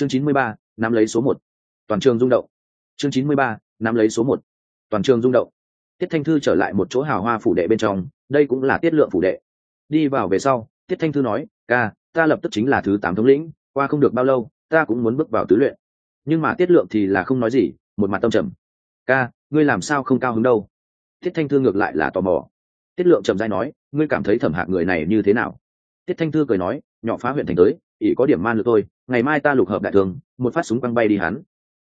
chương chín mươi ba, nắm lấy số một. Toàn trường rung động. Chương chín mươi ba, nắm lấy số một. Toàn trường rung động. Tiết thanh thư trở lại một chỗ hào hoa phủ đệ bên trong, đây cũng là tiết lượng phủ đệ. Đi vào về sau, tiết thanh thư nói, ca, ta lập tức chính là thứ tám thống lĩnh, qua không được bao lâu, ta cũng muốn bước vào tứ luyện. Nhưng mà tiết lượng thì là không nói gì, một mặt tâm trầm. Ca, ngươi làm sao không cao hứng đâu? Tiết thanh thư ngược lại là tò mò. Tiết lượng trầm dai nói, ngươi cảm thấy thẩm hạc người này như thế nào? Tiết thanh thư cười nói, nhỏ phá huyện thành tới, ỷ có điểm man được tôi ngày mai ta lục hợp đại thường, một phát súng quăng bay đi hắn.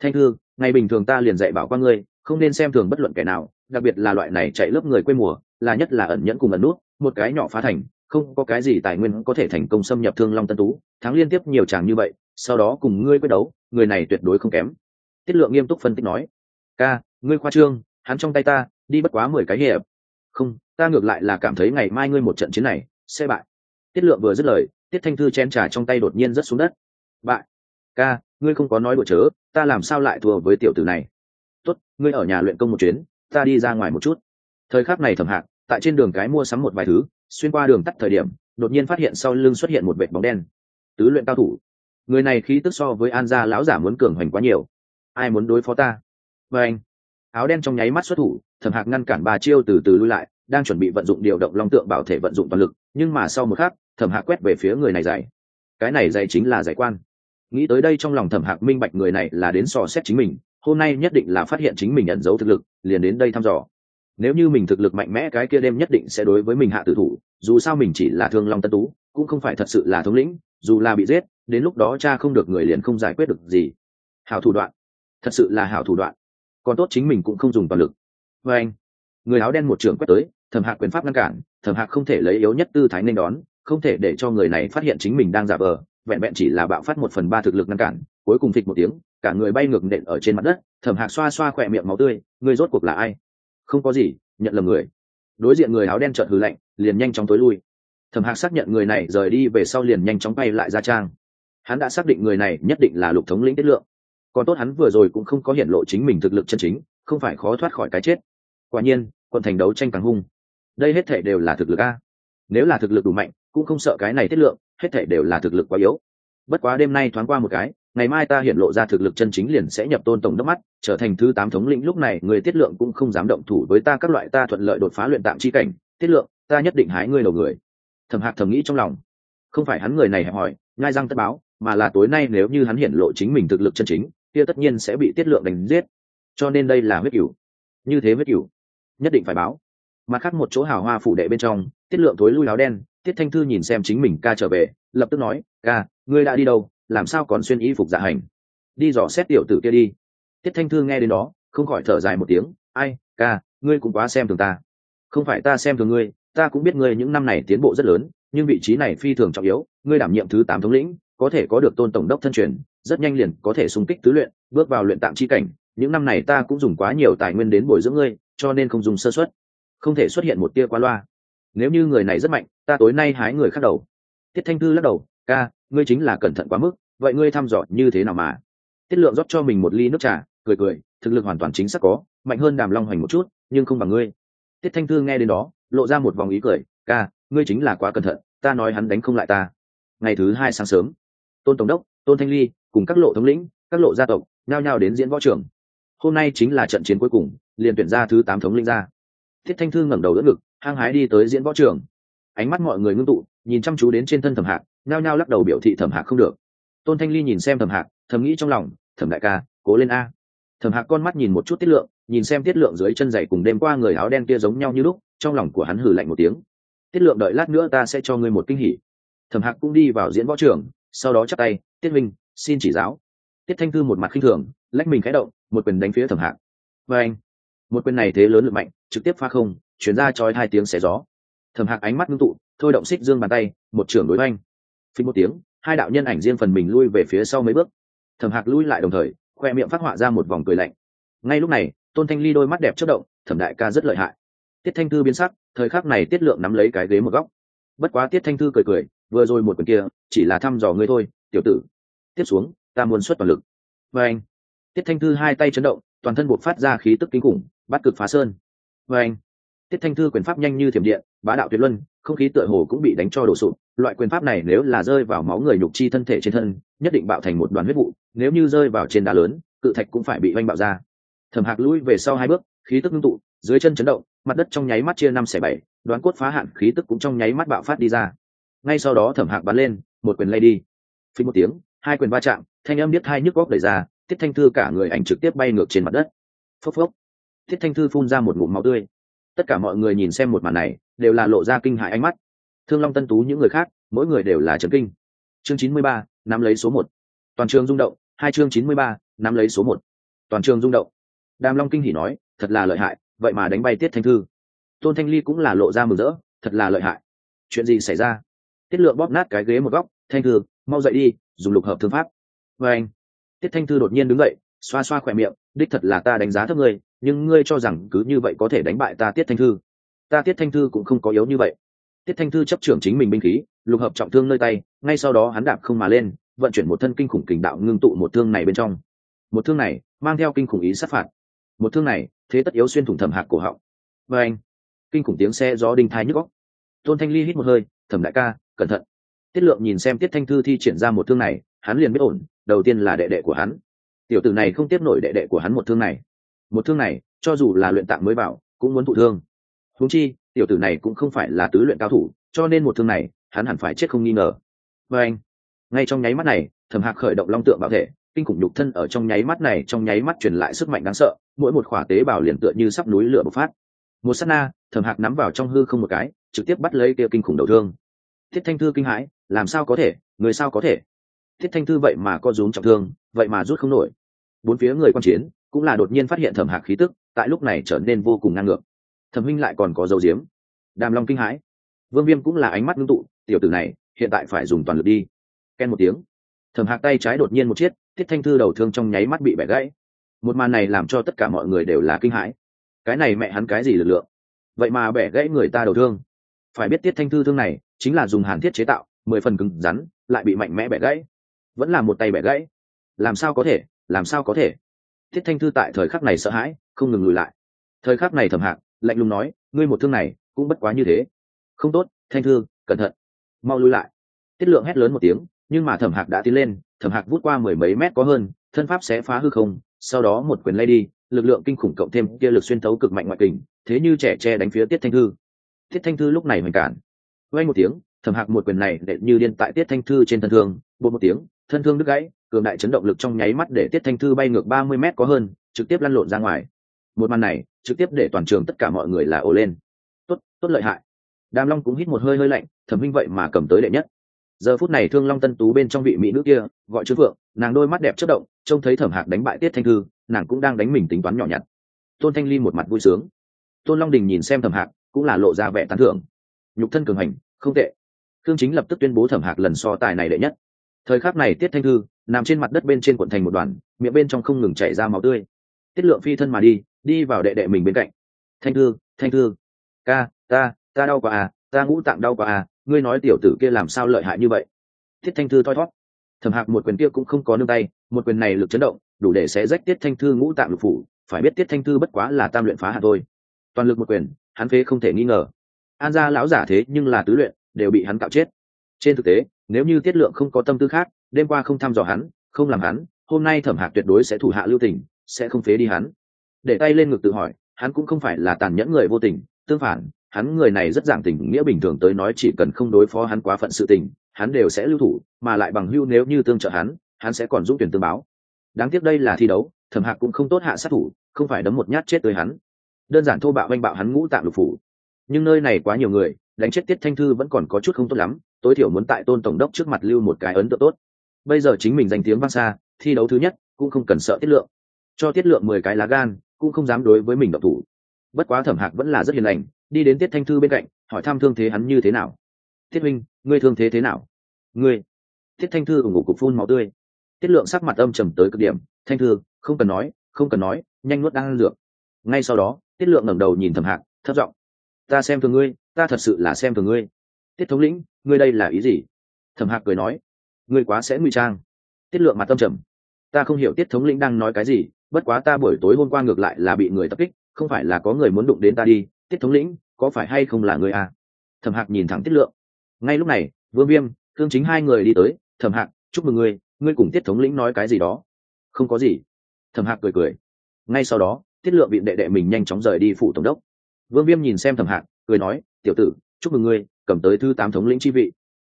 Thanh thư, ngày bình thường ta liền dạy bảo qua ngươi, không nên xem thường bất luận kẻ nào, đặc biệt là loại này chạy lớp người quê mùa, là nhất là ẩn nhẫn cùng ẩn nút, một cái nhỏ phá thành, không có cái gì tài nguyên có thể thành công xâm nhập thương long tân tú, thắng liên tiếp nhiều chàng như vậy, sau đó cùng ngươi quyết đấu, người này tuyệt đối không kém. Tiết lượng nghiêm túc phân tích nói, ca, ngươi khoa trương, hắn trong tay ta, đi bất quá mười cái hiệp. Không, ta ngược lại là cảm thấy ngày mai ngươi một trận chiến này sẽ bại. Tiết lượng vừa dứt lời, tiết thanh thư chen trà trong tay đột nhiên rớt xuống đất bại. Ca, ngươi không có nói đùa chớ, ta làm sao lại thua với tiểu tử này? Tốt, ngươi ở nhà luyện công một chuyến, ta đi ra ngoài một chút. Thời khắc này thẩm hạc, tại trên đường cái mua sắm một vài thứ, xuyên qua đường tắt thời điểm, đột nhiên phát hiện sau lưng xuất hiện một vệt bóng đen. Tứ luyện cao thủ. Người này khí tức so với an gia lão giả muốn cường hoành quá nhiều. Ai muốn đối phó ta? Và anh. Áo đen trong nháy mắt xuất thủ, thẩm hạc ngăn cản bà chiêu từ từ lui lại, đang chuẩn bị vận dụng điều động long tượng bảo thể vận dụng toàn lực, nhưng mà sau một khắc, thẩm hạc quét về phía người này dạy. Cái này dạy chính là giải quan nghĩ tới đây trong lòng thẩm hạc minh bạch người này là đến sò xét chính mình, hôm nay nhất định là phát hiện chính mình ẩn giấu thực lực, liền đến đây thăm dò. Nếu như mình thực lực mạnh mẽ, cái kia đêm nhất định sẽ đối với mình hạ tử thủ, dù sao mình chỉ là thương long tân tú, cũng không phải thật sự là thống lĩnh, dù là bị giết, đến lúc đó cha không được người liền không giải quyết được gì. Hảo thủ đoạn. Thật sự là hảo thủ đoạn. Còn tốt chính mình cũng không dùng toàn lực. Và anh, người áo đen một trưởng quét tới, thẩm hạc quyền pháp ngăn cản, thẩm hạc không thể lấy yếu nhất tư thái nên đón, không thể để cho người này phát hiện chính mình đang giả vờ vẹn vẹn chỉ là bạo phát một phần ba thực lực ngăn cản, cuối cùng thịt một tiếng, cả người bay ngược nện ở trên mặt đất, thẩm hạc xoa xoa khỏe miệng máu tươi người rốt cuộc là ai? Không có gì, nhận lầm người. Đối diện người áo đen trợn hư lạnh, liền nhanh chóng tối lui. Thẩm hạc xác nhận người này rời đi về sau liền nhanh chóng bay lại ra trang. Hắn đã xác định người này nhất định là lục thống lĩnh tiết lượng. Còn tốt hắn vừa rồi cũng không có hiện lộ chính mình thực lực chân chính, không phải khó thoát khỏi cái chết. Quả nhiên, quận thành đấu tranh càng hung. Đây hết thể đều là thực lực a. Nếu là thực lực đủ mạnh cũng không sợ cái này tiết lượng, hết thể đều là thực lực quá yếu. Bất quá đêm nay thoáng qua một cái, ngày mai ta hiện lộ ra thực lực chân chính liền sẽ nhập tôn tổng đốc mắt, trở thành thứ tám thống lĩnh lúc này, người tiết lượng cũng không dám động thủ với ta các loại ta thuận lợi đột phá luyện tạm chi cảnh. Tiết lượng, ta nhất định hái ngươi đầu người. Thầm hạc thầm nghĩ trong lòng. Không phải hắn người này hẹp hỏi ngai răng tất báo, mà là tối nay nếu như hắn hiện lộ chính mình thực lực chân chính, kia tất nhiên sẽ bị tiết lượng đánh giết. Cho nên đây là huyết cửu. Như thế huyết cửu, nhất định phải báo. Mặt khác một chỗ hào hoa phủ đệ bên trong, tiết lượng thối lui áo đen tiết thanh thư nhìn xem chính mình ca trở về, lập tức nói, ca, ngươi đã đi đâu? Làm sao còn xuyên y phục dạ hành? Đi dò xét tiểu tử kia đi. Tiết thanh thư nghe đến đó, không khỏi thở dài một tiếng, ai, ca, ngươi cũng quá xem thường ta. Không phải ta xem thường ngươi, ta cũng biết ngươi những năm này tiến bộ rất lớn, nhưng vị trí này phi thường trọng yếu, ngươi đảm nhiệm thứ tám thống lĩnh, có thể có được tôn tổng đốc thân truyền, rất nhanh liền có thể xung kích tứ luyện, bước vào luyện tạm chi cảnh, những năm này ta cũng dùng quá nhiều tài nguyên đến bồi dưỡng ngươi, cho nên không dùng sơ xuất không thể xuất hiện một tia qua loa nếu như người này rất mạnh, ta tối nay hái người khác đầu. Tiết thanh thư lắc đầu, ca, ngươi chính là cẩn thận quá mức, vậy ngươi thăm dò như thế nào mà? Tiết lượng rót cho mình một ly nước trà, cười cười, thực lực hoàn toàn chính xác có, mạnh hơn đàm long hoành một chút, nhưng không bằng ngươi. Tiết thanh thư nghe đến đó, lộ ra một vòng ý cười, ca, ngươi chính là quá cẩn thận, ta nói hắn đánh không lại ta. Ngày thứ hai sáng sớm, tôn tổng đốc, tôn thanh ly cùng các lộ thống lĩnh, các lộ gia tộc, nhao nhao đến diễn võ trường. Hôm nay chính là trận chiến cuối cùng, liền tuyển ra thứ tám thống lĩnh ra thiết thanh thư ngẩng đầu đỡ ngực, hăng hái đi tới diễn võ trường. Ánh mắt mọi người ngưng tụ, nhìn chăm chú đến trên thân thẩm hạc, nhao nhao lắc đầu biểu thị thẩm hạc không được. Tôn thanh ly nhìn xem thẩm hạc, thầm nghĩ trong lòng, thẩm đại ca, cố lên a. Thẩm hạc con mắt nhìn một chút tiết lượng, nhìn xem tiết lượng dưới chân dày cùng đêm qua người áo đen kia giống nhau như lúc, trong lòng của hắn hử lạnh một tiếng. Tiết lượng đợi lát nữa ta sẽ cho ngươi một kinh hỉ. Thẩm hạc cũng đi vào diễn võ trường, sau đó chắp tay, tiết minh xin chỉ giáo. Tiết thanh thư một mặt khinh thường, lách mình khẽ động, một quyền đánh phía thẩm hạc. Và anh một quyền này thế lớn lực mạnh, trực tiếp pha không, chuyển ra chói hai tiếng xé gió. Thầm hạc ánh mắt ngưng tụ, thôi động xích dương bàn tay, một trưởng đối oanh phí một tiếng, hai đạo nhân ảnh riêng phần mình lui về phía sau mấy bước. Thầm hạc lui lại đồng thời, khoe miệng phát họa ra một vòng cười lạnh. Ngay lúc này, tôn thanh ly đôi mắt đẹp chất động, thẩm đại ca rất lợi hại. Tiết thanh thư biến sắc, thời khắc này tiết lượng nắm lấy cái ghế một góc. Bất quá tiết thanh thư cười cười, vừa rồi một quyền kia, chỉ là thăm dò ngươi thôi, tiểu tử. Tiếp xuống, ta muốn xuất toàn lực. Và anh tiết thanh thư hai tay chấn động toàn thân buộc phát ra khí tức kinh khủng, bắt cực phá sơn. Và anh, tiết thanh thư quyền pháp nhanh như thiểm điện, bá đạo tuyệt luân, không khí tựa hồ cũng bị đánh cho đổ sụp. Loại quyền pháp này nếu là rơi vào máu người nhục chi thân thể trên thân, nhất định bạo thành một đoàn huyết vụ. Nếu như rơi vào trên đá lớn, cự thạch cũng phải bị oanh bạo ra. Thẩm hạc lũi về sau hai bước, khí tức ngưng tụ, dưới chân chấn động, mặt đất trong nháy mắt chia năm xẻ bảy, đoán cốt phá hạn, khí tức cũng trong nháy mắt bạo phát đi ra. Ngay sau đó thẩm hạc bắn lên, một quyền lay đi. Phí một tiếng, hai quyền va chạm, thanh âm biết hai nhức góc đẩy ra tiết thanh thư cả người ảnh trực tiếp bay ngược trên mặt đất. Phốc phốc. Tiết thanh thư phun ra một ngụm máu tươi. Tất cả mọi người nhìn xem một màn này, đều là lộ ra kinh hại ánh mắt. Thương long tân tú, những người khác, mỗi người đều là chấn kinh. Chương chín mươi ba, nắm lấy số một. Toàn trường rung động, hai chương chín mươi ba, nắm lấy số một. Toàn trường rung động. Đàm long kinh hỉ nói, thật là lợi hại, vậy mà đánh bay tiết thanh thư. Tôn thanh ly cũng là lộ ra mừng rỡ, thật là lợi hại. Chuyện gì xảy ra? Tiết lượng bóp nát cái ghế một góc, thanh thư, mau dậy đi, dùng lục hợp thương pháp. Vê anh tiết thanh thư đột nhiên đứng dậy, xoa xoa khỏe miệng, đích thật là ta đánh giá thấp ngươi, nhưng ngươi cho rằng cứ như vậy có thể đánh bại ta tiết thanh thư? Ta tiết thanh thư cũng không có yếu như vậy. Tiết thanh thư chấp trưởng chính mình binh khí, lục hợp trọng thương nơi tay, ngay sau đó hắn đạp không mà lên, vận chuyển một thân kinh khủng kình đạo ngưng tụ một thương này bên trong. Một thương này mang theo kinh khủng ý sát phạt. Một thương này, thế tất yếu xuyên thủng thẩm hạc cổ họng. Và anh, kinh khủng tiếng xe gió đinh thai nhức góc tôn thanh ly hít một hơi, thẩm đại ca, cẩn thận. Tiết lượng nhìn xem tiết thanh thư thi triển ra một thương này, hắn liền biết ổn đầu tiên là đệ đệ của hắn. Tiểu tử này không tiếp nổi đệ đệ của hắn một thương này. Một thương này, cho dù là luyện tạng mới bảo, cũng muốn thụ thương. Huống chi, tiểu tử này cũng không phải là tứ luyện cao thủ, cho nên một thương này, hắn hẳn phải chết không nghi ngờ. Và anh, ngay trong nháy mắt này, thẩm hạc khởi động long tượng bảo thể, kinh khủng nhục thân ở trong nháy mắt này, trong nháy mắt truyền lại sức mạnh đáng sợ, mỗi một khỏa tế bào liền tựa như sắp núi lửa bộc phát. Một sát na, thẩm hạc nắm vào trong hư không một cái, trực tiếp bắt lấy kia kinh khủng đầu thương. Thiết thanh thư kinh hãi, làm sao có thể? Người sao có thể? Thiết thanh thư vậy mà có rúm trọng thương, vậy mà rút không nổi. Bốn phía người quan chiến cũng là đột nhiên phát hiện thẩm hạc khí tức, tại lúc này trở nên vô cùng ngang ngược. Thẩm huynh lại còn có dấu diếm đàm long kinh hãi. Vương viêm cũng là ánh mắt ngưng tụ, tiểu tử này, hiện tại phải dùng toàn lực đi. Ken một tiếng. Thẩm hạc tay trái đột nhiên một chiếc, thiết thanh thư đầu thương trong nháy mắt bị bẻ gãy. Một màn này làm cho tất cả mọi người đều là kinh hãi. Cái này mẹ hắn cái gì lực lượng? Vậy mà bẻ gãy người ta đầu thương. Phải biết tiết thanh thư thương này chính là dùng hàn thiết chế tạo, mười phần cứng rắn, lại bị mạnh mẽ bẻ gãy vẫn là một tay bẻ gãy. Làm sao có thể, làm sao có thể? Thiết thanh thư tại thời khắc này sợ hãi, không ngừng lùi lại. Thời khắc này thầm hạc lạnh lùng nói, ngươi một thương này, cũng bất quá như thế. Không tốt, thanh thư, cẩn thận. Mau lui lại. Tiết lượng hét lớn một tiếng, nhưng mà thẩm hạc đã tiến lên thẩm hạc vút qua mười mấy mét có hơn, thân pháp sẽ phá hư không, sau đó một quyền lay đi, lực lượng kinh khủng cộng thêm kia lực xuyên thấu cực mạnh ngoại kình, thế như trẻ tre đánh phía tiết thanh thư. Tiết thanh thư lúc này hoành cản. Vay một tiếng thẩm hạc một quyền này đệ như điên tại tiết thanh thư trên thân thương, bột một tiếng thân thương đứt gãy, cường đại chấn động lực trong nháy mắt để tiết thanh thư bay ngược ba mươi mét có hơn, trực tiếp lăn lộn ra ngoài. Một màn này, trực tiếp để toàn trường tất cả mọi người là ồ lên. Tốt tốt lợi hại. Đàm long cũng hít một hơi hơi lạnh, thẩm minh vậy mà cầm tới đệ nhất. Giờ phút này thương long tân tú bên trong vị mỹ nữ kia, gọi chữ phượng, nàng đôi mắt đẹp chất động, trông thấy thẩm hạc đánh bại tiết thanh thư, nàng cũng đang đánh mình tính toán nhỏ nhặt. Tôn thanh ly một mặt vui sướng. Tôn long đình nhìn xem thẩm hạc, cũng là lộ ra vẻ tán thưởng. Nhục thân cường hành, không tệ. Thương chính lập tức tuyên bố thẩm hạc lần so tài này đệ nhất thời khắc này tiết thanh thư nằm trên mặt đất bên trên quận thành một đoàn, miệng bên trong không ngừng chảy ra máu tươi. Tiết lượng phi thân mà đi đi vào đệ đệ mình bên cạnh. Thanh thư thanh thư, ca, ta ta đau quá à ta ngũ tạng đau quá à ngươi nói tiểu tử kia làm sao lợi hại như vậy? Tiết thanh thư thoi thót thẩm hạc một quyền kia cũng không có nương tay, một quyền này lực chấn động, đủ để sẽ rách tiết thanh thư ngũ tạng lục phủ, phải biết tiết thanh thư bất quá là tam luyện phá hạ thôi. Toàn lực một quyền, hắn phế không thể nghi ngờ. An gia lão giả thế nhưng là tứ luyện, đều bị hắn cạo chết trên thực tế, nếu như tiết lượng không có tâm tư khác, đêm qua không thăm dò hắn, không làm hắn, hôm nay thẩm hạc tuyệt đối sẽ thủ hạ lưu tình, sẽ không phế đi hắn. Để tay lên ngực tự hỏi, hắn cũng không phải là tàn nhẫn người vô tình, tương phản, hắn người này rất giảng tình nghĩa bình thường tới nói chỉ cần không đối phó hắn quá phận sự tình, hắn đều sẽ lưu thủ, mà lại bằng hưu nếu như tương trợ hắn hắn sẽ còn giúp tuyển tương báo. Đáng tiếc đây là thi đấu, thẩm hạc cũng không tốt hạ sát thủ, không phải đấm một nhát chết tới hắn. Đơn giản thô bạo oanh bạo hắn ngũ tạng lục phủ. Nhưng nơi này quá nhiều người đánh chết tiết thanh thư vẫn còn có chút không tốt lắm, tối thiểu muốn tại tôn tổng đốc trước mặt lưu một cái ấn tượng tốt. Bây giờ chính mình danh tiếng vang xa, thi đấu thứ nhất, cũng không cần sợ tiết lượng. Cho tiết lượng mười cái lá gan, cũng không dám đối với mình độc thủ. Bất quá thẩm hạc vẫn là rất hiền lành, đi đến tiết thanh thư bên cạnh, hỏi thăm thương thế hắn như thế nào. Thiết minh ngươi thương thế thế nào? Ngươi. Tiết thanh thư ủng hộ cục phun máu tươi. Tiết lượng sắc mặt âm trầm tới cực điểm, thanh thư, không cần nói, không cần nói, nhanh nuốt đang ăn dược. Ngay sau đó, tiết lượng ngẩng đầu nhìn thẩm hạc thất giọng, ta xem thường ngươi ta thật sự là xem thường ngươi. Tiết thống lĩnh, ngươi đây là ý gì? Thẩm hạc cười nói, ngươi quá sẽ nguy trang. Tiết lượng mặt tâm trầm, ta không hiểu tiết thống lĩnh đang nói cái gì, bất quá ta buổi tối hôm qua ngược lại là bị người tập kích, không phải là có người muốn đụng đến ta đi. Tiết thống lĩnh, có phải hay không là ngươi à? Thẩm hạc nhìn thẳng tiết lượng. Ngay lúc này, vương viêm, thương chính hai người đi tới. Thẩm hạc, chúc mừng ngươi ngươi cùng tiết thống lĩnh nói cái gì đó. Không có gì. Thẩm hạc cười cười. Ngay sau đó, tiết lượng bị đệ đệ mình nhanh chóng rời đi phủ tổng đốc. Vương viêm nhìn xem thẩm hạc, cười nói tiểu tử, chúc mừng ngươi, cầm tới thư tám thống lĩnh chi vị.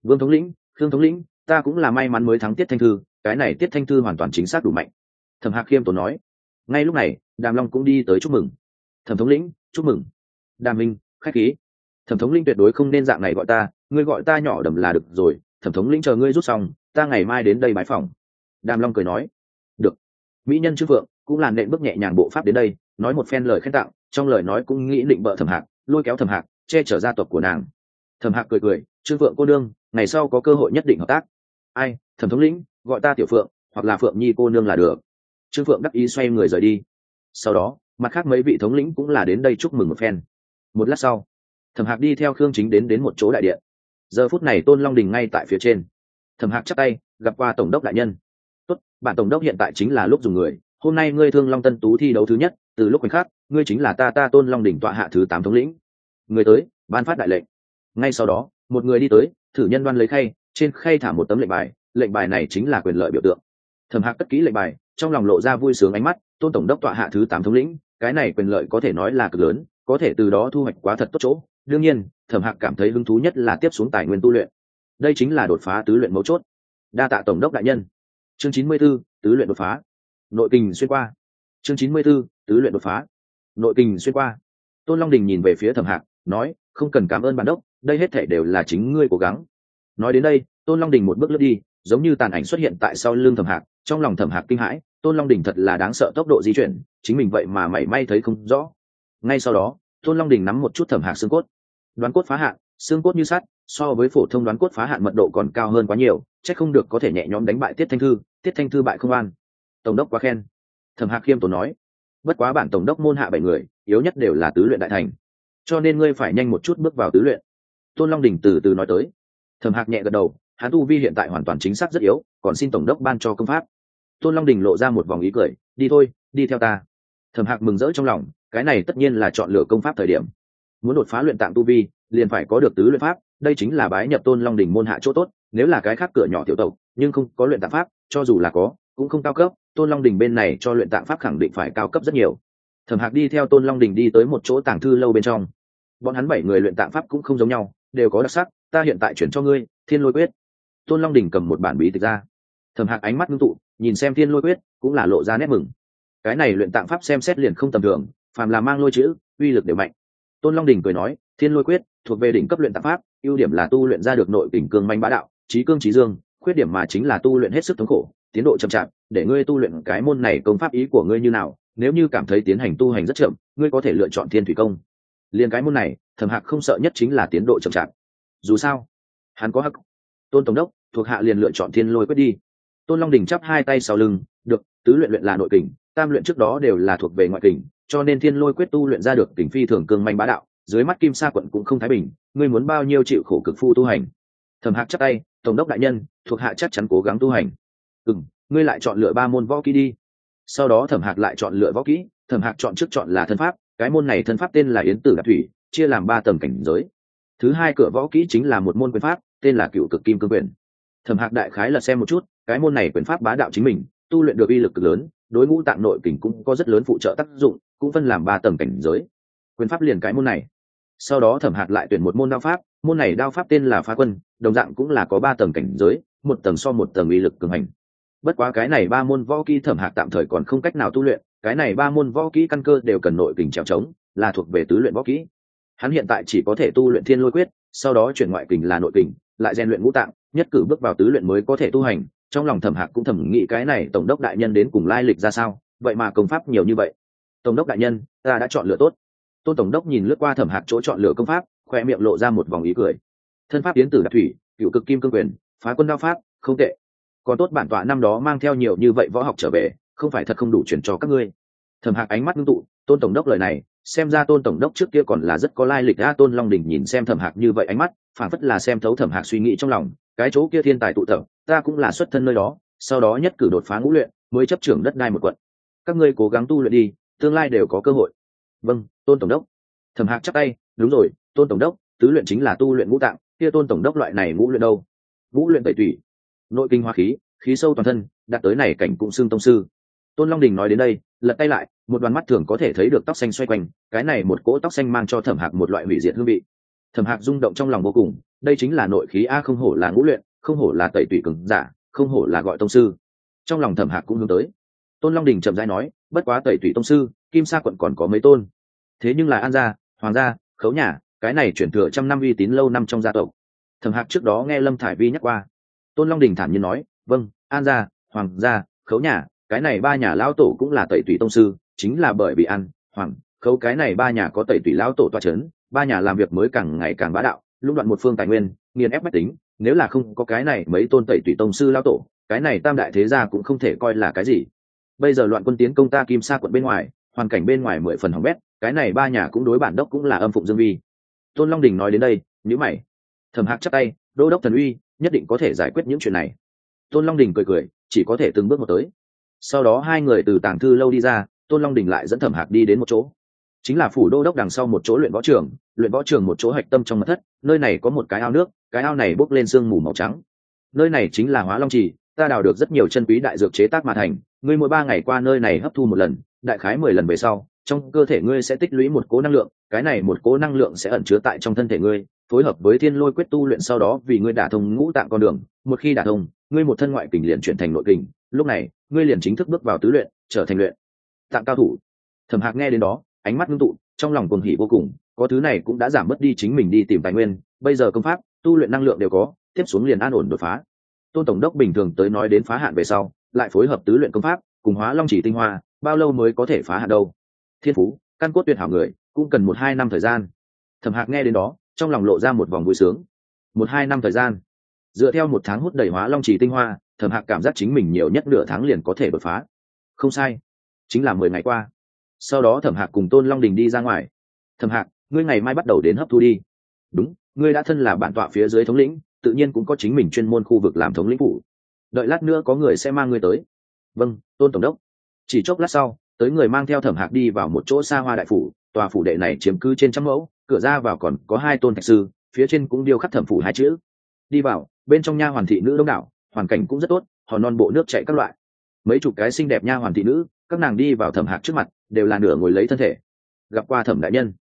Vương thống lĩnh, khương thống lĩnh, ta cũng là may mắn mới thắng tiết thanh thư, cái này tiết thanh thư hoàn toàn chính xác đủ mạnh. Thẩm hạc khiêm tốn nói. Ngay lúc này, đàm long cũng đi tới chúc mừng. Thẩm thống lĩnh, chúc mừng. Đàm minh, khách khí. Thẩm thống linh tuyệt đối không nên dạng này gọi ta, ngươi gọi ta nhỏ đầm là được rồi, thẩm thống lĩnh chờ ngươi rút xong, ta ngày mai đến đây bãi phòng. Đàm long cười nói. Được. Mỹ nhân chư phượng, cũng là nện bước nhẹ nhàng bộ pháp đến đây, nói một phen lời khen tặng, trong lời nói cũng nghĩ định bợ thẩm hạc, lôi kéo thẩm hạc che chở gia tộc của nàng. Thẩm hạc cười cười, trương phượng cô nương, ngày sau có cơ hội nhất định hợp tác. Ai, thẩm thống lĩnh, gọi ta tiểu phượng, hoặc là phượng nhi cô nương là được. Trương phượng đắc ý xoay người rời đi. Sau đó, mặt khác mấy vị thống lĩnh cũng là đến đây chúc mừng một phen. Một lát sau, thẩm hạc đi theo khương chính đến đến một chỗ đại điện. Giờ phút này tôn long đình ngay tại phía trên. Thẩm hạc chắc tay, gặp qua tổng đốc đại nhân. Tốt bản tổng đốc hiện tại chính là lúc dùng người. Hôm nay ngươi thương long tân tú thi đấu thứ nhất, từ lúc khoảnh khắc, ngươi chính là ta ta tôn long đỉnh tọa hạ thứ tám thống lĩnh người tới, ban phát đại lệnh. Ngay sau đó, một người đi tới, thử nhân đoan lấy khay, trên khay thả một tấm lệnh bài lệnh bài này chính là quyền lợi biểu tượng. Thẩm hạc cất kỹ lệnh bài, trong lòng lộ ra vui sướng ánh mắt, tôn tổng đốc tọa hạ thứ tám thống lĩnh, cái này quyền lợi có thể nói là cực lớn, có thể từ đó thu hoạch quá thật tốt chỗ. Đương nhiên, thẩm hạc cảm thấy hứng thú nhất là tiếp xuống tài nguyên tu luyện. Đây chính là đột phá tứ luyện mấu chốt. Đa tạ tổng đốc đại nhân. Chương chín mươi b ố tứ luyện đột phá. Nội kình xuyên qua. Chương chín mươi b ố tứ luyện đột phá. Nội kình xuyên qua. Tôn long đình nhìn về phía thẩm hạc nói, không cần cảm ơn bản đốc, đây hết thể đều là chính ngươi cố gắng. Nói đến đây, tôn long đình một bước lướt đi, giống như tàn ảnh xuất hiện tại sau lưng thẩm hạc, trong lòng thẩm hạc kinh hãi, tôn long đình thật là đáng sợ tốc độ di chuyển, chính mình vậy mà mảy may thấy không rõ. Ngay sau đó, tôn long đình nắm một chút thẩm hạc xương cốt. Đoán cốt phá hạn, xương cốt như sắt, so với phổ thông đoán cốt phá hạn mật độ còn cao hơn quá nhiều c h ắ c không được có thể nhẹ nhõm đánh bại tiết thanh thư, tiết thanh thư bại không an. Tổng đốc quá khen. Thẩm hạc khiêm tốn nói, bất quá bản tổng đốc môn hạ bảy người, yếu nhất đều là tứ luyện đại thành cho nên ngươi phải nhanh một chút bước vào tứ luyện. Tôn long đình từ từ nói tới. Thẩm hạc nhẹ gật đầu, hắn tu vi hiện tại hoàn toàn chính xác rất yếu, còn xin tổng đốc ban cho công pháp. Tôn long đình lộ ra một vòng ý cười, đi thôi, đi theo ta. Thẩm hạc mừng rỡ trong lòng, cái này tất nhiên là chọn lựa công pháp thời điểm. Muốn đột phá luyện tạng tu vi, liền phải có được tứ luyện pháp, đây chính là bái nhập tôn long đình môn hạ chỗ tốt, nếu là cái khác cửa nhỏ tiểu tộc, nhưng không có luyện tạng pháp, cho dù là có, cũng không cao cấp, tôn long đình bên này cho luyện tạng pháp khẳng định phải cao cấp rất nhiều thẩm hạc đi theo tôn long đình đi tới một chỗ tàng thư lâu bên trong. Bọn hắn bảy người luyện tạng pháp cũng không giống nhau, đều có đặc sắc, ta hiện tại chuyển cho ngươi, thiên lôi quyết. Tôn long đình cầm một bản bí tịch ra. Thẩm hạc ánh mắt ngưng tụ, nhìn xem thiên lôi quyết, cũng là lộ ra nét mừng. Cái này luyện tạng pháp xem xét liền không tầm thường, phàm là mang lôi chữ, uy lực đều mạnh. Tôn long đình cười nói, thiên lôi quyết, thuộc về đỉnh cấp luyện tạng pháp, ưu điểm là tu luyện ra được nội kình cương manh bá đạo, trí cương trí dương, khuyết điểm mà chính là tu luyện hết sức thống khổ tiến độ chậm chạp, để ngươi tu luyện cái môn này công pháp ý của ngươi như nào, nếu như cảm thấy tiến hành tu hành rất chậm, ngươi có thể lựa chọn thiên thủy công. Liền cái môn này, thẩm hạc không sợ nhất chính là tiến độ chậm chạp. Dù sao, hắn có hắc tôn tổng đốc, thuộc hạ liền lựa chọn thiên lôi quyết đi. Tôn long đình chắp hai tay sau lưng, được, tứ luyện luyện là nội kình, tam luyện trước đó đều là thuộc về ngoại kình, cho nên thiên lôi quyết tu luyện ra được kình phi thường cương manh bá đạo, dưới mắt kim sa quận cũng không thái bình, ngươi muốn bao nhiêu chịu khổ cực phu tu hành? Thẩm hạc chắc tay, tổng đốc đại nhân, thuộc hạ chắc chắn cố gắng tu hành ừ ngươi lại chọn lựa ba môn võ kỹ đi. Sau đó thẩm hạc lại chọn lựa võ kỹ. Thẩm hạc chọn trước chọn là thân pháp, cái môn này thân pháp tên là yến tử đạp thủy, chia làm ba tầng cảnh giới. Thứ hai cửa võ kỹ chính là một môn quyền pháp, tên là cựu cực kim cương quyền. Thẩm hạc đại khái là xem một chút, cái môn này quyền pháp bá đạo chính mình, tu luyện được uy lực cực lớn, đối ngũ tạng nội kình cũng có rất lớn phụ trợ tác dụng, cũng phân làm ba tầng cảnh giới. Quyền pháp liền cái môn này. Sau đó thẩm hạc lại tuyển một môn đao pháp, môn này đao pháp tên là phá quân, đồng dạng cũng là có ba tầng cảnh giới, một tầng so một tầng uy lực cường hành bất quá cái này ba môn võ kỹ thẩm hạc tạm thời còn không cách nào tu luyện, cái này ba môn võ kỹ căn cơ đều cần nội kình trèo trống, là thuộc về tứ luyện võ kỹ. Hắn hiện tại chỉ có thể tu luyện thiên lôi quyết, sau đó chuyển ngoại kình là nội kình, lại rèn luyện ngũ tạng, nhất cử bước vào tứ luyện mới có thể tu hành. Trong lòng thẩm hạc cũng thẩm nghĩ cái này tổng đốc đại nhân đến cùng lai lịch ra sao, vậy mà công pháp nhiều như vậy. Tổng đốc đại nhân, ta đã chọn lựa tốt. Tôn tổng đốc nhìn lướt qua thẩm hạc chỗ chọn lựa công pháp, khoe miệng lộ ra một vòng ý cười. Thân pháp tiến tử đặc thủy, cựu cực kim cương quyền, phá quân đao pháp, không tệ còn tốt bản tọa năm đó mang theo nhiều như vậy võ học trở về, không phải thật không đủ chuyển cho các ngươi. Thẩm hạc ánh mắt ngưng tụ, tôn tổng đốc lời này, xem ra tôn tổng đốc trước kia còn là rất có lai lịch a tôn long đình nhìn xem thẩm hạc như vậy ánh mắt phản phất là xem thấu thẩm hạc suy nghĩ trong lòng, cái chỗ kia thiên tài tụ tập, ta cũng là xuất thân nơi đó, sau đó nhất cử đột phá ngũ luyện, mới chấp trưởng đất đai một quận. Các ngươi cố gắng tu luyện đi, tương lai đều có cơ hội. Vâng tôn tổng đốc. Thẩm hạc chắc tay, đúng rồi, tôn tổng đốc, tứ luyện chính là tu luyện ngũ tạng, kia tôn tổng đốc loại này ngũ luyện đâu? Ngũ luyện tẩy tủy nội kinh hoa khí khí sâu toàn thân, đạt tới này cảnh cũng xưng tông sư. Tôn long đình nói đến đây, lật tay lại, một đoàn mắt thường có thể thấy được tóc xanh xoay quanh, cái này một cỗ tóc xanh mang cho thẩm hạc một loại hủy diệt hương vị. Thẩm hạc rung động trong lòng vô cùng, đây chính là nội khí a, không hổ là ngũ luyện, không hổ là tẩy tủy cứng giả, không hổ là gọi tông sư. Trong lòng thẩm hạc cũng hướng tới. Tôn long đình chậm rãi nói, bất quá tẩy tủy tông sư, kim sa quận còn có mấy tôn. Thế nhưng là an gia, hoàng gia, khấu nhà, cái này chuyển thừa trăm năm uy tín lâu năm trong gia tộc. Thẩm hạc trước đó nghe lâm thải vi nhắc qua tôn long đình thản nhiên nói vâng an gia, hoàng gia, khấu nhà, cái này ba nhà lão tổ cũng là tẩy tủy tông sư, chính là bởi vì ăn hoàng, khấu cái này ba nhà có tẩy tủy lão tổ toa c h ấ n ba nhà làm việc mới càng ngày càng bá đạo, lũng đoạn một phương tài nguyên, nghiền ép bách tính, nếu là không có cái này mấy tôn tẩy tủy tông sư lão tổ, cái này tam đại thế gia cũng không thể coi là cái gì. Bây giờ loạn quân tiến công ta kim sa quận bên ngoài, hoàn cảnh bên ngoài mười phần hỏng bét, cái này ba nhà cũng đối bản đốc cũng là âm phụng dương vi. Tôn long đình nói đến đây nhữ mày, thầm hạc chắc tay, đô đốc thần uy nhất định có thể giải quyết những chuyện này. Tôn long đình cười cười, chỉ có thể từng bước một tới. Sau đó hai người từ tàng thư lâu đi ra, tôn long đình lại dẫn thẩm hạc đi đến một chỗ. Chính là phủ đô đốc đằng sau một chỗ luyện võ trường, luyện võ trường một chỗ hạch tâm trong mật thất, nơi này có một cái ao nước, cái ao này bốc lên sương mù màu trắng. Nơi này chính là hóa long trì, ta đào được rất nhiều chân quý đại dược chế tác mà thành, ngươi mỗi ba ngày qua nơi này hấp thu một lần, đại khái mười lần về sau, trong cơ thể ngươi sẽ tích lũy một cố năng lượng, cái này một cố năng lượng sẽ ẩn chứa tại trong thân thể ngươi phối hợp với thiên lôi quyết tu luyện sau đó, vì ngươi đả thông ngũ tạng con đường, một khi đả thông, ngươi một thân ngoại kình liền chuyển thành nội kình, lúc này, ngươi liền chính thức bước vào tứ luyện, trở thành luyện tạng cao thủ. Thẩm hạc nghe đến đó, ánh mắt ngưng tụ, trong lòng cuồng hỉ vô cùng, có thứ này cũng đã giảm mất đi chính mình đi tìm tài nguyên, bây giờ công pháp, tu luyện năng lượng đều có, tiếp xuống liền an ổn đột phá. Tôn tổng đốc bình thường tới nói đến phá hạn về sau, lại phối hợp tứ luyện công pháp, cùng hóa long chỉ tinh hoa, bao lâu mới có thể phá hạn đâu? Thiên phú, căn cốt tuyệt hảo người, cũng cần một hai năm thời gian. Thẩm hạc nghe đến đó trong lòng lộ ra một vòng vui sướng. Một hai năm thời gian, dựa theo một tháng hút đầy hóa long trì tinh hoa, thẩm hạc cảm giác chính mình nhiều nhất nửa tháng liền có thể đột phá. Không sai, chính là mười ngày qua. Sau đó thẩm hạc cùng tôn long đình đi ra ngoài. Thẩm hạc, ngươi ngày mai bắt đầu đến hấp thu đi. Đúng, ngươi đã thân là bản tọa phía dưới thống lĩnh, tự nhiên cũng có chính mình chuyên môn khu vực làm thống lĩnh phủ. Đợi lát nữa có người sẽ mang ngươi tới. Vâng tôn tổng đốc. Chỉ chốc lát sau, tới người mang theo thẩm hạc đi vào một chỗ xa hoa đại phủ, tòa phủ đệ này chiếm cứ trên trăm mẫu cửa ra vào còn có hai tôn thạch sư, phía trên cũng điêu khắc thẩm phủ hai chữ. Đi vào, bên trong nha hoàn thị nữ đông đảo, hoàn cảnh cũng rất tốt họ non bộ nước chạy các loại. Mấy chục cái xinh đẹp nha hoàn thị nữ, các nàng đi vào thẩm hạc trước mặt, đều là nửa ngồi lấy thân thể. Gặp qua thẩm đại nhân.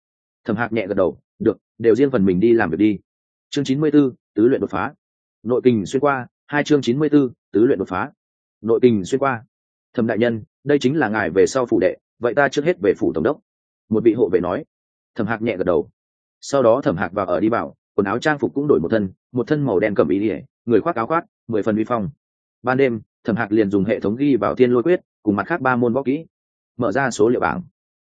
Thẩm hạc nhẹ gật đầu, được, đều riêng phần mình đi làm việc đi. Chương chín mươi b ố tứ luyện đột phá. Nội kình xuyên qua, hai chương chín mươi b ố tứ luyện đột phá. Nội kình xuyên qua. Thẩm đại nhân, đây chính là ngài về sau phủ đệ, vậy ta trước hết về phủ tổng đốc. Một vị hộ vệ nói. Thẩm hạc nhẹ gật đầu sau đó thẩm hạc vào ở đi vào quần áo trang phục cũng đổi một thân một thân màu đen cầm ý ỉa người khoác áo khoác, mười phần vi phong. Ban đêm, thẩm hạc liền dùng hệ thống ghi vào thiên lôi quyết, cùng mặt khác ba môn võ kỹ, mở ra số liệu bảng.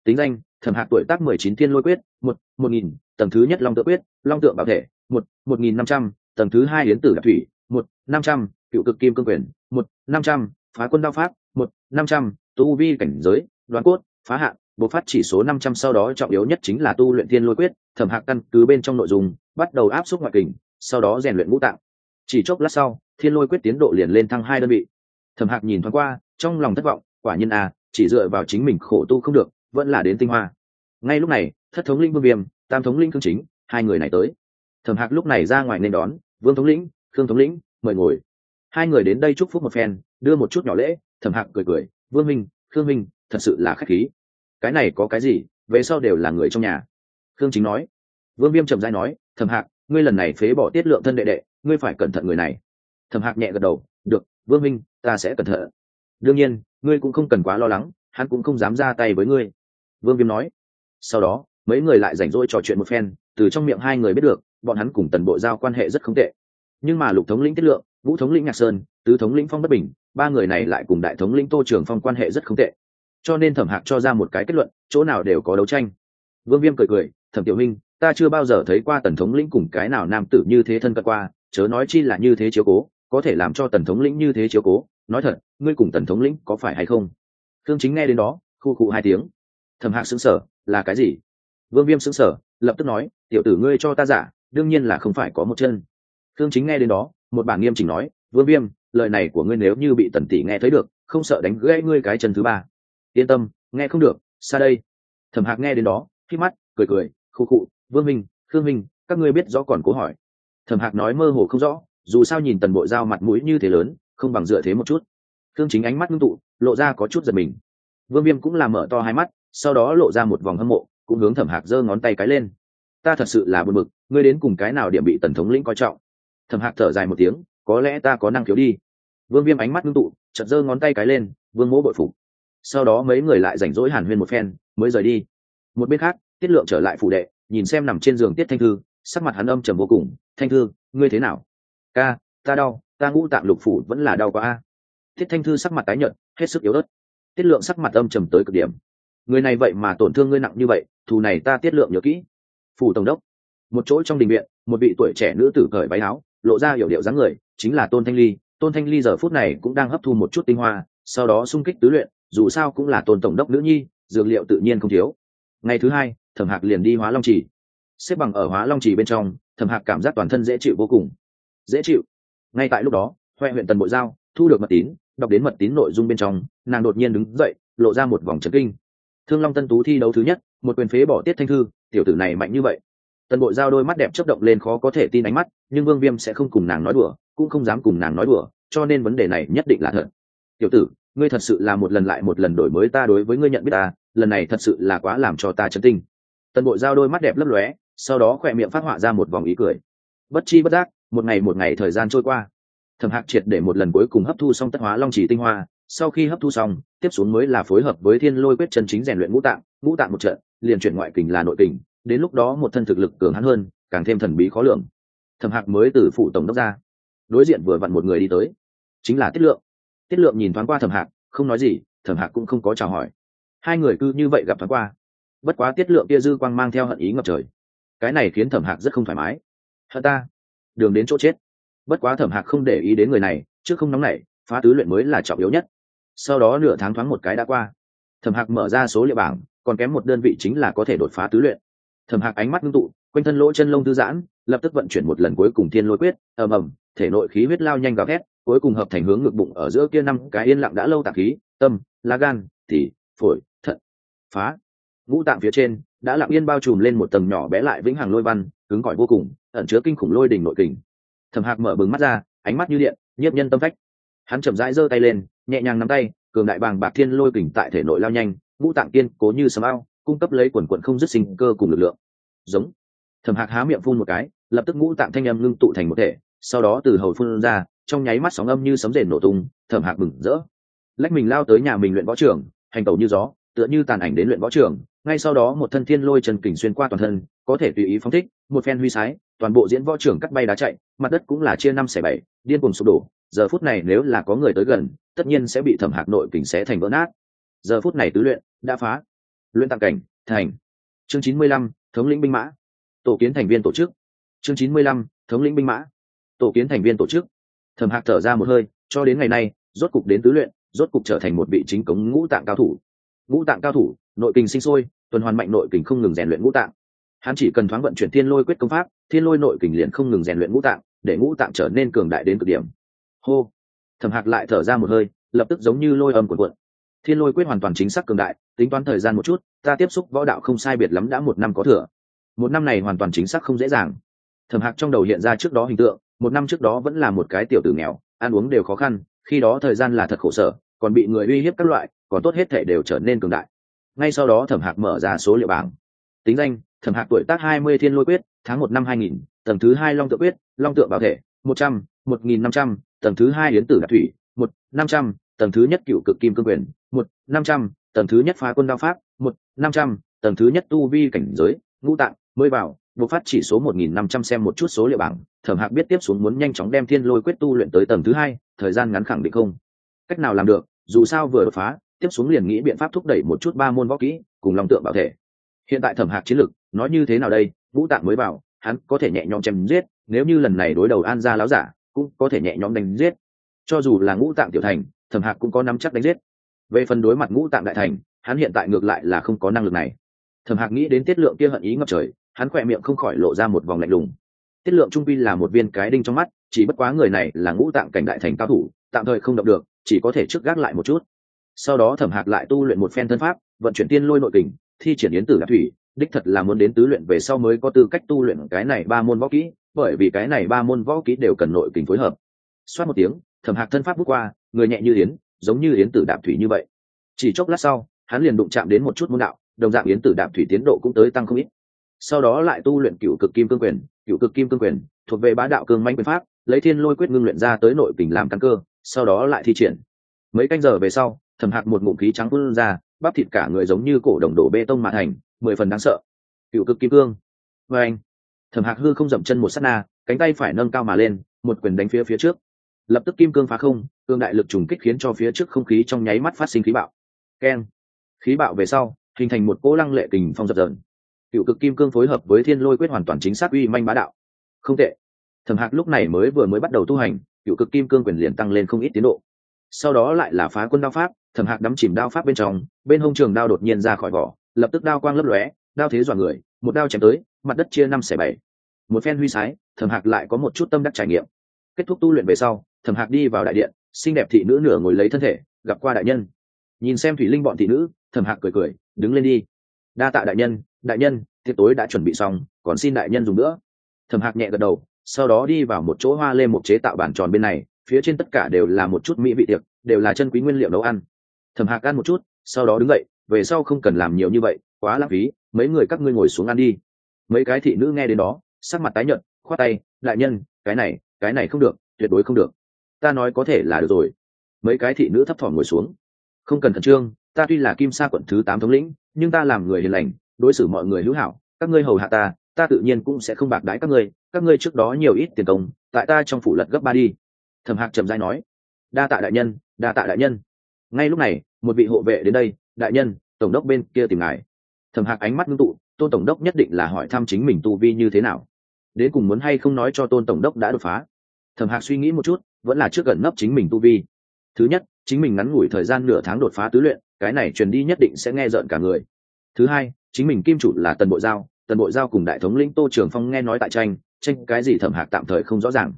Tính danh, thẩm hạc tuổi tác mười chín thiên lôi quyết, một một nghìn, tầng thứ nhất long tự quyết, long tượng bảo thể, một một nghìn năm trăm, tầng thứ hai yến tử đặc thủy, một, năm trăm, cựu cực kim cương quyền, một, năm trăm, phá quân đao pháp, một, năm trăm, tu vi cảnh giới, đoán cốt, phá hạn bộ phát chỉ số năm trăm sau đó trọng yếu nhất chính là tu luyện thiên lôi quyết, thẩm hạc căn cứ bên trong nội dung, bắt đầu áp xúc ngoại kình, sau đó rèn luyện ngũ tạng. Chỉ chốc lát sau, thiên lôi quyết tiến độ liền lên thăng hai đơn vị. Thẩm hạc nhìn thoáng qua, trong lòng thất vọng, quả nhiên à chỉ dựa vào chính mình khổ tu không được, vẫn là đến tinh hoa. Ngay lúc này, thất thống linh vương viêm, tam thống linh cương chính, hai người này tới. Thẩm hạc lúc này ra ngoài nên đón, vương thống lĩnh, khương thống lĩnh, mời ngồi. Hai người đến đây chúc phúc một phen, đưa một chút nhỏ lễ, thẩm hạc cười cười, vương minh khương minh thật sự là khách khí cái này có cái gì, về sau đều là người trong nhà. Khương chính nói. Vương viêm trầm dai nói, thẩm hạc, ngươi lần này phế bỏ tiết lượng thân đệ đệ, ngươi phải cẩn thận người này. Thẩm hạc nhẹ gật đầu, được, vương minh, ta sẽ cẩn thận. Đương nhiên, ngươi cũng không cần quá lo lắng, hắn cũng không dám ra tay với ngươi. Vương viêm nói. Sau đó, mấy người lại rảnh rỗi trò chuyện một phen, từ trong miệng hai người biết được, bọn hắn cùng tần bộ giao quan hệ rất không tệ. Nhưng mà lục thống lĩnh tiết lượng, vũ thống lĩnh nhạc sơn, tứ thống lĩnh phong bất bình, ba người này lại cùng đại thống lĩnh tô trường phong quan hệ rất không tệ cho nên thẩm hạc cho ra một cái kết luận, chỗ nào đều có đấu tranh. Vương viêm cười cười, thẩm tiểu minh, ta chưa bao giờ thấy qua tần thống lĩnh cùng cái nào nam tử như thế thân cận qua, chớ nói chi là như thế chiếu cố, có thể làm cho tần thống lĩnh như thế chiếu cố. Nói thật, ngươi cùng tần thống lĩnh có phải hay không? Thương chính nghe đến đó, khu cụ hai tiếng. Thẩm hạc xứng sở là cái gì? Vương viêm xứng sở lập tức nói, tiểu tử ngươi cho ta giả, đương nhiên là không phải có một chân. Thương chính nghe đến đó, một bản nghiêm chỉnh nói, vương viêm, lời này của ngươi nếu như bị tần tỷ nghe thấy được, không sợ đánh gãy ngươi cái chân thứ ba yên tâm, nghe không được, xa đây. Thầm hạc nghe đến đó, khi mắt, cười cười khu cụ vương minh, khương minh, các ngươi biết rõ còn cố hỏi. Thẩm hạc nói mơ hồ không rõ, dù sao nhìn tần bộ dao mặt mũi như thế lớn, không bằng dựa thế một chút. Thương chính ánh mắt ngưng tụ, lộ ra có chút giật mình. Vương viêm cũng làm mở to hai mắt, sau đó lộ ra một vòng hâm mộ, cũng hướng thẩm hạc giơ ngón tay cái lên. Ta thật sự là buồn bực, ngươi đến cùng cái nào điểm bị tần thống lĩnh coi trọng? Thẩm hạc thở dài một tiếng, có lẽ ta có năng khiếu đi. Vương viêm ánh mắt ngưng tụ chật giơ ngón tay cái lên, vương mỗ bội phục sau đó mấy người lại rảnh rỗi hàn huyên một phen, mới rời đi. Một bên khác, tiết lượng trở lại phủ đệ, nhìn xem nằm trên giường tiết thanh thư, sắc mặt hắn âm trầm vô cùng. Thanh thư, ngươi thế nào? Ca, ta đau, ta ngũ tạng lục phủ vẫn là đau quá a. Tiết thanh thư sắc mặt tái nhợt, hết sức yếu ớt. Tiết lượng sắc mặt âm trầm tới cực điểm. Người này vậy mà tổn thương ngươi nặng như vậy, thù này ta tiết lượng nhớ kỹ. Phủ tổng đốc. Một chỗ trong đình viện, một vị tuổi trẻ nữ tử cởi váy áo, lộ ra hiểu điệu dáng người, chính là tôn thanh ly. Tôn thanh ly giờ phút này cũng đang hấp thu một chút tinh hoa, sau đó sung kích tứ luyện dù sao cũng là tôn tổng đốc nữ nhi, dược liệu tự nhiên không thiếu. Ngày thứ hai, thẩm hạc liền đi hóa long trì. Xếp bằng ở hóa long trì bên trong, thẩm hạc cảm giác toàn thân dễ chịu vô cùng. Dễ chịu. Ngay tại lúc đó huệ huyện tần bộ giao thu được mật tín, đọc đến mật tín nội dung bên trong, nàng đột nhiên đứng dậy, lộ ra một vòng trấn kinh. Thương long tân tú thi đấu thứ nhất, một quyền phế bỏ tiết thanh thư, tiểu tử này mạnh như vậy. Tần bộ giao đôi mắt đẹp chấp động lên khó có thể tin ánh mắt, nhưng vương viêm sẽ không cùng nàng nói đùa, cũng không dám cùng nàng nói đùa, cho nên vấn đề này nhất định là thật. Tiểu tử ngươi thật sự là một lần lại một lần đổi mới ta đối với ngươi nhận biết ta, lần này thật sự là quá làm cho ta chấn tinh tần bộ giao đôi mắt đẹp lấp lóe, sau đó khỏe miệng phát họa ra một vòng ý cười. Bất chi bất giác, một ngày một ngày thời gian trôi qua. Thẩm hạc triệt để một lần cuối cùng hấp thu xong tất hóa long chỉ tinh hoa, sau khi hấp thu xong, tiếp xuống mới là phối hợp với thiên lôi quyết chân chính rèn luyện ngũ tạng ngũ tạng một trận, liền chuyển ngoại kình là nội kình, đến lúc đó một thân thực lực cường hắn hơn, càng thêm thần bí khó lường. Thẩm hạc mới từ phủ tổng đốc ra, đối diện vừa vặn một người đi tới, chính là tiết lượng tiết lượng nhìn thoáng qua thẩm hạc, không nói gì, thẩm hạc cũng không có chào hỏi. Hai người cứ như vậy gặp thoáng qua. Bất quá tiết lượng kia dư quang mang theo hận ý ngập trời. Cái này khiến thẩm hạc rất không thoải mái. Hận ta, đường đến chỗ chết. Bất quá thẩm hạc không để ý đến người này chứ không nóng nảy, phá tứ luyện mới là trọng yếu nhất. Sau đó nửa tháng thoáng một cái đã qua. Thẩm hạc mở ra số liệu bảng, còn kém một đơn vị chính là có thể đột phá tứ luyện. Thẩm hạc ánh mắt ngưng tụ, quanh thân lỗ chân lông thư giãn, lập tức vận chuyển một lần cuối cùng thiên lôi quyết, ầm ầm, thể nội khí huyết lao nhanh gào thét cuối cùng hợp thành hướng ngực bụng ở giữa kia năm cái yên lặng đã lâu tạc khí, tâm, lá gan thì phổi, thận. Phá. Ngũ tạng phía trên, đã lặng yên bao trùm lên một tầng nhỏ bé lại vĩnh hằng lôi văn, cứng cỏi vô cùng, ẩn chứa kinh khủng lôi đỉnh nội kình. Thẩm hạc mở bừng mắt ra, ánh mắt như điện, nhiếp nhân tâm phách. Hắn chậm rãi giơ tay lên, nhẹ nhàng nắm tay, cường đại bàng bạc thiên lôi kình tại thể nội lao nhanh, ngũ tạng tiên cố như sấm ao, cung cấp lấy quần quận không dứt sinh cơ cùng lực lượng. Giống. Thẩm hạc há miệng phun một cái, lập tức ngũ tạng thanh âm ngưng tụ thành một thể, sau đó từ hầu phun ra trong nháy mắt sóng âm như sấm rền nổ tung, thẩm hạc bừng rỡ. Lách mình lao tới nhà mình luyện võ trường, hành tẩu như gió, tựa như tàn ảnh đến luyện võ trường. Ngay sau đó một thân thiên lôi trần kình xuyên qua toàn thân, có thể tùy ý phóng thích, một phen huy sái, toàn bộ diễn võ trường cắt bay đá chạy, mặt đất cũng là chia năm xẻ bảy, điên cùng sụp đổ. Giờ phút này nếu là có người tới gần, tất nhiên sẽ bị thẩm hạc nội kình xé thành vỡ nát. Giờ phút này tứ luyện đã phá. Luyện tặng cảnh, thành. Chương chín mươi lăm, thống lĩnh binh mã. Tổ kiến thành viên tổ chức. Chương chín mươi lăm, thống lĩnh binh mã. Tổ kiến thành viên tổ chức thẩm hạc thở ra một hơi, cho đến ngày nay, rốt cục đến tứ luyện, rốt cục trở thành một vị chính cống ngũ tạng cao thủ. Ngũ tạng cao thủ, nội kình sinh sôi, tuần hoàn mạnh nội kình không ngừng rèn luyện ngũ tạng. Hắn chỉ cần thoáng vận chuyển thiên lôi quyết công pháp, thiên lôi nội kình liền không ngừng rèn luyện ngũ tạng, để ngũ tạng trở nên cường đại đến cực điểm. Hô! Thẩm hạc lại thở ra một hơi, lập tức giống như lôi âm của quận thiên lôi quyết hoàn toàn chính xác cường đại, tính toán thời gian một chút, ta tiếp xúc võ đạo không sai biệt lắm đã một năm có thừa. Một năm này hoàn toàn chính xác không dễ dàng. Thẩm hạc trong đầu hiện ra trước đó hình tượng một năm trước đó vẫn là một cái tiểu tử nghèo, ăn uống đều khó khăn, khi đó thời gian là thật khổ sở, còn bị người uy hiếp các loại, còn tốt hết thể đều trở nên cường đại. Ngay sau đó thẩm hạc mở ra số liệu bảng. Tính danh, thẩm hạc tuổi tác hai mươi thiên lôi quyết, tháng một năm hai nghìn, tầng thứ hai long tự quyết, long tượng bảo thể, một trăm, một nghìn năm trăm, tầng thứ hai yến tử đạt thủy, một, năm trăm, tầng thứ nhất cựu cực kim cương quyền, một, năm trăm, tầng thứ nhất phá quân đao pháp, một, năm trăm, tầng thứ nhất tu vi cảnh giới, ngũ tạng, mới vào buộc phát chỉ số một nghìn năm trăm xem một chút số liệu bảng, thẩm hạc biết tiếp xuống muốn nhanh chóng đem thiên lôi quyết tu luyện tới tầng thứ hai, thời gian ngắn khẳng định không. Cách nào làm được, dù sao vừa đột phá, tiếp xuống liền nghĩ biện pháp thúc đẩy một chút ba môn võ kỹ, cùng lòng tượng bảo thể. Hiện tại thẩm hạc chiến lực, nói như thế nào đây, vũ tạng mới vào hắn có thể nhẹ nhõm chém giết, nếu như lần này đối đầu an gia láo giả, cũng có thể nhẹ nhõm đánh giết. Cho dù là ngũ tạng tiểu thành, thẩm hạc cũng có nắm chắc đánh giết. Về phần đối mặt ngũ tạng đại thành, hắn hiện tại ngược lại là không có năng lực này. Thẩm hạc nghĩ đến tiết lượng kia hận ý ngập trời hắn khỏe miệng không khỏi lộ ra một vòng lạnh lùng. Tiết lượng trung pin là một viên cái đinh trong mắt, chỉ bất quá người này là ngũ tạng cảnh đại thành cao thủ, tạm thời không động được, chỉ có thể trước gác lại một chút. Sau đó thẩm hạc lại tu luyện một phen thân pháp, vận chuyển tiên lôi nội kình, thi triển yến tử đạp thủy, đích thật là muốn đến tứ luyện về sau mới có tư cách tu luyện cái này ba môn võ kỹ, bởi vì cái này ba môn võ kỹ đều cần nội kình phối hợp. Xoát một tiếng, thẩm hạc thân pháp bước qua, người nhẹ như yến, giống như yến tử đạm thủy như vậy. Chỉ chốc lát sau, hắn liền đụng chạm đến một chút môn đạo, đồng dạng yến tử đạm thủy tiến độ cũng tới tăng không ít sau đó lại tu luyện cựu cực kim cương quyền, cựu cực kim cương quyền, thuộc về bá đạo cương manh quyền pháp, lấy thiên lôi quyết ngưng luyện ra tới nội kình làm căn cơ, sau đó lại thi triển. Mấy canh giờ về sau, thẩm hạc một ngụm khí trắng phun ra, bắp thịt cả người giống như cổ đồng đổ bê tông mà thành, mười phần đáng sợ. Cựu cực kim cương. Vê anh, thẩm hạc hư không dậm chân một s á t na, cánh tay phải nâng cao mà lên, một quyền đánh phía phía trước. Lập tức kim cương phá không, cương đại lực trùng kích khiến cho phía trước không khí trong nháy mắt phát sinh khí bạo. Keng. Khí bạo về sau, hình thành một cỗ lăng lệ kình phong dập dờn cựu cực kim cương phối hợp với thiên lôi quyết hoàn toàn chính xác uy manh bá đạo. Không tệ. Thẩm hạc lúc này mới vừa mới bắt đầu tu hành, cựu cực kim cương quyền liền tăng lên không ít tiến độ. Sau đó lại là phá quân đao pháp, thẩm hạc đắm chìm đao pháp bên trong, bên hông trường đao đột nhiên ra khỏi vỏ, lập tức đao quang lấp lóe, đao thế dọa người, một đao chém tới, mặt đất chia năm xẻ bảy. Một phen huy sái, thẩm hạc lại có một chút tâm đắc trải nghiệm. Kết thúc tu luyện về sau, thẩm hạc đi vào đại điện, xinh đẹp thị nữ nửa ngồi lấy thân thể, gặp qua đại nhân. Nhìn xem thủy linh bọn thị nữ, thẩm hạc cười cười, đứng lên đi. Đa tạ đại nhân đại nhân, tiệc tối đã chuẩn bị xong, còn xin đại nhân dùng nữa. Thẩm hạc nhẹ gật đầu, sau đó đi vào một chỗ hoa lê một chế tạo bản tròn bên này, phía trên tất cả đều là một chút mỹ vị tiệc, đều là chân quý nguyên liệu nấu ăn. Thẩm hạc ăn một chút, sau đó đứng dậy, về sau không cần làm nhiều như vậy, quá lãng phí, mấy người các ngươi ngồi xuống ăn đi. Mấy cái thị nữ nghe đến đó, sắc mặt tái nhợt, khoát tay, đại nhân, cái này cái này không được, tuyệt đối không được. Ta nói có thể là được rồi. Mấy cái thị nữ thấp thỏm ngồi xuống. Không cần khẩn trương, ta tuy là kim sa quận thứ tám thống lĩnh, nhưng ta làm người hiền lành đối xử mọi người hữu hảo, các ngươi hầu hạ ta ta tự nhiên cũng sẽ không bạc đái các ngươi các ngươi trước đó nhiều ít tiền công, tại ta trong phủ lật gấp ba đi. Thẩm hạc trầm dai nói. Đa tạ đại nhân, đa tạ đại nhân. Ngay lúc này, một vị hộ vệ đến đây, đại nhân, tổng đốc bên kia tìm ngài. Thẩm hạc ánh mắt ngưng tụ, tôn tổng đốc nhất định là hỏi thăm chính mình tu vi như thế nào. Đến cùng muốn hay không nói cho tôn tổng đốc đã đột phá. Thẩm hạc suy nghĩ một chút, vẫn là trước gần nấp chính mình tu vi. Thứ nhất, chính mình ngắn ngủi thời gian nửa tháng đột phá tứ luyện, cái này truyền đi nhất định sẽ nghe rợn cả người. Thứ hai chính mình kim chủ là tần bộ giao, tần bộ giao cùng đại thống lĩnh tô trường phong nghe nói tại tranh tranh cái gì thẩm hạc tạm thời không rõ ràng.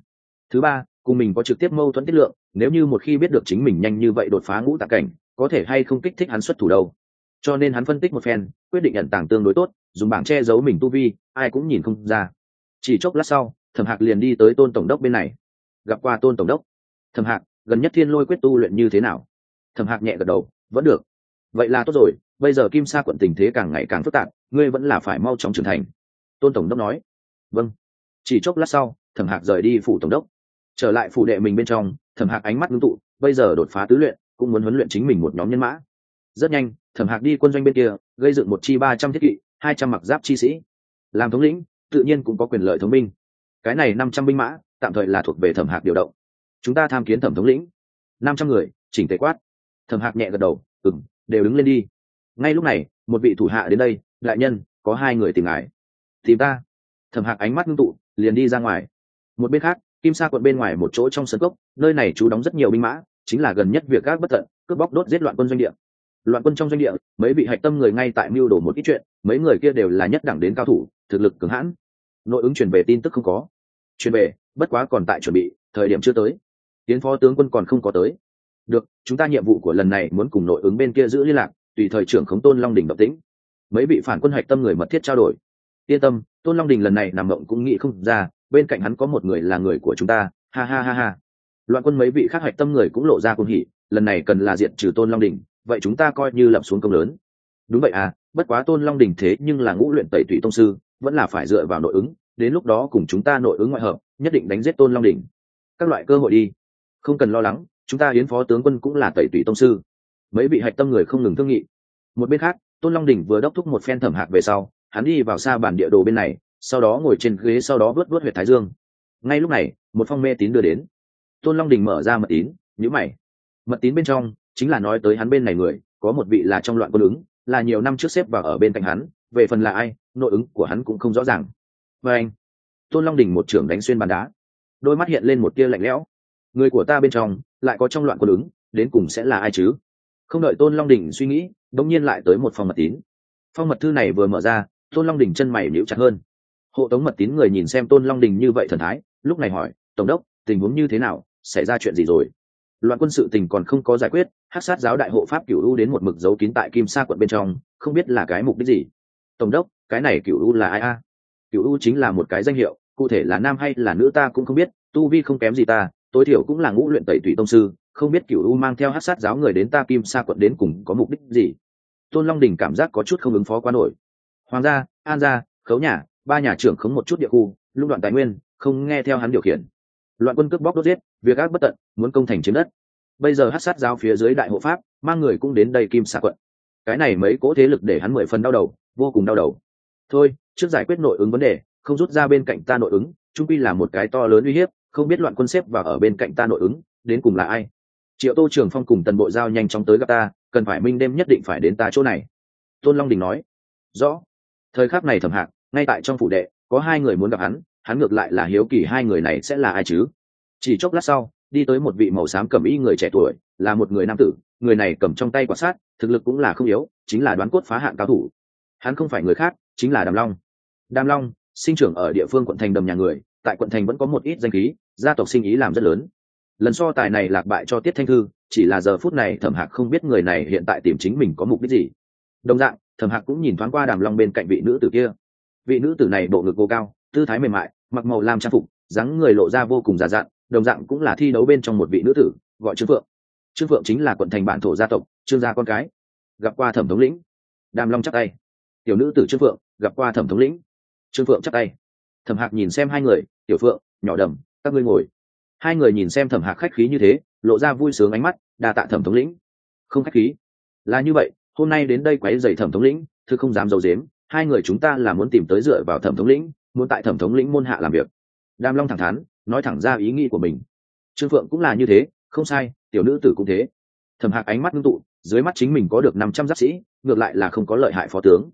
Thứ ba, cùng mình có trực tiếp mâu thuẫn tiết lượng, nếu như một khi biết được chính mình nhanh như vậy đột phá ngũ tạc cảnh, có thể hay không kích thích hắn xuất thủ đâu. Cho nên hắn phân tích một phen, quyết định nhận tảng tương đối tốt, dùng bảng che giấu mình tu vi, ai cũng nhìn không ra. Chỉ chốc lát sau, thẩm hạc liền đi tới tôn tổng đốc bên này. Gặp qua tôn tổng đốc. Thẩm hạc, gần nhất thiên lôi quyết tu luyện như thế nào? Thẩm hạc nhẹ gật đầu, vẫn được vậy là tốt rồi, bây giờ kim sa quận tình thế càng ngày càng phức tạp, ngươi vẫn là phải mau chóng trưởng thành. Tôn tổng đốc nói. Vâng. Chỉ chốc lát sau, thẩm hạc rời đi phủ tổng đốc. Trở lại phủ đệ mình bên trong, thẩm hạc ánh mắt ngưng tụ, bây giờ đột phá tứ luyện, cũng muốn huấn luyện chính mình một nhóm nhân mã. Rất nhanh, thẩm hạc đi quân doanh bên kia, gây dựng một chi ba trăm thiết kỵ, hai trăm mặc giáp chi sĩ. Làm thống lĩnh, tự nhiên cũng có quyền lợi thống minh. cái này năm trăm binh mã, tạm thời là thuộc về thẩm hạc điều động. Chúng ta tham kiến thẩm thống lĩnh. Năm trăm người, chỉnh tề quát. Thẩm hạc nhẹ gật đầu ừng đều đứng lên đi. Ngay lúc này, một vị thủ hạ đến đây, đại nhân, có hai người tìm ngài. Tìm ta? Thẩm hạc ánh mắt ngưng tụ, liền đi ra ngoài. Một bên khác, kim sa quận bên ngoài một chỗ trong sân cốc, nơi này chú đóng rất nhiều binh mã, chính là gần nhất việc gác bất tận, cướp bóc đốt giết loạn quân doanh địa. Loạn quân trong doanh địa, mấy vị hạch tâm người ngay tại mưu đồ một ít chuyện, mấy người kia đều là nhất đẳng đến cao thủ, thực lực cứng hãn. Nội ứng truyền về tin tức không có. Truyền về, bất quá còn tại chuẩn bị, thời điểm chưa tới. Tiến phó tướng quân còn không có tới được, chúng ta nhiệm vụ của lần này muốn cùng nội ứng bên kia giữ liên lạc, tùy thời trưởng khống tôn long đình độc tĩnh. Mấy vị phản quân hạch tâm người mật thiết trao đổi. Yên tâm, tôn long đình lần này nằm mộng cũng nghĩ không ra, bên cạnh hắn có một người là người của chúng ta, ha ha ha ha. Loạn quân mấy vị khác hạch tâm người cũng lộ ra cung hỉ, lần này cần là diện trừ tôn long đình, vậy chúng ta coi như lập xuống công lớn. Đúng vậy à bất quá tôn long đình thế nhưng là ngũ luyện tẩy tủy tông sư, vẫn là phải dựa vào nội ứng, đến lúc đó cùng chúng ta nội ứng ngoại hợp, nhất định đánh giết tôn long đình. Các loại cơ hội đi. Không cần lo lắng chúng ta hiến phó tướng quân cũng là tẩy tủy tông sư. Mấy vị hạch tâm người không ngừng thương nghị. Một bên khác, tôn long đình vừa đốc thúc một phen thẩm hạc về sau, hắn đi vào xa bản địa đồ bên này, sau đó ngồi trên ghế sau đó vớt vớt huyệt thái dương. Ngay lúc này, một phong mê tín đưa đến. Tôn long đình mở ra mật tín nhữ mày. Mật tín bên trong, chính là nói tới hắn bên này người, có một vị là trong loạn quân ứng, là nhiều năm trước xếp vào ở bên cạnh hắn, về phần là ai, nội ứng của hắn cũng không rõ ràng. Và anh, tôn long đình một trưởng đánh xuyên bàn đá. Đôi mắt hiện lên một tia lạnh lẽo người của ta bên trong lại có trong loạn quân ứng, đến cùng sẽ là ai chứ? Không đợi tôn long đình suy nghĩ đ nhiên lại tới một phong mật tín. Phong mật thư này vừa mở ra, tôn long đình chân mày níu chặt hơn. Hộ tống mật tín người nhìn xem tôn long đình như vậy thần thái, lúc này hỏi, tổng đốc, tình huống như thế nào? Xảy ra chuyện gì rồi? Loạn quân sự tình còn không có giải quyết hát sát giáo đại hộ pháp cửu u đến một mực dấu kín tại kim sa quận bên trong, không biết là cái mục đích gì. Tổng đốc, cái này cựu u là ai a? Cựu u chính là một cái danh hiệu, cụ thể là nam hay là nữ ta cũng không biết, tu vi không kém gì ta tối thiểu cũng là ngũ luyện tẩy tùy tông sư, không biết cựu u mang theo hát sát giáo người đến ta kim sa quận đến cùng có mục đích gì. Tôn long đình cảm giác có chút không ứng phó quá nổi. Hoàng gia, an gia, khấu nhà, ba nhà trưởng khống một chút địa khu, lũng đoạn tài nguyên, không nghe theo hắn điều khiển. Loạn quân cướp bóc đốt giết, việc ác bất tận, muốn công thành chiếm đất. Bây giờ hát sát giáo phía dưới đại hộ pháp, mang người cũng đến đây kim sa quận. Cái này mấy cỗ thế lực để hắn mười phần đau đầu, vô cùng đau đầu. Thôi, trước giải quyết nội ứng vấn đề, không rút ra bên cạnh ta nội ứng, trung quy là một cái to lớn uy hiếp không biết loạn quân xếp và ở bên cạnh ta nội ứng, đến cùng là ai? Triệu tô trường phong cùng tần bộ giao nhanh chóng tới gặp ta, cần phải minh đêm nhất định phải đến ta chỗ này. Tôn long đình nói. Rõ. Thời khắc này thẩm hạc, ngay tại trong phủ đệ, có hai người muốn gặp hắn hắn ngược lại là hiếu kỳ hai người này sẽ là ai chứ? Chỉ chốc lát sau, đi tới một vị màu xám cầm y người trẻ tuổi, là một người nam tử, người này cầm trong tay quả sát thực lực cũng là không yếu, chính là đoán cốt phá hạn cao thủ. Hắn không phải người khác, chính là đàm long. Đàm long, sinh trưởng ở địa phương quận thành đầm nhà người, tại quận thành vẫn có một ít danh khí gia tộc sinh ý làm rất lớn. Lần so tài này lạc bại cho tiết thanh thư, chỉ là giờ phút này thẩm hạc không biết người này hiện tại tìm chính mình có mục đích gì. Đồng dạng, thẩm hạc cũng nhìn thoáng qua đàm long bên cạnh vị nữ tử kia. Vị nữ tử này bộ ngực cô cao, tư thái mềm mại, mặc màu làm trang phục, dáng người lộ ra vô cùng già dặn, đồng dạng cũng là thi đấu bên trong một vị nữ tử, gọi trương phượng. Trương phượng chính là quận thành bản thổ gia tộc, trương gia con cái. Gặp qua thẩm thống lĩnh. Đàm long chắc tay. Tiểu nữ tử trương phượng, gặp qua thẩm thống lĩnh. Trương phượng chắc tay. Thẩm hạc nhìn xem hai người, tiểu phượng, nhỏ đầm các ngươi ngồi. Hai người nhìn xem thẩm hạc khách khí như thế, lộ ra vui sướng ánh mắt, đa tạ thẩm thống lĩnh. Không khách khí. Là như vậy, hôm nay đến đây quấy dày thẩm thống lĩnh, thư không dám d i ấ u dếm hai người chúng ta là muốn tìm tới dựa vào thẩm thống lĩnh, muốn tại thẩm thống lĩnh môn hạ làm việc. Đam long thẳng thắn, nói thẳng ra ý nghĩ của mình. Trương phượng cũng là như thế, không sai, tiểu nữ tử cũng thế. Thẩm hạc ánh mắt ngưng tụ, dưới mắt chính mình có được năm trăm giáp sĩ, ngược lại là không có lợi hại phó tướng.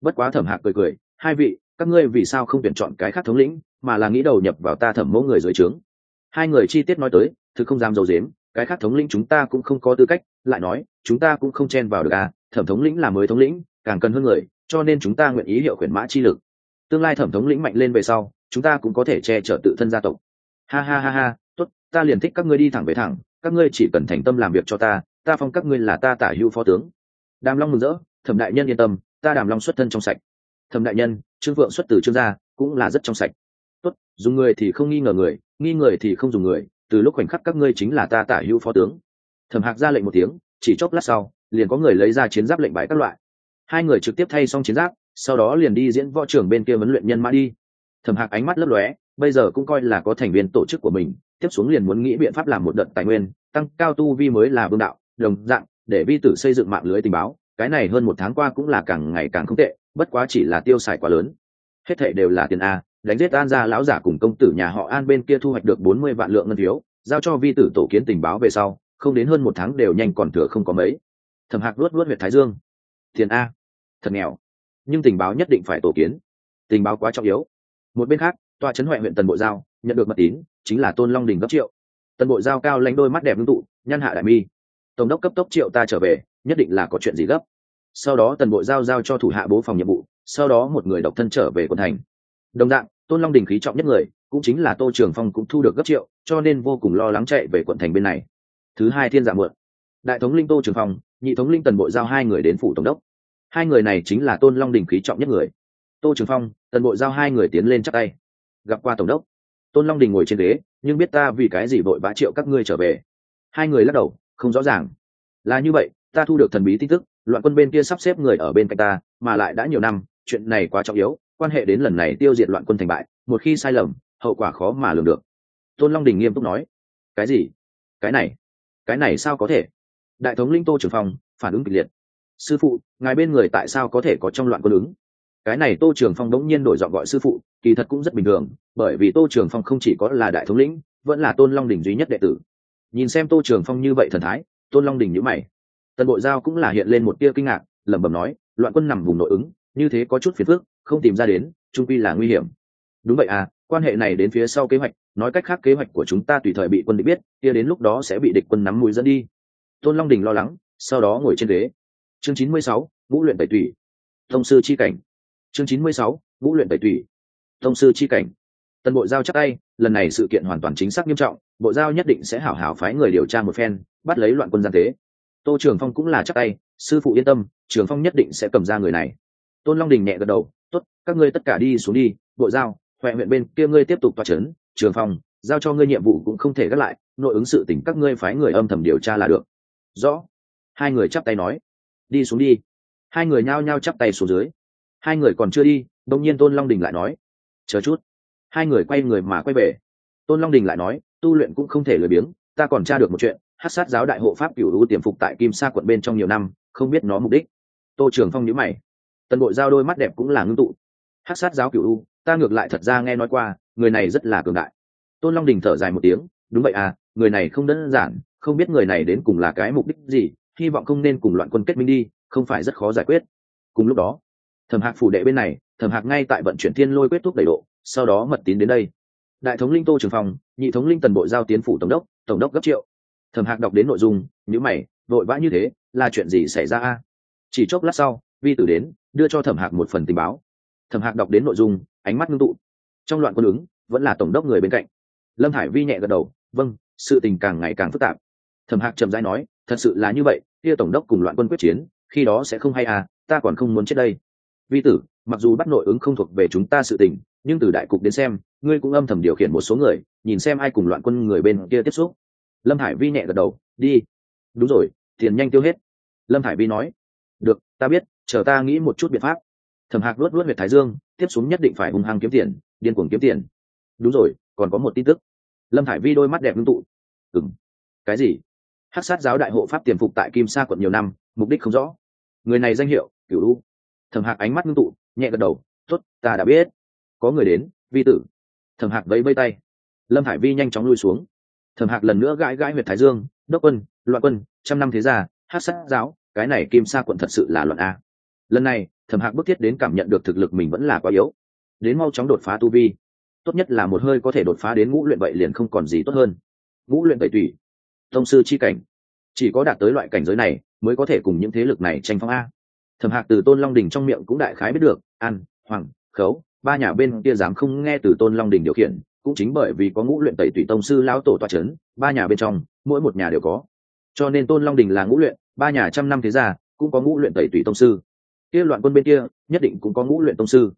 Bất quá thẩm hạc cười cười, hai vị các ngươi vì sao không tuyển chọn cái khác thống lĩnh, mà là nghĩ đầu nhập vào ta thẩm mẫu người dưới trướng? Hai người chi tiết nói tới, thực không dám dầu dếm cái khác thống lĩnh chúng ta cũng không có tư cách, lại nói, chúng ta cũng không chen vào được à thẩm thống lĩnh là mới thống lĩnh, càng cần hơn người, cho nên chúng ta nguyện ý hiệu khuyển mã chi lực. Tương lai thẩm thống lĩnh mạnh lên về sau, chúng ta cũng có thể che chở tự thân gia tộc. Ha ha ha ha, tốt, ta liền thích các ngươi đi thẳng về thẳng, các ngươi chỉ cần thành tâm làm việc cho ta ta phong các ngươi là ta tả hữu phó tướng. Đàm long mừng rỡ, thẩm đại nhân yên tâm, ta đàm long xuất thân trong sạch thẩm đại nhân, trương phượng xuất từ trương gia, cũng là rất trong sạch. Tốt, dùng người thì không nghi ngờ người, nghi người thì không dùng người, từ lúc khoảnh khắc các ngươi chính là ta tả hữu phó tướng. Thẩm hạc ra lệnh một tiếng, chỉ chốc lát sau, liền có người lấy ra chiến giáp lệnh bài các loại. Hai người trực tiếp thay xong chiến giáp, sau đó liền đi diễn võ trưởng bên kia huấn luyện nhân mã đi. Thẩm hạc ánh mắt lấp lóe, bây giờ cũng coi là có thành viên tổ chức của mình, tiếp xuống liền muốn nghĩ biện pháp làm một đợt tài nguyên, tăng cao tu vi mới là vương đạo, đồng dạng, để vi tử xây dựng mạng lưới tình báo, cái này hơn một tháng qua cũng là càng ngày càng không tệ bất quá chỉ là tiêu xài quá lớn. Hết thệ đều là tiền a, đánh giết an gia lão giả cùng công tử nhà họ an bên kia thu hoạch được bốn mươi vạn lượng ngân phiếu, giao cho vi tử tổ kiến tình báo về sau, không đến hơn một tháng đều nhanh còn thừa không có mấy. Thầm hạc luốt luốt huyện thái dương. Tiền a. Thật nghèo. Nhưng tình báo nhất định phải tổ kiến. Tình báo quá trọng yếu. Một bên khác, tòa trấn huệ huyện tần bộ giao, nhận được mật tín, chính là tôn long đình gấp triệu. Tần bộ giao cao lãnh đôi mắt đẹp ngưng tụ nhăn hạ đại mi, tổng đốc cấp tốc triệu ta trở về, nhất định là có chuyện gì gấp sau đó tần bộ giao giao cho thủ hạ bố phòng nhiệm vụ, sau đó một người độc thân trở về quận thành. Đồng dạng, tôn long đình khí trọng nhất người, cũng chính là tô trường phong cũng thu được gấp triệu, cho nên vô cùng lo lắng chạy về quận thành bên này. Thứ hai thiên dạ mượn. Đại thống linh tô trường phong, nhị thống linh tần bộ giao hai người đến phủ tổng đốc. Hai người này chính là tôn long đình khí trọng nhất người. Tô trường phong, tần bộ giao hai người tiến lên chắc tay. Gặp qua tổng đốc. Tôn long đình ngồi trên ghế, nhưng biết ta vì cái gì vội vã triệu các ngươi trở về? Hai người lắc đầu, không rõ ràng. Là như vậy, ta thu được thần bí tin tức loạn quân bên kia sắp xếp người ở bên cạnh ta, mà lại đã nhiều năm, chuyện này quá trọng yếu, quan hệ đến lần này tiêu diệt loạn quân thành bại, một khi sai lầm, hậu quả khó mà lường được. Tôn long đình nghiêm túc nói. Cái gì? Cái này? Cái này sao có thể? Đại thống linh tô trưởng phong phản ứng kịch liệt. Sư phụ, ngài bên người tại sao có thể có trong loạn quân ứng? Cái này tô trường phong đống nhiên đổi dọn gọi sư phụ, kỳ thật cũng rất bình thường, bởi vì tô trường phong không chỉ có là đại thống lĩnh, vẫn là tôn long đình duy nhất đệ tử. Nhìn xem tô trường phong như vậy thần thái, tôn long đình nhữ mày tần bộ giao cũng là hiện lên một tia kinh ngạc, lẩm bẩm nói, loạn quân nằm vùng nội ứng, như thế có chút phiền phức, không tìm ra đến, trung quy là nguy hiểm. Đúng vậy à quan hệ này đến phía sau kế hoạch, nói cách khác kế hoạch của chúng ta tùy thời bị quân địch biết, kia đến lúc đó sẽ bị địch quân nắm mũi dẫn đi. Tôn long đình lo lắng, sau đó ngồi trên ghế. Chương chín mươi sáu, vũ luyện tẩy tủy. Thông sư chi cảnh. Chương chín mươi sáu, vũ luyện tẩy tủy. Thông sư chi cảnh. Tần bộ giao chắc tay, lần này sự kiện hoàn toàn chính xác nghiêm trọng bộ giao nhất định sẽ hảo hảo phái người điều tra một phen, bắt lấy loạn quân gian tế tô trường phong cũng là chắc tay sư phụ yên tâm trường phong nhất định sẽ cầm ra người này. Tôn long đình nhẹ gật đầu t ố t các ngươi tất cả đi xuống đi bộ giao huệ huyện bên kia ngươi tiếp tục toa c h ấ n trường Phong, giao cho ngươi nhiệm vụ cũng không thể gác lại nội ứng sự tỉnh các ngươi phái người âm thầm điều tra là được. Rõ. Hai người chắp tay nói đi xuống đi. Hai người nhao nhao chắp tay xuống dưới. Hai người còn chưa đi đông nhiên tôn long đình lại nói chờ chút. Hai người quay người mà quay về. Tôn long đình lại nói tu luyện cũng không thể lười biếng ta còn tra được một chuyện hát sát giáo đại hộ pháp cựu lũ tiềm phục tại kim sa quận bên trong nhiều năm, không biết nó mục đích. Tô trường phong nhữ mày. Tần bộ giao đôi mắt đẹp cũng là ngưng tụ. Hát sát giáo cựu u, ta ngược lại thật ra nghe nói qua, người này rất là cường đại. Tôn long đình thở dài một tiếng, đúng vậy à người này không đơn giản, không biết người này đến cùng là cái mục đích gì, hy vọng không nên cùng loạn quân kết minh đi, không phải rất khó giải quyết. Cùng lúc đó, thẩm hạc phủ đệ bên này, thẩm hạc ngay tại vận chuyển thiên lôi quyết thúc đầy độ, sau đó mật tín đến đây. Đại thống linh tô trường phong, nhị thống linh tần bộ giao tiến phủ tổng đốc tổng đốc gấp triệu thẩm hạc đọc đến nội dung nhữ mày, vội vã như thế, là chuyện gì xảy ra a? Chỉ chốc lát sau, vi tử đến, đưa cho thẩm hạc một phần tình báo. Thẩm hạc đọc đến nội dung, ánh mắt ngưng tụ. Trong loạn quân ứng, vẫn là tổng đốc người bên cạnh. Lâm hải vi nhẹ gật đầu vâng sự tình càng ngày càng phức tạp. Thẩm hạc trầm rãi nói, thật sự là như vậy, kia tổng đốc cùng loạn quân quyết chiến, khi đó sẽ không hay à ta còn không muốn chết đây. Vi tử, mặc dù bắt nội ứng không thuộc về chúng ta sự tình, nhưng từ đại cục đến xem, ngươi cũng âm thầm điều khiển một số người, nhìn xem ai cùng loạn quân người bên kia tiếp xúc lâm hải vi nhẹ gật đầu, đi. Đúng rồi, tiền nhanh tiêu hết. Lâm hải vi nói, được, ta biết, chờ ta nghĩ một chút biện pháp. Thẩm hạc luốt luốt huyệt thái dương, tiếp xuống nhất định phải hung hăng kiếm tiền, điên cuồng kiếm tiền. Đúng rồi, còn có một tin tức. Lâm hải vi đôi mắt đẹp ngưng tụ. Ừng cái gì? Hát sát giáo đại hộ pháp tiềm phục tại kim sa quận nhiều năm, mục đích không rõ. Người này danh hiệu, cửu u thẩm hạc ánh mắt ngưng tụ, nhẹ gật đầu t ố t ta đã biết. Có người đến, vi tử. Thẩm hạc vẫy vây tay. Lâm hải vi nhanh chóng lui xuống thẩm hạc lần nữa gãi gãi huyệt thái dương, đốc quân, loạn quân, trăm năm thế gia, hát sát giáo, cái này kim sa quận thật sự là loạn a. Lần này, thẩm hạc bức thiết đến cảm nhận được thực lực mình vẫn là quá yếu. Đến mau chóng đột phá tu vi. Tốt nhất là một hơi có thể đột phá đến ngũ luyện vậy liền không còn gì tốt hơn. Ngũ luyện tẩy tùy thông sư chi cảnh. Chỉ có đạt tới loại cảnh giới này, mới có thể cùng những thế lực này tranh phong a. Thẩm hạc từ tôn long đình trong miệng cũng đại khái biết được an hoàng khấu, ba nhà bên kia dám không nghe từ tôn long đình điều khiển cũng chính bởi vì có ngũ luyện tẩy tùy tông sư lão tổ toa trấn ba nhà bên trong, mỗi một nhà đều có. Cho nên tôn long đình là ngũ luyện, ba nhà trăm năm thế gia, cũng có ngũ luyện tẩy tùy tông sư. Kia loạn quân bên kia, nhất định cũng có ngũ luyện tông sư.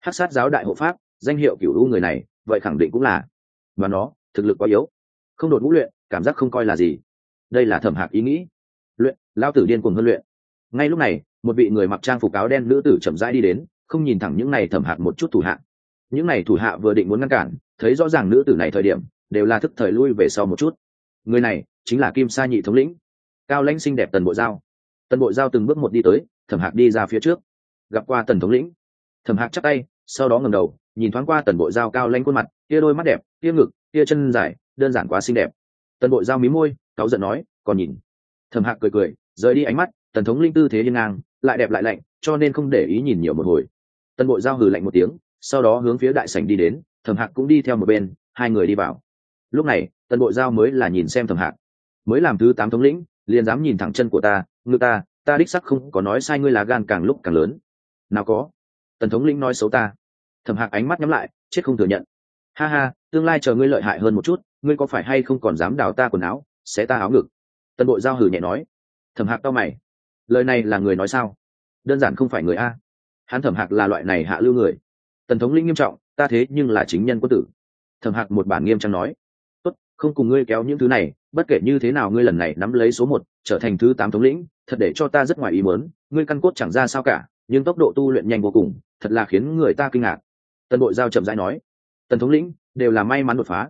Hát sát giáo đại hộ pháp, danh hiệu cựu lũ người này, vậy khẳng định cũng là. Mà nó, thực lực quá yếu. Không đột ngũ luyện, cảm giác không coi là gì. Đây là thẩm hạc ý nghĩ. Luyện lao tử điên cuồng hơn luyện. Ngay lúc này, một vị người mặc trang phục áo đen nữ tử chậm rãi đi đến, không nhìn thẳng những này thẩm hạc một chút thủ hạ những này thủ hạ vừa định muốn ngăn cản, thấy rõ ràng nữ tử này thời điểm, đều là thức thời lui về sau một chút. Người này, chính là kim sa nhị thống lĩnh. Cao lãnh xinh đẹp tần bộ giao. Tần bộ giao từng bước một đi tới, thẩm hạc đi ra phía trước. Gặp qua tần thống lĩnh. Thẩm hạc chắc tay, sau đó ngầm đầu, nhìn thoáng qua tần bộ giao cao lãnh khuôn mặt kia đôi mắt đẹp kia ngực kia chân dài, đơn giản quá xinh đẹp. Tần bộ giao mí môi, cáu giận nói, còn nhìn. Thẩm hạc cười cười, rời đi ánh mắt, tần thống linh tư thế hiên ngang, lại đẹp lại lạnh, cho nên không để ý nhìn nhiều một hồi. Tần bộ giao hừ lạnh một tiếng sau đó hướng phía đại sảnh đi đến, thẩm hạc cũng đi theo một bên, hai người đi vào. Lúc này, tần bộ giao mới là nhìn xem thẩm hạc. Mới làm thứ tám thống lĩnh, liền dám nhìn thẳng chân của ta ngư ta ta đích sắc không có nói sai ngươi là gan càng lúc càng lớn. Nào có. Tần thống lĩnh nói xấu ta. Thẩm hạc ánh mắt nhắm lại, chết không thừa nhận. Ha ha, tương lai chờ ngươi lợi hại hơn một chút, ngươi có phải hay không còn dám đào ta quần áo, xé ta áo ngực? Tần bộ giao hử nhẹ nói. Thẩm hạc tao mày. Lời này là người nói sao? Đơn giản không phải người a. Hắn thẩm hạc là loại này hạ lưu người tần thống lĩnh nghiêm trọng, ta thế nhưng là chính nhân quân tử. Thẩm hạc một bản nghiêm trang nói. Tốt, không cùng ngươi kéo những thứ này, bất kể như thế nào ngươi lần này nắm lấy số một, trở thành thứ tám thống lĩnh, thật để cho ta rất ngoài ý mớn ngươi căn cốt chẳng ra sao cả, nhưng tốc độ tu luyện nhanh vô cùng, thật là khiến người ta kinh ngạc. Tần bội giao chậm rãi nói. Tần thống lĩnh, đều là may mắn đột phá.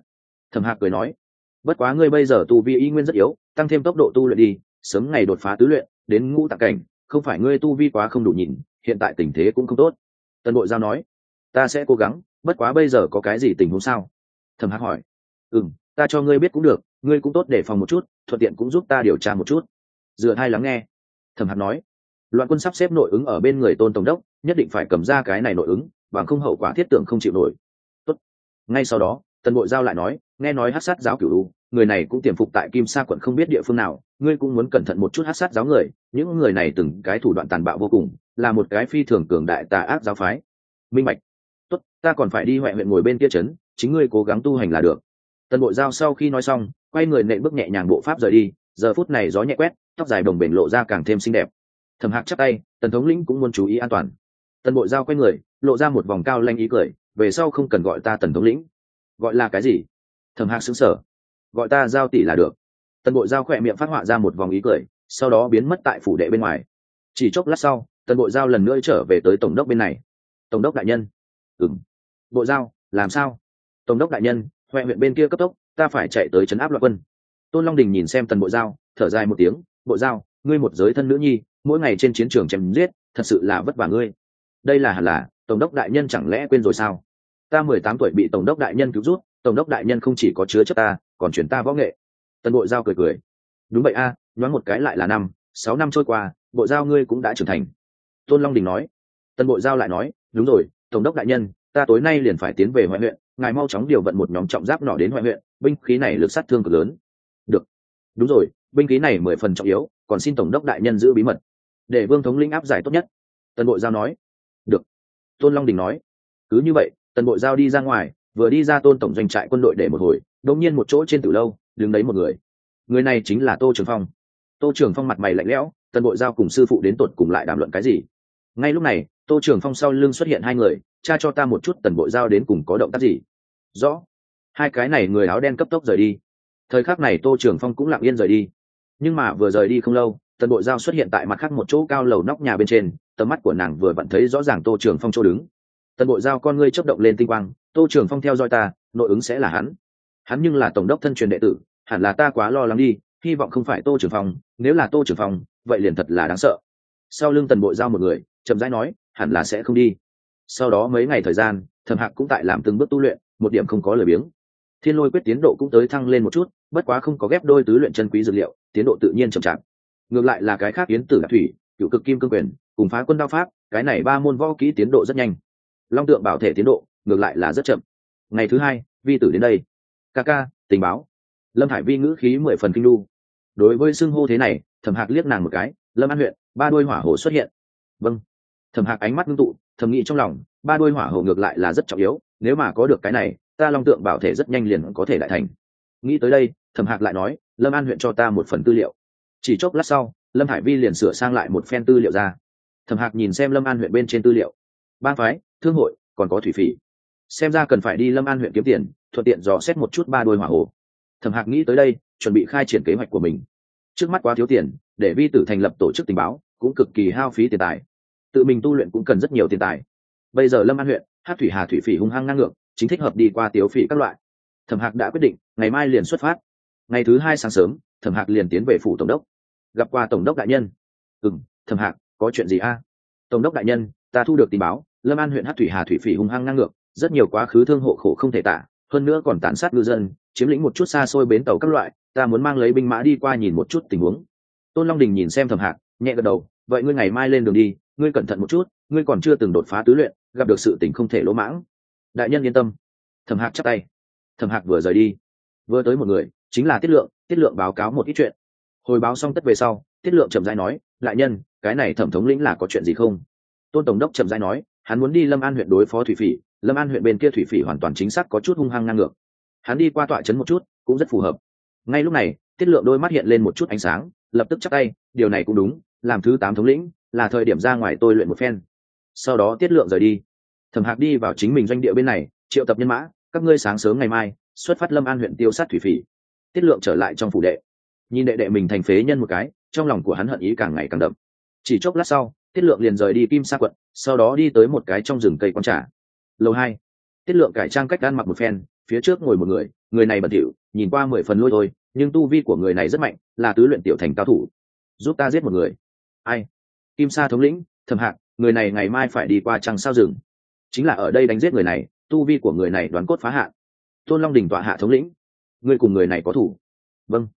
Thẩm hạc cười nói. Bất quá ngươi bây giờ tu vi y nguyên rất yếu, tăng thêm tốc độ tu luyện đi, sớm ngày đột phá tứ luyện, đến ngũ tạc cảnh, không phải ngươi tu vi quá không đủ nhìn, hiện tại tình thế cũng không tốt. Tần bội giao nói ta sẽ cố gắng, bất quá bây giờ có cái gì tình huống sao? Thầm hạc hỏi. Ừ m ta cho ngươi biết cũng được, ngươi cũng tốt để phòng một chút, thuận tiện cũng giúp ta điều tra một chút. Dựa hai lắng nghe. Thầm hạc nói. Loạn quân sắp xếp nội ứng ở bên người tôn tổng đốc, nhất định phải cầm ra cái này nội ứng, bằng không hậu quả thiết tưởng không chịu nổi. Tốt. ngay sau đó, tần bội giao lại nói, nghe nói hát sát giáo cửu người này cũng tiềm phục tại kim sa quận không biết địa phương nào, ngươi cũng muốn cẩn thận một chút hát sát giáo người, những người này từng cái thủ đoạn tàn bạo vô cùng, là một cái phi thường cường đại tà ác giáo phái. Minh bạch ta còn phải đi huệ huyện ngồi bên kia trấn, chính ngươi cố gắng tu hành là được. Tần bộ giao sau khi nói xong, quay người nệ bước nhẹ nhàng bộ pháp rời đi, giờ phút này gió nhẹ quét, tóc dài đồng bền lộ ra càng thêm xinh đẹp. Thầm hạc chắc tay, tần thống lĩnh cũng muốn chú ý an toàn. Tần bộ giao quay người, lộ ra một vòng cao lanh ý cười, về sau không cần gọi ta tần thống lĩnh. Gọi là cái gì? Thẩm hạc xứng sở gọi ta giao tỷ là được. Tần bộ giao khỏe miệng phát họa ra một vòng ý cười, sau đó biến mất tại phủ đệ bên ngoài. Chỉ chốc lát sau, tần bộ giao lần nữa trở về tới tổng đốc bên này. Tổng đốc đại nhân ừng bộ giao làm sao? Tổng đốc đại nhân huệ huyện bên kia cấp tốc ta phải chạy tới trấn áp loạn quân. Tôn long đình nhìn xem tần bộ giao thở dài một tiếng bộ giao ngươi một giới thân nữ nhi mỗi ngày trên chiến trường chém giết thật sự là vất vả ngươi. Đây là hẳn là tổng đốc đại nhân chẳng lẽ quên rồi sao? Ta mười tám tuổi bị tổng đốc đại nhân cứu rút tổng đốc đại nhân không chỉ có chứa chấp ta còn chuyển ta võ nghệ. Tần bộ giao cười cười. Đúng vậy a à, nhoáng một cái lại là năm sáu năm trôi qua bộ giao ngươi cũng đã trưởng thành. Tôn long đình nói. Tần bộ giao lại nói đúng rồi tổng đốc đại nhân, ta tối nay liền phải tiến về ngoại huyện ngài mau chóng điều vận một nhóm trọng giáp nỏ đến ngoại huyện binh khí này lực sát thương cực lớn. Được. Đúng rồi, binh khí này mười phần trọng yếu, còn xin tổng đốc đại nhân giữ bí mật. Để vương thống linh áp giải tốt nhất. Tần bộ giao nói. Được. Tôn long đình nói. Cứ như vậy tần bộ giao đi ra ngoài, vừa đi ra tôn tổng doanh trại quân đội để một hồi đột nhiên một chỗ trên từ lâu, đứng đấy một người. Người này chính là tô trường phong. Tô trường phong mặt mày lạnh lẽo tần bộ giao cùng sư phụ đến tột cùng lại đàm luận cái gì? Ngay lúc này, tô trường phong sau lưng xuất hiện hai người, cha cho ta một chút tần bộ giao đến cùng có động tác gì? Rõ. Hai cái này người áo đen cấp tốc rời đi. Thời khắc này tô trường phong cũng lặng yên rời đi. Nhưng mà vừa rời đi không lâu, tần bộ giao xuất hiện tại mặt khác một chỗ cao lầu nóc nhà bên trên, tầm mắt của nàng vừa vặn thấy rõ ràng tô trường phong chỗ đứng. Tần bộ giao con ngươi chấp động lên tinh quang, tô trường phong theo dõi ta, nội ứng sẽ là hắn. Hắn nhưng là tổng đốc thân truyền đệ tử, hẳn là ta quá lo lắng đi, hy vọng không phải tô trường phong, nếu là tô trường phong, vậy liền thật là đáng sợ. Sau lưng tần bộ giao một người chậm rãi nói, hẳn là sẽ không đi. Sau đó mấy ngày thời gian, thẩm hạc cũng tại làm từng bước tu luyện, một điểm không có lời biếng. Thiên lôi quyết tiến độ cũng tới thăng lên một chút, bất quá không có ghép đôi tứ luyện chân quý dược liệu, tiến độ tự nhiên chậm chạp. Ngược lại là cái khác yến tử thủy, cựu cực kim cương quyền, cùng phá quân đao pháp, cái này ba môn võ kỹ tiến độ rất nhanh. Long tượng bảo thể tiến độ, ngược lại là rất chậm. Ngày thứ hai, vi tử đến đây. Ca ca, tình báo. Lâm hải vi ngữ khí mười phần kinh đu. Đối với xưng hô thế này, thẩm hạc liếc nàng một cái, lâm an huyện, ba đôi hỏa hồ xuất hiện. Vâng thẩm hạc ánh mắt ngưng tụ, thầm nghĩ trong lòng, ba đôi hỏa hồ ngược lại là rất trọng yếu, nếu mà có được cái này, ta long tượng bảo thể rất nhanh liền có thể lại thành. Nghĩ tới đây thẩm hạc lại nói, lâm an huyện cho ta một phần tư liệu. Chỉ chốc lát sau, lâm hải vi liền sửa sang lại một phen tư liệu ra. Thẩm hạc nhìn xem lâm an huyện bên trên tư liệu. Ba phái, thương hội, còn có thủy phỉ. Xem ra cần phải đi lâm an huyện kiếm tiền, thuận tiện dò xét một chút ba đôi hỏa hồ. Thẩm hạc nghĩ tới đây, chuẩn bị khai triển kế hoạch của mình. Trước mắt quá thiếu tiền, để vi tử thành lập tổ chức tình báo, cũng cực kỳ hao phí tiền tài tự mình tu luyện cũng cần rất nhiều tiền tài. Bây giờ lâm an huyện hát thủy hà thủy phỉ hung hăng ngang ngược, chính thích hợp đi qua tiếu phỉ các loại. Thẩm hạc đã quyết định, ngày mai liền xuất phát. Ngày thứ hai sáng sớm, thẩm hạc liền tiến về phủ tổng đốc. Gặp qua tổng đốc đại nhân. Ừ m thẩm hạc, có chuyện gì a? Tổng đốc đại nhân, ta thu được tin báo, lâm an huyện hát thủy hà thủy phỉ hung hăng ngang ngược, rất nhiều quá khứ thương hộ khổ không thể tả, hơn nữa còn tàn sát ngư dân, chiếm lĩnh một chút xa xôi bến tàu các loại, ta muốn mang lấy binh mã đi qua nhìn một chút tình huống. Tôn long đình nhìn xem thẩm hạc, nhẹ gật đầu, vậy ngươi ngày mai lên đường đi ngươi cẩn thận một chút, ngươi còn chưa từng đột phá tứ luyện, gặp được sự tình không thể lỗ mãng. Đại nhân yên tâm. Thẩm hạc chắc tay. Thẩm hạc vừa rời đi, vừa tới một người, chính là tiết lượng tiết lượng báo cáo một ít chuyện. Hồi báo xong tất về sau, tiết lượng chậm rãi nói, đại nhân, cái này thẩm thống lĩnh là có chuyện gì không? Tôn tổng đốc chậm rãi nói, hắn muốn đi lâm an huyện đối phó thủy phỉ, lâm an huyện bên kia thủy phỉ hoàn toàn chính xác có chút hung hăng ngang ngược. Hắn đi qua tọa trấn một chút, cũng rất phù hợp. Ngay lúc này, tiết lượng đôi mắt hiện lên một chút ánh sáng, lập tức chắc tay, điều này cũng đúng, làm thứ tám thống lĩnh là thời điểm ra ngoài tôi luyện một phen. Sau đó tiết lượng rời đi. Thẩm hạc đi vào chính mình doanh địa bên này, triệu tập nhân mã, các ngươi sáng sớm ngày mai, xuất phát lâm an huyện tiêu sát thủy phỉ. Tiết lượng trở lại trong phủ đệ. Nhìn đệ đệ mình thành phế nhân một cái, trong lòng của hắn hận ý càng ngày càng đậm. Chỉ chốc lát sau, tiết lượng liền rời đi kim sa quận, sau đó đi tới một cái trong rừng cây con trà. Lâu hai. Tiết lượng cải trang cách ăn mặc một phen, phía trước ngồi một người người này bẩn thỉu, nhìn qua mười phần lôi thôi, nhưng tu vi của người này rất mạnh, là tứ luyện tiểu thành cao thủ. Giúp ta giết một người. Ai? Kim sa thống lĩnh thầm hạc, người này ngày mai phải đi qua trăng sao rừng. Chính là ở đây đánh giết người này, tu vi của người này đoán cốt phá hạ tôn long đình tọa hạ thống lĩnh, ngươi cùng người này có thủ? Vâng.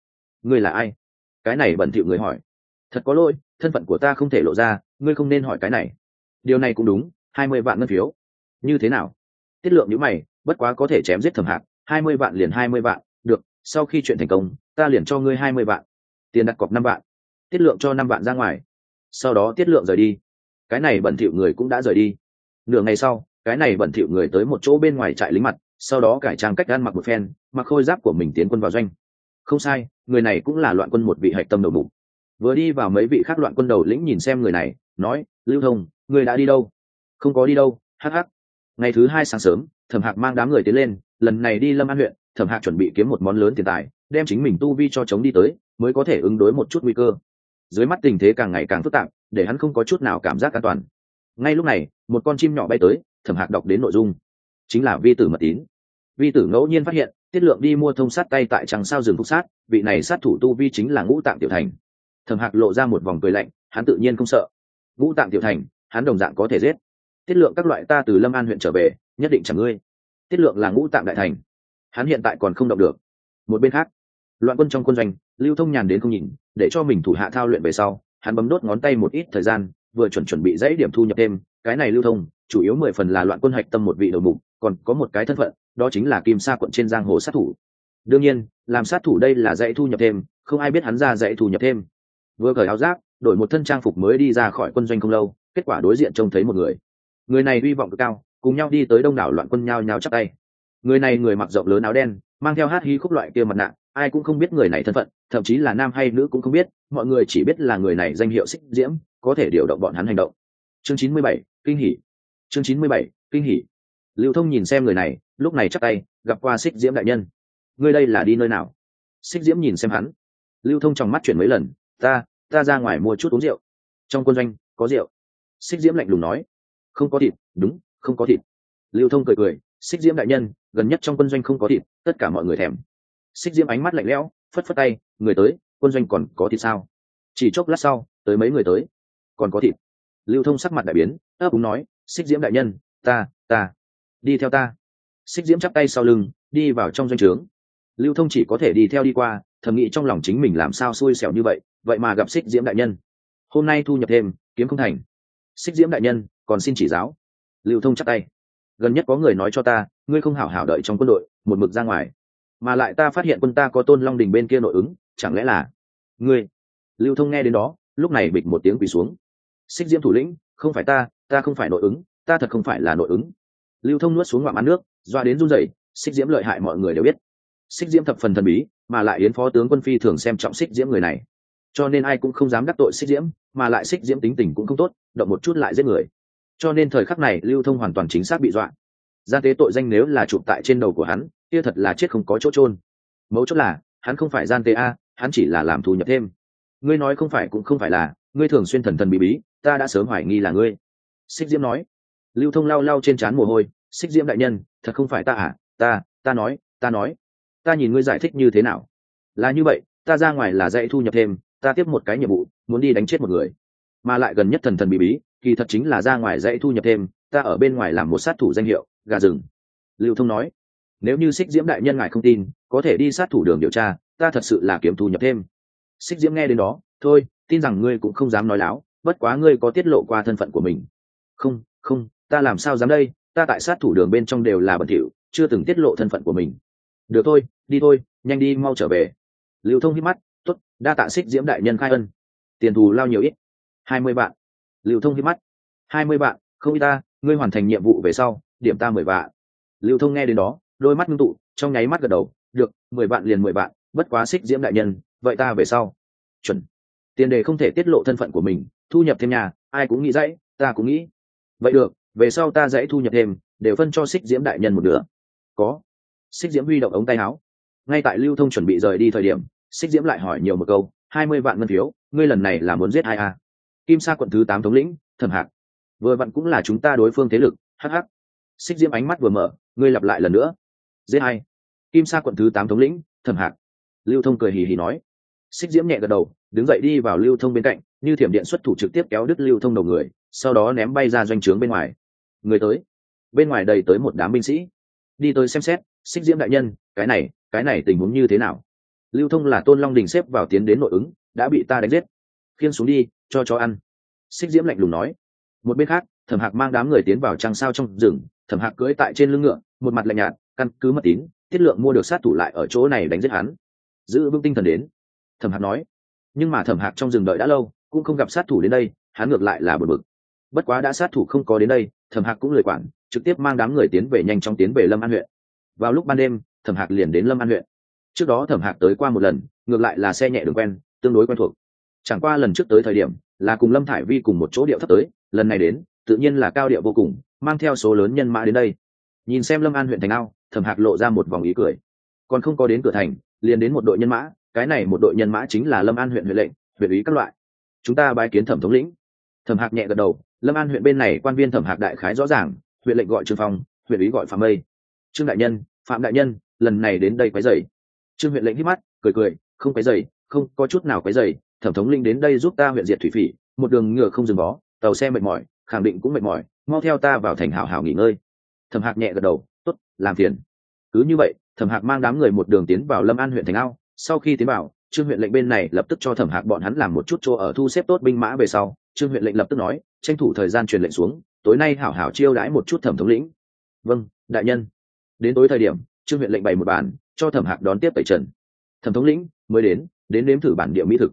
Ngươi là ai? Cái này bẩn thỉu người hỏi. Thật có lỗi, thân phận của ta không thể lộ ra, ngươi không nên hỏi cái này. Điều này cũng đúng, hai mươi vạn ngân phiếu. Như thế nào? Tiết lượng nhữ mày, bất quá có thể chém giết thẩm hạc, hai mươi vạn liền hai mươi vạn, được, sau khi chuyện thành công, ta liền cho ngươi hai mươi vạn. Tiền đặt cọc năm vạn. Tiết lượng cho năm vạn ra ngoài sau đó tiết lượng rời đi. Cái này bẩn thỉu người cũng đã rời đi. Nửa ngày sau, cái này bẩn thỉu người tới một chỗ bên ngoài trại lính mặt, sau đó cải trang cách ăn mặc một phen, mặc khôi giáp của mình tiến quân vào doanh. Không sai, người này cũng là loạn quân một vị hạch tâm đầu mục. Vừa đi vào mấy vị khác loạn quân đầu lĩnh nhìn xem người này, nói, lưu thông, người đã đi đâu? Không có đi đâu hh ngày thứ hai sáng sớm, thẩm hạc mang đám người tiến lên, lần này đi lâm an huyện, thẩm hạc chuẩn bị kiếm một món lớn tiền tài, đem chính mình tu vi cho chống đi tới, mới có thể ứng đối một chút nguy cơ dưới mắt tình thế càng ngày càng phức tạp, để hắn không có chút nào cảm giác an toàn. Ngay lúc này, một con chim nhỏ bay tới, thẩm hạc đọc đến nội dung. Chính là vi tử mật tín. Vi tử ngẫu nhiên phát hiện, tiết lượng đi mua thông sát tay tại trăng sao rừng phục sát, vị này sát thủ tu vi chính là ngũ tạng tiểu thành. Thẩm hạc lộ ra một vòng cười lạnh, hắn tự nhiên không sợ. Ngũ tạng tiểu thành, hắn đồng dạng có thể giết. Tiết lượng các loại ta từ lâm an huyện trở về, nhất định chẳng ngươi. Tiết lượng là ngũ tạng đại thành. Hắn hiện tại còn không động được. Một bên khác, loạn quân trong quân doanh, lưu thông nhàn đến không nhìn để cho mình thủ hạ thao luyện về sau, hắn bấm đốt ngón tay một ít thời gian, vừa chuẩn chuẩn bị dãy điểm thu nhập thêm, cái này lưu thông, chủ yếu mười phần là loạn quân hạch tâm một vị đầu mục, còn có một cái thân phận, đó chính là kim sa quận trên giang hồ sát thủ. Đương nhiên, làm sát thủ đây là dãy thu nhập thêm, không ai biết hắn ra dãy thu nhập thêm. Vừa cởi áo giáp, đổi một thân trang phục mới đi ra khỏi quân doanh không lâu, kết quả đối diện trông thấy một người. Người này hy vọng cực cao, cùng nhau đi tới đông đảo loạn quân nhau nhau chắc tay. Người này người mặc rộng lớn áo đen, mang theo hát hí khúc loại kia mặt nạ, ai cũng không biết người này thân phận thậm chí là nam hay nữ cũng không biết, mọi người chỉ biết là người này danh hiệu xích diễm, có thể điều động bọn hắn hành động. Chương chín mươi bảy, kinh hỉ. Chương chín mươi bảy, kinh hỉ. Lưu thông nhìn xem người này, lúc này chắc tay, gặp qua xích diễm đại nhân. Ngươi đây là đi nơi nào? Xích diễm nhìn xem hắn. Lưu thông trong mắt chuyển mấy lần, ta ta ra ngoài mua chút uống rượu. Trong quân doanh, có rượu. Xích diễm lạnh lùng nói. Không có thịt. Đúng, không có thịt. Lưu thông cười cười. Xích diễm đại nhân, gần nhất trong quân doanh không có thịt, tất cả mọi người thèm. Xích diễm ánh mắt lạnh lẽo phất phất tay, người tới, quân doanh còn có thịt sao? Chỉ chốc lát sau, tới mấy người tới. Còn có thịt. Lưu thông sắc mặt đại biến, ấp úng nói, xích diễm đại nhân, ta ta, đi theo ta. Xích diễm chắp tay sau lưng, đi vào trong doanh trướng. Lưu thông chỉ có thể đi theo đi qua, thầm nghĩ trong lòng chính mình làm sao xui xẻo như vậy vậy mà gặp xích diễm đại nhân. Hôm nay thu nhập thêm, kiếm không thành. Xích diễm đại nhân, còn xin chỉ giáo. Lưu thông chắp tay. Gần nhất có người nói cho ta, ngươi không hảo hảo đợi trong quân đội, một mực ra ngoài mà lại ta phát hiện quân ta có tôn long đình bên kia nội ứng, chẳng lẽ là? Ngươi, lưu thông nghe đến đó, lúc này bịch một tiếng quỳ xuống. Xích diễm thủ lĩnh, không phải ta ta không phải nội ứng, ta thật không phải là nội ứng. Lưu thông nuốt xuống ngoạm ăn nước, doa đến run rẩy, xích diễm lợi hại mọi người đều biết. Xích diễm thập phần thần bí, mà lại yến phó tướng quân phi thường xem trọng xích diễm người này. Cho nên ai cũng không dám đắc tội xích diễm, mà lại xích diễm tính tình cũng không tốt, động một chút lại giết người. Cho nên thời khắc này lưu thông hoàn toàn chính xác bị dọa. Gian tế tội danh nếu là chụp tại trên đầu của hắn kia thật là chết không có chỗ trôn mấu chốt là, hắn không phải gian tế a, hắn chỉ là làm thu nhập thêm. Ngươi nói không phải cũng không phải là, ngươi thường xuyên thần thần bí bí, ta đã sớm hoài nghi là ngươi. Xích diễm nói. Lưu thông lau lau trên trán mồ hôi. Xích diễm đại nhân, thật không phải ta à? Ta ta nói ta nói. Ta nhìn ngươi giải thích như thế nào? Là như vậy, ta ra ngoài là dạy thu nhập thêm, ta tiếp một cái nhiệm vụ, muốn đi đánh chết một người. Mà lại gần nhất thần thần bí bí, kỳ thật chính là ra ngoài dạy thu nhập thêm, ta ở bên ngoài làm một sát thủ danh hiệu, gà rừng. Lưu thông nói nếu như xích diễm đại nhân ngài không tin, có thể đi sát thủ đường điều tra, ta thật sự là kiếm thu nhập thêm. Xích diễm nghe đến đó, thôi, tin rằng ngươi cũng không dám nói láo, bất quá ngươi có tiết lộ qua thân phận của mình. Không không, ta làm sao dám đây, ta tại sát thủ đường bên trong đều là bẩn thỉu, chưa từng tiết lộ thân phận của mình. Được thôi, đi thôi, nhanh đi mau trở về. Lưu thông hít mắt t ố t đa tạ xích diễm đại nhân khai ân. Tiền thù lao nhiều ít. Hai mươi vạn. Lưu thông hít mắt. Hai mươi vạn, không ít ta, ngươi hoàn thành nhiệm vụ về sau, điểm ta mười vạn. Lưu thông nghe đến đó đôi mắt ngưng tụ, trong nháy mắt gật đầu, được, mười vạn liền mười vạn, bất quá xích diễm đại nhân, vậy ta về sau. Chuẩn. Tiền đề không thể tiết lộ thân phận của mình, thu nhập thêm nhà, ai cũng nghĩ dãy, ta cũng nghĩ. Vậy được, về sau ta dãy thu nhập thêm, đều phân cho xích diễm đại nhân một nửa. Có. Xích diễm huy động ống tay áo. Ngay tại lưu thông chuẩn bị rời đi thời điểm, xích diễm lại hỏi nhiều một câu, hai mươi vạn ngân phiếu, ngươi lần này là muốn giết ai à? kim sa quận thứ tám thống lĩnh, thẩm hạc. Vừa vặn cũng là chúng ta đối phương thế lực hh xích diễm ánh mắt vừa mở, ngươi lặp lại lần nữa giết hay kim sa quận thứ tám thống lĩnh, thẩm hạc. Lưu thông cười hì hì nói. Xích diễm nhẹ gật đầu, đứng dậy đi vào lưu thông bên cạnh, như thiểm điện xuất thủ trực tiếp kéo đứt lưu thông đầu người, sau đó ném bay ra doanh trướng bên ngoài. Người tới. Bên ngoài đầy tới một đám binh sĩ. Đi tới xem xét, xích diễm đại nhân, cái này cái này tình huống như thế nào? Lưu thông là tôn long đình xếp vào tiến đến nội ứng, đã bị ta đánh giết. Khiên xuống đi, cho cho ăn. Xích diễm lạnh lùng nói. Một bên khác, thẩm hạc mang đám người tiến vào trăng sao trong rừng, thẩm hạc cưỡi tại trên lưng ngựa, một mặt lạnh nhạt căn cứ mật tín, tiết lượng mua được sát thủ lại ở chỗ này đánh giết hắn. Giữ vững tinh thần đến. Thẩm hạc nói. Nhưng mà thẩm hạc trong rừng đợi đã lâu, cũng không gặp sát thủ đến đây, hắn ngược lại là bật bực. Bất quá đã sát thủ không có đến đây, thẩm hạc cũng lời quản, trực tiếp mang đám người tiến về nhanh chóng tiến về lâm an huyện. Vào lúc ban đêm, thẩm hạc liền đến lâm an huyện. Trước đó thẩm hạc tới qua một lần, ngược lại là xe nhẹ đường quen, tương đối quen thuộc. Chẳng qua lần trước tới thời điểm, là cùng lâm thải vi cùng một chỗ điệu thấp tới, lần này đến, tự nhiên là cao điệu vô cùng, mang theo số lớn nhân mã đến đây nhìn xem lâm an huyện thành ao, thẩm hạc lộ ra một vòng ý cười. Còn không có đến cửa thành, liền đến một đội nhân mã, cái này một đội nhân mã chính là lâm an huyện huyện lệnh, huyện ý các loại. Chúng ta bái kiến thẩm thống lĩnh. Thẩm hạc nhẹ gật đầu, lâm an huyện bên này quan viên thẩm hạc đại khái rõ ràng, huyện lệnh gọi trương phong, huyện ý gọi phạm mây. Trương đại nhân, phạm đại nhân, lần này đến đây quấy dày trương huyện lệnh hít mắt, cười cười, không quấy dày không, có chút nào quấy dày thẩm thống linh đến đây giúp ta huyện diệt thủy phỉ, một đường ngựa không dừng bó, tàu xe mệt mỏi, khẳng định cũng mệt mỏi, mau theo ta vào thành hảo hảo nghỉ ngơi thẩm hạc nhẹ gật đầu t ố t làm phiền. Cứ như vậy, thẩm hạc mang đám người một đường tiến vào lâm an huyện thành ao. Sau khi tiến vào, trương huyện lệnh bên này lập tức cho thẩm hạc bọn hắn làm một chút chỗ ở thu xếp tốt binh mã về sau. Trương huyện lệnh lập tức nói, tranh thủ thời gian truyền lệnh xuống, tối nay hảo hảo chiêu đãi một chút thẩm thống lĩnh. Vâng đại nhân. Đến tối thời điểm, trương huyện lệnh bày một bàn, cho thẩm hạc đón tiếp tẩy trần. Thẩm thống lĩnh, mới đến đến nếm thử bản địa mỹ thực.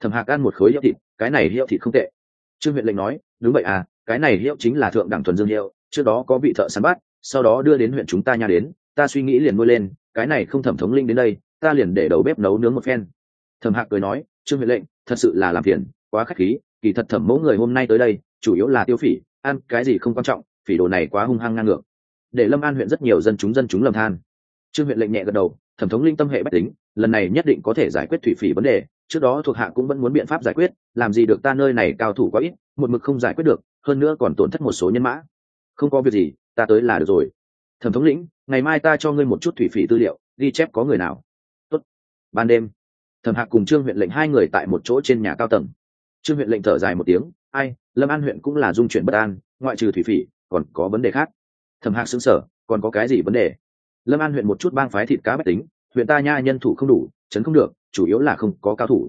Thẩm hạc ăn một khối hiệu thịt, cái này hiệu thịt không tệ. Trương huyện lệnh nói, đúng vậy à cái này hiệu chính là thượng đẳng thuần dương hiệu trước đó có vị thợ săn bắt, sau đó đưa đến huyện chúng ta nha đến, ta suy nghĩ liền nuôi lên, cái này không thẩm thống linh đến đây, ta liền để đầu bếp nấu nướng một phen. Thẩm hạc cười nói, trương huyện lệnh, thật sự là làm phiền, quá k h á c h khí, kỳ thật thẩm mẫu người hôm nay tới đây, chủ yếu là tiêu phỉ, ăn cái gì không quan trọng, phỉ đồ này quá hung hăng ngang ngược. Để lâm an huyện rất nhiều dân chúng dân chúng lầm than. Trương huyện lệnh nhẹ gật đầu, thẩm thống linh tâm hệ bách tính, lần này nhất định có thể giải quyết thủy phỉ vấn đề, trước đó thuộc hạ cũng vẫn muốn biện pháp giải quyết, làm gì được ta nơi này cao thủ quá ít, một mực không giải quyết được, hơn nữa còn tổn thất một số nhân mã không có việc gì, ta tới là được rồi. Thẩm thống lĩnh, ngày mai ta cho ngươi một chút thủy phỉ tư liệu, ghi chép có người nào. Tốt. ban đêm, thẩm hạc cùng trương huyện lệnh hai người tại một chỗ trên nhà cao tầng. Trương huyện lệnh thở dài một tiếng, ai, lâm an huyện cũng là dung chuyển bất an, ngoại trừ thủy phỉ, còn có vấn đề khác. Thẩm hạc xứng sở còn có cái gì vấn đề? Lâm an huyện một chút bang phái thịt cá bách tính, huyện ta nha nhân thủ không đủ, chấn không được, chủ yếu là không có cao thủ.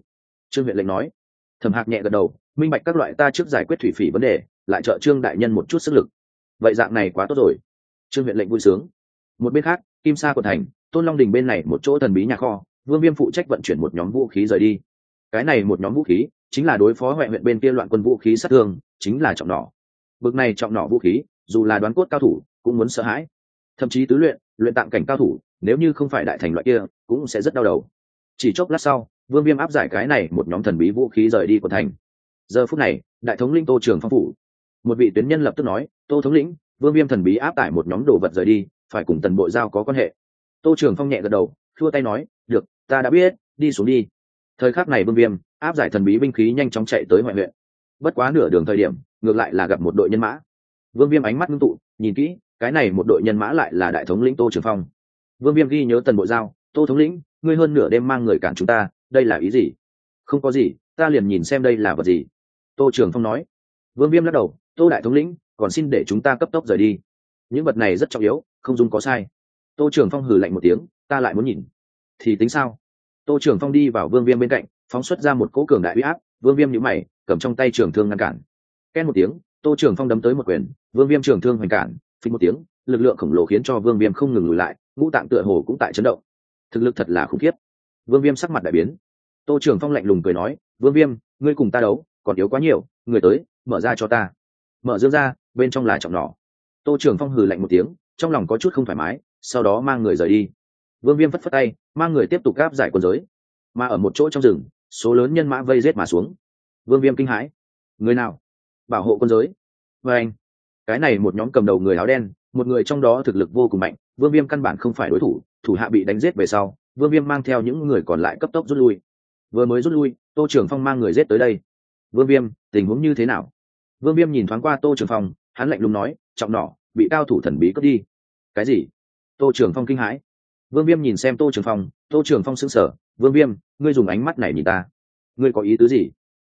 Trương huyện lệnh nói. Thẩm hạc nhẹ gật đầu, minh bạch các loại ta trước giải quyết thủy phỉ vấn đề, lại trợ trương đại nhân một chút sức lực vậy dạng này quá tốt rồi. Trương huyện lệnh vui sướng. Một bên khác, kim sa quận thành, tôn long đình bên này một chỗ thần bí nhà kho, vương viêm phụ trách vận chuyển một nhóm vũ khí rời đi. Cái này một nhóm vũ khí, chính là đối phó huệ huyện bên kia loạn quân vũ khí sát thương, chính là trọng nỏ. Bực này trọng nỏ vũ khí, dù là đoán cốt cao thủ, cũng muốn sợ hãi. Thậm chí tứ luyện luyện tạm cảnh cao thủ, nếu như không phải đại thành loại kia, cũng sẽ rất đau đầu. Chỉ chốc lát sau, vương viêm áp giải cái này một nhóm thần bí vũ khí rời đi của thành. Giờ phút này, đại thống linh tô trường phong phủ. Một vị tuyến nhân lập tức nói tô thống lĩnh, vương viêm thần bí áp tải một nhóm đồ vật rời đi, phải cùng tần bộ giao có quan hệ. Tô trường phong nhẹ gật đầu thua tay nói, được, ta đã biết, đi xuống đi. Thời khắc này vương viêm áp giải thần bí binh khí nhanh chóng chạy tới ngoại huyện. Bất quá nửa đường thời điểm, ngược lại là gặp một đội nhân mã. Vương viêm ánh mắt ngưng tụ, nhìn kỹ, cái này một đội nhân mã lại là đại thống lĩnh tô trường phong. Vương viêm ghi nhớ tần bộ giao, tô thống lĩnh, ngươi hơn nửa đêm mang người cản chúng ta, đây là ý gì? Không có gì, ta liền nhìn xem đây là vật gì. Tô trường phong nói. Vương viêm lắc đầu, tô đại thống lĩnh còn xin để chúng ta cấp tốc rời đi. Những vật này rất trọng yếu, không dùng có sai. Tô trường phong hừ lạnh một tiếng, ta lại muốn nhìn. Thì tính sao? Tô trường phong đi vào vương viêm bên cạnh, phóng xuất ra một cỗ cường đại huy áp, vương viêm nhữ mày, cầm trong tay trường thương ngăn cản. Ken một tiếng, tô trường phong đấm tới một quyền, vương viêm trường thương hoành cản phí một tiếng, lực lượng khổng lồ khiến cho vương viêm không ngừng lùi lại, ngũ tạng tựa hồ cũng tại chấn động. Thực lực thật là khủng khiếp. Vương viêm sắc mặt đại biến. Tô trường phong lạnh lùng cười nói, vương viêm, ngươi cùng ta đấu, còn yếu quá nhiều, người tới, mở ra cho ta mở dương ra, bên trong là trọng nỏ. Tô trường phong hừ lạnh một tiếng, trong lòng có chút không thoải mái, sau đó mang người rời đi. Vương viêm phất phất tay, mang người tiếp tục gáp giải quân giới. Mà ở một chỗ trong rừng, số lớn nhân mã vây rết mà xuống. Vương viêm kinh hãi. Người nào? Bảo hộ quân giới. Và anh, cái này một nhóm cầm đầu người áo đen, một người trong đó thực lực vô cùng mạnh, vương viêm căn bản không phải đối thủ thủ hạ bị đánh giết về sau, vương viêm mang theo những người còn lại cấp tốc rút lui. Vừa mới rút lui, tô trưởng phong mang người giết tới đây. Vương viêm, tình huống như thế nào? Vương viêm nhìn thoáng qua tô trường phong, hắn lạnh lùng nói, trọng nỏ, bị cao thủ thần bí cướp đi. Cái gì? Tô trường phong kinh hãi. Vương viêm nhìn xem tô trường phong, tô trường phong xứng sở vương viêm, ngươi dùng ánh mắt này nhìn ta. Ngươi có ý tứ gì?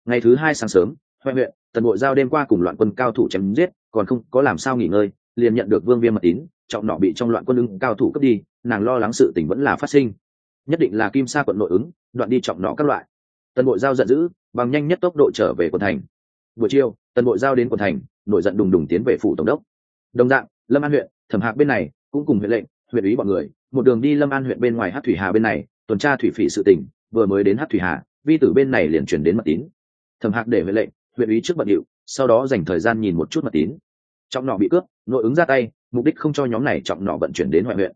Ngày thứ hai sáng sớm huệ huyện tần bộ giao đêm qua cùng loạn quân cao thủ chém giết, còn không có làm sao nghỉ ngơi, liền nhận được vương viêm mật tín, trọng nọ bị trong loạn quân ứng cao thủ cướp đi, nàng lo lắng sự tình vẫn là phát sinh. Nhất định là kim sa quận nội ứng, đoạn đi trọng nọ các loại. Tần bộ giao giận dữ, bằng nhanh nhất tốc độ trở về quận thành. Buổi chiều tần Bội giao đến quận thành, nổi giận đùng đùng tiến về phủ tổng đốc. Đồng dạng, lâm an huyện, thẩm hạc bên này, cũng cùng huyện lệnh, huyện ý bọn người, một đường đi lâm an huyện bên ngoài hát thủy hà bên này, tuần tra thủy phỉ sự tỉnh vừa mới đến hát thủy hà, vi tử bên này liền chuyển đến mật tín. Thẩm hạc để huyện lệnh, huyện ý trước bận điệu, sau đó dành thời gian nhìn một chút mật tín. Trọng nọ bị cướp, nội ứng ra tay, mục đích không cho nhóm này trọng nọ vận chuyển đến ngoại huyện.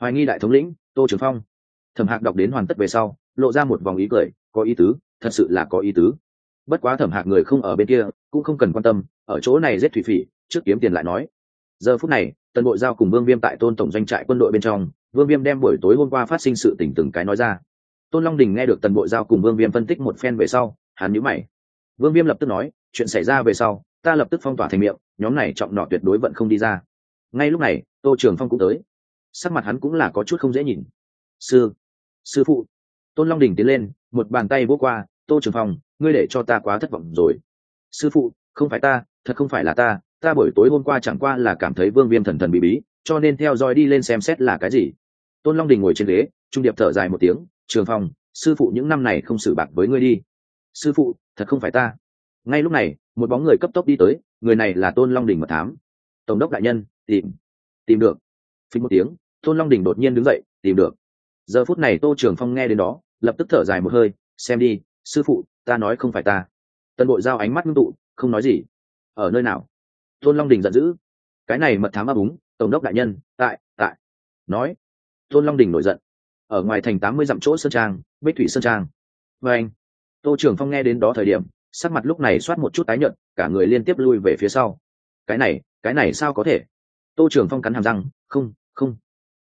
Hoài nghi đại thống lĩnh, tô trường phong. Thẩm hạc đọc đến hoàn tất về sau, lộ ra một vòng ý cười, có ý tứ, thật sự là có ý tứ bất quá thẩm hạc người không ở bên kia, cũng không cần quan tâm, ở chỗ này giết thủy phỉ, trước kiếm tiền lại nói. Giờ phút này, tần bộ giao cùng vương viêm tại tôn tổng doanh trại quân đội bên trong, vương viêm đem buổi tối hôm qua phát sinh sự tỉnh từng cái nói ra. Tôn long đình nghe được tần bộ giao cùng vương viêm phân tích một phen về sau, hắn nhữ mày. Vương viêm lập tức nói, chuyện xảy ra về sau, ta lập tức phong tỏa thành miệng, nhóm này trọng nọ tuyệt đối vẫn không đi ra. Ngay lúc này, tô trường phong cũng tới. Sắc mặt hắn cũng là có chút không dễ nhìn. Sư sư phụ. Tôn long đình tiến lên, một bàn tay vỗ qua, tô trường phong ngươi để cho ta quá thất vọng rồi. Sư phụ, không phải ta, thật không phải là ta ta buổi tối hôm qua chẳng qua là cảm thấy vương viêm thần thần bị bí, cho nên theo dõi đi lên xem xét là cái gì. Tôn long đình ngồi trên ghế, trung điệp thở dài một tiếng, trường phong, sư phụ những năm này không xử bạc với ngươi đi. Sư phụ, thật không phải ta. Ngay lúc này, một bóng người cấp tốc đi tới, người này là tôn long đình mật thám. Tổng đốc đại nhân, tìm tìm được. Phí một tiếng, tôn long đình đột nhiên đứng dậy, tìm được. Giờ phút này tô trường phong nghe đến đó, lập tức thở dài một hơi, xem đi, sư phụ ta nói không phải ta. Tân bội giao ánh mắt ngưng tụ, không nói gì. Ở nơi nào? Tôn long đình giận dữ. Cái này mật thám ấp úng, tổng đốc đại nhân, tại tại. Nói. Tôn long đình nổi giận. Ở ngoài thành tám mươi dặm chỗ sơn trang, bích thủy sơn trang. Và anh, tô trưởng phong nghe đến đó thời điểm, sắc mặt lúc này soát một chút tái nhợt, cả người liên tiếp lui về phía sau. Cái này cái này sao có thể? Tô trưởng phong cắn hàm răng, không không.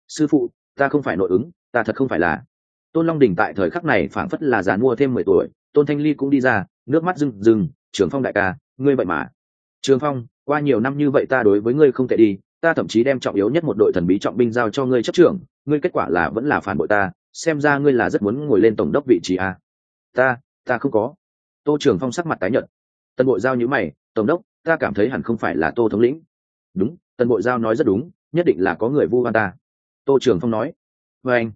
Sư phụ, ta không phải nội ứng, ta thật không phải là. Tôn long đình tại thời khắc này phảng phất là già mua thêm mười tuổi tôn thanh ly cũng đi ra, nước mắt rừng rừng trường phong đại ca, ngươi vậy mà. Trường phong, qua nhiều năm như vậy ta đối với ngươi không thể đi, ta thậm chí đem trọng yếu nhất một đội thần bí trọng binh giao cho ngươi chấp trưởng, ngươi kết quả là vẫn là phản bội ta, xem ra ngươi là rất muốn ngồi lên tổng đốc vị trí à. ta ta không có. Tô trường phong sắc mặt tái nhợt. Tần bộ giao nhữ mày, tổng đốc, ta cảm thấy hẳn không phải là tô thống lĩnh. Đúng tần bộ giao nói rất đúng, nhất định là có người vu oan ta. Tô trường phong nói. Vê anh.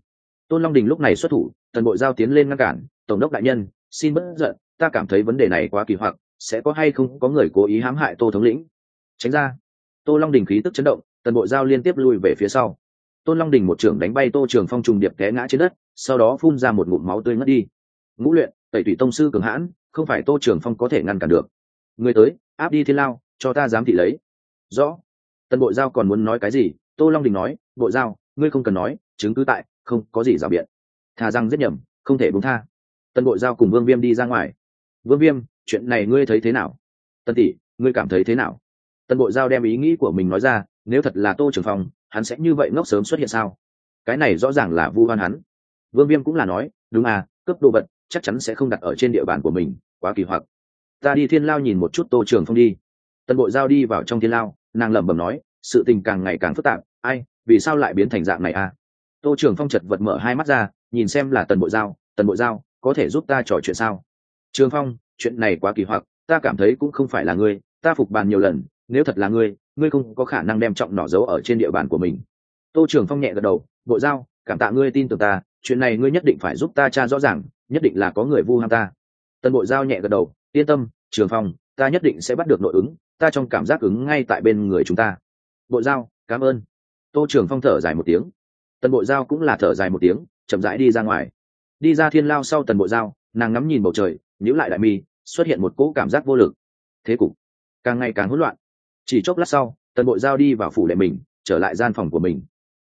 Tôn long đình lúc này xuất thủ tần bộ giao tiến lên ngăn cản, tổng đốc đại nhân xin bất giận, ta cảm thấy vấn đề này quá kỳ hoặc, sẽ có hay không có người cố ý hãm hại tô thống lĩnh. Tránh ra. Tô long đình khí tức chấn động, tần bộ giao liên tiếp lui về phía sau. Tôn long đình một trưởng đánh bay tô trường phong trùng điệp té ngã trên đất, sau đó phun ra một ngụm máu tươi ngất đi. Ngũ luyện, tẩy thủy tông sư cường hãn, không phải tô trường phong có thể ngăn cản được. Người tới, áp đi thiên lao, cho ta dám thị lấy. Rõ. Tần bộ giao còn muốn nói cái gì? Tô long đình nói, bộ giao, ngươi không cần nói, chứng cứ tại, không có gì rào biện. Thà rằng giết nhầm, không thể đúng tha tần Bội giao cùng vương viêm đi ra ngoài. Vương viêm, chuyện này ngươi thấy thế nào? Tân tỷ, ngươi cảm thấy thế nào? Tần Bội giao đem ý nghĩ của mình nói ra, nếu thật là tô trường phong, hắn sẽ như vậy ngốc sớm xuất hiện sao? Cái này rõ ràng là vu hoan hắn. Vương viêm cũng là nói, đúng à cướp đồ vật chắc chắn sẽ không đặt ở trên địa bàn của mình, quá kỳ hoặc. Ta đi thiên lao nhìn một chút tô trường phong đi. Tần Bội giao đi vào trong thiên lao, nàng lẩm bẩm nói, sự tình càng ngày càng phức tạp, ai, vì sao lại biến thành dạng này à? Tô trường phong chật vật mở hai mắt ra, nhìn xem là tần Bội giao, tần Bội giao có thể giúp ta trò chuyện sao? Trường phong, chuyện này quá kỳ hoặc, ta cảm thấy cũng không phải là ngươi, ta phục bàn nhiều lần, nếu thật là ngươi ngươi không có khả năng đem trọng nỏ giấu ở trên địa bàn của mình. Tô trường phong nhẹ gật đầu, bộ giao, cảm tạ ngươi tin tưởng ta, chuyện này ngươi nhất định phải giúp ta tra rõ ràng, nhất định là có người vu ham ta. Tân bộ giao nhẹ gật đầu, yên tâm, trường phong, ta nhất định sẽ bắt được nội ứng, ta trong cảm giác ứng ngay tại bên người chúng ta. Bộ giao, cảm ơn. Tô trường phong thở dài một tiếng. Tần bộ giao cũng là thở dài một tiếng, chậm rãi đi ra ngoài đi ra thiên lao sau tần bộ giao, nàng ngắm nhìn bầu trời nhữ lại đại mi, xuất hiện một cỗ cảm giác vô lực. Thế cục càng ngày càng hỗn loạn. Chỉ chốc lát sau, tần bộ giao đi vào phủ đệ mình, trở lại gian phòng của mình.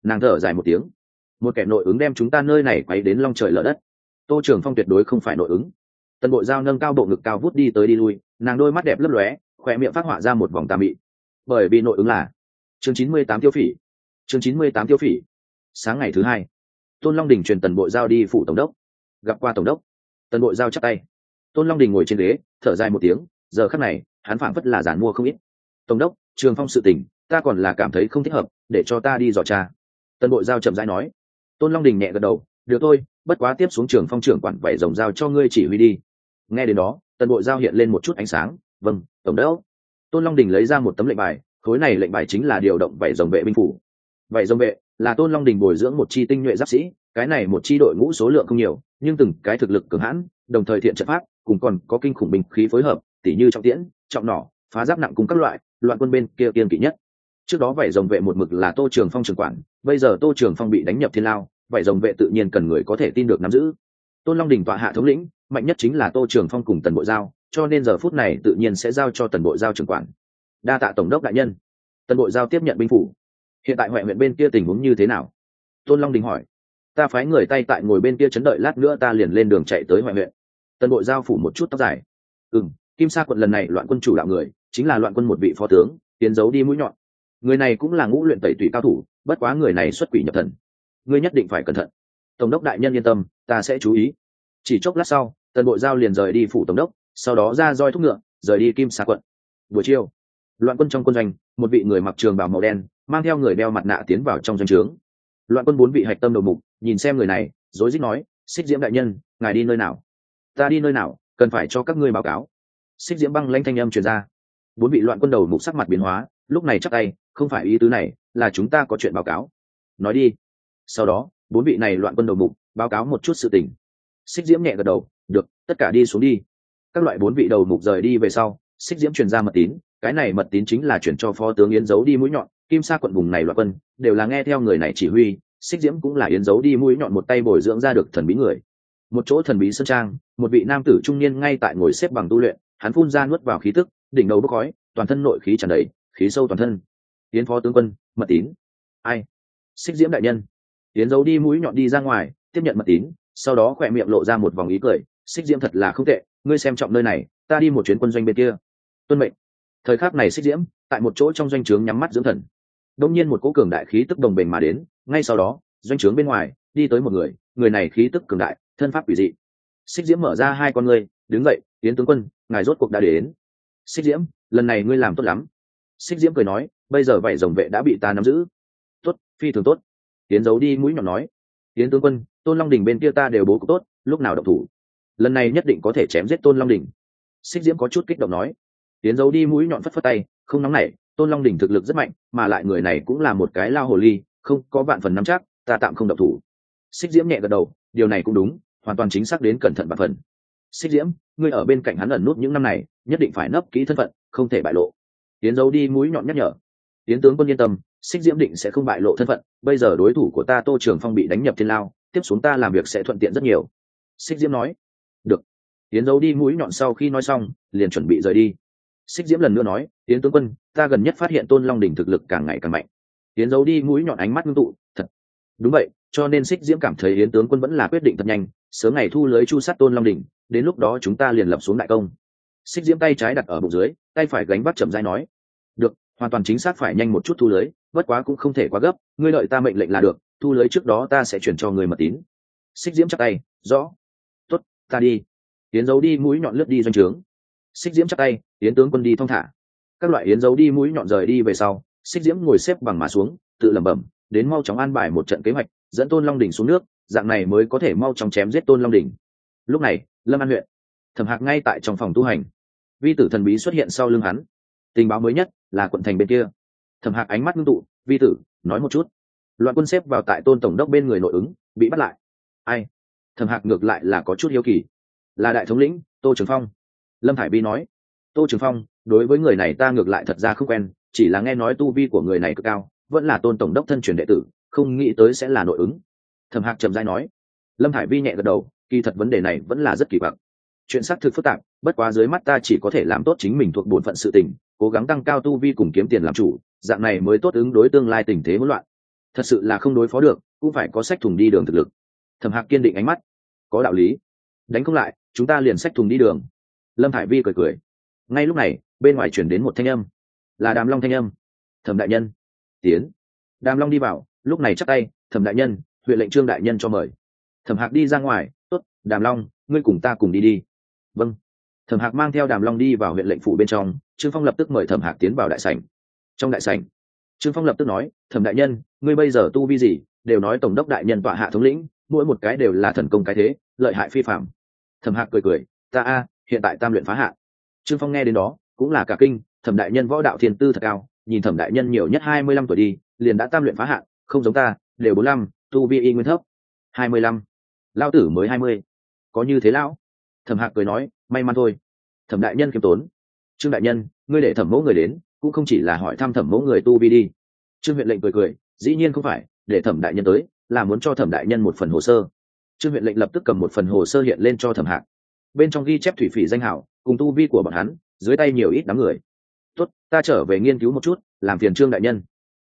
Nàng thở dài một tiếng. Một kẻ nội ứng đem chúng ta nơi này quay đến long trời lở đất. Tô trường phong tuyệt đối không phải nội ứng. Tần bộ giao nâng cao bộ ngực cao vút đi tới đi lui, nàng đôi mắt đẹp lấp lóe khỏe miệng phát họa ra một vòng tà mị. Bởi vì nội ứng là chương chín mươi tám tiêu phỉ. Chương chín mươi tám tiêu phỉ. Sáng ngày thứ hai tôn long đình truyền tần bộ giao đi phủ tổng đốc. Gặp qua tổng đốc. Tần bộ giao chắc tay. Tôn long đình ngồi trên ghế, thở dài một tiếng, giờ khắc này, hắn phảng phất là giản mua không ít. Tổng đốc, trường phong sự tình, ta còn là cảm thấy không thích hợp, để cho ta đi dò cha tần bộ giao chậm rãi nói. Tôn long đình nhẹ gật đầu. Được thôi, bất quá tiếp xuống trường phong trưởng quản vảy rồng giao cho ngươi chỉ huy đi. Nghe đến đó, tần bộ giao hiện lên một chút ánh sáng. Vâng tổng đốc. Tôn long đình lấy ra một tấm lệnh bài. Khối này lệnh bài chính là điều động vảy rồng vệ binh phủ. Vảy rồng vệ là tôn long đình bồi dưỡng một chi tinh nhuệ giáp sĩ, cái này một chi đội ngũ số lượng không nhiều, nhưng từng cái thực lực cường hãn, đồng thời thiện trận pháp, cùng còn có kinh khủng binh khí phối hợp, tỉ như trọng tiễn, trọng nỏ, phá giáp nặng cùng các loại, loạn quân bên kia kiên kỵ nhất. Trước đó vảy rồng vệ một mực là tô trường phong trường quản, bây giờ tô trường phong bị đánh nhập thiên lao vảy rồng vệ tự nhiên cần người có thể tin được nắm giữ. Tôn long đình tọa hạ thống lĩnh, mạnh nhất chính là tô trường phong cùng tần bộ giao, cho nên giờ phút này tự nhiên sẽ giao cho tần bộ giao trưởng quản. Đa tạ tổng đốc đại nhân. Tần bộ giao tiếp nhận binh phủ hiện tại huệ huyện bên kia tình huống như thế nào? Tôn long đình hỏi. Ta phái người tay tại ngồi bên kia chấn đợi lát nữa ta liền lên đường chạy tới huệ huyện. Tần bộ giao phủ một chút tóc dài. Ừ m kim sa quận lần này loạn quân chủ đạo người, chính là loạn quân một vị phó tướng, tiến giấu đi mũi nhọn. Người này cũng là ngũ luyện tẩy tủy cao thủ, bất quá người này xuất quỷ nhập thần. Ngươi nhất định phải cẩn thận. Tổng đốc đại nhân yên tâm, ta sẽ chú ý. Chỉ chốc lát sau tần bộ giao liền rời đi phủ tổng đốc, sau đó ra roi thúc ngựa, rời đi kim sa quận. Buổi chiều, loạn quân trong quân doanh, một vị người mặc trường bào màu đen mang theo người đeo mặt nạ tiến vào trong doanh trướng. Loạn quân bốn vị hạch tâm đầu mục, nhìn xem người này, rối rít nói, xích diễm đại nhân, ngài đi nơi nào? Ta đi nơi nào, cần phải cho các ngươi báo cáo. Xích diễm băng lanh thanh âm truyền ra. Bốn vị loạn quân đầu mục sắc mặt biến hóa, lúc này chắc tay, không phải ý tứ này, là chúng ta có chuyện báo cáo. Nói đi. Sau đó, bốn vị này loạn quân đầu mục, báo cáo một chút sự tình. Xích diễm nhẹ gật đầu, được, tất cả đi xuống đi. Các loại bốn vị đầu mục rời đi về sau, xích diễm truyền ra mật tín cái này mật tín chính là chuyển cho phó tướng yến giấu đi mũi nhọn, kim sa quận vùng này loạt quân, đều là nghe theo người này chỉ huy, xích diễm cũng là yến giấu đi mũi nhọn một tay bồi dưỡng ra được thần bí người. Một chỗ thần bí sơn trang, một vị nam tử trung niên ngay tại ngồi xếp bằng tu luyện, hắn phun ra nuốt vào khí tức, đỉnh đầu bốc khói, toàn thân nội khí tràn đầy, khí sâu toàn thân. Yến phó tướng quân, mật tín. Ai? Xích diễm đại nhân. Yến giấu đi mũi nhọn đi ra ngoài, tiếp nhận mật tín, sau đó khỏe miệng lộ ra một vòng ý cười. Xích diễm thật là không tệ, ngươi xem trọng nơi này, ta đi một chuyến quân doanh bên kia. Tuân mệnh thời khắc này xích diễm, tại một chỗ trong doanh trướng nhắm mắt dưỡng thần. Đông nhiên một cỗ cường đại khí tức đồng bền mà đến, ngay sau đó, doanh trướng bên ngoài, đi tới một người người này khí tức cường đại, thân pháp quỷ dị. Xích diễm mở ra hai con ngươi, đứng dậy, tiến tướng quân, ngài rốt cuộc đã đến. Xích diễm, lần này ngươi làm tốt lắm. Xích diễm cười nói, bây giờ vậy rồng vệ đã bị ta nắm giữ. Tốt, phi thường tốt. Tiến giấu đi mũi nhọn nói, tiến tướng quân, tôn long đình bên kia ta đều bố cục tốt, lúc nào động thủ? Lần này nhất định có thể chém giết tôn long đình xích diễm có chút kích động nói tiến giấu đi mũi nhọn phất phất tay, không nóng nảy, tôn long đỉnh thực lực rất mạnh, mà lại người này cũng là một cái lao hồ ly, không, có vạn phần nắm chắc, ta tạm không độc thủ. Xích diễm nhẹ gật đầu, điều này cũng đúng, hoàn toàn chính xác đến cẩn thận vạn phần. Xích diễm, ngươi ở bên cạnh hắn ẩn nút những năm này, nhất định phải nấp kỹ thân phận, không thể bại lộ. Tiến giấu đi mũi nhọn nhắc nhở. Tiến tướng quân yên tâm, xích diễm định sẽ không bại lộ thân phận, bây giờ đối thủ của ta tô trường phong bị đánh nhập thiên lao, tiếp xuống ta làm việc sẽ thuận tiện rất nhiều. Xích diễm nói. Được. Tiến giấu đi mũi nhọn sau khi nói xong, liền chuẩn bị rời đi xích diễm lần nữa nói, tiến tướng quân, ta gần nhất phát hiện tôn long đình thực lực càng ngày càng mạnh. Tiến giấu đi mũi nhọn ánh mắt ngưng tụ, thật. Đúng vậy, cho nên xích diễm cảm thấy yến tướng quân vẫn là quyết định thật nhanh, sớm ngày thu lưới chu sát tôn long đình đến lúc đó chúng ta liền lập xuống đại công. Xích diễm tay trái đặt ở bụng dưới, tay phải gánh bắt chậm dai nói, được, hoàn toàn chính xác phải nhanh một chút thu lưới, bất quá cũng không thể quá gấp, ngươi lợi ta mệnh lệnh là được, thu lưới trước đó ta sẽ chuyển cho người mật tín. Xích diễm chắc tay, rõ. Tuất ta đi. Tiến giấu đi mũi nhọn lướt đi doanh trướng. Xích diễm chắc tay Yến tướng quân đi thong thả. Các loại yến giấu đi mũi nhọn rời đi về sau, xích diễm ngồi xếp bằng mà xuống, tự lẩm bẩm, đến mau chóng an bài một trận kế hoạch, dẫn tôn long đỉnh xuống nước, dạng này mới có thể mau chóng chém giết tôn long đỉnh. Lúc này, lâm an huyện, thẩm hạc ngay tại trong phòng tu hành. Vi tử thần bí xuất hiện sau lưng hắn. Tình báo mới nhất là quận thành bên kia. Thẩm hạc ánh mắt ngưng tụ, vi tử, nói một chút. Loạn quân xếp vào tại tôn tổng đốc bên người nội ứng, bị bắt lại. Ai? Thẩm hạc ngược lại là có chút hiếu kỳ. Là đại thống lĩnh, tô trường phong. Lâm hải vi nói tô trường phong, đối với người này ta ngược lại thật ra không quen, chỉ là nghe nói tu vi của người này cực cao, vẫn là tôn tổng đốc thân truyền đệ tử, không nghĩ tới sẽ là nội ứng. Thẩm hạc trầm dai nói. Lâm hải vi nhẹ gật đầu, kỳ thật vấn đề này vẫn là rất kỳ vọng chuyện xác thực phức tạp, bất quá dưới mắt ta chỉ có thể làm tốt chính mình thuộc bổn phận sự tình, cố gắng tăng cao tu vi cùng kiếm tiền làm chủ, dạng này mới tốt ứng đối tương lai tình thế hỗn loạn. Thật sự là không đối phó được, cũng phải có sách thùng đi đường thực lực. Thẩm hạc kiên định ánh mắt. Có đạo lý. Đánh không lại, chúng ta liền sách thùng đi đường. Lâm hải vi cười cười ngay lúc này, bên ngoài chuyển đến một thanh âm. Là đàm long thanh âm. Thẩm đại nhân. Tiến. Đàm long đi vào, lúc này chắc tay, thẩm đại nhân, huyện lệnh trương đại nhân cho mời. Thẩm hạc đi ra ngoài t ố t đàm long, ngươi cùng ta cùng đi đi. Vâng. Thẩm hạc mang theo đàm long đi vào huyện lệnh phủ bên trong, trương phong lập tức mời thẩm hạc tiến vào đại sảnh. Trong đại sảnh, trương phong lập tức nói, thẩm đại nhân, ngươi bây giờ tu vi gì? Đều nói tổng đốc đại nhân tọa hạ thống lĩnh, mỗi một cái đều là thần công cái thế, lợi hại phi phạm. Thẩm hạc cười cười, ta a, hiện tại tam luyện phá hạ trương phong nghe đến đó, cũng là cả kinh, thẩm đại nhân võ đạo thiên tư thật cao, nhìn thẩm đại nhân nhiều nhất hai mươi lăm tuổi đi, liền đã tam luyện phá hạn, không giống ta, đều bốn lăm, tu vi y nguyên thấp. hai mươi lăm. Lao tử mới hai mươi. Có như thế lão? Thẩm hạc cười nói, may mắn thôi. Thẩm đại nhân kiêm tốn. Trương đại nhân, ngươi để thẩm mẫu người đến, cũng không chỉ là hỏi thăm thẩm mẫu người tu vi đi. Trương huyện lệnh cười cười, dĩ nhiên không phải, để thẩm đại nhân tới, là muốn cho thẩm đại nhân một phần hồ sơ. Trương huyện lệnh lập tức cầm một phần hồ sơ hiện lên cho thẩm hạc. Bên trong ghi chép thủy phỉ danh hảo cùng tu vi của bọn hắn, dưới tay nhiều ít đám người. Tốt, ta trở về nghiên cứu một chút, làm phiền trương đại nhân.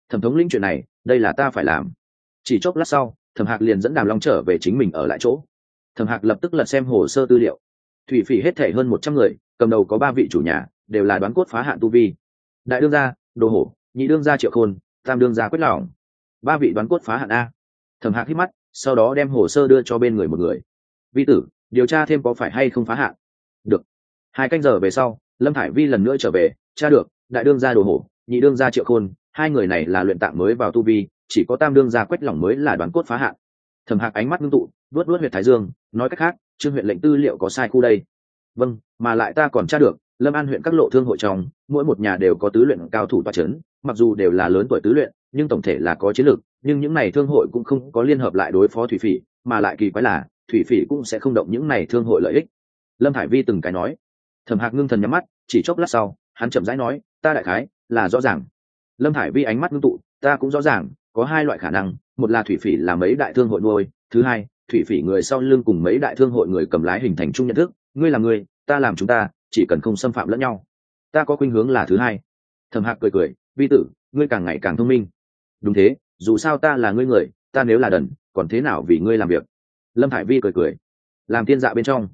Thẩm thống lĩnh chuyện này, đây là ta phải làm. Chỉ chốc lát sau, thẩm hạc liền dẫn đàm long trở về chính mình ở lại chỗ. Thẩm hạc lập tức lật xem hồ sơ tư liệu. Thủy phỉ hết thể hơn một trăm người, cầm đầu có ba vị chủ nhà, đều là đoán cốt phá hạn tu vi. Đại đương gia, đồ hổ, nhị đương gia triệu khôn, tam đương gia quyết lỏng. Ba vị đoán cốt phá hạn a. Thẩm hạc hít mắt, sau đó đem hồ sơ đưa cho bên người một người. Vi tử, điều tra thêm có phải hay không phá hạn? Hai canh giờ về sau, lâm thải vi lần nữa trở về tra được, đại đương gia đồ hổ, nhị đương gia triệu khôn, hai người này là luyện tạng mới vào tu vi, chỉ có tam đương gia quách lỏng mới là đoán cốt phá hạn. Thẩm hạc ánh mắt ngưng tụ vớt vớt huyện thái dương, nói cách khác, trương huyện lệnh tư liệu có sai khu đây. Vâng mà lại ta còn tra được, lâm an huyện các lộ thương hội trong, mỗi một nhà đều có tứ luyện cao thủ toa c h ấ n mặc dù đều là lớn tuổi tứ luyện, nhưng tổng thể là có chiến lược, nhưng những n à y thương hội cũng không có liên hợp lại đối phó thủy phỉ, mà lại kỳ quái là, thủy phỉ cũng sẽ không động những n à y thương hội lợi ích. Lâm hải vi từng cái nói thẩm hạc ngưng thần nhắm mắt, chỉ chốc lát sau, hắn chậm rãi nói, ta đại khái là rõ ràng. Lâm hải vi ánh mắt ngưng tụ, ta cũng rõ ràng, có hai loại khả năng, một là thủy phỉ là mấy đại thương hội nuôi, thứ hai, thủy phỉ người sau lưng cùng mấy đại thương hội người cầm lái hình thành chung nhận thức, ngươi là người, ta làm chúng ta, chỉ cần không xâm phạm lẫn nhau. Ta có khuynh hướng là thứ hai. Thầm hạc cười cười, vi tử, ngươi càng ngày càng thông minh. Đúng thế, dù sao ta là ngươi người, ta nếu là đần, còn thế nào vì ngươi làm việc? Lâm hải vi cười cười, làm tiên dạ bên trong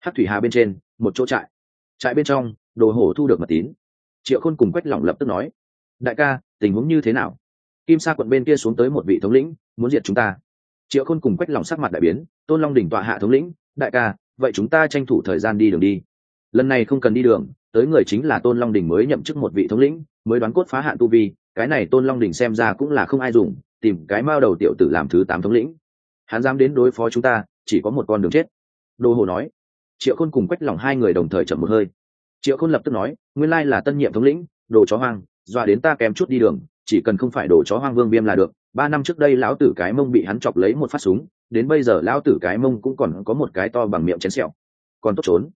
hát thủy hà bên trên, một chỗ trại trại bên trong, đồ hổ thu được mật tín. Triệu khôn cùng quách lỏng lập tức nói, đại ca, tình huống như thế nào? Kim sa quận bên kia xuống tới một vị thống lĩnh, muốn diệt chúng ta. Triệu khôn cùng quách lòng sắc mặt đại biến, tôn long đỉnh tọa hạ thống lĩnh, đại ca, vậy chúng ta tranh thủ thời gian đi đường đi. Lần này không cần đi đường, tới người chính là tôn long đình mới nhậm chức một vị thống lĩnh, mới đoán cốt phá hạn tu vi, cái này tôn long đình xem ra cũng là không ai dùng, tìm cái mao đầu tiểu tử làm thứ tám thống lĩnh. Hắn dám đến đối phó chúng ta, chỉ có một con đường chết. Đô hồ nói triệu khôn cùng quách lòng hai người đồng thời chậm một hơi. Triệu khôn lập tức nói, nguyên lai là tân nhiệm thống lĩnh, đồ chó hoang, dọa đến ta kém chút đi đường, chỉ cần không phải đồ chó hoang vương viêm là được, ba năm trước đây lão tử cái mông bị hắn chọc lấy một phát súng, đến bây giờ lão tử cái mông cũng còn có một cái to bằng miệng chén sẹo. Còn tốt trốn.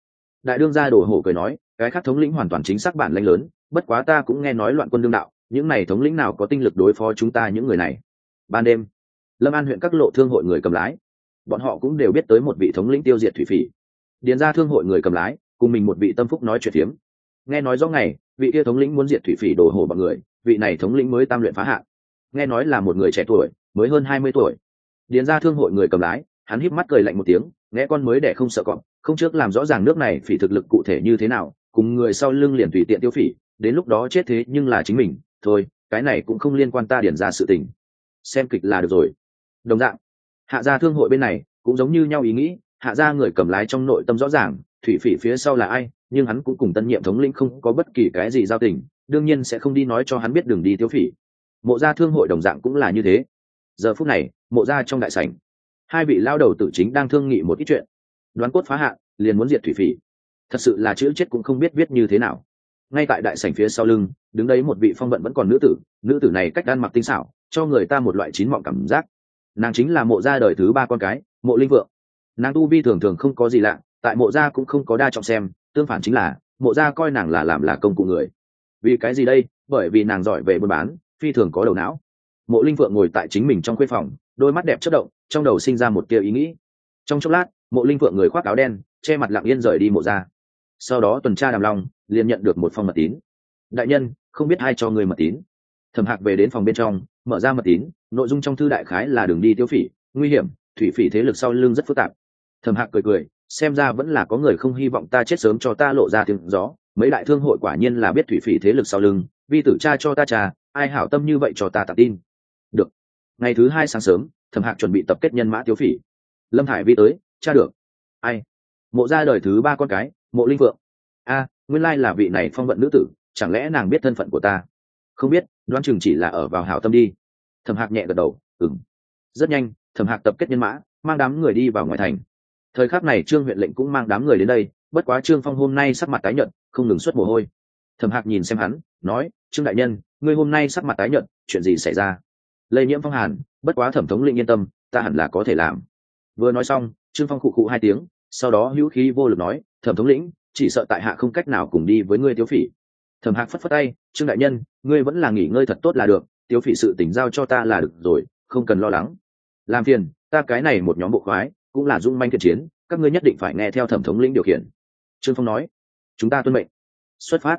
Đại đương gia đồ hổ cười nói, cái khác thống lĩnh hoàn toàn chính xác bản lanh lớn, bất quá ta cũng nghe nói loạn quân đương đạo, những này thống lĩnh nào có tinh lực đối phó chúng ta những người này. Ban đêm, lâm an huyện các lộ thương hội người cầm lái, bọn họ cũng đều biết tới một vị thống lĩnh tiêu diệt thủy phỉ điền ra thương hội người cầm lái, cùng mình một vị tâm phúc nói chuyện phiếm. Nghe nói rõ ngày, vị kia thống lĩnh muốn diệt thủy phỉ đồ hổ bọn người, vị này thống lĩnh mới tam luyện phá hạn nghe nói là một người trẻ tuổi, mới hơn hai mươi tuổi. Điền ra thương hội người cầm lái, hắn híp mắt cười lạnh một tiếng, nghe con mới để không sợ cọp, không trước làm rõ ràng nước này phỉ thực lực cụ thể như thế nào, cùng người sau lưng liền tùy tiện tiêu phỉ, đến lúc đó chết thế nhưng là chính mình, thôi, cái này cũng không liên quan ta điền ra sự tình. Xem kịch là được rồi. Đồng dạng, hạ gia thương hội bên này cũng giống như nhau ý nghĩ hạ gia người cầm lái trong nội tâm rõ ràng thủy phỉ phía sau là ai nhưng hắn cũng cùng tân nhiệm thống lĩnh không có bất kỳ cái gì giao tình đương nhiên sẽ không đi nói cho hắn biết đường đi thiếu phỉ. Mộ gia thương hội đồng dạng cũng là như thế. Giờ phút này mộ gia trong đại sảnh hai vị lao đầu tử chính đang thương nghị một ít chuyện. Đoán cốt phá hạ, liền muốn diệt thủy phỉ. Thật sự là chữ chết cũng không biết viết như thế nào. Ngay tại đại sảnh phía sau lưng đứng đấy một vị phong vận vẫn còn nữ tử nữ tử này cách đan mặc tinh xảo cho người ta một loại chín mọng cảm giác. Nàng chính là mộ gia đời thứ ba con cái mộ linh vượng nàng tu vi thường thường không có gì lạ, tại mộ gia cũng không có đa trọng xem, tương phản chính là, mộ gia coi nàng là làm là công cụ người. Vì cái gì đây? Bởi vì nàng giỏi về buôn bán, phi thường có đầu não. Mộ linh phượng ngồi tại chính mình trong khuê phòng, đôi mắt đẹp chất động, trong đầu sinh ra một tia ý nghĩ. Trong chốc lát, mộ linh phượng người khoác áo đen, che mặt lặng yên rời đi mộ ra sau đó tuần tra đàm long, liền nhận được một phong mật tín. Đại nhân, không biết ai cho người mật tín. Thẩm hạc về đến phòng bên trong, mở ra mật tín, nội dung trong thư đại khái là đường đi tiêu phỉ, nguy hiểm, thủy phỉ thế lực sau lưng rất phức tạp thẩm hạc cười cười, xem ra vẫn là có người không hy vọng ta chết sớm cho ta lộ ra tiếng gió. Mấy đại thương hội quả nhiên là biết thủy phỉ thế lực sau lưng, vi tử cha cho ta cha ai hảo tâm như vậy cho ta tặng tin. Được. Ngày thứ hai sáng sớm, thẩm hạc chuẩn bị tập kết nhân mã tiếu phỉ. Lâm hải vi tới, cha được. Ai? Mộ ra đời thứ ba con cái, mộ linh vượng a, nguyên lai là vị này phong vận nữ tử, chẳng lẽ nàng biết thân phận của ta? Không biết, đoán chừng chỉ là ở vào hảo tâm đi. Thẩm hạc nhẹ gật đầu ừng rất nhanh, thẩm hạc tập kết nhân mã, mang đám người đi vào ngoài thành thời khắc này trương huyện lệnh cũng mang đám người đến đây, bất quá trương phong hôm nay sắc mặt tái nhợt, không ngừng xuất mồ hôi. Thẩm hạc nhìn xem hắn, nói, trương đại nhân, ngươi hôm nay sắc mặt tái nhợt, chuyện gì xảy ra? Lây nhiễm phong hàn, bất quá thẩm thống lĩnh yên tâm, ta hẳn là có thể làm. Vừa nói xong, trương phong khụ khụ hai tiếng, sau đó hữu khí vô lực nói, thẩm thống lĩnh, chỉ sợ tại hạ không cách nào cùng đi với ngươi tiếu phỉ. Thẩm hạc phất phất tay, trương đại nhân, ngươi vẫn là nghỉ ngơi thật tốt là được, tiếu phỉ sự tỉnh giao cho ta là được rồi, không cần lo lắng. Làm phiền, ta cái này một nhóm bộ khoái cũng là dung manh thiện chiến, các ngươi nhất định phải nghe theo thẩm thống lĩnh điều khiển. Trương phong nói, chúng ta tuân mệnh. Xuất phát.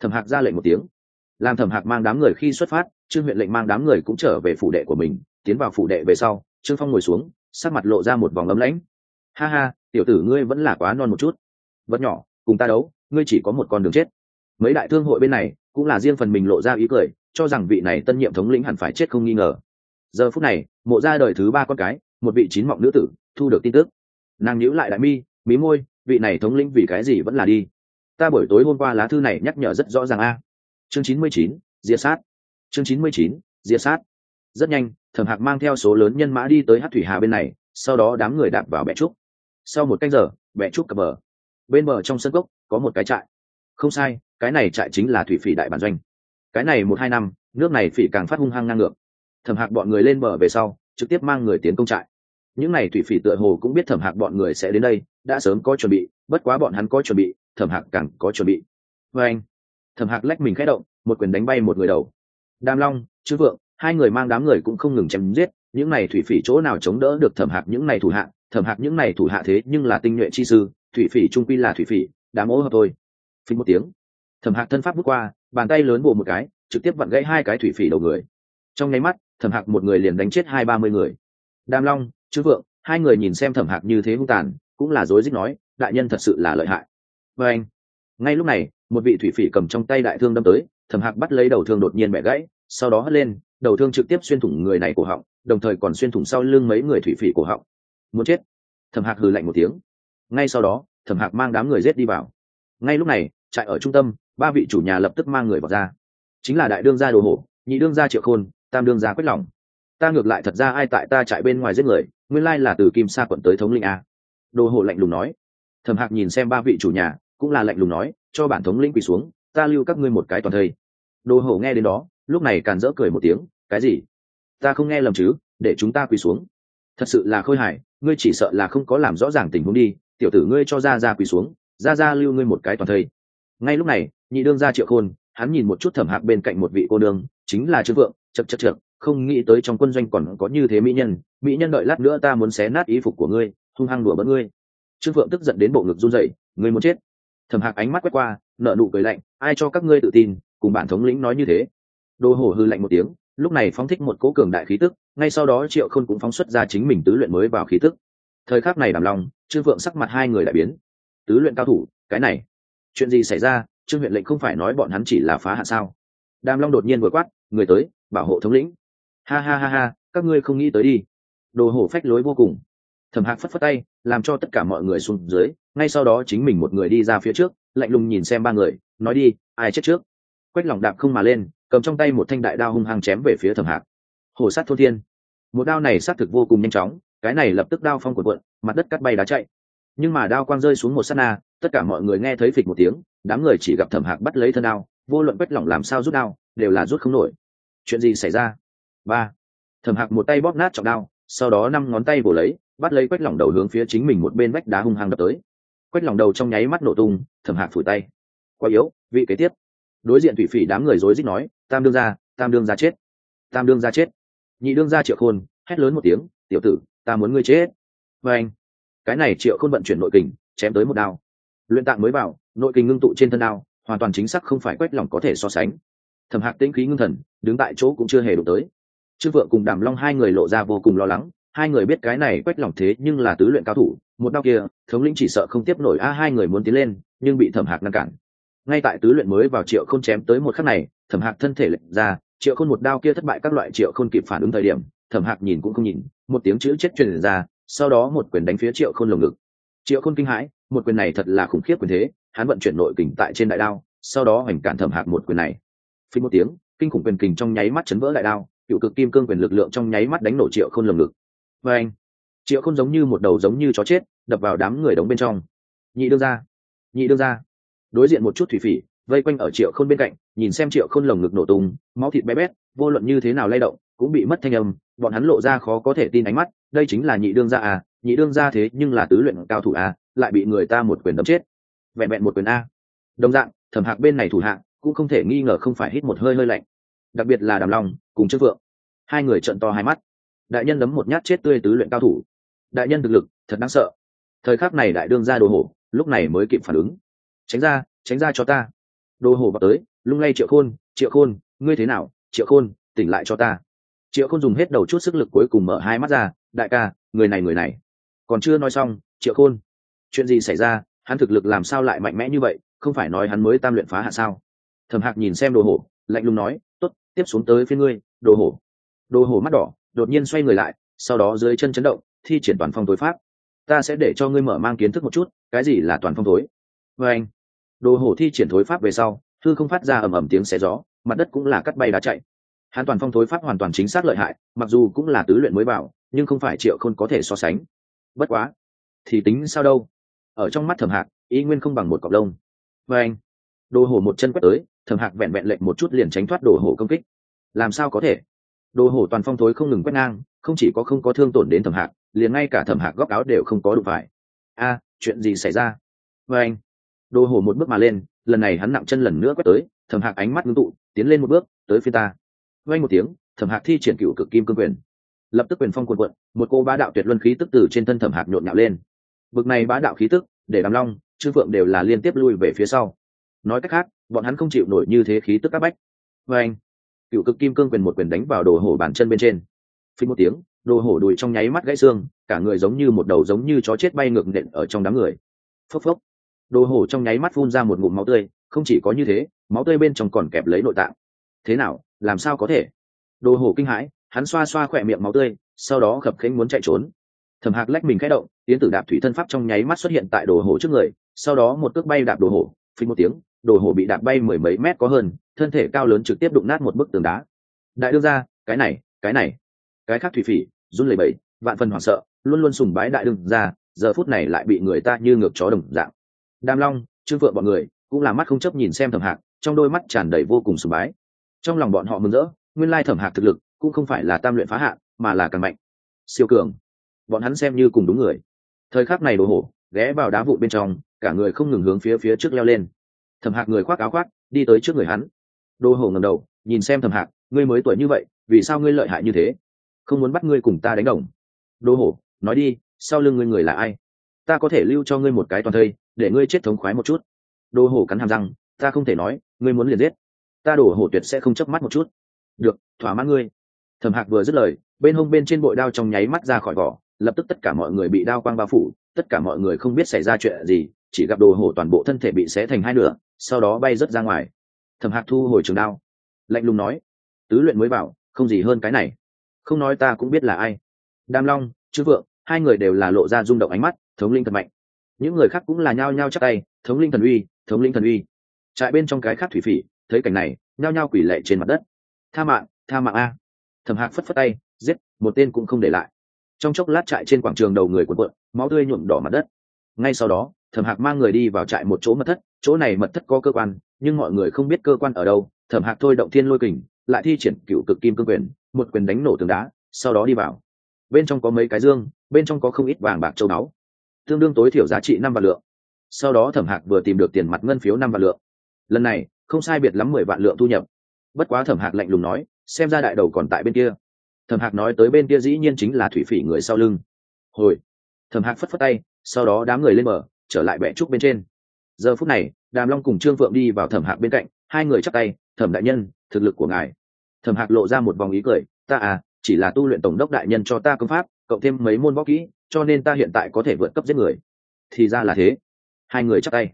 Thẩm hạc ra lệnh một tiếng. Làm thẩm hạc mang đám người khi xuất phát, trương huyện lệnh mang đám người cũng trở về phủ đệ của mình, tiến vào phủ đệ về sau, trương phong ngồi xuống, sắc mặt lộ ra một vòng ấm lãnh. Ha ha, tiểu tử ngươi vẫn là quá non một chút. Vật nhỏ, cùng ta đấu, ngươi chỉ có một con đường chết. Mấy đại thương hội bên này, cũng là riêng phần mình lộ ra ý cười, cho rằng vị này tân nhiệm thống lĩnh hẳn phải chết không nghi ngờ. Giờ phút này, mộ ra đời thứ ba con cái một vị chín mọng nữ tử, thu được tin tức. Nàng nhíu lại đại mi, mí môi, vị này thống lĩnh vì cái gì vẫn là đi? Ta buổi tối hôm qua lá thư này nhắc nhở rất rõ ràng a. Chương chín mươi chín, diệt sát. Chương chín mươi chín, diệt sát. Rất nhanh, thẩm hạc mang theo số lớn nhân mã đi tới hát thủy hà bên này, sau đó đám người đạp vào bẹ trúc. Sau một canh giờ bẹ trúc cập bờ. Bên bờ trong sân cốc, có một cái trại. Không sai, cái này trại chính là thủy phỉ đại bản doanh. Cái này một hai năm, nước này phỉ càng phát hung hăng ngang ngược. Thẩm hạc bọn người lên bờ về sau trực tiếp mang người tiến công trại. Những n à y thủy phỉ tựa hồ cũng biết thẩm hạc bọn người sẽ đến đây, đã sớm có chuẩn bị, bất quá bọn hắn có chuẩn bị, thẩm hạc càng có chuẩn bị. Vê anh, thẩm hạc lách mình khẽ động, một quyền đánh bay một người đầu. Đam long, chư vượng, hai người mang đám người cũng không ngừng chém giết, những này thủy phỉ chỗ nào chống đỡ được thẩm hạc những này thủ hạ, thẩm hạc những này thủ hạ thế nhưng là tinh nhuệ chi sư, thủy phỉ trung quy là thủy phỉ, đám ố hợp thôi. Phí một tiếng, thẩm hạc thân pháp bước qua, bàn tay lớn bộ một cái, trực tiếp vặn gãy hai cái thủy phỉ đầu người. Trong nháy mắt thẩm hạc một người liền đánh chết hai ba mươi người. Đam long, chư vượng, hai người nhìn xem thẩm hạc như thế hung tàn, cũng là rối rít nói, đại nhân thật sự là lợi hại. Và anh, ngay lúc này, một vị thủy phỉ cầm trong tay đại thương đâm tới, thẩm hạc bắt lấy đầu thương đột nhiên bẻ gãy, sau đó hất lên, đầu thương trực tiếp xuyên thủng người này cổ họng, đồng thời còn xuyên thủng sau lưng mấy người thủy phỉ cổ họng. Muốn chết. Thẩm hạc hừ lạnh một tiếng. Ngay sau đó, thẩm hạc mang đám người rết đi vào. Ngay lúc này, trại ở trung tâm, ba vị chủ nhà lập tức mang người vào ra. Chính là đại đương gia đồ hổ, nhị đương gia triệu khôn tam đương gia quyết lòng. Ta ngược lại thật ra ai tại ta chạy bên ngoài giết người, nguyên lai là từ kim sa quận tới thống linh a. Đồ hộ lạnh lùng nói. Thẩm hạc nhìn xem ba vị chủ nhà, cũng là lạnh lùng nói, cho bản thống lĩnh quỳ xuống, ta lưu các ngươi một cái toàn thây. Đồ hộ nghe đến đó, lúc này càn dỡ cười một tiếng, cái gì? Ta không nghe lầm chứ, để chúng ta quỳ xuống. Thật sự là khôi hài, ngươi chỉ sợ là không có làm rõ ràng tình huống đi, tiểu tử ngươi cho ra ra quỳ xuống, ra ra lưu ngươi một cái toàn thây. Ngay lúc này, nhị đương ra triệu khôn, hắn nhìn một chút thẩm hạc bên cạnh một vị cô đương chính là trương vượng chật chật chật không nghĩ tới trong quân doanh còn có như thế mỹ nhân mỹ nhân đợi lát nữa ta muốn xé nát ý phục của ngươi, hung hăng đùa bỡn ngươi. Trương phượng tức giận đến bộ ngực run rẩy, ngươi muốn chết. Thẩm hạc ánh mắt quét qua nợ nụ cười lạnh, ai cho các ngươi tự tin, cùng bản thống lĩnh nói như thế. Đồ hổ hư lạnh một tiếng, lúc này phóng thích một cố cường đại khí tức, ngay sau đó triệu khôn cũng phóng xuất ra chính mình tứ luyện mới vào khí tức. Thời khắc này đảm lòng, trương phượng sắc mặt hai người đại biến. Tứ luyện cao thủ, cái này, chuyện gì xảy ra? Trương huyện lệnh không phải nói bọn hắn chỉ là phá hạ sao? Đàm long đột nhiên vừa quát, người tới bảo hộ thống lĩnh. Ha ha ha ha, các ngươi không nghĩ tới đi. Đồ hổ phách lối vô cùng. Thẩm hạc phất phất tay, làm cho tất cả mọi người xuống dưới, ngay sau đó chính mình một người đi ra phía trước, lạnh lùng nhìn xem ba người, nói đi, ai chết trước? Quách lòng đạp không mà lên, cầm trong tay một thanh đại đao hung hăng chém về phía thẩm hạc. Hổ sát thô thiên. Một đao này sát thực vô cùng nhanh chóng, cái này lập tức đao phong cuộn cuộn, mặt đất cắt bay đá chạy. Nhưng mà đao quang rơi xuống một s á t na, tất cả mọi người nghe thấy phịch một tiếng, đám người chỉ gặp thẩm hạc bắt lấy thân đao, vô luận quách lỏng làm sao rút đao, đều là rút không nổi chuyện gì xảy ra? Ba. Thẩm hạc một tay bóp nát trọng đao, sau đó năm ngón tay vồ lấy, bắt lấy quách lỏng đầu hướng phía chính mình một bên vách đá hung hăng đập tới. Quách lỏng đầu trong nháy mắt nổ tung, thẩm hạc phủi tay. Quá yếu, vị kế tiếp. Đối diện thủy phỉ đám người rối rít nói, tam đương ra tam đương ra chết. Tam đương ra chết. Nhị đương ra triệu khôn, hét lớn một tiếng, tiểu tử, ta muốn ngươi chết. Và anh, cái này triệu khôn vận chuyển nội kình, chém tới một đao. Luyện tạng mới vào, nội kình ngưng tụ trên thân đao, hoàn toàn chính xác không phải quách lỏng có thể so sánh thẩm hạc tĩnh khí ngưng thần, đứng tại chỗ cũng chưa hề đụng tới. Trương Vượng cùng đàm long hai người lộ ra vô cùng lo lắng, hai người biết cái này quách lỏng thế nhưng là tứ luyện cao thủ, một đau kia, thống lĩnh chỉ sợ không tiếp nổi, a, hai người muốn tiến lên, nhưng bị thẩm hạc ngăn cản. Ngay tại tứ luyện mới vào triệu không chém tới một khắc này, thẩm hạc thân thể lệnh ra, triệu khôn một đao kia thất bại các loại triệu khôn kịp phản ứng thời điểm, thẩm hạc nhìn cũng không nhìn, một tiếng chữ chết truyền ra, sau đó một quyền đánh phía triệu khôn lồng ngực. Triệu khôn kinh hãi, một quyền này thật là khủng khiếp quyền thế, hắn vận chuyển nội kình tại trên đại đao, sau đó hoành cản thẩm hạc một quyền này phí một tiếng, kinh khủng quyền kình trong nháy mắt chấn vỡ đại đao, cựu cực kim cương quyền lực lượng trong nháy mắt đánh nổ triệu khôn lồng ngực. Và anh, triệu khôn giống như một đầu giống như chó chết, đập vào đám người đóng bên trong. Nhị đương ra nhị đương ra đối diện một chút thủy phỉ, vây quanh ở triệu khôn bên cạnh, nhìn xem triệu khôn lồng ngực nổ tung, máu thịt bé bét, vô luận như thế nào lay động, cũng bị mất thanh âm, bọn hắn lộ ra khó có thể tin ánh mắt, đây chính là nhị đương gia à nhị đương gia thế nhưng là tứ luyện cao thủ à lại bị người ta một quyền đấm chết. Vẹn vẹn một quyền a. Đồng dạng, thẩm hạc bên này thủ hạng cũng không thể nghi ngờ không phải hít một hơi hơi lạnh. Đặc biệt là đàm long cùng chức vượng hai người trận to hai mắt. Đại nhân đấm một nhát chết tươi tứ luyện cao thủ. Đại nhân thực lực thật đáng sợ. Thời khắc này đại đương ra đồ hổ, lúc này mới kịp phản ứng. Tránh ra tránh ra cho ta. Đồ hổ vào tới, lung lay triệu khôn triệu khôn, ngươi thế nào? Triệu khôn, tỉnh lại cho ta. Triệu khôn dùng hết đầu chút sức lực cuối cùng mở hai mắt ra, đại ca, người này người này. Còn chưa nói xong, triệu khôn, chuyện gì xảy ra? Hắn thực lực làm sao lại mạnh mẽ như vậy? Không phải nói hắn mới tam luyện phá hạ sao? Thẩm hạc nhìn xem đồ hổ, lạnh lùng nói t ố t tiếp xuống tới phía ngươi, đồ hổ. Đồ hổ mắt đỏ, đột nhiên xoay người lại, sau đó dưới chân chấn động, thi triển toàn phong tối pháp. Ta sẽ để cho ngươi mở mang kiến thức một chút, cái gì là toàn phong tối? Vê anh, đồ hổ thi triển thối pháp về sau thư không phát ra ầm ầm tiếng xé gió, mặt đất cũng là cắt bay đá chạy. Hắn toàn phong thối pháp hoàn toàn chính xác lợi hại, mặc dù cũng là tứ luyện mới vào nhưng không phải triệu khôn có thể so sánh. Bất quá, thì tính sao đâu? Ở trong mắt thẩm hạc ý nguyên không bằng một cọc lông. Vê anh đồ hổ một chân quét tới thẩm hạc vẹn vẹn lệnh một chút liền tránh thoát đồ hổ công kích. Làm sao có thể? Đồ hổ toàn phong thối không ngừng quét ngang, không chỉ có không có thương tổn đến thẩm hạc, liền ngay cả thẩm hạc góc áo đều không có đụng phải. A, chuyện gì xảy ra? Vê anh, đồ hổ một bước mà lên, lần này hắn nặng chân lần nữa quét tới thẩm hạc ánh mắt ngưng tụ, tiến lên một bước, tới phía ta. Vay một tiếng thẩm hạc thi triển cựu cực kim cương quyền. Lập tức quyền phong quần quận một cô bá đạo tuyệt luân khí tức từ trên thân thẩm hạc nhộn nhạo lên. Bực này bá đạo khí tức, để đàm long trương phượng đều là liên tiếp lui về phía sau nói cách khác, bọn hắn không chịu nổi như thế khí tức áp bách. Vê anh, cựu cực kim cương quyền một quyền đánh vào đồ hổ bàn chân bên trên. Phí một tiếng, đồ hổ đùi trong nháy mắt gãy xương, cả người giống như một đầu giống như chó chết bay ngược nện ở trong đám người. Phốc phốc. Đồ hổ trong nháy mắt phun ra một ngụm máu tươi, không chỉ có như thế, máu tươi bên trong còn kẹp lấy nội tạng. Thế nào, làm sao có thể? Đồ hổ kinh hãi, hắn xoa xoa khỏe miệng máu tươi, sau đó khập khênh muốn chạy trốn. Thẩm hạc lách mình khẽ động, tiến tử đạp thủy thân pháp trong nháy mắt xuất hiện tại đồ hổ trước người, sau đó một cước bay đạp đồ hổ. Phí một tiếng đồ hổ bị đạp bay mười mấy mét có hơn, thân thể cao lớn trực tiếp đụng nát một bức tường đá. Đại đương ra cái này cái này. Cái khác thủy phỉ, run lẩy bẩy, vạn phần hoảng sợ, luôn luôn sùng bái đại đương ra giờ phút này lại bị người ta như ngược chó đồng dạng. Đam long, trương phượng bọn người, cũng là mắt không chấp nhìn xem thẩm hạc, trong đôi mắt tràn đầy vô cùng sùng bái. Trong lòng bọn họ mừng rỡ, nguyên lai thẩm hạc thực lực cũng không phải là tam luyện phá hạn mà là càng mạnh. Siêu cường. Bọn hắn xem như cùng đúng người. Thời khắc này đồ hổ, ghé vào đá vụ bên trong, cả người không ngừng hướng phía phía trước leo lên thẩm hạc người khoác áo khoác, đi tới trước người hắn. Đô hổ ngầm đầu, nhìn xem thẩm hạc, ngươi mới tuổi như vậy, vì sao ngươi lợi hại như thế? Không muốn bắt ngươi cùng ta đánh đồng. Đô hổ, nói đi, sau lưng ngươi người là ai? Ta có thể lưu cho ngươi một cái toàn thây, để ngươi chết thống khoái một chút. Đô hổ cắn hàm răng, ta không thể nói, ngươi muốn liền giết. Ta đổ hổ tuyệt sẽ không chớp mắt một chút. Được, thỏa mãn ngươi. Thẩm hạc vừa dứt lời, bên hông bên trên bội đao trong nháy mắt ra khỏi vỏ, lập tức tất cả mọi người bị đao quang bao phủ, tất cả mọi người không biết xảy ra chuyện gì chỉ gặp đồ hổ toàn bộ thân thể bị xé thành hai nửa, sau đó bay rớt ra ngoài. Thẩm hạc thu hồi trường đao, lạnh lùng nói, tứ luyện mới bảo, không gì hơn cái này. Không nói ta cũng biết là ai. Đam long, chư vượng, hai người đều là lộ ra rung động ánh mắt, thống linh thật mạnh. Những người khác cũng là nhao nhao chắc tay, thống linh thần uy, thống linh thần uy. Trại bên trong cái khác thủy phỉ, thấy cảnh này, nhao nhao quỷ lệ trên mặt đất. Tha mạng tha mạng a. Thẩm hạc phất phất tay, giết, một tên cũng không để lại. Trong chốc lát trại trên quảng trường đầu người quần quận máu tươi nhuộm đỏ mặt đất. Ngay sau đó thẩm hạc mang người đi vào trại một chỗ mật thất, chỗ này mật thất có cơ quan, nhưng mọi người không biết cơ quan ở đâu. Thẩm hạc thôi động thiên lôi kình, lại thi triển cựu cực kim cương quyền, một quyền đánh nổ tường đá, sau đó đi vào. Bên trong có mấy cái dương, bên trong có không ít vàng bạc châu báu. Tương đương tối thiểu giá trị năm vạn lượng. Sau đó thẩm hạc vừa tìm được tiền mặt ngân phiếu năm vạn lượng. Lần này, không sai biệt lắm mười vạn lượng thu nhập. Bất quá thẩm hạc lạnh lùng nói, xem ra đại đầu còn tại bên kia. Thẩm hạc nói tới bên kia dĩ nhiên chính là thủy phỉ người sau lưng. Hồi, thẩm hạc phất phất tay, sau đó đám người lên bờ trở lại bệ trúc bên trên. Giờ phút này, đàm long cùng trương phượng đi vào thẩm hạc bên cạnh, hai người chắc tay, thẩm đại nhân, thực lực của ngài. Thẩm hạc lộ ra một vòng ý cười, ta à chỉ là tu luyện tổng đốc đại nhân cho ta công pháp, cộng thêm mấy môn võ kỹ, cho nên ta hiện tại có thể vượt cấp giết người. Thì ra là thế. Hai người chắc tay.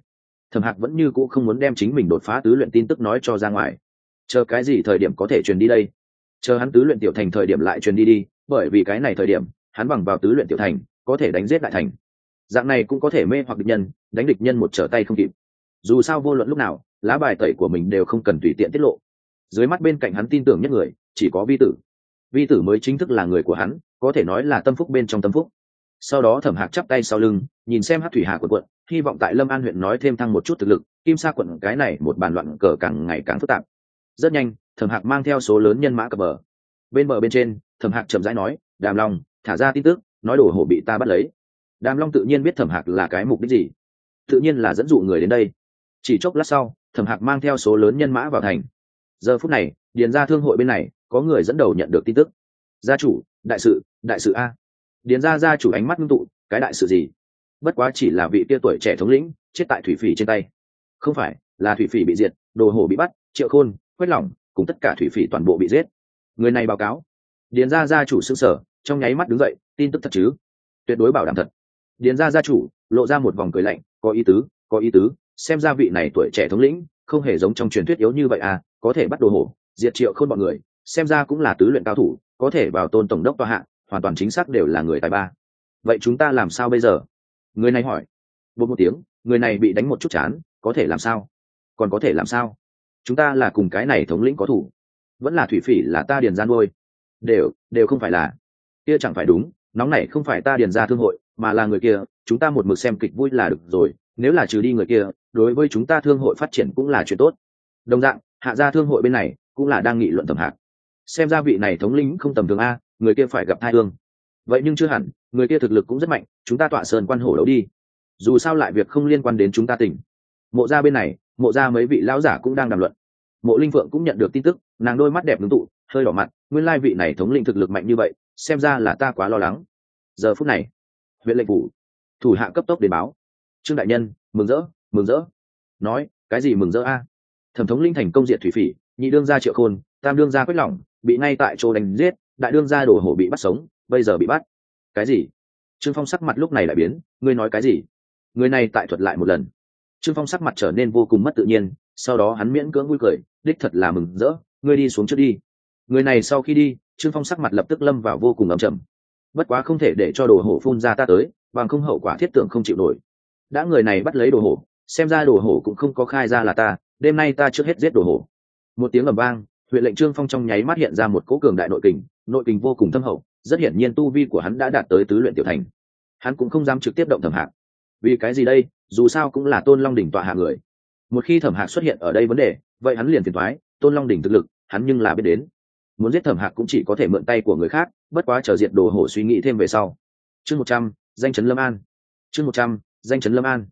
Thẩm hạc vẫn như cũ không muốn đem chính mình đột phá tứ luyện tin tức nói cho ra ngoài. Chờ cái gì thời điểm có thể truyền đi đây? Chờ hắn tứ luyện tiểu thành thời điểm lại truyền đi đi, bởi vì cái này thời điểm, hắn bằng vào tứ luyện tiểu thành, có thể đánh giết đại thành dạng này cũng có thể mê hoặc địch nhân, đánh địch nhân một trở tay không kịp. Dù sao vô luận lúc nào, lá bài tẩy của mình đều không cần tùy tiện tiết lộ. Dưới mắt bên cạnh hắn tin tưởng nhất người, chỉ có vi tử. Vi tử mới chính thức là người của hắn, có thể nói là tâm phúc bên trong tâm phúc. Sau đó thẩm hạc chắp tay sau lưng, nhìn xem hát thủy hà của quận, hy vọng tại lâm an huyện nói thêm thăng một chút thực lực, kim sa quận cái này một bàn loạn cờ càng ngày càng phức tạp. Rất nhanh, thẩm hạc mang theo số lớn nhân mã cập bờ. Bên bờ bên trên, thẩm hạc chậm rãi nói, đàm long, thả ra tin tức, nói đổ hổ bị ta bắt lấy đàm long tự nhiên biết thẩm hạc là cái mục đích gì. Tự nhiên là dẫn dụ người đến đây. Chỉ chốc lát sau, thẩm hạc mang theo số lớn nhân mã vào thành. Giờ phút này, điền ra thương hội bên này, có người dẫn đầu nhận được tin tức. Gia chủ, đại sự đại sự a. Điền ra gia chủ ánh mắt ngưng tụ, cái đại sự gì? Bất quá chỉ là vị tia tuổi trẻ thống lĩnh, chết tại thủy phỉ trên tay. Không phải, là thủy phỉ bị diệt, đồ hổ bị bắt, triệu khôn, quét lỏng, cùng tất cả thủy phỉ toàn bộ bị giết. Người này báo cáo. Điền ra gia chủ xương sở trong nháy mắt đứng dậy, tin tức thật chứ? Tuyệt đối bảo đảm thật điền ra gia chủ, lộ ra một vòng cười lạnh, có ý tứ, có ý tứ, xem ra vị này tuổi trẻ thống lĩnh, không hề giống trong truyền thuyết yếu như vậy à có thể bắt đồ hổ, diệt triệu không bọn người, xem ra cũng là tứ luyện cao thủ, có thể vào tôn tổng đốc tòa hạ, hoàn toàn chính xác đều là người tài ba. Vậy chúng ta làm sao bây giờ? Người này hỏi. Một một tiếng, người này bị đánh một chút chán, có thể làm sao? Còn có thể làm sao? Chúng ta là cùng cái này thống lĩnh có thủ, vẫn là thủy phỉ là ta điền gian ngôi đều đều không phải là. Kia chẳng phải đúng, nóng này không phải ta điền ra thương hội mà là người kia, chúng ta một mực xem kịch vui là được rồi, nếu là trừ đi người kia, đối với chúng ta thương hội phát triển cũng là chuyện tốt. Đồng dạng, hạ gia thương hội bên này cũng là đang nghị luận thẩm hạc. Xem ra vị này thống lĩnh không tầm thường a, người kia phải gặp thai thương vậy nhưng chưa hẳn, người kia thực lực cũng rất mạnh, chúng ta tọa sơn quan hổ đấu đi. Dù sao lại việc không liên quan đến chúng ta tỉnh. Mộ ra bên này, mộ ra mấy vị lão giả cũng đang đàm luận. Mộ linh phượng cũng nhận được tin tức, nàng đôi mắt đẹp ngưng tụ, hơi đỏ mặt, nguyên lai vị này thống lĩnh thực lực mạnh như vậy, xem ra là ta quá lo lắng. Giờ phút này huyện lệnh phủ. Thủ hạ cấp tốc đến báo. Trương đại nhân, mừng rỡ mừng rỡ. Nói, cái gì mừng rỡ a? Thẩm thống linh thành công diện thủy phỉ, nhị đương gia triệu khôn, tam đương gia quyết lỏng, bị ngay tại chỗ đánh giết, đại đương gia đổ hổ bị bắt sống, bây giờ bị bắt. Cái gì? Trương phong sắc mặt lúc này lại biến, ngươi nói cái gì? Người này tại thuật lại một lần. Trương phong sắc mặt trở nên vô cùng mất tự nhiên, sau đó hắn miễn cưỡng vui cười, đích thật là mừng rỡ, ngươi đi xuống trước đi. Người này sau khi đi, trương phong sắc mặt lập tức lâm vào vô cùng ấm chầm bất quá không thể để cho đồ hổ phun ra ta tới, bằng không hậu quả thiết tưởng không chịu nổi. Đã người này bắt lấy đồ hổ, xem ra đồ hổ cũng không có khai ra là ta, đêm nay ta trước hết giết đồ hổ. Một tiếng ầm vang, huyện lệnh trương phong trong nháy mắt hiện ra một cỗ cường đại nội kình nội kình vô cùng thâm hậu, rất hiển nhiên tu vi của hắn đã đạt tới tứ luyện tiểu thành. Hắn cũng không dám trực tiếp động thẩm hạc. Vì cái gì đây? Dù sao cũng là tôn long đỉnh tọa hạ người. Một khi thẩm hạc xuất hiện ở đây vấn đề, vậy hắn liền phiền thoái tôn long đỉnh thực lực, hắn nhưng là biết đến muốn giết thẩm hạc cũng chỉ có thể mượn tay của người khác, bất quá chờ diện đồ hổ suy nghĩ thêm về sau. Chương một trăm, danh chấn lâm an. Chương một trăm, danh chấn lâm an.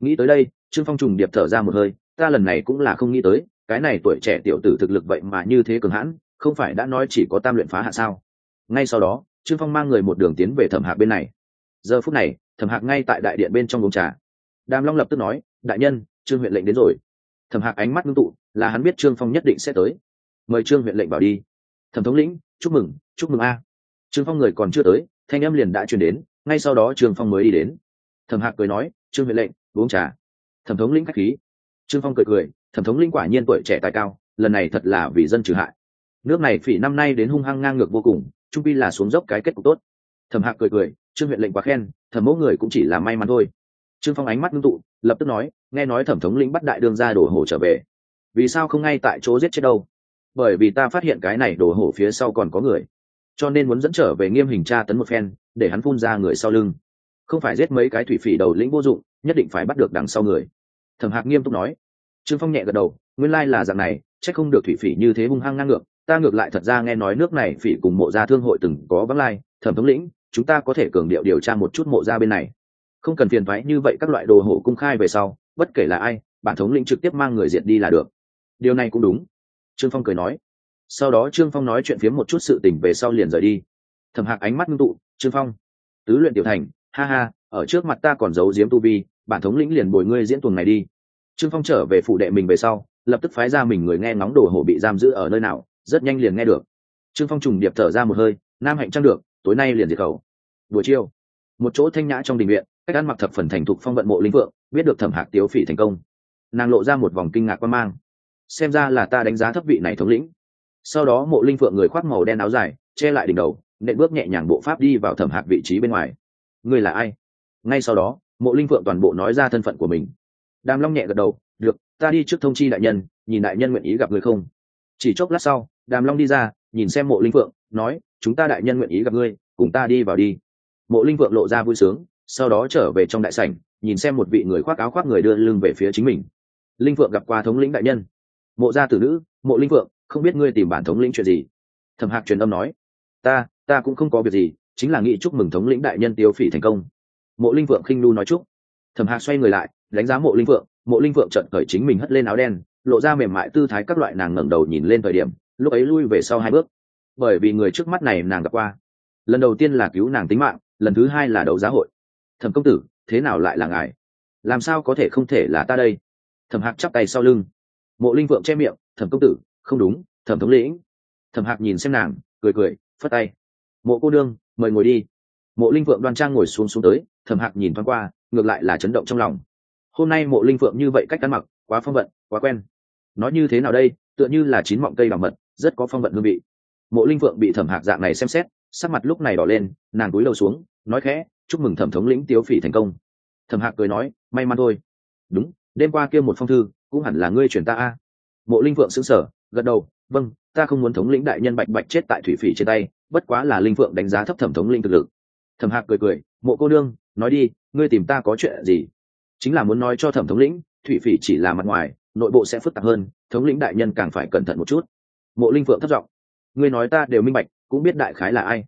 Nghĩ tới đây, trương phong trùng điệp thở ra một hơi, ta lần này cũng là không nghĩ tới, cái này tuổi trẻ tiểu tử thực lực vậy mà như thế cường hãn, không phải đã nói chỉ có tam luyện phá hạ sao? Ngay sau đó, trương phong mang người một đường tiến về thẩm hạc bên này. Giờ phút này, thẩm hạc ngay tại đại điện bên trong uống trà. Đàm long lập tức nói, đại nhân, trương huyện lệnh đến rồi. Thẩm hạc ánh mắt ngưng tụ, là hắn biết trương phong nhất định sẽ tới. Mời trương huyện lệnh vào đi thẩm thống lĩnh, chúc mừng chúc mừng a. Trương phong người còn chưa tới, thanh em liền đã truyền đến, ngay sau đó trương phong mới đi đến. Thẩm hạc cười nói, trương huyện lệnh, uống trà. Thẩm thống lĩnh k h á c h khí. Trương phong cười cười, thẩm thống lĩnh quả nhiên tuổi trẻ tài cao, lần này thật là vì dân trừ hại. Nước này phỉ năm nay đến hung hăng ngang ngược vô cùng, trung pi là xuống dốc cái kết cục tốt. Thẩm hạc cười cười, trương huyện lệnh quá khen, thẩm mẫu người cũng chỉ là may mắn thôi. Trương phong ánh mắt ngưng tụ, lập tức nói, nghe nói thẩm thống lĩnh bắt đại đương ra đổ hồ trở về. Vì sao không ngay tại chỗ giết chết đâu? Bởi vì ta phát hiện cái này đổ hổ phía sau còn có người. Cho nên muốn dẫn trở về nghiêm hình tra tấn một phen, để hắn phun ra người sau lưng. Không phải giết mấy cái thủy phỉ đầu lĩnh vô dụng, nhất định phải bắt được đằng sau người. Thẩm hạc nghiêm túc nói. Trương phong nhẹ gật đầu, nguyên lai là dạng này c h ắ c không được thủy phỉ như thế hung hăng ngang ngược, ta ngược lại thật ra nghe nói nước này phỉ cùng mộ gia thương hội từng có vắng lai, thẩm thống lĩnh, chúng ta có thể cường điệu điều tra một chút mộ gia bên này. Không cần phiền thoái như vậy các loại đồ hổ cung khai về sau, bất kể là ai, bản thống lĩnh trực tiếp mang người diệt đi là được. Điều này cũng đúng trương phong cười nói. Sau đó trương phong nói chuyện phiếm một chút sự tình về sau liền rời đi. Thẩm hạc ánh mắt ngưng tụ, trương phong, tứ luyện tiểu thành, ha ha, ở trước mặt ta còn giấu giếm tu vi, bản thống lĩnh liền bồi ngươi diễn tuồng này đi. Trương phong trở về phủ đệ mình về sau, lập tức phái ra mình người nghe ngóng đồ hổ bị giam giữ ở nơi nào, rất nhanh liền nghe được. Trương phong trùng điệp thở ra một hơi, nam hạnh trăng được, tối nay liền diệt khẩu. Buổi chiều, một chỗ thanh nhã trong đình viện, cách ăn mặc thập phần thành thục phong vận mộ linh vượng biết được thẩm hạc tiếu phỉ thành công. Nàng lộ ra một vòng kinh ngạc quan mang xem ra là ta đánh giá thấp vị này thống lĩnh. Sau đó mộ linh phượng người khoác màu đen áo dài, che lại đỉnh đầu, nện bước nhẹ nhàng bộ pháp đi vào thẩm hạc vị trí bên ngoài. Người là ai? Ngay sau đó, mộ linh phượng toàn bộ nói ra thân phận của mình. Đàm long nhẹ gật đầu, được, ta đi trước thông chi đại nhân, nhìn đại nhân nguyện ý gặp người không? Chỉ chốc lát sau, đàm long đi ra, nhìn xem mộ linh phượng, nói, chúng ta đại nhân nguyện ý gặp ngươi, cùng ta đi vào đi. Mộ linh phượng lộ ra vui sướng, sau đó trở về trong đại sảnh, nhìn xem một vị người khoác áo khoác người đưa lưng về phía chính mình. Linh phượng gặp qua thống lĩnh đại nhân mộ gia tử nữ, mộ linh phượng, không biết ngươi tìm bản thống lĩnh chuyện gì. Thẩm hạc truyền âm nói, ta ta cũng không có việc gì, chính là nghĩ chúc mừng thống lĩnh đại nhân tiêu phỉ thành công. Mộ linh phượng khinh nu nói chúc. Thẩm hạc xoay người lại, đánh giá mộ linh phượng, mộ linh phượng chợt cởi chính mình hất lên áo đen, lộ ra mềm mại tư thái các loại nàng ngẩng đầu nhìn lên thời điểm, lúc ấy lui về sau hai bước. Bởi vì người trước mắt này nàng gặp qua. Lần đầu tiên là cứu nàng tính mạng, lần thứ hai là đấu giá hội. Thẩm công tử, thế nào lại là ngài? Làm sao có thể không thể là ta đây? Thẩm hạc chắp tay sau lưng mộ linh vượng che miệng, thẩm công tử, không đúng, thẩm thống lĩnh. Thẩm hạc nhìn xem nàng, cười cười, phất tay. Mộ cô đương mời ngồi đi. Mộ linh vượng đoan trang ngồi xuống xuống tới, thẩm hạc nhìn thoáng qua, ngược lại là chấn động trong lòng. Hôm nay mộ linh Vượng như vậy cách ăn mặc, quá phong vận, quá quen. Nói như thế nào đây, tựa như là chín mọng cây bảo mật, rất có phong vận hương vị. Mộ linh Vượng bị thẩm hạc dạng này xem xét, sắc mặt lúc này đỏ lên, nàng cúi đầu xuống, nói khẽ, chúc mừng thẩm thống lĩnh tiêu phỉ thành công. Thẩm hạc cười nói, may mắn thôi. Đúng, đêm qua kia một phong thư cũng hẳn là ngươi chuyển ta a. Mộ linh phượng xứng sở gật đầu vâng ta không muốn thống lĩnh đại nhân bạch bạch chết tại thủy phỉ trên tay, bất quá là linh phượng đánh giá thấp thẩm thống linh thực lực. Thẩm hạc cười cười, mộ cô nương, nói đi, ngươi tìm ta có chuyện gì? Chính là muốn nói cho thẩm thống lĩnh, thủy phỉ chỉ là mặt ngoài, nội bộ sẽ phức tạp hơn, thống lĩnh đại nhân càng phải cẩn thận một chút. Mộ linh phượng thất giọng, ngươi nói ta đều minh bạch, cũng biết đại khái là ai.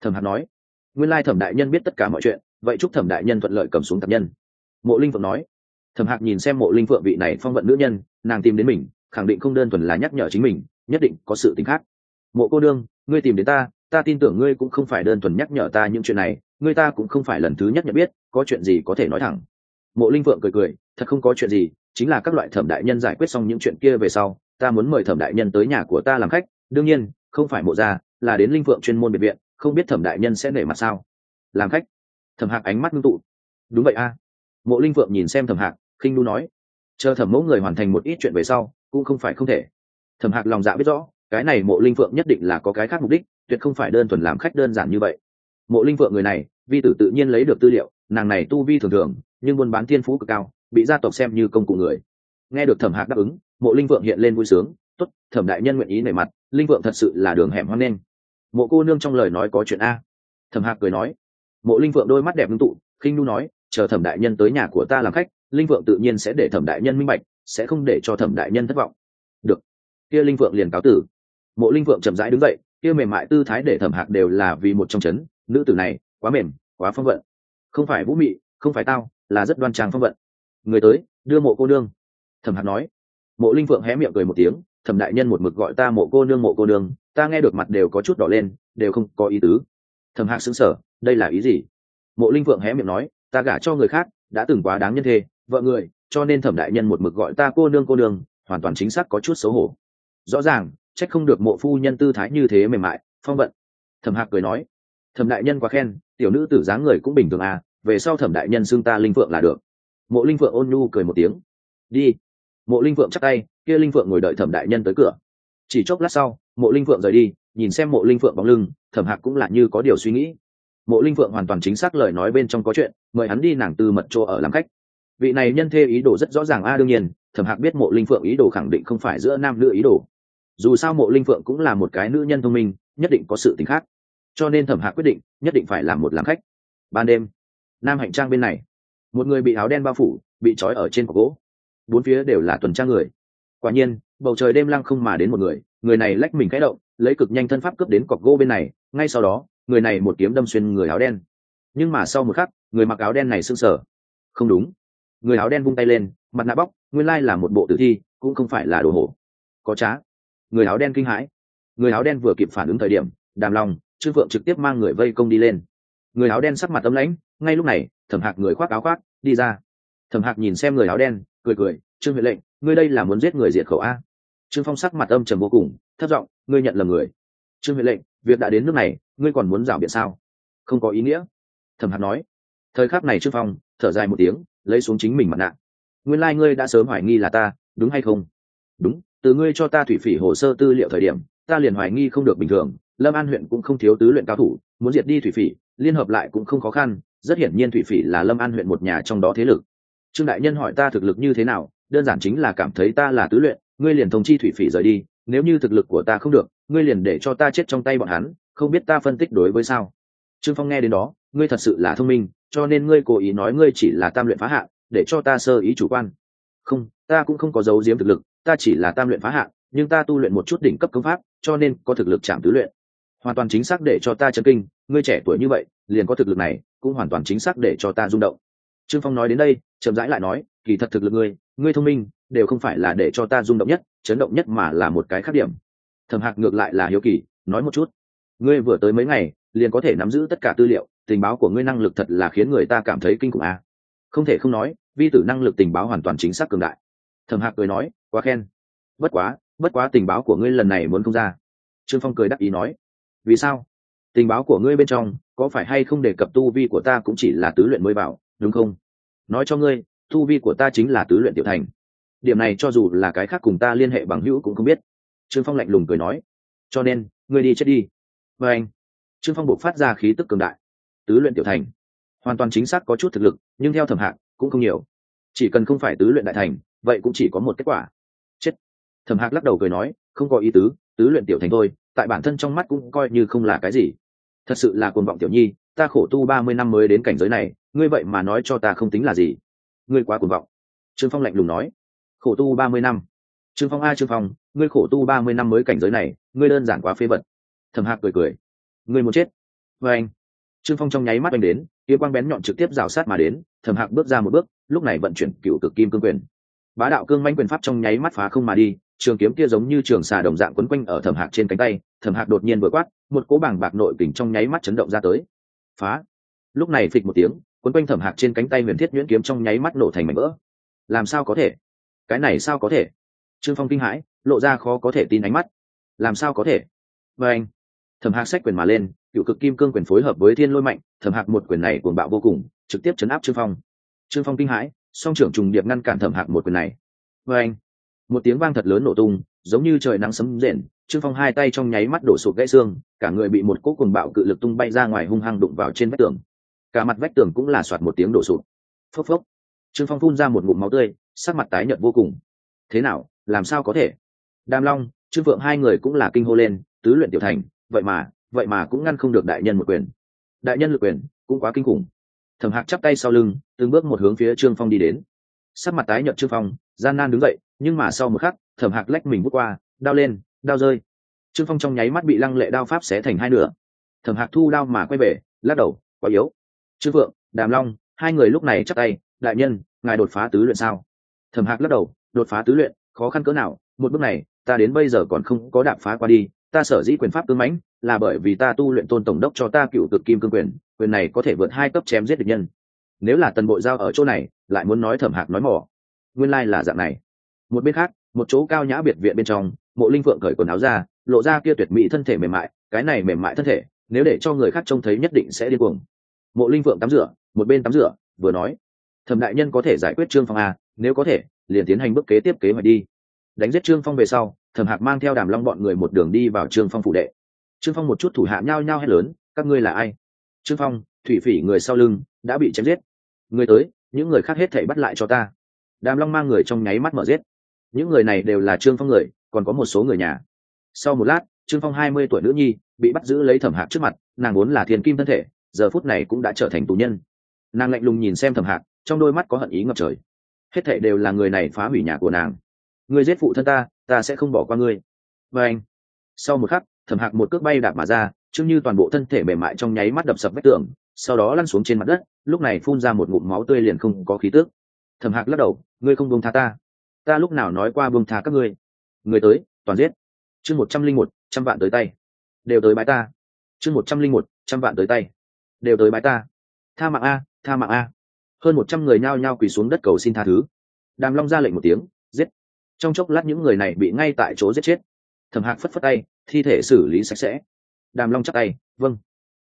Thẩm hạc nói, nguyên lai thẩm đại nhân biết tất cả mọi chuyện, vậy chúc thẩm đại nhân thuận lợi cầm xuống tạp nhân. Mộ linh phượng nói thẩm hạc nhìn xem mộ linh phượng vị này phong vận nữ nhân, nàng tìm đến mình, khẳng định không đơn thuần là nhắc nhở chính mình, nhất định có sự tính khác. Mộ cô đương, ngươi tìm đến ta ta tin tưởng ngươi cũng không phải đơn thuần nhắc nhở ta những chuyện này, ngươi ta cũng không phải lần thứ nhất nhận biết, có chuyện gì có thể nói thẳng. Mộ linh phượng cười cười, thật không có chuyện gì, chính là các loại thẩm đại nhân giải quyết xong những chuyện kia về sau, ta muốn mời thẩm đại nhân tới nhà của ta làm khách, đương nhiên, không phải mộ gia, là đến linh phượng chuyên môn biệt viện, không biết thẩm đại nhân sẽ nể mặt sao. Làm khách. Thẩm hạc ánh mắt ngưng tụ. Đúng vậy a. Mộ linh phượng nhìn xem thẩm hạc khinh nu nói. Chờ thẩm mẫu người hoàn thành một ít chuyện về sau, cũng không phải không thể. Thẩm hạc lòng dạ biết rõ, cái này mộ linh phượng nhất định là có cái khác mục đích, tuyệt không phải đơn thuần làm khách đơn giản như vậy. Mộ linh phượng người này, vi tử tự nhiên lấy được tư liệu, nàng này tu vi thường thường, nhưng buôn bán thiên phú cực cao, bị gia tộc xem như công cụ người. Nghe được thẩm hạc đáp ứng, mộ linh phượng hiện lên vui sướng t ố t thẩm đại nhân nguyện ý nể mặt, linh phượng thật sự là đường hẻm hoang nên. Mộ cô nương trong lời nói có chuyện a. Thẩm hạc cười nói. Mộ linh phượng đôi mắt đẹp ngưng tụ khinh nu nói, chờ thẩm đại nhân tới nhà của ta làm khách linh Vượng tự nhiên sẽ để thẩm đại nhân minh bạch, sẽ không để cho thẩm đại nhân thất vọng. Được. Kia linh Vượng liền cáo tử. Mộ linh Vượng chậm rãi đứng dậy, kia mềm mại tư thái để thẩm hạc đều là vì một trong c h ấ n nữ tử này, quá mềm, quá phong vận. Không phải vũ mị, không phải tao, là rất đoan trang phong vận. Người tới, đưa mộ cô nương. Thẩm hạc nói. Mộ linh Vượng hé miệng cười một tiếng, thẩm đại nhân một mực gọi ta mộ cô nương, mộ cô nương, ta nghe được mặt đều có chút đỏ lên, đều không có ý tứ. Thẩm hạc xứng sở đây là ý gì? Mộ linh Vượng hé miệng nói, ta gả cho người khác, đã từng quá đáng nhân thê vợ người, cho nên thẩm đại nhân một mực gọi ta cô nương cô nương, hoàn toàn chính xác có chút xấu hổ. Rõ ràng, trách không được mộ phu nhân tư thái như thế mềm mại, phong vận. Thẩm hạc cười nói, thẩm đại nhân quá khen, tiểu nữ tử dáng người cũng bình thường à về sau thẩm đại nhân xưng ta linh phượng là được. Mộ linh phượng ôn nhu cười một tiếng, đi. Mộ linh phượng chắc tay, kia linh phượng ngồi đợi thẩm đại nhân tới cửa. Chỉ chốc lát sau, mộ linh phượng rời đi, nhìn xem mộ linh phượng bóng lưng, thẩm hạc cũng là như có điều suy nghĩ. Mộ linh phượng hoàn toàn chính xác lời nói bên trong có chuyện, mời hắn đi nàng tư mật chỗ ở làm khách vị này nhân thê ý đồ rất rõ ràng. A, đương nhiên, thẩm hạc biết mộ linh phượng ý đồ khẳng định không phải giữa nam nữ ý đồ. Dù sao mộ linh phượng cũng là một cái nữ nhân thông minh, nhất định có sự t ì n h khác. Cho nên thẩm hạc quyết định, nhất định phải làm một làm khách. Ban đêm, nam hạnh trang bên này, một người bị áo đen bao phủ, bị trói ở trên cọc gỗ. Bốn phía đều là tuần tra người. Quả nhiên, bầu trời đêm lăng không mà đến một người. Người này lách mình cái động, lấy cực nhanh thân pháp cướp đến cọc gỗ bên này. Ngay sau đó, người này một kiếm đâm xuyên người áo đen. Nhưng mà sau một khắc, người mặc áo đen này sưng sở không đúng người áo đen vung tay lên, mặt nạ bóc, nguyên lai là một bộ tử thi, cũng không phải là đồ hổ. Có trá. Người áo đen kinh hãi. Người áo đen vừa kịp phản ứng thời điểm, đàm lòng trương phượng trực tiếp mang người vây công đi lên. Người áo đen sắc mặt tấm lãnh, ngay lúc này, thẩm hạc người khoác áo khoác, đi ra. Thẩm hạc nhìn xem người áo đen, cười cười, trương huệ lệnh, ngươi đây là muốn giết người diệt khẩu a? Trương phong sắc mặt âm trầm vô cùng thất giọng, ngươi nhận lầm người. Trương huệ lệnh, việc đã đến nước này, ngươi còn muốn rảo biện sao? Không có ý nghĩa. Thẩm hạc nói. Thời khắc này trương phong thở dài một tiếng lấy xuống chính mình mặt nạ. Nguyên lai、like、ngươi đã sớm hoài nghi là ta, đúng hay không? Đúng, từ ngươi cho ta thủy phỉ hồ sơ tư liệu thời điểm, ta liền hoài nghi không được bình thường. Lâm an huyện cũng không thiếu tứ luyện cao thủ, muốn diệt đi thủy phỉ, liên hợp lại cũng không khó khăn, rất hiển nhiên thủy phỉ là lâm an huyện một nhà trong đó thế lực. Trương đại nhân hỏi ta thực lực như thế nào, đơn giản chính là cảm thấy ta là tứ luyện, ngươi liền thông chi thủy phỉ rời đi, nếu như thực lực của ta không được, ngươi liền để cho ta chết trong tay bọn hắn, không biết ta phân tích đối với sao? Trương phong nghe đến đó, ngươi thật sự là thông minh cho nên ngươi cố ý nói ngươi chỉ là tam luyện phá hạn để cho ta sơ ý chủ quan. Không, ta cũng không có dấu diếm thực lực, ta chỉ là tam luyện phá hạn nhưng ta tu luyện một chút đỉnh cấp công pháp, cho nên có thực lực chạm tứ luyện. Hoàn toàn chính xác để cho ta chấn kinh, ngươi trẻ tuổi như vậy, liền có thực lực này, cũng hoàn toàn chính xác để cho ta rung động. Trương phong nói đến đây, chậm rãi lại nói, kỳ thật thực lực ngươi ngươi thông minh, đều không phải là để cho ta rung động nhất, chấn động nhất mà là một cái khác điểm. Thẩm hạc ngược lại là hiếu kỳ, nói một chút. Ngươi vừa tới mấy ngày, liền có thể nắm giữ tất cả tư liệu tình báo của ngươi năng lực thật là khiến người ta cảm thấy kinh khủng à. không thể không nói, vi tử năng lực tình báo hoàn toàn chính xác cường đại. Thẩm hạc cười nói, quá khen. Bất quá bất quá tình báo của ngươi lần này muốn không ra. Trương phong cười đắc ý nói, vì sao? Tình báo của ngươi bên trong, có phải hay không đề cập tu vi của ta cũng chỉ là tứ luyện mới bảo, đúng không? Nói cho ngươi, tu vi của ta chính là tứ luyện tiểu thành. Điểm này cho dù là cái khác cùng ta liên hệ bằng hữu cũng không biết. Trương phong lạnh lùng cười nói, cho nên, ngươi đi chết đi. Và anh, trương phong buộc phát ra khí tức cường đại tứ luyện tiểu thành. Hoàn toàn chính xác có chút thực lực, nhưng theo thẩm hạc, cũng không nhiều. Chỉ cần không phải tứ luyện đại thành, vậy cũng chỉ có một kết quả. Chết. Thẩm hạc lắc đầu cười nói, không có ý tứ tứ luyện tiểu thành thôi, tại bản thân trong mắt cũng coi như không là cái gì. Thật sự là cuồng vọng tiểu nhi, ta khổ tu ba mươi năm mới đến cảnh giới này, ngươi vậy mà nói cho ta không tính là gì. Ngươi quá cuồng vọng. Trương phong lạnh lùng nói. Khổ tu ba mươi năm. Trương phong a, trương phong, ngươi khổ tu ba mươi năm mới cảnh giới này, ngươi đơn giản quá phế vật. Thẩm hạc cười cười. Ngươi muốn chết. Vê anh trương phong trong nháy mắt anh đến kiếm quang bén nhọn trực tiếp rào sát mà đến thẩm hạc bước ra một bước, lúc này vận chuyển cựu cực kim cương quyền. Bá đạo cương manh quyền pháp trong nháy mắt phá không mà đi, trường kiếm kia giống như trường xà đồng dạng quấn quanh ở thẩm hạc trên cánh tay thẩm hạc đột nhiên vừa quát, một cỗ bảng bạc nội kình trong nháy mắt chấn động ra tới. Phá! Lúc này phịch một tiếng, quấn quanh thẩm hạc trên cánh tay huyền thiết nhuyễn kiếm trong nháy mắt nổ thành mảnh vỡ. Làm sao có thể? Cái này sao có thể? Trương phong kinh hãi, lộ ra khó có thể tin ánh mắt. Làm sao có thể? Và anh thẩm hạc sách quyền mà lên cựu cực kim cương quyền phối hợp với thiên lôi mạnh, thẩm hạc một quyền này cuồng bạo vô cùng, trực tiếp chấn áp trương phong. Trương phong kinh hãi, song trưởng trùng điệp ngăn cản thẩm hạc một quyền này. Vê anh, một tiếng vang thật lớn nổ tung, giống như trời nắng sấm rền, trương phong hai tay trong nháy mắt đổ sụp gãy xương, cả người bị một cỗ cuồng bạo cự lực tung bay ra ngoài hung hăng đụng vào trên vách tường. Cả mặt vách tường cũng là soạt một tiếng đổ sụp. Phốc phốc, trương phong phun ra một ngụm máu tươi, sắc mặt tái nhợt vô cùng. Thế nào, làm sao có thể? Đàm long, trương phượng hai người cũng là kinh hô lên, tứ luyện tiểu thành, vậy mà vậy mà cũng ngăn không được đại nhân một quyền. Đại nhân lực quyền cũng quá kinh khủng. Thẩm hạc chắp tay sau lưng, từng bước một hướng phía trương phong đi đến. Sắc mặt tái nhợt trương phong, gian nan đứng dậy, nhưng mà sau một khắc, thẩm hạc lách mình bước qua, đao lên, đao rơi. Trương phong trong nháy mắt bị lăng lệ đao pháp xé thành hai nửa. Thẩm hạc thu đao mà quay về, lắc đầu, quá yếu. Trương phượng, đàm long, hai người lúc này chắc tay, đại nhân, ngài đột phá tứ luyện sao? Thẩm hạc lắc đầu, đột phá tứ luyện, khó khăn cỡ nào, một bước này, ta đến bây giờ còn không có đạp phá qua đi ta sở dĩ quyền pháp cương mãnh là bởi vì ta tu luyện tôn tổng đốc cho ta cựu cực kim cương quyền quyền này có thể vượt hai cấp chém giết địch nhân. Nếu là tần bộ giao ở chỗ này, lại muốn nói thẩm hạc nói mỏ. Nguyên lai、like、là dạng này. Một bên khác, một chỗ cao nhã biệt viện bên trong, mộ linh phượng cởi quần áo ra, lộ ra kia tuyệt mỹ thân thể mềm mại, cái này mềm mại thân thể, nếu để cho người khác trông thấy nhất định sẽ điên cuồng. Mộ linh phượng tắm rửa, một bên tắm rửa, vừa nói, thẩm đại nhân có thể giải quyết trương phong a nếu có thể, liền tiến hành bước kế tiếp kế hoạch đi. Đánh giết trương phong về sau thẩm hạc mang theo đàm long bọn người một đường đi vào trương phong phủ đệ. Trương phong một chút thủ hạ nhao nhao hét lớn, các ngươi là ai? Trương phong, thủy phỉ người sau lưng, đã bị chém giết. Người tới, những người khác hết thể bắt lại cho ta. Đàm long mang người trong nháy mắt mở giết. Những người này đều là trương phong người, còn có một số người nhà. Sau một lát, trương phong hai mươi tuổi nữ nhi bị bắt giữ lấy thẩm hạc trước mặt, nàng vốn là thiền kim thân thể, giờ phút này cũng đã trở thành tù nhân. Nàng lạnh lùng nhìn xem thẩm hạc, trong đôi mắt có hận ý ngập trời. Hết thệ đều là người này phá hủy nhà của nàng. Người giết phụ thân ta ta sẽ không bỏ qua ngươi. Và anh, sau một khắc, thẩm hạc một cước bay đạp mà ra, trông như toàn bộ thân thể mềm mại trong nháy mắt đập sập vách tường, sau đó lăn xuống trên mặt đất, lúc này phun ra một ngụm máu tươi liền không có khí tước thẩm hạc lắc đầu, ngươi không buông tha ta. Ta lúc nào nói qua buông tha các ngươi? Người tới, toàn giết. Chương một trăm linh một, trăm vạn tới tay. Đều tới bãi ta. Chương một trăm linh một, trăm vạn tới tay. Đều tới bãi ta. Tha mạng a, tha mạng a. Hơn một trăm người nhao nhao quỳ xuống đất cầu xin tha thứ. Đàm long ra lệnh một tiếng trong chốc lát những người này bị ngay tại chỗ giết chết. Thẩm hạc phất phất tay, thi thể xử lý sạch sẽ. Đàm long chắc tay vâng.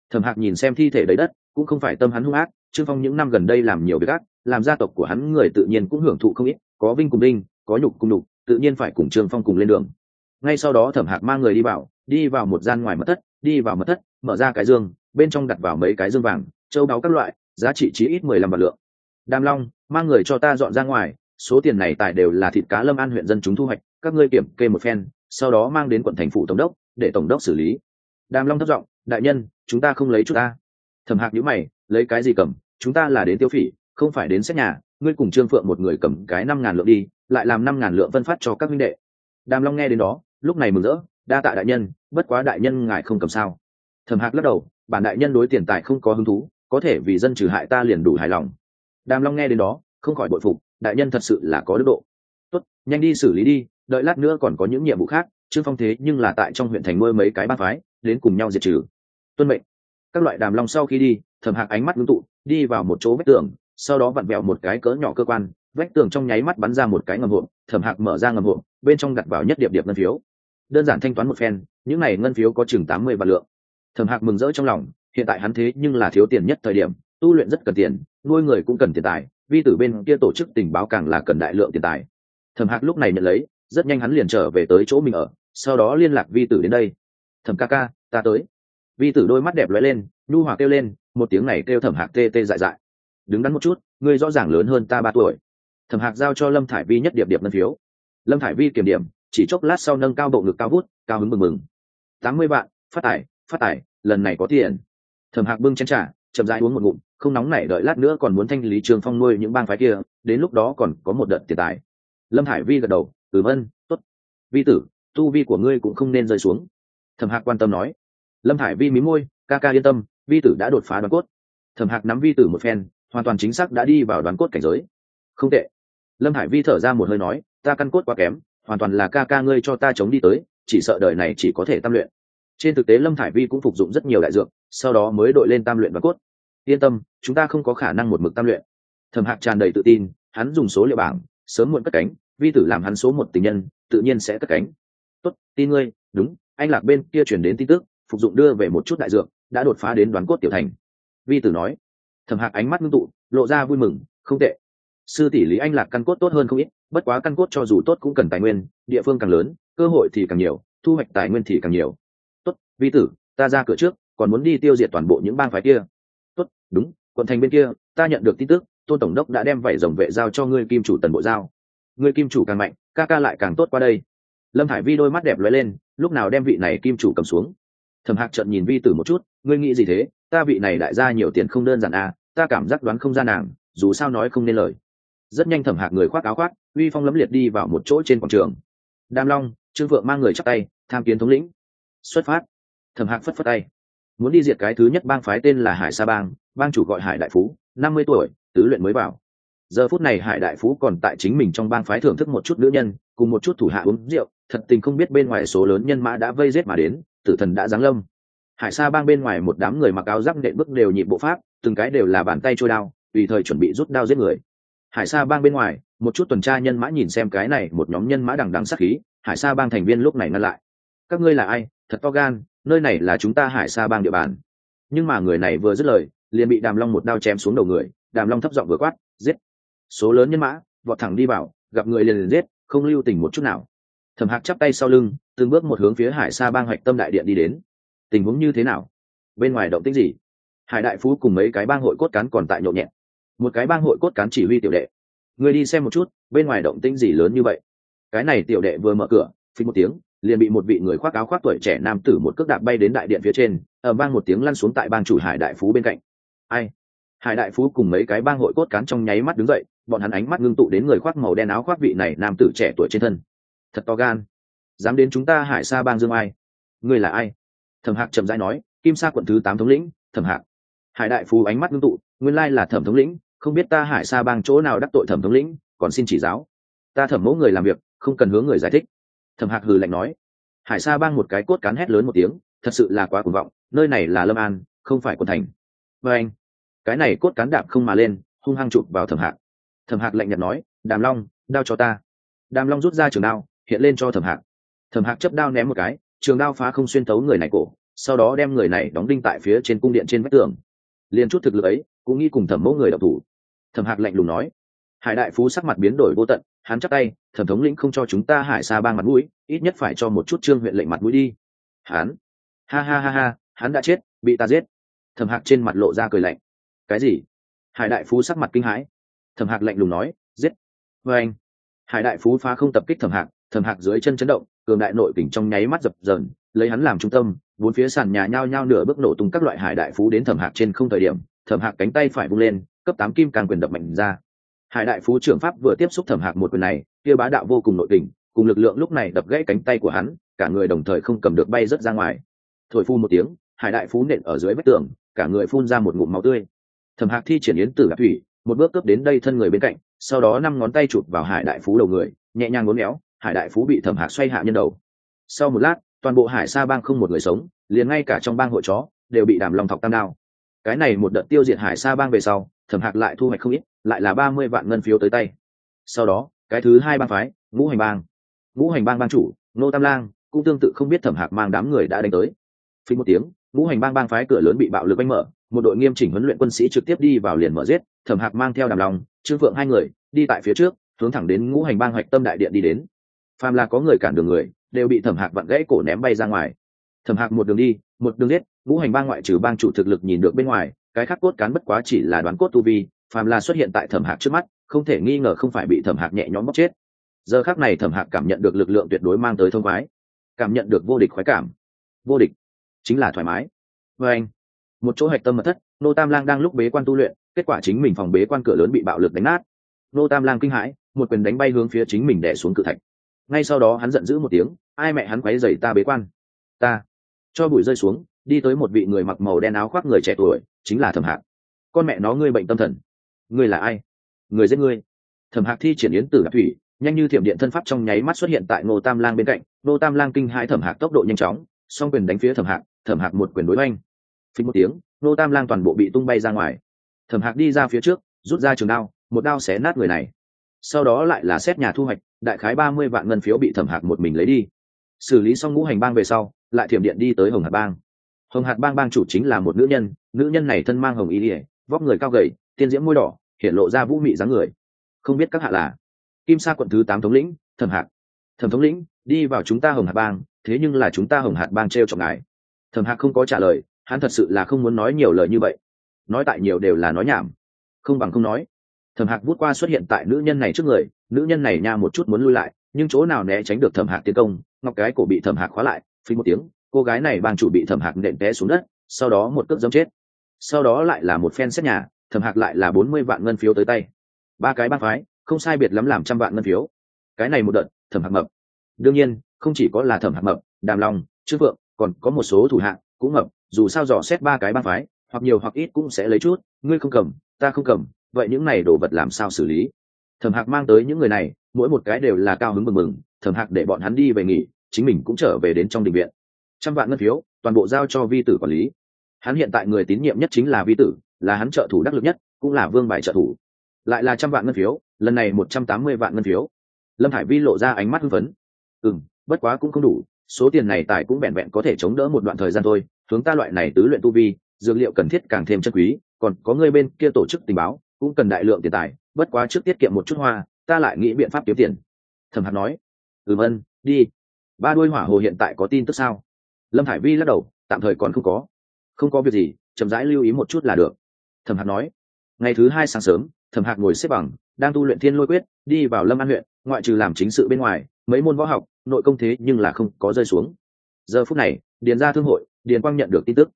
Thẩm hạc nhìn xem thi thể đầy đất, cũng không phải tâm hắn hung ác, trương phong những năm gần đây làm nhiều việc ác, làm gia tộc của hắn người tự nhiên cũng hưởng thụ không ít, có vinh cùng đinh có nhục cùng đục tự nhiên phải cùng trương phong cùng lên đường. Ngay sau đó thẩm hạc mang người đi vào đi vào một gian ngoài mật thất, đi vào mật thất, mở ra cái dương, bên trong đặt vào mấy cái dương vàng, châu đáo các loại, giá trị chí ít mười lăm vạn lượng. Đàm long, mang người cho ta dọn ra ngoài số tiền này tài đều là thịt cá lâm an huyện dân chúng thu hoạch, các ngươi kiểm kê một phen, sau đó mang đến quận thành phủ tổng đốc, để tổng đốc xử lý. Đàm long thất giọng, đại nhân, chúng ta không lấy chút ta. Thẩm hạc nhữ mày, lấy cái gì cầm? Chúng ta là đến tiêu phỉ, không phải đến xét nhà, ngươi cùng trương phượng một người cầm cái năm ngàn lượng đi, lại làm năm ngàn lượng phân phát cho các huynh đệ. Đàm long nghe đến đó, lúc này mừng rỡ, đa tạ đại nhân, bất quá đại nhân ngài không cầm sao? Thẩm hạc lắc đầu, bản đại nhân đối tiền tài không có hứng thú, có thể vì dân trừ hại ta liền đủ hài lòng. Đàm long nghe đến đó, không khỏi bội phục đại nhân thật sự là có đức độ. Tốt, nhanh đi xử lý đi, đợi lát nữa còn có những nhiệm vụ khác, trương phong thế nhưng là tại trong huyện thành nuôi mấy cái ba phái, đến cùng nhau diệt trừ. Tuân mệnh. Các loại đàm long sau khi đi, thẩm hạc ánh mắt ngưng tụ, đi vào một chỗ vách tường, sau đó vặn vẹo một cái cỡ nhỏ cơ quan, vách tường trong nháy mắt bắn ra một cái ngầm hộp, thẩm hạc mở ra ngầm hộp, bên trong đặt vào nhất điệp điệp ngân phiếu. Đơn giản thanh toán một phen, những n à y ngân phiếu có chừng tám mươi vạn lượng. Thẩm hạc mừng rỡ trong lòng, hiện tại hắn thế nhưng là thiếu tiền nhất thời điểm, tu luyện rất cần tiền, nuôi người cũng cần tiền tài vi tử bên kia tổ chức tình báo càng là cần đại lượng tiền tài. Thẩm hạc lúc này nhận lấy rất nhanh hắn liền trở về tới chỗ mình ở sau đó liên lạc vi tử đến đây. Thẩm ca ca ta tới. Vi tử đôi mắt đẹp lóe lên nhu hòa kêu lên một tiếng này kêu thẩm hạc tê tê dại dại. Đứng đắn một chút ngươi rõ ràng lớn hơn ta ba tuổi. Thẩm hạc giao cho lâm thải vi nhất điệp điệp ngân phiếu. Lâm thải vi kiểm điểm chỉ chốc lát sau nâng cao bộ ngực cao vút cao hứng mừng mừng. Tám mươi vạn phát tải, phát tải, lần này có tiền. Thẩm hạc bưng chén t r à chậm rãi uống một ngụm, không nóng nảy đợi lát nữa còn muốn thanh lý trường phong nuôi những bang phái kia, đến lúc đó còn có một đợt tiền tài. Lâm hải vi gật đầu từ vân t ố t vi tử, tu vi của ngươi cũng không nên rơi xuống. Thẩm hạc quan tâm nói. Lâm hải vi mí môi, ca ca yên tâm, vi tử đã đột phá đoàn cốt. Thẩm hạc nắm vi tử một phen, hoàn toàn chính xác đã đi vào đoàn cốt cảnh giới. Không tệ. Lâm hải vi thở ra một hơi nói, ta căn cốt quá kém, hoàn toàn là ca ca ngươi cho ta chống đi tới, chỉ sợ đời này chỉ có thể tâm luyện trên thực tế lâm thải vi cũng phục dụng rất nhiều đại dược, sau đó mới đội lên tam luyện và cốt. Yên tâm, chúng ta không có khả năng một mực tam luyện. Thẩm hạc tràn đầy tự tin, hắn dùng số liệu bảng, sớm muộn cất cánh, vi tử làm hắn số một tình nhân, tự nhiên sẽ cất cánh. Tốt, tin ngươi, đúng, anh lạc bên kia chuyển đến tin tức, phục dụng đưa về một chút đại dược, đã đột phá đến đoán cốt tiểu thành. Vi tử nói. Thẩm hạc ánh mắt ngưng tụ, lộ ra vui mừng, không tệ. Sư tỷ lý anh lạc căn cốt tốt hơn không ít, bất quá căn cốt cho dù tốt cũng cần tài nguyên, địa phương càng lớn, cơ hội thì càng nhiều, thu hoạch tài nguyên thì càng nhiều vi tử, ta ra cửa trước, còn muốn đi tiêu diệt toàn bộ những bang phái kia. Tốt, đúng, quận thành bên kia, ta nhận được tin tức, tôn tổng đốc đã đem vảy rồng vệ giao cho ngươi kim chủ tần bộ giao. Ngươi kim chủ càng mạnh, ca ca lại càng tốt qua đây. Lâm hải vi đôi mắt đẹp lóe lên, lúc nào đem vị này kim chủ cầm xuống. Thẩm hạc trận nhìn vi tử một chút, ngươi nghĩ gì thế? Ta vị này đại ra nhiều tiền không đơn giản à ta cảm giác đoán không ra nàng, dù sao nói không nên lời. Rất nhanh thẩm hạc người khoác áo khoác, uy phong lấm liệt đi vào một chỗ trên quảng trường. Đam long trương vượng mang người chắc tay, tham kiến thống lĩnh. Xuất phát thẩm hạc phất phất tay. Muốn đi diệt cái thứ nhất bang phái tên là hải sa bang bang chủ gọi hải đại phú, năm mươi tuổi, tứ luyện mới vào. Giờ phút này hải đại phú còn tại chính mình trong bang phái thưởng thức một chút nữ nhân, cùng một chút thủ hạ uống rượu, thật tình không biết bên ngoài số lớn nhân mã đã vây rết mà đến, tử thần đã giáng lâm. Hải sa bang bên ngoài một đám người mặc áo giáp nện bước đều nhịp bộ pháp, từng cái đều là bàn tay trôi đao, tùy thời chuẩn bị rút đao giết người. Hải sa bang bên ngoài, một chút tuần tra nhân mã nhìn xem cái này một nhóm nhân mã đằng đằng sắc khí, hải sa bang thành viên lúc này ngăn lại. Các ngươi là ai? Thật to gan nơi này là chúng ta hải sa bang địa bàn. Nhưng mà người này vừa dứt lời, liền bị đàm long một đao chém xuống đầu người, đàm long thấp giọng vừa quát, giết! Số lớn nhân mã, vọt thẳng đi vào, gặp người liền liền giết, không lưu tình một chút nào. Thẩm hạc chắp tay sau lưng, từng bước một hướng phía hải sa bang hạch tâm đại điện đi đến. Tình huống như thế nào? Bên ngoài động tích gì? Hải đại phú cùng mấy cái bang hội cốt cán còn tại nhộn nhẹt. Một cái bang hội cốt cán chỉ huy tiểu đệ. Người đi xem một chút, bên ngoài động tĩnh gì lớn như vậy? Cái này tiểu đệ vừa mở cửa phí một tiếng liền bị một vị người khoác áo khoác tuổi trẻ nam tử một cước đạp bay đến đại điện phía trên, ở bang một tiếng lăn xuống tại bang chủ hải đại phú bên cạnh. Ai? Hải đại phú cùng mấy cái bang hội cốt cán trong nháy mắt đứng dậy, bọn hắn ánh mắt ngưng tụ đến người khoác màu đen áo khoác vị này nam tử trẻ tuổi trên thân. Thật to gan. Dám đến chúng ta hải sa bang dương ai? Ngươi là ai? Thẩm hạc trầm rãi nói, kim sa quận thứ tám thống lĩnh, thẩm hạc. Hải đại phú ánh mắt ngưng tụ, nguyên lai là thẩm thống lĩnh, không biết ta hải sa bang chỗ nào đắc tội thẩm thống lĩnh, còn xin chỉ giáo. Ta thẩm mẫu người làm việc, không cần hướng người giải thích thẩm hạc hừ lạnh nói. Hải sa bang một cái cốt cán hét lớn một tiếng, thật sự là quá cuồng vọng, nơi này là lâm an, không phải quần thành. Và anh, cái này cốt cán đạp không mà lên, hung hăng chụp vào thẩm hạc. Thẩm hạc lạnh nhạt nói, đàm long, đao cho ta. Đàm long rút ra trường đao, hiện lên cho thẩm hạc. Thẩm hạc chấp đao ném một cái, trường đao phá không xuyên tấu người này cổ, sau đó đem người này đóng đinh tại phía trên cung điện trên vách tường. Liền chút thực lực ấy, cũng nghĩ cùng thẩm mẫu người đọc thủ. Thẩm hạc lạnh lùng nói hải đại phú sắc mặt biến đổi vô tận, hắn chắc tay, thẩm thống lĩnh không cho chúng ta hải xa bang mặt mũi, ít nhất phải cho một chút trương huyện lệnh mặt mũi đi. Hắn, ha ha ha ha, hắn đã chết, bị ta giết. Thẩm hạc trên mặt lộ ra cười lạnh. Cái gì? Hải đại phú sắc mặt kinh hãi. Thẩm hạc lạnh lùng nói, giết. Vê anh. Hải đại phú phá không tập kích thẩm hạc thẩm hạc dưới chân chấn động, cường đại nội kỉnh trong nháy mắt dập dờn, lấy hắn làm trung tâm, bốn phía sàn nhà nhao nhao nửa bước nổ tung các loại hải đại phú đến thẩm hạc trên không thời điểm, thẩm hạc cánh tay phải vung lên, cấp tám kim càng quyền đập mạnh ra hải đại phú trưởng pháp vừa tiếp xúc thẩm hạc một quyền này, kia bá đạo vô cùng nội tình, cùng lực lượng lúc này đập gãy cánh tay của hắn, cả người đồng thời không cầm được bay rớt ra ngoài. Thổi phu một tiếng, hải đại phú nện ở dưới vách tường, cả người phun ra một ngụm máu tươi. Thẩm hạc thi triển yến tử gạt thủy, một bước cướp đến đây thân người bên cạnh, sau đó năm ngón tay chụp vào hải đại phú đầu người, nhẹ nhàng ngốn éo, hải đại phú bị thẩm hạc xoay hạ nhân đầu. Sau một lát, toàn bộ hải sa bang không một người sống, liền ngay cả trong bang hội chó, đều bị đàm lòng thọc tam đao. Cái này một đợt tiêu diệt hải sa bang về sau thẩm hạc lại thu hoạch không ít, lại là ba mươi vạn ngân phiếu tới tay. Sau đó, cái thứ hai bang phái, ngũ hành bang. Ngũ hành bang bang chủ, nô tam lang, cũng tương tự không biết thẩm hạc mang đám người đã đánh tới. Phí một tiếng, ngũ hành bang bang phái cửa lớn bị bạo lực anh mở, một đội nghiêm chỉnh huấn luyện quân sĩ trực tiếp đi vào liền mở giết, thẩm hạc mang theo đàm lòng, trương phượng hai người, đi tại phía trước, hướng thẳng đến ngũ hành bang hoạch tâm đại điện đi đến. Phàm là có người cản đường người, đều bị thẩm hạc vặn gãy cổ ném bay ra ngoài. Thẩm hạc một đường đi, một đường giết, ngũ hành bang ngoại trừ bang chủ thực lực nhìn được bên ngoài cái khác cốt cán bất quá chỉ là đoán cốt tu vi, phàm là xuất hiện tại thẩm hạc trước mắt, không thể nghi ngờ không phải bị thẩm hạc nhẹ nhõm bóc chết. Giờ khác này thẩm hạc cảm nhận được lực lượng tuyệt đối mang tới thông khoái. Cảm nhận được vô địch khoái cảm. Vô địch. Chính là thoải mái. Vê anh, một chỗ hạch tâm mật thất, nô tam lang đang lúc bế quan tu luyện, kết quả chính mình phòng bế quan cửa lớn bị bạo lực đánh nát. Nô tam lang kinh hãi, một quyền đánh bay hướng phía chính mình đẻ xuống cự thạch. Ngay sau đó hắn giận dữ một tiếng, ai mẹ hắn quấy dày ta bế quan? Ta. Cho bụi rơi xuống đi tới một vị người mặc màu đen áo khoác người trẻ tuổi, chính là thẩm hạc. Con mẹ nó ngươi bệnh tâm thần. Ngươi là ai? Người giết ngươi. Thẩm hạc thi triển yến tử đạp thủy, nhanh như thiểm điện thân pháp trong nháy mắt xuất hiện tại ngô tam lang bên cạnh. Ngô tam lang kinh hãi thẩm hạc tốc độ nhanh chóng, song quyền đánh phía thẩm hạc thẩm hạc một quyền đối oanh. Phí một tiếng, ngô tam lang toàn bộ bị tung bay ra ngoài. Thẩm hạc đi ra phía trước, rút ra trường đao, một đao xé nát người này. Sau đó lại là xét nhà thu hoạch, đại khái ba mươi vạn ngân phiếu bị thẩm hạc một mình lấy đi. Xử lý xong ngũ hành bang về sau, lại thiểm điện đi tới hồng hạc bang hồng hạt bang bang chủ chính là một nữ nhân nữ nhân này thân mang hồng y ỉa vóc người cao gầy, tiên diễm môi đỏ, hiện lộ ra vũ mị dáng người. Không biết các hạ là kim sa quận thứ tám thống lĩnh, thẩm hạc. Thẩm thống lĩnh, đi vào chúng ta hồng hạt bang, thế nhưng là chúng ta hồng hạt bang t r e o trọng ngài. Thẩm hạc không có trả lời, hắn thật sự là không muốn nói nhiều lời như vậy. Nói tại nhiều đều là nói nhảm. Không bằng không nói. Thẩm hạc vút qua xuất hiện tại nữ nhân này trước người, nữ nhân này nha một chút muốn lui lại, nhưng chỗ nào né tránh được thẩm hạc tiến công, ngọc cái cổ bị thẩm hạc khóa lại phí một tiếng cô gái này bang chủ bị thẩm hạc nện té xuống đất, sau đó một cước dấm chết. Sau đó lại là một phen xét nhà, thẩm hạc lại là bốn mươi vạn ngân phiếu tới tay. Ba cái bác phái, không sai biệt lắm làm trăm vạn ngân phiếu. Cái này một đợt, thẩm hạc mập. Đương nhiên, không chỉ có là thẩm hạc mập, đàm lòng trương phượng, còn có một số thủ hạng cũng mập, dù sao dò xét ba cái bác phái, hoặc nhiều hoặc ít cũng sẽ lấy chút, ngươi không cầm, ta không cầm, vậy những này đồ vật làm sao xử lý? Thẩm hạc mang tới những người này, mỗi một cái đều là cao hứng mừng mừng thẩm hạc để bọn hắn đi về nghỉ, chính mình cũng trở về đến trong đình viện trăm vạn ngân phiếu, toàn bộ giao cho vi tử quản lý. Hắn hiện tại người tín nhiệm nhất chính là vi tử, là hắn trợ thủ đắc lực nhất, cũng là vương bài trợ thủ. Lại là trăm vạn ngân phiếu, lần này một trăm tám mươi vạn ngân phiếu. Lâm hải vi lộ ra ánh mắt hưng phấn. Ừ m bất quá cũng không đủ, số tiền này tài cũng vẹn vẹn có thể chống đỡ một đoạn thời gian thôi, hướng ta loại này tứ luyện tu vi, dược liệu cần thiết càng thêm chân quý, còn có người bên kia tổ chức tình báo, cũng cần đại lượng tiền tài, bất quá trước tiết kiệm một chút hoa, ta lại nghĩ biện pháp kiếm tiền. Thẩm hạc nói. Ừ ân, đi. Ba đuôi hỏa hồ hiện tại có tin tức sao? Lâm hải vi lắc đầu, tạm thời còn không có. Không có việc gì, chậm rãi lưu ý một chút là được. Thẩm hạc nói, ngày thứ hai sáng sớm, thẩm hạc ngồi xếp bằng, đang tu luyện thiên lôi quyết, đi vào lâm an huyện, ngoại trừ làm chính sự bên ngoài, mấy môn võ học, nội công thế nhưng là không có rơi xuống. Giờ phút này, điền ra thương hội, điền quang nhận được tin tức.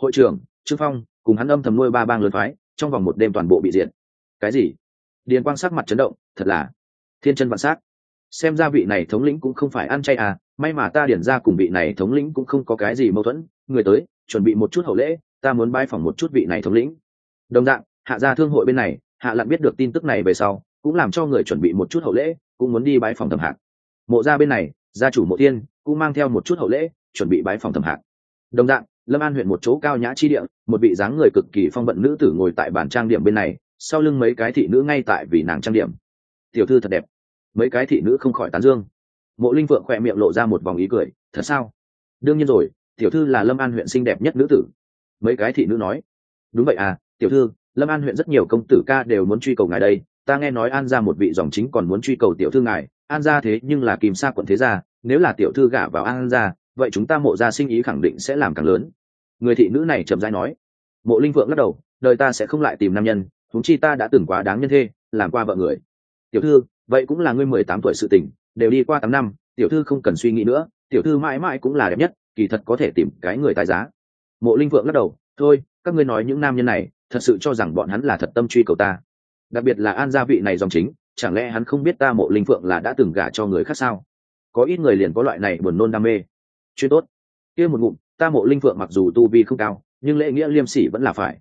Hội trưởng, trương phong, cùng hắn âm thầm nuôi ba bang lớn phái, trong vòng một đêm toàn bộ bị diệt. Cái gì? Điền quang sắc mặt chấn động, thật là thiên chân vạn s á c xem ra vị này thống lĩnh cũng không phải ăn chay à may mà ta điển ra cùng vị này thống lĩnh cũng không có cái gì mâu thuẫn, người tới, chuẩn bị một chút hậu lễ, ta muốn bãi phỏng một chút vị này thống lĩnh. Đồng dạng, hạ gia thương hội bên này, hạ lặn biết được tin tức này về sau, cũng làm cho người chuẩn bị một chút hậu lễ, cũng muốn đi bãi phòng thẩm hạc. Mộ gia bên này, gia chủ mộ tiên cũng mang theo một chút hậu lễ, chuẩn bị bãi phòng thẩm hạc. Đồng dạng, lâm an huyện một chỗ cao nhã chi địa, một vị dáng người cực kỳ phong vận nữ tử ngồi tại bản trang điểm bên này, sau lưng mấy cái thị nữ ngay tại vì nàng trang điểm. Tiểu thư thật đẹp. Mấy cái thị nữ không khỏi tán dương mộ linh vượng khỏe miệng lộ ra một vòng ý cười, thật sao? Đương nhiên rồi, tiểu thư là lâm an huyện xinh đẹp nhất nữ tử. Mấy cái thị nữ nói. Đúng vậy à tiểu thư, lâm an huyện rất nhiều công tử ca đều muốn truy cầu ngài đây. Ta nghe nói an ra một vị dòng chính còn muốn truy cầu tiểu thư ngài. An ra thế nhưng là kìm xa quận thế gia, nếu là tiểu thư gả vào an ra vậy chúng ta mộ ra sinh ý khẳng định sẽ làm càng lớn. Người thị nữ này chậm dãi nói. Mộ linh vượng lắc đầu. Đời ta sẽ không lại tìm nam nhân thúng chi ta đã từng quá đáng nhân thê, làm qua vợ người. Tiểu thư, vậy cũng là ngươi mười tám tuổi sự tình đều đi qua tám năm, tiểu thư không cần suy nghĩ nữa, tiểu thư mãi mãi cũng là đẹp nhất, kỳ thật có thể tìm cái người tài giá. Mộ linh vượng lắc đầu, thôi, các ngươi nói những nam nhân này, thật sự cho rằng bọn hắn là thật tâm truy cầu ta. Đặc biệt là an gia vị này dòng chính, chẳng lẽ hắn không biết ta mộ linh phượng là đã từng gả cho người khác sao? Có ít người liền có loại này buồn nôn đam mê. Chuyên tốt. Kia một ngụm, ta mộ linh phượng mặc dù tu vi không cao, nhưng lễ nghĩa liêm sỉ vẫn là phải.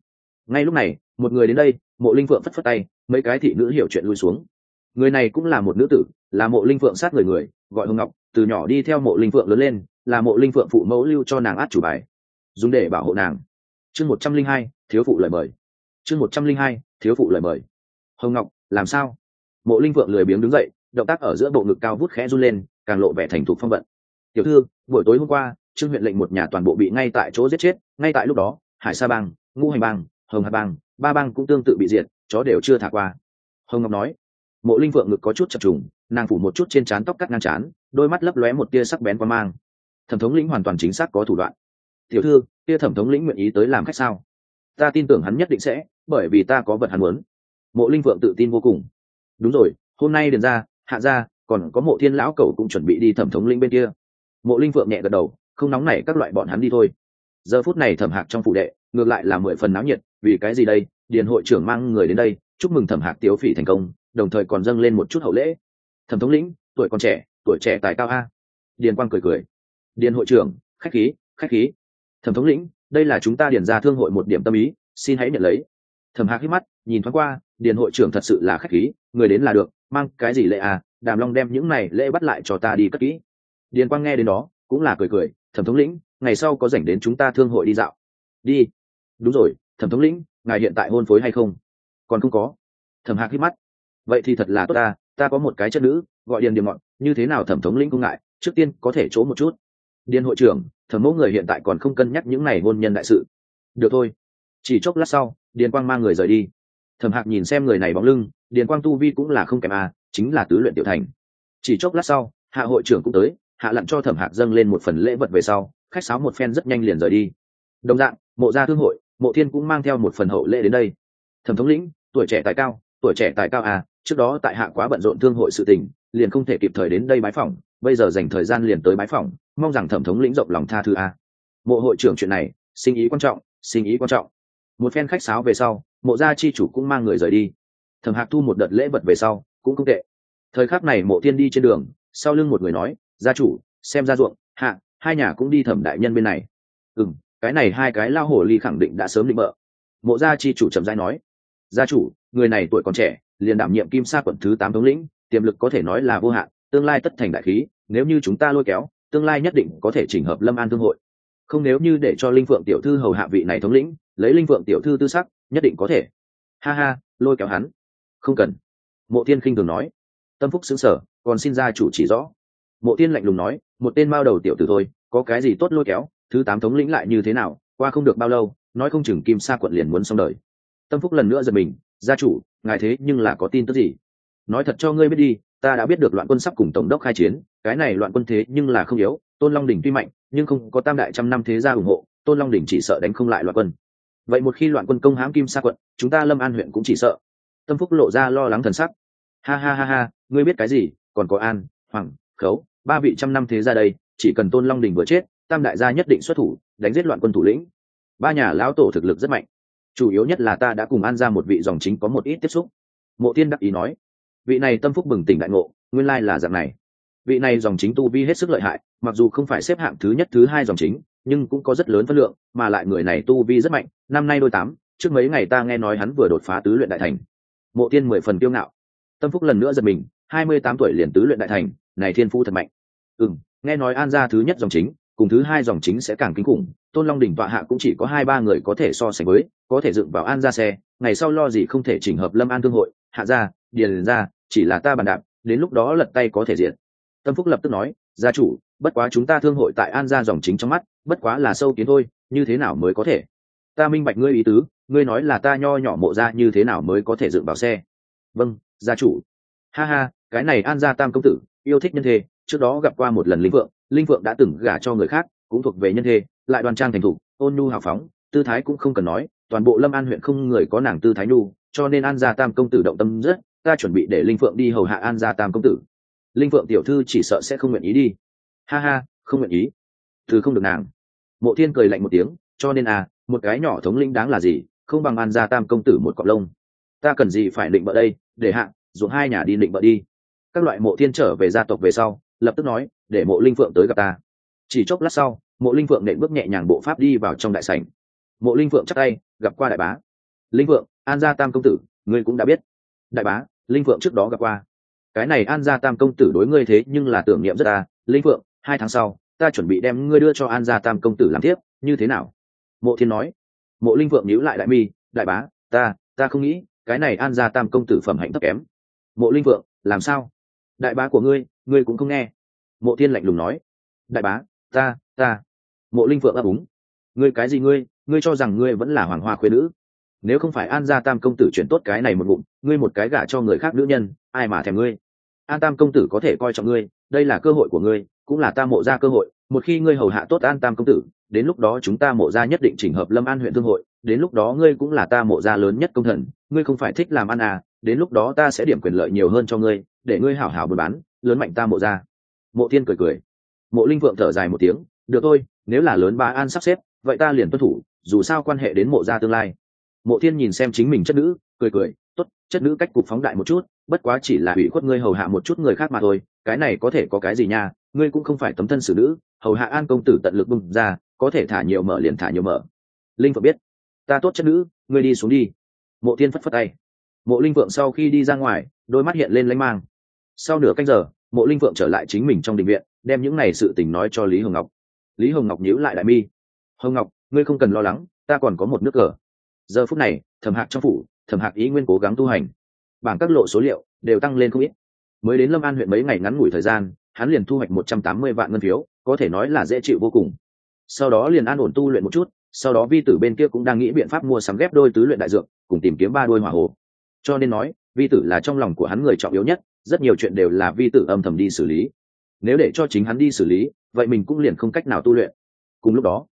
Ngay lúc này, một người đến đây, mộ linh phượng phất phất tay, mấy cái thị nữ hiểu chuyện lui xuống người này cũng là một nữ tử, là mộ linh phượng sát người người, gọi hồng ngọc, từ nhỏ đi theo mộ linh phượng lớn lên, là mộ linh phượng phụ mẫu lưu cho nàng át chủ bài. Dùng để bảo hộ nàng. Chương một trăm linh hai, thiếu phụ lời mời. Chương một trăm linh hai, thiếu phụ lời mời. Hồng ngọc, làm sao? Mộ linh phượng lười biếng đứng dậy, động tác ở giữa bộ ngực cao vút khẽ run lên, càng lộ vẻ thành thục phong vận. Tiểu thư, buổi tối hôm qua, trương huyện lệnh một nhà toàn bộ bị ngay tại chỗ giết chết, ngay tại lúc đó, hải sa bang, ngũ hành bang, hồng Hà bang, ba bang cũng tương tự bị diệt, chó đều chưa thả qua. Hồng ngọc nói mộ linh vượng ngực có chút chập trùng, nàng phủ một chút trên trán tóc cắt ngang trán, đôi mắt lấp lóe một tia sắc bén qua mang. Thẩm thống lĩnh hoàn toàn chính xác có thủ đoạn. Tiểu thư tia thẩm thống lĩnh nguyện ý tới làm khách sao? Ta tin tưởng hắn nhất định sẽ, bởi vì ta có vật hắn muốn. Mộ linh vượng tự tin vô cùng. Đúng rồi, hôm nay điền ra, hạ ra, còn có mộ thiên lão cầu cũng chuẩn bị đi thẩm thống lĩnh bên kia. Mộ linh vượng nhẹ gật đầu, không nóng nảy các loại bọn hắn đi thôi. Giờ phút này thẩm hạc trong phụ đệ, ngược lại là mười phần náo nhiệt, vì cái gì đây? Điền hội trưởng mang người đến đây, chúc mừng thẩm hạc tiếu phỉ thành công đồng thời còn dâng lên một chút hậu lễ. Thẩm thống lĩnh, tuổi còn trẻ, tuổi trẻ tài cao a. Điền quang cười cười. Điền hội trưởng, khách khí khách khí. Thẩm thống lĩnh, đây là chúng ta điền ra thương hội một điểm tâm ý, xin hãy nhận lấy. Thẩm hạc hít mắt, nhìn thoáng qua, điền hội trưởng thật sự là khách khí, người đến là được, mang cái gì lệ à đàm long đem những này lễ bắt lại cho ta đi cất kỹ. Điền quang nghe đến đó, cũng là cười cười, thẩm thống lĩnh, ngày sau có rảnh đến chúng ta thương hội đi dạo. Đi. Đúng rồi, thẩm thống lĩnh, ngài hiện tại hôn phối hay không? Còn không có. Thẩm hạc hít mắt vậy thì thật là tốt ta ta có một cái chất nữ, gọi điền điềm ngọn, như thế nào thẩm thống lĩnh cũng ngại, trước tiên có thể chỗ một chút. Điền hội trưởng, thẩm mẫu người hiện tại còn không cân nhắc những này hôn nhân đại sự. Được thôi. Chỉ chốc lát sau, điền quang mang người rời đi. Thẩm hạc nhìn xem người này bóng lưng, điền quang tu vi cũng là không kèm a à, chính là tứ luyện tiểu thành. Chỉ chốc lát sau, hạ hội trưởng cũng tới, hạ lặn cho thẩm hạc dâng lên một phần lễ vật về sau, khách sáo một phen rất nhanh liền rời đi. Đồng dạng, mộ gia thương hội, mộ thiên cũng mang theo một phần hậu lễ đến đây. Thẩm thống lĩnh, tuổi trẻ tài cao, tuổi trẻ tài cao à trước đó tại hạ quá bận rộn thương hội sự tình, liền không thể kịp thời đến đây bái phỏng, bây giờ dành thời gian liền tới bái phỏng, mong rằng thẩm thống lĩnh rộng lòng tha thứ a. Mộ hội trưởng chuyện này, sinh ý quan trọng, sinh ý quan trọng. Một phen khách sáo về sau, mộ gia chi chủ cũng mang người rời đi. Thẩm hạc thu một đợt lễ vật về sau, cũng không tệ. Thời khắc này mộ thiên đi trên đường, sau lưng một người nói, gia chủ, xem ra ruộng, hạ, hai nhà cũng đi thẩm đại nhân bên này. Ừ m cái này hai cái lao hổ ly khẳng định đã sớm định mợ mộ gia chi chủ trầm dai nói, gia chủ, người này tuổi còn trẻ liền đảm nhiệm kim sa quận thứ tám thống lĩnh, tiềm lực có thể nói là vô hạn, tương lai tất thành đại khí, nếu như chúng ta lôi kéo, tương lai nhất định có thể chỉnh hợp lâm an thương hội. Không nếu như để cho linh phượng tiểu thư hầu hạ vị này thống lĩnh, lấy linh phượng tiểu thư tư sắc, nhất định có thể. Ha ha, lôi kéo hắn. Không cần. Mộ tiên khinh thường nói. Tâm phúc xứng sở còn xin gia chủ chỉ rõ. Mộ tiên lạnh lùng nói, một tên mao đầu tiểu tử thôi, có cái gì tốt lôi kéo, thứ tám thống lĩnh lại như thế nào, qua không được bao lâu, nói không chừng kim sa quận liền muốn xong đời. Tâm phúc lần nữa giật mình gia chủ, ngài thế nhưng là có tin tức gì? Nói thật cho ngươi biết đi, ta đã biết được loạn quân sắp cùng tổng đốc khai chiến, cái này loạn quân thế nhưng là không yếu, tôn long đình tuy mạnh, nhưng không có tam đại trăm năm thế gia ủng hộ, tôn long đình chỉ sợ đánh không lại loạn quân. Vậy một khi loạn quân công hãm kim sa quận, chúng ta lâm an huyện cũng chỉ sợ. Tâm phúc lộ ra lo lắng thần sắc. Ha ha ha ha, ngươi biết cái gì? Còn có an, hoàng, khấu, ba vị trăm năm thế gia đây, chỉ cần tôn long đình vừa chết, tam đại gia nhất định xuất thủ, đánh giết loạn quân thủ lĩnh. Ba nhà lão tổ thực lực rất mạnh chủ yếu nhất là ta đã cùng an ra một vị dòng chính có một ít tiếp xúc. Mộ tiên đắc ý nói, vị này tâm phúc bừng tỉnh đại ngộ, nguyên lai là dạng này. Vị này dòng chính tu vi hết sức lợi hại, mặc dù không phải xếp hạng thứ nhất, thứ hai dòng chính, nhưng cũng có rất lớn phân lượng, mà lại người này tu vi rất mạnh, năm nay đôi tám, trước mấy ngày ta nghe nói hắn vừa đột phá tứ luyện đại thành. Mộ tiên mười phần kiêu ngạo. Tâm phúc lần nữa giật mình, hai mươi tám tuổi liền tứ luyện đại thành, này thiên phu thật mạnh. Ừ nghe nói an gia thứ nhất dòng chính, cùng thứ hai dòng chính sẽ càng kinh khủng tôn long đỉnh tọa hạ cũng chỉ có hai ba người có thể so sánh với, có thể dựng vào an gia xe, ngày sau lo gì không thể chỉnh hợp lâm an thương hội, hạ gia điền gia chỉ là ta bàn đạp, đến lúc đó lật tay có thể diện. Tâm phúc lập tức nói, gia chủ, bất quá chúng ta thương hội tại an gia dòng chính trong mắt, bất quá là sâu kiến thôi, như thế nào mới có thể? Ta minh bạch ngươi ý tứ, ngươi nói là ta nho nhỏ mộ ra như thế nào mới có thể dựng vào xe? Vâng gia chủ. Ha ha, cái này an gia tam công tử, yêu thích nhân thê, trước đó gặp qua một lần linh vượng linh vượng đã từng gả cho người khác, cũng thuộc về nhân thê lại đoàn trang thành thục, ôn nhu hào phóng, tư thái cũng không cần nói, toàn bộ lâm an huyện không người có nàng tư thái nhu, cho nên an gia tam công tử động tâm rất, ta chuẩn bị để linh phượng đi hầu hạ an gia tam công tử. Linh phượng tiểu thư chỉ sợ sẽ không nguyện ý đi. Ha ha, không nguyện ý. Thứ không được nàng. Mộ thiên cười lạnh một tiếng, cho nên à một cái nhỏ thống linh đáng là gì, không bằng an gia tam công tử một cọp lông. Ta cần gì phải định bợ đây, để hạ dùng hai nhà đi định bợ đi. Các loại mộ thiên trở về gia tộc về sau, lập tức nói, để mộ linh phượng tới gặp ta. Chỉ chốc lát sau mộ linh phượng nện bước nhẹ nhàng bộ pháp đi vào trong đại sảnh. Mộ linh phượng chắc tay, gặp qua đại bá. Linh phượng, an gia tam công tử, ngươi cũng đã biết. Đại bá, linh phượng trước đó gặp qua. Cái này an gia tam công tử đối ngươi thế nhưng là tưởng niệm rất ta linh phượng, hai tháng sau, ta chuẩn bị đem ngươi đưa cho an gia tam công tử làm tiếp, như thế nào? Mộ thiên nói. Mộ linh phượng nhíu lại đại mi, đại bá, ta ta không nghĩ, cái này an gia tam công tử phẩm hạnh thấp kém. Mộ linh phượng, làm sao? Đại bá của ngươi ngươi cũng không nghe. Mộ thiên lạnh lùng nói. Đại bá, ta ta mộ linh phượng ấp úng. Ngươi cái gì ngươi? Ngươi cho rằng ngươi vẫn là hoàng hoa khuyên nữ? Nếu không phải an gia tam công tử chuyển tốt cái này một bụng, ngươi một cái gả cho người khác nữ nhân ai mà thèm ngươi? An tam công tử có thể coi trọng ngươi đây là cơ hội của ngươi cũng là ta mộ ra cơ hội. Một khi ngươi hầu hạ tốt an tam công tử đến lúc đó chúng ta mộ ra nhất định chỉnh hợp lâm an huyện thương hội đến lúc đó ngươi cũng là ta mộ ra lớn nhất công thần ngươi không phải thích làm ăn à đến lúc đó ta sẽ điểm quyền lợi nhiều hơn cho ngươi để ngươi hảo hảo buôn bán lớn mạnh ta mộ ra. Mộ thiên cười cười. Mộ linh vượng thở dài một tiếng được thôi, nếu là lớn bá an sắp xếp, vậy ta liền tuân thủ, dù sao quan hệ đến mộ gia tương lai. Mộ thiên nhìn xem chính mình chất nữ, cười cười t ố t chất nữ cách cục phóng đại một chút, bất quá chỉ là ủy khuất ngươi hầu hạ một chút người khác mà thôi, cái này có thể có cái gì nha, ngươi cũng không phải tấm thân xử nữ, hầu hạ an công tử tận lực bung ra, có thể thả nhiều mở liền thả nhiều mở. Linh phượng biết, ta tốt chất nữ, ngươi đi xuống đi. Mộ thiên phất phất tay. Mộ linh phượng sau khi đi ra ngoài, đôi mắt hiện lên lanh mang. Sau nửa canh giờ, mộ linh phượng trở lại chính mình trong định viện, đem những n à y sự tình nói cho lý hồng ngọc lý hồng ngọc nhíu lại đại mi. Hồng ngọc, ngươi không cần lo lắng, ta còn có một nước cờ. Giờ phút này, thẩm hạc trong phủ, thẩm hạc ý nguyên cố gắng tu hành. Bảng các lộ số liệu đều tăng lên không ít. Mới đến lâm an huyện mấy ngày ngắn ngủi thời gian, hắn liền thu hoạch một trăm tám mươi vạn ngân phiếu, có thể nói là dễ chịu vô cùng. Sau đó liền an ổn tu luyện một chút, sau đó vi tử bên kia cũng đang nghĩ biện pháp mua sắm ghép đôi tứ luyện đại dược, cùng tìm kiếm ba đôi hỏa hồ. Cho nên nói, vi tử là trong lòng của hắn người trọng yếu nhất, rất nhiều chuyện đều là vi tử âm thầm đi xử lý. Nếu để cho chính hắn đi xử lý vậy mình cũng liền không cách nào tu luyện. Cùng lúc đó,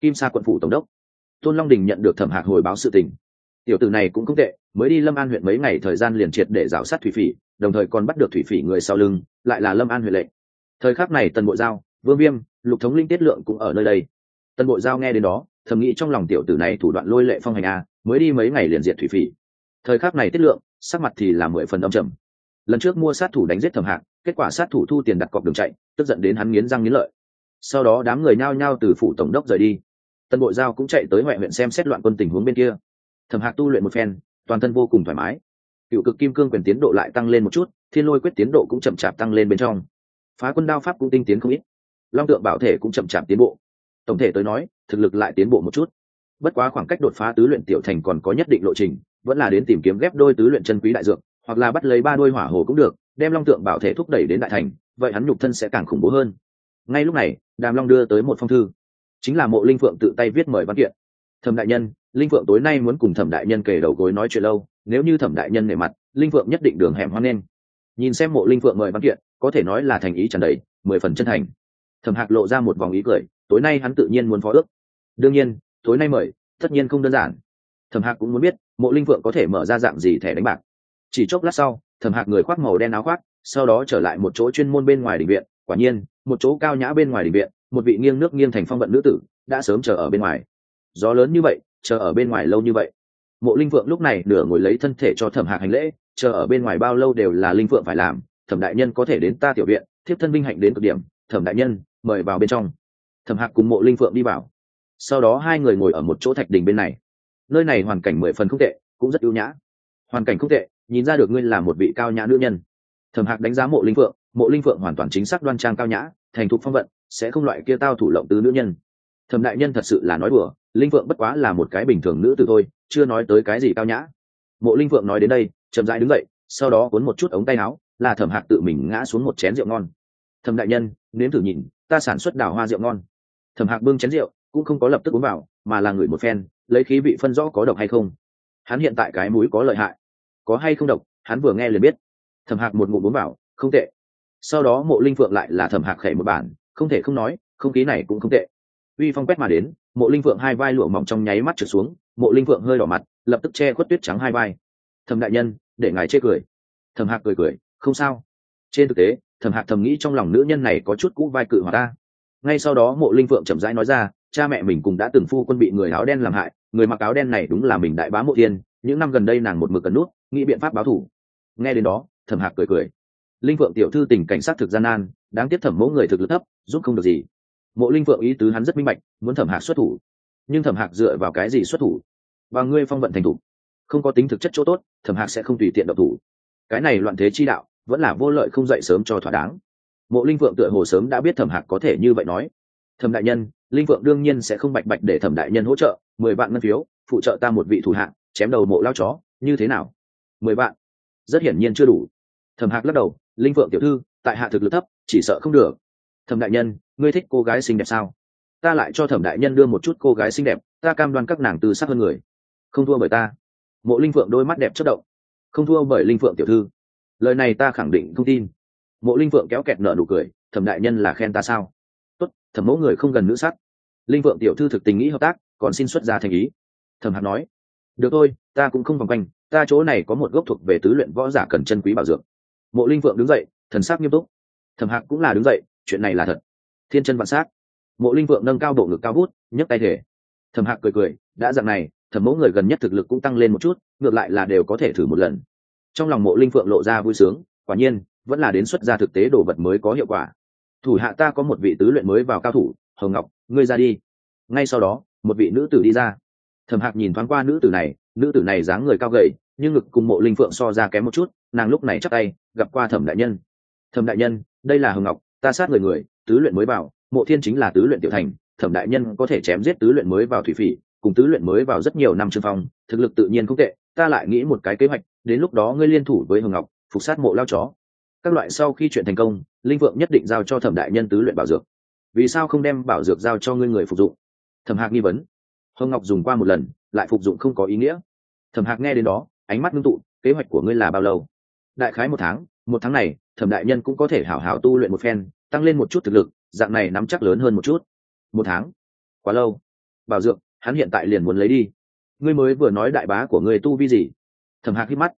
kim sa quận phủ tổng đốc, tôn long đình nhận được thẩm hạc hồi báo sự tình. Tiểu tử này cũng không tệ, mới đi lâm an huyện mấy ngày thời gian liền triệt để rào sát thủy phỉ, đồng thời còn bắt được thủy phỉ người sau lưng, lại là lâm an huyện lệnh. Thời khắc này tần bộ giao, vương viêm, lục thống linh tiết lượng cũng ở nơi đây. Tần bộ giao nghe đến đó, thầm nghĩ trong lòng tiểu tử này thủ đoạn lôi lệ phong hành a, mới đi mấy ngày liền diệt thủy phỉ. Thời khắc này tiết lượng, sắc mặt thì là mười phần âm trầm. Lần trước mua sát thủ đánh giết thẩm hạc, kết quả sát thủ thu tiền đặt cọc đường chạy tức giận đến hắn nghiến răng nghiến lợi. Sau đó đám người nhao nhao từ phủ tổng đốc rời đi. Tân bộ giao cũng chạy tới ngoại huyện xem xét loạn quân tình huống bên kia. Thẩm hạc tu luyện một phen, toàn thân vô cùng thoải mái. Cựu cực kim cương quyền tiến độ lại tăng lên một chút, thiên lôi quyết tiến độ cũng chậm chạp tăng lên bên trong. Phá quân đao pháp cũng tinh tiến không ít. Long tượng bảo thể cũng chậm chạp tiến bộ. Tổng thể tới nói, thực lực lại tiến bộ một chút. Bất quá khoảng cách đột phá tứ luyện tiểu thành còn có nhất định lộ trình, vẫn là đến tìm kiếm ghép đôi tứ luyện chân quý đại dược, hoặc là bắt lấy ba đôi hỏa hồ cũng được, đem long tượng bảo thể thúc đẩy đến đại thành vậy hắn nhục thân sẽ càng khủng bố hơn. Ngay lúc này, đàm long đưa tới một phong thư. Chính là mộ linh phượng tự tay viết mời văn kiện. Thẩm đại nhân, linh phượng tối nay muốn cùng thẩm đại nhân kể đầu gối nói chuyện lâu, nếu như thẩm đại nhân nể mặt, linh phượng nhất định đường hẻm hoan nghênh. Nhìn xem mộ linh phượng mời văn kiện, có thể nói là thành ý tràn đầy, mười phần chân thành. Thẩm hạc lộ ra một vòng ý cười, tối nay hắn tự nhiên muốn phó ước. Đương nhiên, tối nay mời, tất nhiên không đơn giản. Thẩm hạc cũng muốn biết, mộ linh phượng có thể mở ra dạng gì thẻ đánh bạc. Chỉ chốc lát sau, thẩm hạc người khoác màu đen áo khoác sau đó trở lại một chỗ chuyên môn bên ngoài đình viện. Quả nhiên, một chỗ cao nhã bên ngoài đình viện, một vị nghiêng nước nghiêng thành phong vận nữ tử, đã sớm chờ ở bên ngoài. Gió lớn như vậy, chờ ở bên ngoài lâu như vậy. Mộ linh phượng lúc này nửa ngồi lấy thân thể cho thẩm hạc hành lễ, chờ ở bên ngoài bao lâu đều là linh phượng phải làm, thẩm đại nhân có thể đến ta tiểu viện, thiếp thân vinh hạnh đến cực điểm, thẩm đại nhân, mời vào bên trong. Thẩm hạc cùng mộ linh phượng đi vào. Sau đó hai người ngồi ở một chỗ thạch đình bên này. Nơi này hoàn cảnh mười phần không tệ, cũng rất ưu nhã. Hoàn cảnh không tệ, nhìn ra được ngươi là một vị cao nhã nữ nhân thẩm hạc đánh giá mộ linh phượng, mộ linh phượng hoàn toàn chính xác đoan trang cao nhã, thành thục phong vận, sẽ không loại kia tao thủ lộng tứ nữ nhân. Thẩm đại nhân thật sự là nói đùa, linh phượng bất quá là một cái bình thường nữ từ thôi, chưa nói tới cái gì cao nhã. Mộ linh phượng nói đến đây, chậm rãi đứng dậy, sau đó cuốn một chút ống tay áo, là thẩm hạc tự mình ngã xuống một chén rượu ngon. Thẩm đại nhân, nếm thử nhìn, ta sản xuất đào hoa rượu ngon. Thẩm hạc bưng chén rượu, cũng không có lập tức uống vào, mà là ngửi một phen, lấy khí vị phân rõ có độc hay không. Hắn hiện tại cái mũi có lợi hại. Có hay không độc, hắn vừa nghe liền biết thẩm hạc một ngụm bốn bảo không tệ. Sau đó mộ linh phượng lại là thẩm hạc khẩy một bản, không thể không nói, không khí này cũng không tệ. Uy phong quét mà đến, mộ linh phượng hai vai lụa mỏng trong nháy mắt trượt xuống, mộ linh phượng hơi đỏ mặt, lập tức che khuất tuyết trắng hai vai. Thẩm đại nhân, để ngài chê cười. Thẩm hạc cười cười, không sao. Trên thực tế, thẩm hạc thầm nghĩ trong lòng nữ nhân này có chút cũ vai cự hòa ta. Ngay sau đó mộ linh phượng chậm rãi nói ra, cha mẹ mình cũng đã từng phu quân bị người áo đen làm hại, người mặc áo đen này đúng là mình đại bá mộ thiên, những năm gần đây nàng một mực cần nút, nghĩ biện pháp báo thủ. Nghe đến đó thẩm hạc cười cười. Linh phượng tiểu thư tình cảnh sát thực gian nan, đáng tiếc thẩm mẫu người thực lực thấp, giúp không được gì. Mộ linh phượng ý tứ hắn rất minh bạch, muốn thẩm hạc xuất thủ. Nhưng thẩm hạc dựa vào cái gì xuất thủ? Và ngươi phong vận thành thủ. Không có tính thực chất chỗ tốt, thẩm hạc sẽ không tùy tiện độc thủ. Cái này loạn thế chi đạo, vẫn là vô lợi không dậy sớm cho thỏa đáng. Mộ linh phượng tựa hồ sớm đã biết thẩm hạc có thể như vậy nói. Thẩm đại nhân, linh phượng đương nhiên sẽ không bạch bạch để thẩm đại nhân hỗ trợ, mười vạn ngân phiếu, phụ trợ ta một vị thủ hạng chém đầu mộ lao chó, như thế nào? Mười vạn? Rất hiển nhiên chưa đủ thẩm hạc lắc đầu, linh phượng tiểu thư, tại hạ thực lực thấp, chỉ sợ không được. Thẩm đại nhân, ngươi thích cô gái xinh đẹp sao? Ta lại cho thẩm đại nhân đưa một chút cô gái xinh đẹp, ta cam đoan các nàng tư sắc hơn người. Không thua bởi ta. Mộ linh phượng đôi mắt đẹp chất động. Không thua bởi linh phượng tiểu thư. Lời này ta khẳng định không tin. Mộ linh phượng kéo kẹt nợ nụ cười, thẩm đại nhân là khen ta sao? Tốt, thẩm mẫu người không gần nữ sắc. Linh phượng tiểu thư thực tình nghĩ hợp tác, còn xin xuất ra thành ý. Thẩm hạc nói, được thôi, ta cũng không vòng quanh, ta chỗ này có một gốc thuộc về tứ luyện võ giả cần chân quý bảo dưỡng mộ linh phượng đứng dậy, thần sắc nghiêm túc. Thẩm hạc cũng là đứng dậy, chuyện này là thật. Thiên chân vạn s á c mộ linh phượng nâng cao bộ ngực cao bút nhấc tay thể. Thẩm hạc cười cười, đã dặn này, thẩm mẫu người gần nhất thực lực cũng tăng lên một chút, ngược lại là đều có thể thử một lần. Trong lòng mộ linh phượng lộ ra vui sướng, quả nhiên, vẫn là đến xuất ra thực tế đồ vật mới có hiệu quả. Thủ hạ ta có một vị tứ luyện mới vào cao thủ, hồng ngọc, ngươi ra đi. Ngay sau đó, một vị nữ tử đi ra. Thẩm hạc nhìn thoáng qua nữ tử này, nữ tử này dáng người cao gầy, nhưng ngực cùng mộ linh phượng so ra kém một chút, nàng lúc này chắc tay gặp qua thẩm đại nhân. Thẩm đại nhân, đây là hồng ngọc, ta sát người người, tứ luyện mới vào, mộ thiên chính là tứ luyện tiểu thành, thẩm đại nhân có thể chém giết tứ luyện mới vào thủy phỉ, cùng tứ luyện mới vào rất nhiều năm trương phong, thực lực tự nhiên không tệ, ta lại nghĩ một cái kế hoạch, đến lúc đó ngươi liên thủ với hồng ngọc, phục sát mộ lao chó. Các loại sau khi chuyện thành công, linh vượng nhất định giao cho thẩm đại nhân tứ luyện bảo dược. Vì sao không đem bảo dược giao cho ngươi người phục dụng? Thẩm hạc nghi vấn. Hồng ngọc dùng qua một lần, lại phục dụng không có ý nghĩa. Thẩm hạc nghe đến đó, ánh mắt ngưng tụ, kế hoạch của ngươi là bao lâu? Đại khái một tháng một tháng này, thẩm đại nhân cũng có thể hảo hảo tu luyện một phen, tăng lên một chút thực lực, dạng này nắm chắc lớn hơn một chút. Một tháng? Quá lâu. Bảo dược, hắn hiện tại liền muốn lấy đi. Ngươi mới vừa nói đại bá của ngươi tu vi gì? Thẩm hạc hít mắt.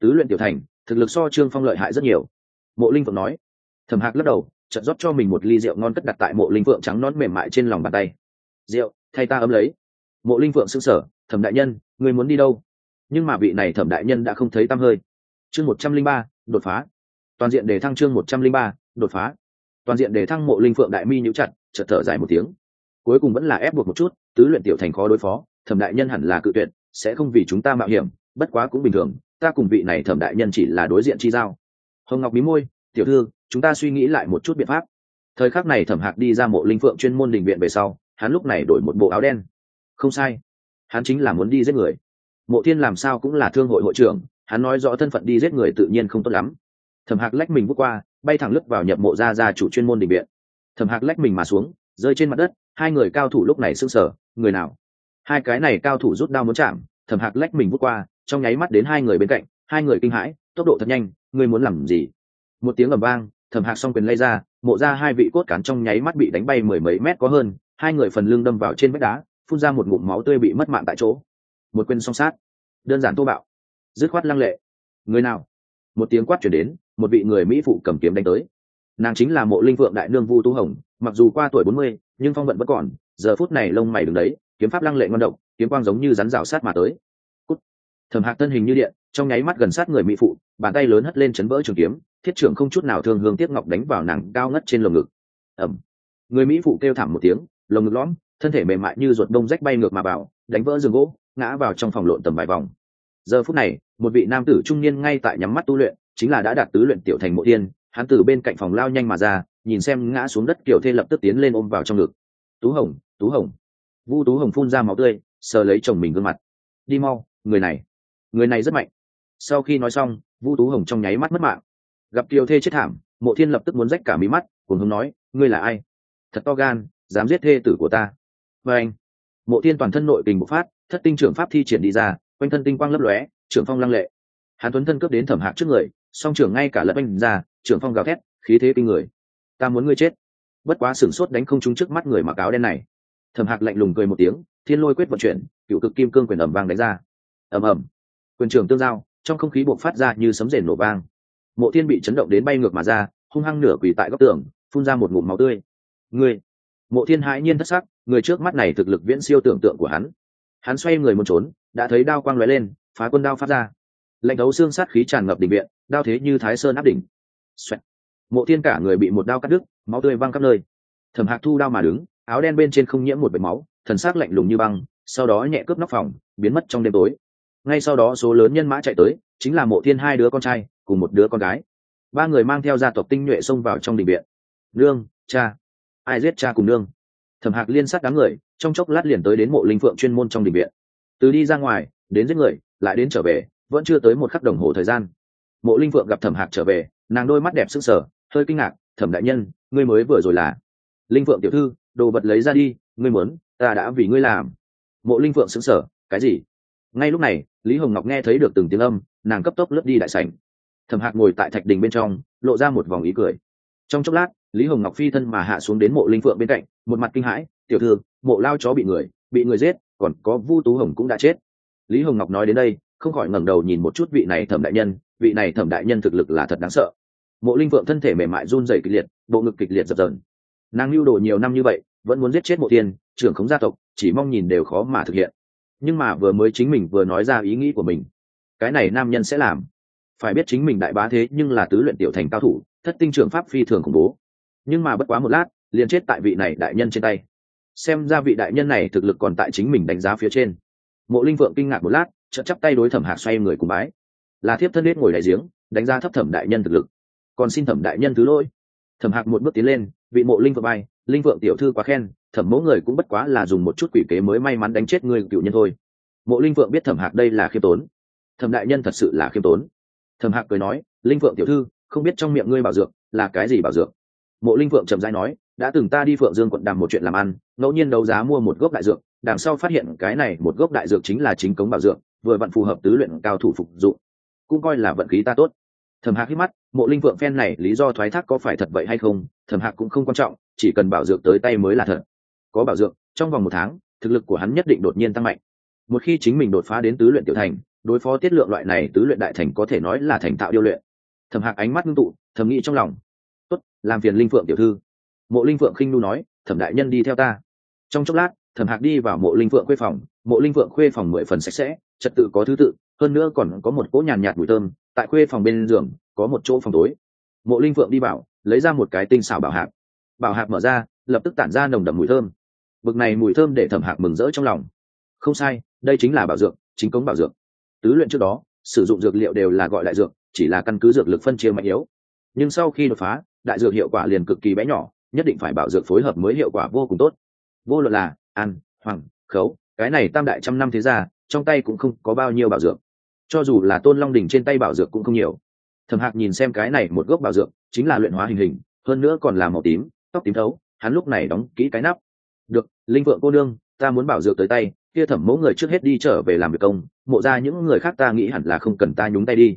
Tứ luyện tiểu thành, thực lực so trương phong lợi hại rất nhiều. Mộ linh phượng nói. Thẩm hạc lắc đầu, chợt rót cho mình một ly rượu ngon cất đặt tại mộ linh phượng trắng nón mềm mại trên lòng bàn tay. Rượu, thay ta ấm lấy. Mộ linh phượng s ư n g sở thẩm đại nhân người muốn đi đâu? Nhưng mà vị này thẩm đại nhân đã không thấy tăm hơi chương một trăm linh ba, đột phá. Toàn diện đề thăng chương một trăm linh ba, đột phá. Toàn diện đề thăng mộ linh phượng đại mi nhũ chặt, chợt thở dài một tiếng. Cuối cùng vẫn là ép buộc một chút, tứ luyện tiểu thành khó đối phó, thẩm đại nhân hẳn là cự tuyệt, sẽ không vì chúng ta mạo hiểm, bất quá cũng bình thường, ta cùng vị này thẩm đại nhân chỉ là đối diện chi giao. Hồng ngọc bí môi, tiểu thư, chúng ta suy nghĩ lại một chút biện pháp. Thời khắc này thẩm hạc đi ra mộ linh phượng chuyên môn đình viện về sau, hắn lúc này đổi một bộ áo đen. Không sai. Hắn chính là muốn đi giết người. Mộ thiên làm sao cũng là thương hội hội trưởng hắn nói rõ thân phận đi giết người tự nhiên không tốt lắm. Thẩm hạc lách mình bước qua, bay thẳng lướt vào nhập mộ ra ra chủ chuyên môn định viện. Thẩm hạc lách mình mà xuống, rơi trên mặt đất, hai người cao thủ lúc này sững sở người nào? Hai cái này cao thủ rút đao muốn chạm, thẩm hạc lách mình bước qua, trong nháy mắt đến hai người bên cạnh, hai người kinh hãi, tốc độ thật nhanh, ngươi muốn làm gì? Một tiếng ầm vang, thẩm hạc xong quyền lay ra, mộ ra hai vị cốt cán trong nháy mắt bị đánh bay mười mấy mét có hơn, hai người phần lưng đâm vào trên vách đá, phun ra một ngụm máu tươi bị mất mạng tại chỗ. Một quyền song sát. Đơn giản tô bạo dứt khoát lăng lệ. Người nào? Một tiếng quát chuyển đến, một vị người mỹ phụ cầm kiếm đánh tới. Nàng chính là mộ linh vượng đại nương vu tu hồng, mặc dù qua tuổi bốn mươi, nhưng phong vận vẫn còn, giờ phút này lông mày đứng đấy, kiếm pháp lăng lệ ngon động kiếm quang giống như rắn rào sát mà tới. Cút. thầm hạc thân hình như điện, trong nháy mắt gần sát người mỹ phụ, bàn tay lớn hất lên chấn vỡ trường kiếm, thiết trưởng không chút nào thương hương tiếc ngọc đánh vào nàng cao ngất trên lồng ngực. Ẩm người mỹ phụ kêu thảm một tiếng, lồng ngực lõm, thân thể mềm mại như ruột đông rách bay ngược mà vào, đánh vỡ giường gỗ, ngã vào trong phòng lộn tầm vài vòng giờ phút này, một vị nam tử trung niên ngay tại nhắm mắt tu luyện, chính là đã đạt tứ luyện tiểu thành mộ tiên hắn từ bên cạnh phòng lao nhanh mà ra, nhìn xem ngã xuống đất kiểu thê lập tức tiến lên ôm vào trong ngực. Tú hồng tú hồng. Vu tú hồng phun ra máu tươi, sờ lấy chồng mình gương mặt. Đi mau, người này người này rất mạnh. Sau khi nói xong, vu tú hồng trong nháy mắt mất mạng. Gặp kiều thê chết thảm, mộ thiên lập tức muốn rách cả mí mắt cùng hồng nói, ngươi là ai? Thật to gan, dám giết thê tử của ta. Và anh. Mộ thiên toàn thân nội tình bộc phát, thất tinh trưởng pháp thi triển đi ra quanh thân tinh quang lấp lóe, trưởng phong lăng lệ. Hàn tuấn thân cướp đến thẩm hạc trước người, song trưởng ngay cả lật oanh ra, trưởng phong gào thét, khí thế kinh người. Ta muốn ngươi chết. Bất quá sửng sốt đánh không trúng trước mắt người mặc áo đen này. Thẩm hạc lạnh lùng cười một tiếng, thiên lôi quyết vận chuyển, cựu cực kim cương quyền ẩm vang đánh ra. Ẩm ẩm quyền trưởng tương giao, trong không khí buộc phát ra như sấm rền nổ vang. Mộ thiên bị chấn động đến bay ngược mà ra, hung hăng nửa quỳ tại góc tường, phun ra một ngụm máu tươi. Ngươi. Mộ thiên hãi nhiên thất sắc, người trước mắt này thực lực viễn siêu tưởng tượng của hắn. Hắn xoay người muốn trốn đã thấy đao quang lóe lên, phá quân đao phát ra. Lệnh đấu xương sát khí tràn ngập đỉnh viện, đao thế như thái sơn áp đỉnh. Xoẹt. mộ thiên cả người bị một đao cắt đứt, máu tươi văng khắp nơi. Thẩm hạc thu đao mà đứng, áo đen bên trên không nhiễm một vệt máu, thần sắc lạnh lùng như băng, sau đó nhẹ cướp nóc phòng, biến mất trong đêm tối. Ngay sau đó số lớn nhân mã chạy tới, chính là mộ thiên hai đứa con trai, cùng một đứa con gái. Ba người mang theo gia tộc tinh nhuệ xông vào trong đình viện. Nương, cha. Ai giết cha cùng nương? Thẩm hạc liên sát đám người, trong chốc lát liền tới đến mộ linh phượng chuyên môn trong đình viện từ đi ra ngoài, đến giết người, lại đến trở về, vẫn chưa tới một khắc đồng hồ thời gian. Mộ linh phượng gặp thẩm hạc trở về, nàng đôi mắt đẹp s ư n g sở hơi kinh ngạc, thẩm đại nhân, ngươi mới vừa rồi là? Linh phượng tiểu thư, đồ vật lấy ra đi, ngươi muốn, ta đã vì ngươi làm. Mộ linh phượng xứng sở cái gì? Ngay lúc này, lý hồng ngọc nghe thấy được từng tiếng âm, nàng cấp tốc lướt đi đại sảnh. Thẩm hạc ngồi tại thạch đình bên trong, lộ ra một vòng ý cười. Trong chốc lát, lý hồng ngọc phi thân mà hạ xuống đến mộ linh phượng bên cạnh, một mặt kinh hãi, tiểu thư, mộ lao chó bị người bị người giết còn có vu tú hồng cũng đã chết. Lý hồng ngọc nói đến đây, không khỏi ngẩng đầu nhìn một chút vị này thẩm đại nhân, vị này thẩm đại nhân thực lực là thật đáng sợ. Mộ linh phượng thân thể mềm mại run rẩy kịch liệt, bộ ngực kịch liệt dập dờn. Nàng lưu đồ nhiều năm như vậy, vẫn muốn giết chết mộ tiên, trưởng khống gia tộc, chỉ mong nhìn đều khó mà thực hiện. Nhưng mà vừa mới chính mình vừa nói ra ý nghĩ của mình, cái này nam nhân sẽ làm. Phải biết chính mình đại bá thế nhưng là tứ luyện tiểu thành cao thủ, thất tinh trưởng pháp phi thường khủng bố. Nhưng mà bất quá một lát, liền chết tại vị này đại nhân trên tay xem ra vị đại nhân này thực lực còn tại chính mình đánh giá phía trên. Mộ linh vượng kinh ngạc một lát, chợt chắp tay đối thẩm hạc xoay người cùng bái. Là thiếp thân nết ngồi đại giếng, đánh giá thấp thẩm đại nhân thực lực. Còn xin thẩm đại nhân thứ lỗi. Thẩm hạc một bước tiến lên, vị mộ linh vượng bay, linh vượng tiểu thư quá khen, thẩm mẫu người cũng bất quá là dùng một chút quỷ kế mới may mắn đánh chết người cựu nhân thôi. Mộ linh vượng biết thẩm hạc đây là khiêm tốn. Thẩm đại nhân thật sự là khiêm tốn. Thẩm hạc cười nói, linh vượng tiểu thư, không biết trong miệng ngươi bảo dược là cái gì bảo dược? Mộ linh vượng trầm dai nói đã từng ta đi phượng dương quận đàm một chuyện làm ăn, ngẫu nhiên đấu giá mua một gốc đại dược, đằng sau phát hiện cái này một gốc đại dược chính là chính cống bảo dược, vừa vặn phù hợp tứ luyện cao thủ phục dụng. Cũng coi là vận khí ta tốt. Thẩm hạc hít mắt, mộ linh vượng phen này lý do thoái thác có phải thật vậy hay không, thẩm hạc cũng không quan trọng, chỉ cần bảo dược tới tay mới là thật. Có bảo dược, trong vòng một tháng, thực lực của hắn nhất định đột nhiên tăng mạnh. Một khi chính mình đột phá đến tứ luyện tiểu thành, đối phó tiết lượng loại này tứ luyện đại thành có thể nói là thành tạo điêu luyện. Thẩm hạc ánh mắt ngưng tụ, thầm nghĩ trong lòng. Tốt, làm phiền linh phượng tiểu thư mộ linh phượng khinh nu nói thẩm đại nhân đi theo ta. Trong chốc lát thẩm hạc đi vào mộ linh phượng khuê phòng. Mộ linh phượng khuê phòng mười phần sạch sẽ trật tự có thứ tự hơn nữa còn có một cỗ nhàn nhạt, mùi thơm. Tại khuê phòng bên giường có một chỗ phòng tối. Mộ linh phượng đi bảo lấy ra một cái tinh xảo bảo hạc bảo hạc mở ra lập tức tản ra nồng đậm mùi thơm. Bực này mùi thơm để thẩm hạc mừng rỡ trong lòng. Không sai đây chính là bảo dược chính cống bảo dược. Tứ luyện trước đó sử dụng dược liệu đều là gọi đại dược chỉ là căn cứ dược lực phân chia mạnh yếu. Nhưng sau khi đột phá đại dược hiệu quả liền cực kỳ bé nhỏ nhất định phải bảo dược phối hợp mới hiệu quả vô cùng tốt. Vô luận là ăn hoàng khấu, cái này tam đại trăm năm thế ra trong tay cũng không có bao nhiêu bảo dược. Cho dù là tôn long đình trên tay bảo dược cũng không nhiều. Thầm hạc nhìn xem cái này một gốc bảo dược, chính là luyện hóa hình hình, hơn nữa còn là màu tím, tóc tím thấu, hắn lúc này đóng kỹ cái nắp. Được, linh vượng cô nương, ta muốn bảo dược tới tay, kia thẩm mẫu người trước hết đi trở về làm việc công, mộ ra những người khác ta nghĩ hẳn là không cần ta nhúng tay đi.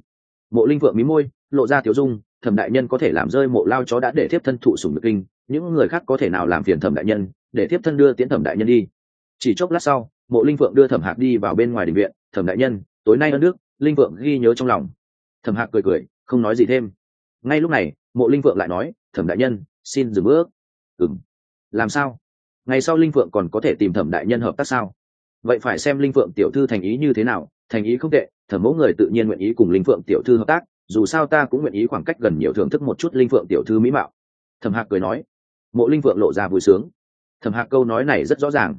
Mộ linh vượng mí môi, lộ ra thiếu dung, thẩm đại nhân có thể làm rơi mộ lao chó đã để thiếp thân thụ sùng được kinh những người khác có thể nào làm phiền thẩm đại nhân, để tiếp thân đưa tiến thẩm đại nhân đi? Chỉ chốc lát sau, mộ linh phượng đưa thẩm hạc đi vào bên ngoài đình viện. Thẩm đại nhân, tối nay ơn đức, linh phượng ghi nhớ trong lòng. Thẩm hạc cười cười, không nói gì thêm. Ngay lúc này, mộ linh phượng lại nói, thẩm đại nhân, xin dừng bước. Ừng làm sao? Ngày sau linh phượng còn có thể tìm thẩm đại nhân hợp tác sao? Vậy phải xem linh phượng tiểu thư thành ý như thế nào. Thành ý không tệ, thẩm mẫu người tự nhiên nguyện ý cùng linh phượng tiểu thư hợp tác, dù sao ta cũng nguyện ý khoảng cách gần nhiều thưởng thức một chút linh phượng tiểu thư mỹ mạo. Thẩm hạc cười nói mộ linh Vượng lộ ra vui sướng. Thẩm hạc câu nói này rất rõ ràng.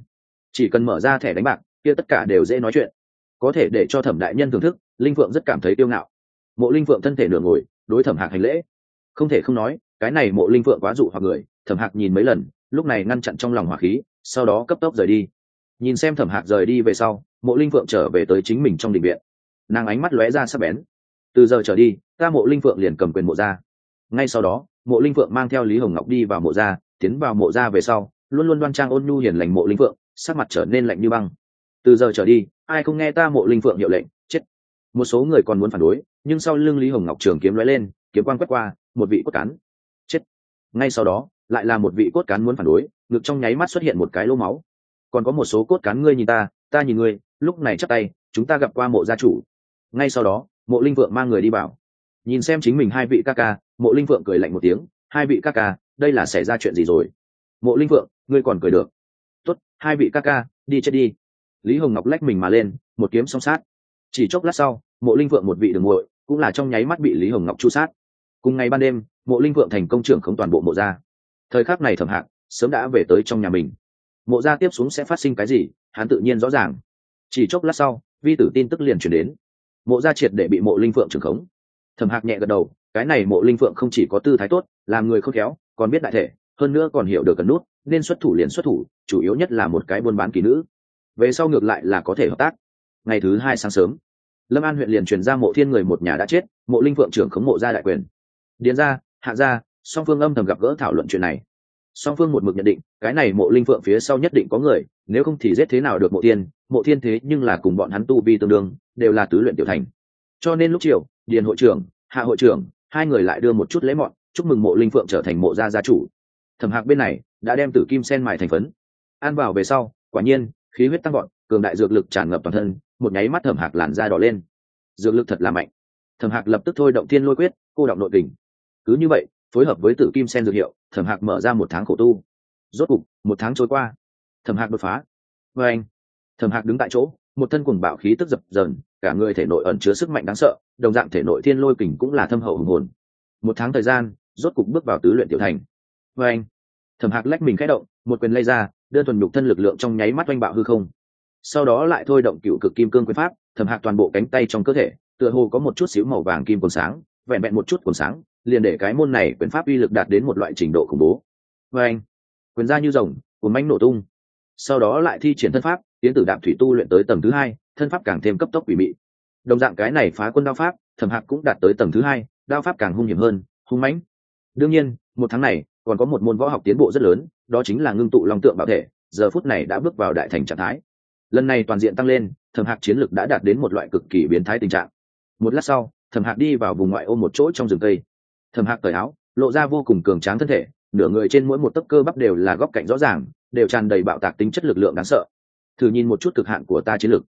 Chỉ cần mở ra thẻ đánh bạc, kia tất cả đều dễ nói chuyện. Có thể để cho thẩm đại nhân thưởng thức, linh Vượng rất cảm thấy tiêu ngạo. Mộ linh Vượng thân thể nửa ngồi, đối thẩm hạc hành lễ. Không thể không nói, cái này mộ linh Vượng quá dụ hoặc người, thẩm hạc nhìn mấy lần, lúc này ngăn chặn trong lòng hỏa khí, sau đó cấp tốc rời đi. Nhìn xem thẩm hạc rời đi về sau, mộ linh Vượng trở về tới chính mình trong định viện. Nàng ánh mắt lóe ra sắp bén. Từ giờ trở đi, ta mộ linh Vượng liền cầm quyền mộ ra. Ngay sau đó mộ linh phượng mang theo lý hồng ngọc đi vào mộ gia, tiến vào mộ gia về sau luôn luôn đoan trang ôn nhu hiền lành mộ linh phượng sắc mặt trở nên lạnh như băng. Từ giờ trở đi ai không nghe ta mộ linh phượng hiệu lệnh chết. Một số người còn muốn phản đối nhưng sau lưng lý hồng ngọc trường kiếm lóe lên kiếm quan quét qua một vị cốt cán. Chết. Ngay sau đó lại là một vị cốt cán muốn phản đối ngực trong nháy mắt xuất hiện một cái lỗ máu. Còn có một số cốt cán ngươi nhìn ta ta nhìn ngươi lúc này chắc tay chúng ta gặp qua mộ gia chủ. Ngay sau đó mộ linh vượng mang người đi bảo nhìn xem chính mình hai vị ca ca, mộ linh vượng cười lạnh một tiếng, hai vị ca ca, đây là xảy ra chuyện gì rồi? Mộ linh vượng ngươi còn cười được. Tốt, hai vị ca ca, đi chết đi. Lý hồng ngọc lách mình mà lên, một kiếm song sát. Chỉ chốc lát sau, mộ linh vượng một vị đường muội, cũng là trong nháy mắt bị lý hồng ngọc chu sát. Cùng ngày ban đêm, mộ linh vượng thành công trưởng không toàn bộ mộ gia. Thời khắc này thẩm hạng, sớm đã về tới trong nhà mình. Mộ gia tiếp xuống sẽ phát sinh cái gì, hắn tự nhiên rõ ràng. Chỉ chốc lát sau, vi tử tin tức liền chuyển đến. Mộ gia triệt để bị mộ linh phượng trưởng khống thầm hạc nhẹ gật đầu cái này mộ linh phượng không chỉ có tư thái tốt làm người khôn khéo còn biết đại thể hơn nữa còn hiểu được cần nút nên xuất thủ liền xuất thủ chủ yếu nhất là một cái buôn bán kỳ nữ. Về sau ngược lại là có thể hợp tác. Ngày thứ hai sáng sớm lâm an huyện liền truyền ra mộ thiên người một nhà đã chết mộ linh phượng trưởng khống mộ gia đại quyền. Điền ra hạ gia song phương âm thầm gặp gỡ thảo luận chuyện này. Song phương một mực nhận định cái này mộ linh phượng phía sau nhất định có người nếu không thì giết thế nào được mộ thiên, mộ thiên thế nhưng là cùng bọn hắn tu vi tương đương đều là tứ luyện tiểu thành. Cho nên lúc chiều điền hội trưởng, hạ hội trưởng, hai người lại đưa một chút lễ mọn, chúc mừng mộ linh phượng trở thành mộ gia gia chủ. Thẩm hạc bên này đã đem tử kim sen mài thành phấn. An vào về sau, quả nhiên, khí huyết tăng gọn cường đại dược lực tràn ngập toàn thân, một nháy mắt thẩm hạc làn da đỏ lên. Dược lực thật là mạnh. Thẩm hạc lập tức thôi động thiên lôi quyết, cô động nội kình. Cứ như vậy, phối hợp với tử kim sen dược hiệu, thẩm hạc mở ra một tháng khổ tu. Rốt cục, một tháng trôi qua. Thẩm hạc đột phá. Vê anh, thẩm hạc đứng tại chỗ, một thân cùng bạo khí tức dập dờn cả người thể nội ẩn chứa sức mạnh đáng sợ, đồng dạng thể nội thiên lôi kình cũng là thâm hậu hùng hồn. Một tháng thời gian, rốt cục bước vào tứ luyện tiểu thành. Vê anh, thẩm hạc lách mình khẽ động, một quyền lay ra đưa thuần nhục thân lực lượng trong nháy mắt oanh bạo hư không. Sau đó lại thôi động cựu cực kim cương quyền pháp, thẩm hạc toàn bộ cánh tay trong cơ thể, tựa hồ có một chút xíu màu vàng kim còn sáng, vẹn vẹn một chút còn sáng, liền để cái môn này quyền pháp uy lực đạt đến một loại trình độ khủng bố. Vê anh, quyền ra như rồng cuốn mánh nổ tung. Sau đó lại thi triển thân pháp, tiến tử đạm thủy tu luyện tới tầng thứ hai thân pháp càng thêm cấp tốc quỷ mị. Đồng dạng cái này phá quân đao pháp, thẩm hạc cũng đạt tới tầng thứ hai, đao pháp càng hung hiểm hơn, hung mãnh. Đương nhiên, một tháng này, còn có một môn võ học tiến bộ rất lớn, đó chính là ngưng tụ long tượng bảo thể, giờ phút này đã bước vào đại thành trạng thái. Lần này toàn diện tăng lên, thẩm hạc chiến lực đã đạt đến một loại cực kỳ biến thái tình trạng. Một lát sau, thẩm hạc đi vào vùng ngoại ô một chỗ trong rừng cây. Thẩm hạc cởi áo, lộ ra vô cùng cường tráng thân thể, nửa người trên mỗi một tấc cơ bắp đều là góc cạnh rõ ràng, đều tràn đầy bạo tạc tính chất lực lượng đáng sợ. Thử nhìn một chút cực hạn của ta chiến lực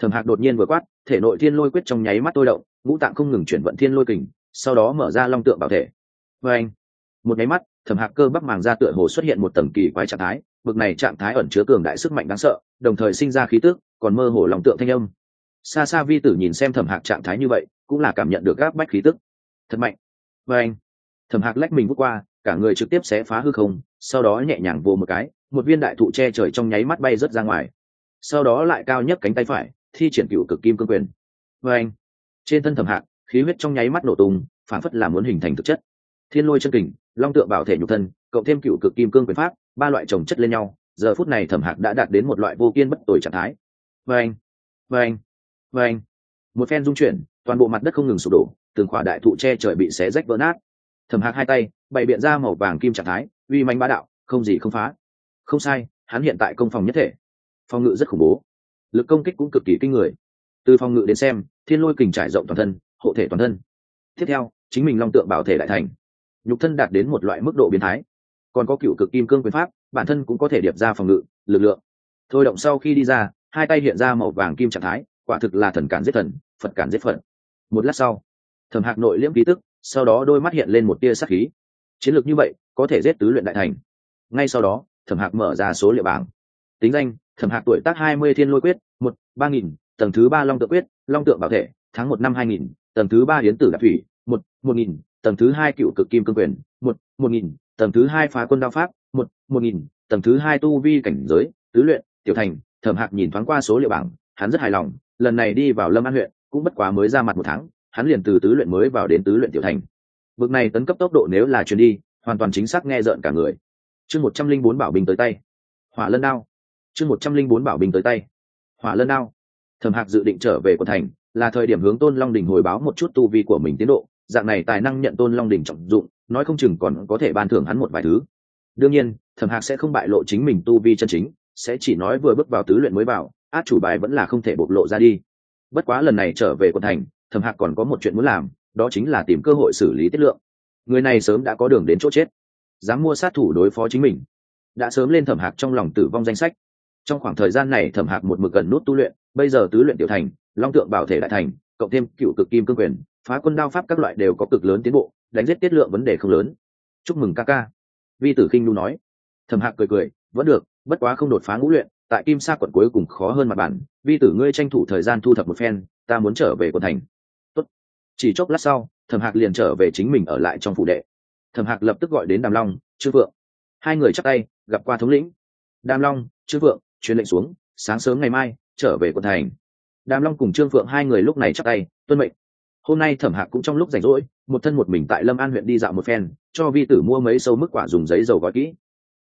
thẩm hạc đột nhiên vừa quát, thể nội thiên lôi quyết trong nháy mắt tôi động, ngũ tạng không ngừng chuyển vận thiên lôi kình, sau đó mở ra long tượng bảo thể. Vê anh, một nháy mắt, thẩm hạc cơ bắp màng ra tựa hồ xuất hiện một tầng kỳ quái trạng thái, bực này trạng thái ẩn chứa cường đại sức mạnh đáng sợ, đồng thời sinh ra khí tước còn mơ hồ lòng tượng thanh âm. Xa xa vi tử nhìn xem thẩm hạc trạng thái như vậy, cũng là cảm nhận được gác bách khí tức. Thật mạnh. Vê anh, thẩm hạc lách mình vút qua, cả người trực tiếp sẽ phá hư không, sau đó nhẹ nhàng vô một cái, một viên đại thụ che trời trong nháy mắt bay rớt ra ngoài. Sau đó lại cao nhất cánh tay phải thi triển cựu cực kim cương quyền. Vê anh, trên thân thẩm hạc khí huyết trong nháy mắt nổ tung phản phất là muốn hình thành thực chất. Thiên lôi chân kình, long tượng bảo thể nhục thân, cộng thêm cựu cực kim cương quyền pháp, ba loại trồng chất lên nhau, giờ phút này thẩm hạc đã đạt đến một loại vô kiên bất tồi trạng thái. Vê anh vê anh vê anh. Một phen dung chuyển, toàn bộ mặt đất không ngừng sụp đổ, từng khỏa đại thụ che trời bị xé rách vỡ nát. Thẩm hạc hai tay, bày biện ra màu vàng kim trạng thái, uy manh bá đạo, không gì không phá. Không sai, hắn hiện tại công phòng nhất thể. Phòng ngự rất khủng bố lực công kích cũng cực kỳ kinh người. Từ phòng ngự đến xem, thiên lôi kình trải rộng toàn thân, hộ thể toàn thân. Tiếp theo, chính mình long tượng bảo thể đại thành. Nhục thân đạt đến một loại mức độ biến thái. Còn có cựu cực kim cương quyền pháp, bản thân cũng có thể điệp ra phòng ngự, lực lượng. Thôi động sau khi đi ra, hai tay hiện ra màu vàng kim trạng thái, quả thực là thần cản giết thần, phật cản giết phật. Một lát sau, thẩm hạc nội liễm ký tức, sau đó đôi mắt hiện lên một tia sắc khí. Chiến lược như vậy, có thể giết tứ luyện đại thành. Ngay sau đó, thẩm hạc mở ra số liệu bảng. Tính danh thẩm hạc tuổi tác hai mươi thiên lôi quyết, một, ba nghìn, tầng thứ ba long tự quyết, long tượng bảo thể, tháng một năm hai nghìn, tầng thứ ba hiến tử đạp thủy, một một nghìn, tầng thứ hai cựu cực kim cương quyền, một một nghìn, tầng thứ hai phá quân đao pháp, một một nghìn, tầng thứ hai tu vi cảnh giới, tứ luyện, tiểu thành. Thẩm hạc nhìn thoáng qua số liệu bảng, hắn rất hài lòng, lần này đi vào lâm an huyện, cũng bất quá mới ra mặt một tháng, hắn liền từ tứ luyện mới vào đến tứ luyện tiểu thành. Bực này tấn cấp tốc độ nếu là chuyến đi, hoàn toàn chính xác nghe rợn cả người. Chương một trăm linh bốn bảo bình tới tay. Hỏa lân đao chương một trăm linh bốn bảo bình tới tay. Hỏa lân đao thẩm hạc dự định trở về quận thành, là thời điểm hướng tôn long đình hồi báo một chút tu vi của mình tiến độ, dạng này tài năng nhận tôn long đình trọng dụng, nói không chừng còn có thể ban thưởng hắn một vài thứ. Đương nhiên, thẩm hạc sẽ không bại lộ chính mình tu vi chân chính, sẽ chỉ nói vừa bước vào tứ luyện mới vào át chủ bài vẫn là không thể bộc lộ ra đi. Bất quá lần này trở về quận thành, thẩm hạc còn có một chuyện muốn làm, đó chính là tìm cơ hội xử lý tiết lượng. Người này sớm đã có đường đến chỗ chết, dám mua sát thủ đối phó chính mình. Đã sớm lên thẩm hạc trong lòng tử vong danh sách trong khoảng thời gian này thẩm hạc một mực gần nút tu luyện, bây giờ tứ luyện tiểu thành, long tượng bảo thể đại thành, cộng thêm cựu cực kim cương quyền, phá quân đao pháp các loại đều có cực lớn tiến bộ, đánh giết tiết lượng vấn đề không lớn. Chúc mừng ca ca. Vi tử khinh nu nói. Thẩm hạc cười cười, vẫn được, bất quá không đột phá ngũ luyện, tại kim sa quận cuối cùng khó hơn mặt bản. Vi tử ngươi tranh thủ thời gian thu thập một phen, ta muốn trở về quận thành. Tốt. chỉ chốc lát sau, thẩm hạc liền trở về chính mình ở lại trong phủ đệ. Thẩm hạc lập tức gọi đến đàm long trương phượng. Hai người chắc tay, gặp qua thống lĩnh. Đàm long trương phượng truyền lệnh xuống, sáng sớm ngày mai, trở về quận thành. Đàm long cùng trương phượng hai người lúc này chắc tay, tuân mệnh. Hôm nay thẩm hạc cũng trong lúc rảnh rỗi, một thân một mình tại lâm an huyện đi dạo một phen, cho vi tử mua mấy sâu mức quả dùng giấy dầu gói kỹ.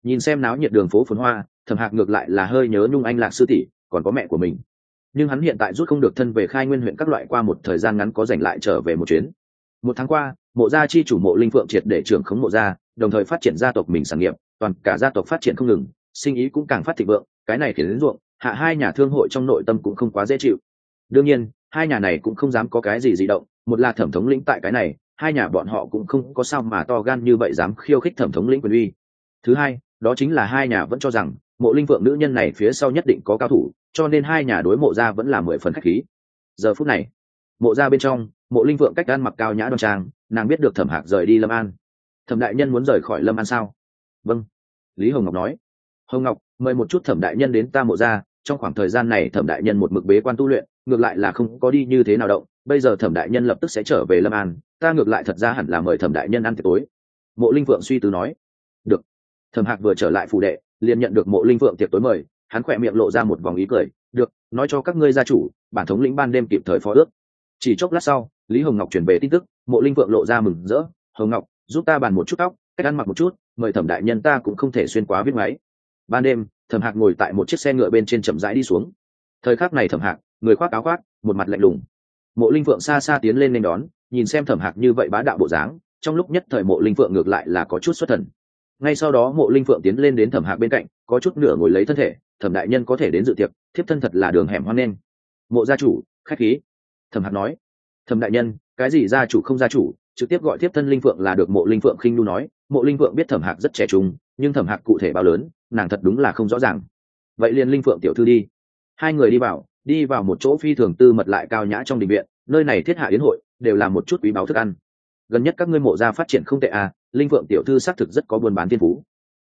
Nhìn xem náo nhiệt đường phố phồn hoa, thẩm hạc ngược lại là hơi nhớ nhung anh lạc sư tỷ, còn có mẹ của mình. Nhưng hắn hiện tại rút không được thân về khai nguyên huyện các loại qua một thời gian ngắn có giành lại trở về một chuyến. Một tháng qua, mộ gia chi chủ mộ linh phượng triệt để trưởng khống mộ gia, đồng thời phát triển gia tộc mình sản nghiệp, toàn cả gia tộc phát triển không ngừng, sinh ý cũng càng phát thịnh vượng cái này khiến đến ruộng, hạ hai nhà thương hội trong nội tâm cũng không quá dễ chịu. Đương nhiên, hai nhà này cũng không dám có cái gì di động, một là thẩm thống lĩnh tại cái này, hai nhà bọn họ cũng không có sao mà to gan như vậy dám khiêu khích thẩm thống lĩnh quyền uy. Thứ hai, đó chính là hai nhà vẫn cho rằng, mộ linh vượng nữ nhân này phía sau nhất định có cao thủ, cho nên hai nhà đối mộ ra vẫn là mười phần khách khí. Giờ phút này, mộ ra bên trong, mộ linh vượng cách gan mặc cao nhã đoan trang, nàng biết được thẩm hạc rời đi lâm an. Thẩm đại nhân muốn rời khỏi lâm an sao? Vâng lý hồng ngọc nói. Hồng ngọc mời một chút thẩm đại nhân đến ta mộ ra, trong khoảng thời gian này thẩm đại nhân một mực bế quan tu luyện, ngược lại là không có đi như thế nào động, bây giờ thẩm đại nhân lập tức sẽ trở về lâm an, ta ngược lại thật ra hẳn là mời thẩm đại nhân ăn tiệc tối. Mộ linh vượng suy tư nói. Được. Thẩm hạc vừa trở lại phụ đệ, liền nhận được mộ linh vượng tiệc tối mời, hắn khỏe miệng lộ ra một vòng ý cười. Được, nói cho các ngươi gia chủ, bản thống lĩnh ban đêm kịp thời phó ước. Chỉ chốc lát sau, lý hồng ngọc chuyển về tin tức, mộ linh vượng lộ ra mừng rỡ. Hồng ngọc, giúp ta bàn một chút tóc, cách ăn mặc một chút, mời thẩm đại nhân ta cũng không thể xuyên quá viết máy ban đêm, thẩm hạc ngồi tại một chiếc xe ngựa bên trên chậm rãi đi xuống. Thời khắc này thẩm hạc, người khoác áo khoác, một mặt lạnh lùng. Mộ linh vượng xa xa tiến lên nên đón, nhìn xem thẩm hạc như vậy bá đạo bộ dáng, trong lúc nhất thời mộ linh vượng ngược lại là có chút xuất thần. Ngay sau đó mộ linh phượng tiến lên đến thẩm hạc bên cạnh, có chút nửa ngồi lấy thân thể, thẩm đại nhân có thể đến dự tiệc, thiếp thân thật là đường hẻm hoan nghênh. Mộ gia chủ, khách khí. Thẩm hạc nói. Thẩm đại nhân, cái gì gia chủ không gia chủ? Trực tiếp gọi thiếp thân linh phượng là được mộ linh phượng khinh nu nói. Mộ linh phượng biết thẩm hạc rất trẻ trung, nhưng thẩm hạc cụ thể bao lớn nàng thật đúng là không rõ ràng. Vậy liền linh phượng tiểu thư đi. Hai người đi vào đi vào một chỗ phi thường tư mật lại cao nhã trong đình viện, nơi này thiết hạ yến hội, đều là một chút quý báu thức ăn. Gần nhất các ngươi mộ gia phát triển không tệ à linh phượng tiểu thư xác thực rất có buôn bán thiên phú.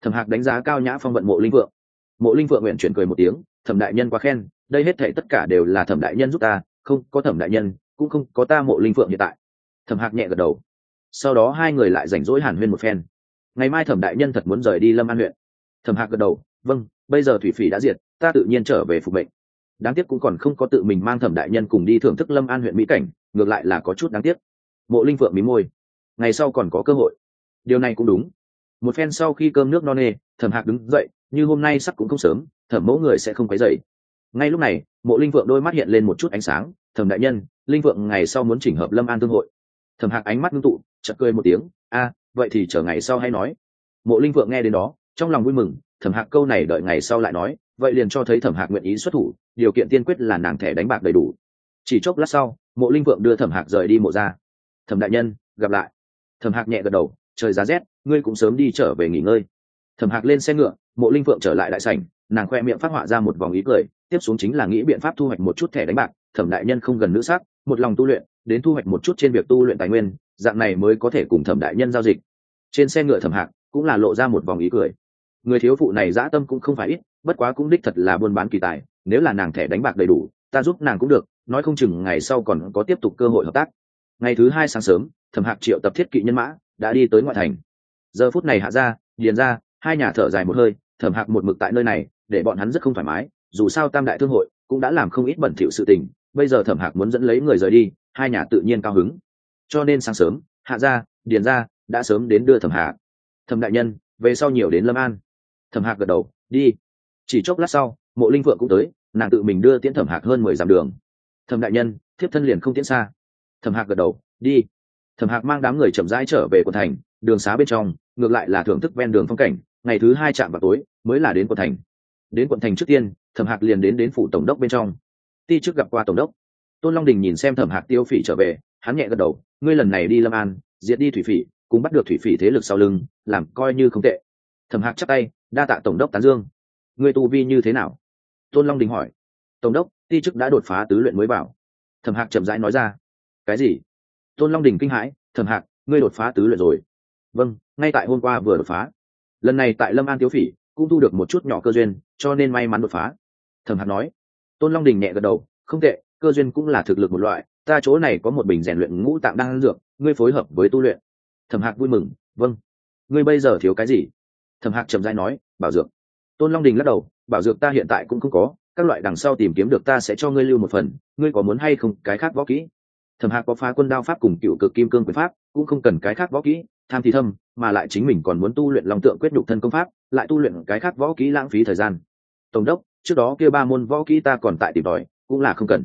Thẩm hạc đánh giá cao nhã phong vận mộ linh phượng. Mộ linh phượng nguyện chuyển cười một tiếng, thẩm đại nhân quá khen, đây hết thể tất cả đều là thẩm đại nhân giúp ta, không có thẩm đại nhân, cũng không có ta mộ linh phượng hiện tại. Thẩm hạc nhẹ gật đầu. Sau đó hai người lại rảnh rỗi hàn huyên một phen. Ngày mai thẩm đại nhân thật muốn rời đi lâm an huyện thẩm hạc gật đầu vâng bây giờ thủy phỉ đã diệt, ta tự nhiên trở về phục mệnh. Đáng tiếc cũng còn không có tự mình mang thẩm đại nhân cùng đi thưởng thức lâm an huyện mỹ cảnh, ngược lại là có chút đáng tiếc. Mộ linh phượng mí môi. Ngày sau còn có cơ hội. Điều này cũng đúng. Một phen sau khi cơm nước no nê, thẩm hạc đứng dậy, như hôm nay sắc cũng không sớm, thẩm mẫu người sẽ không quấy dậy ngay lúc này, mộ linh vượng đôi mắt hiện lên một chút ánh sáng, thẩm đại nhân, linh vượng ngày sau muốn chỉnh hợp lâm an thương hội. Thẩm hạc ánh mắt ngưng tụ chật cười một tiếng, a, vậy thì chờ ngày sau hay nói. Mộ linh vượng nghe đến đó trong lòng vui mừng, thẩm hạc câu này đợi ngày sau lại nói, vậy liền cho thấy thẩm hạc nguyện ý xuất thủ, điều kiện tiên quyết là nàng thẻ đánh bạc đầy đủ. Chỉ chốc lát sau, mộ linh vượng đưa thẩm hạc rời đi mộ ra. Thẩm đại nhân, gặp lại. Thẩm hạc nhẹ gật đầu, trời giá rét, ngươi cũng sớm đi trở về nghỉ ngơi. Thẩm hạc lên xe ngựa, mộ linh vượng trở lại đại sảnh, nàng khoe miệng phát họa ra một vòng ý cười, tiếp xuống chính là nghĩ biện pháp thu hoạch một chút thẻ đánh bạc. Thẩm đại nhân không gần nữ sắc, một lòng tu luyện, đến thu hoạch một chút trên việc tu luyện tài nguyên, dạng này mới có thể cùng thẩm đại nhân giao dịch. Trên xe ngựa thẩm hạc cũng là lộ ra một vòng ý cười người thiếu phụ này dã tâm cũng không phải ít, bất quá cũng đích thật là buôn bán kỳ tài, nếu là nàng thẻ đánh bạc đầy đủ, ta giúp nàng cũng được, nói không chừng ngày sau còn có tiếp tục cơ hội hợp tác. Ngày thứ hai sáng sớm, thẩm hạc triệu tập thiết kỵ nhân mã, đã đi tới ngoại thành. Giờ phút này hạ ra, điền ra, hai nhà thở dài một hơi, thẩm hạc một mực tại nơi này, để bọn hắn rất không thoải mái, dù sao tam đại thương hội cũng đã làm không ít bẩn thỉu sự tình, bây giờ thẩm hạc muốn dẫn lấy người rời đi, hai nhà tự nhiên cao hứng. Cho nên sáng sớm, hạ ra, điền ra, đã sớm đến đưa thẩm hạc. Thẩm đại nhân, về sau nhiều đến lâm an thẩm hạc gật đầu, đi. Chỉ chốc lát sau, mộ linh vượng cũng tới, nàng tự mình đưa tiễn thẩm hạc hơn mười dặm đường. Thẩm đại nhân, thiếp thân liền không tiễn xa. Thẩm hạc gật đầu, đi. Thẩm hạc mang đám người chậm rãi trở về quận thành, đường xá bên trong, ngược lại là thưởng thức ven đường phong cảnh, ngày thứ hai chạm vào tối, mới là đến quận thành. Đến quận thành trước tiên, thẩm hạc liền đến đến phủ tổng đốc bên trong. Ti trước gặp qua tổng đốc. Tôn long đình nhìn xem thẩm hạc tiêu phỉ trở về, hắn nhẹ gật đầu, ngươi lần này đi lâm an, diệt đi thủy phỉ, cùng bắt được thủy phỉ thế lực sau lưng, làm coi như không tệ thẩm hạc chắp tay, đa tạ tổng đốc tán dương. Ngươi tu vi như thế nào? Tôn long đình hỏi. Tổng đốc, ti chức đã đột phá tứ luyện mới bảo. Thẩm hạc chậm rãi nói ra. Cái gì? Tôn long đình kinh hãi. Thẩm hạc, ngươi đột phá tứ luyện rồi. Vâng ngay tại hôm qua vừa đột phá. Lần này tại lâm an tiếu phỉ, cũng thu được một chút nhỏ cơ duyên, cho nên may mắn đột phá. Thẩm hạc nói. Tôn long đình nhẹ gật đầu. Không tệ, cơ duyên cũng là thực lực một loại. Ta chỗ này có một bình rèn luyện ngũ tạng đang dược, ngươi phối hợp với tu luyện. Thẩm hạc vui mừng. Vâng. Ngươi bây giờ thiếu cái gì? Thẩm hạc trầm dai nói bảo dược. Tôn long đình lắc đầu bảo dược ta hiện tại cũng không có các loại đằng sau tìm kiếm được ta sẽ cho ngươi lưu một phần ngươi có muốn hay không cái khác võ kỹ? Thẩm hạc có phá quân đao pháp cùng cựu cực kim cương quyền pháp cũng không cần cái khác võ kỹ tham thì thâm mà lại chính mình còn muốn tu luyện lòng tượng quyết nhục thân công pháp lại tu luyện cái khác võ kỹ lãng phí thời gian. Tổng đốc trước đó kia ba môn võ kỹ ta còn tại tìm đòi, cũng là không cần.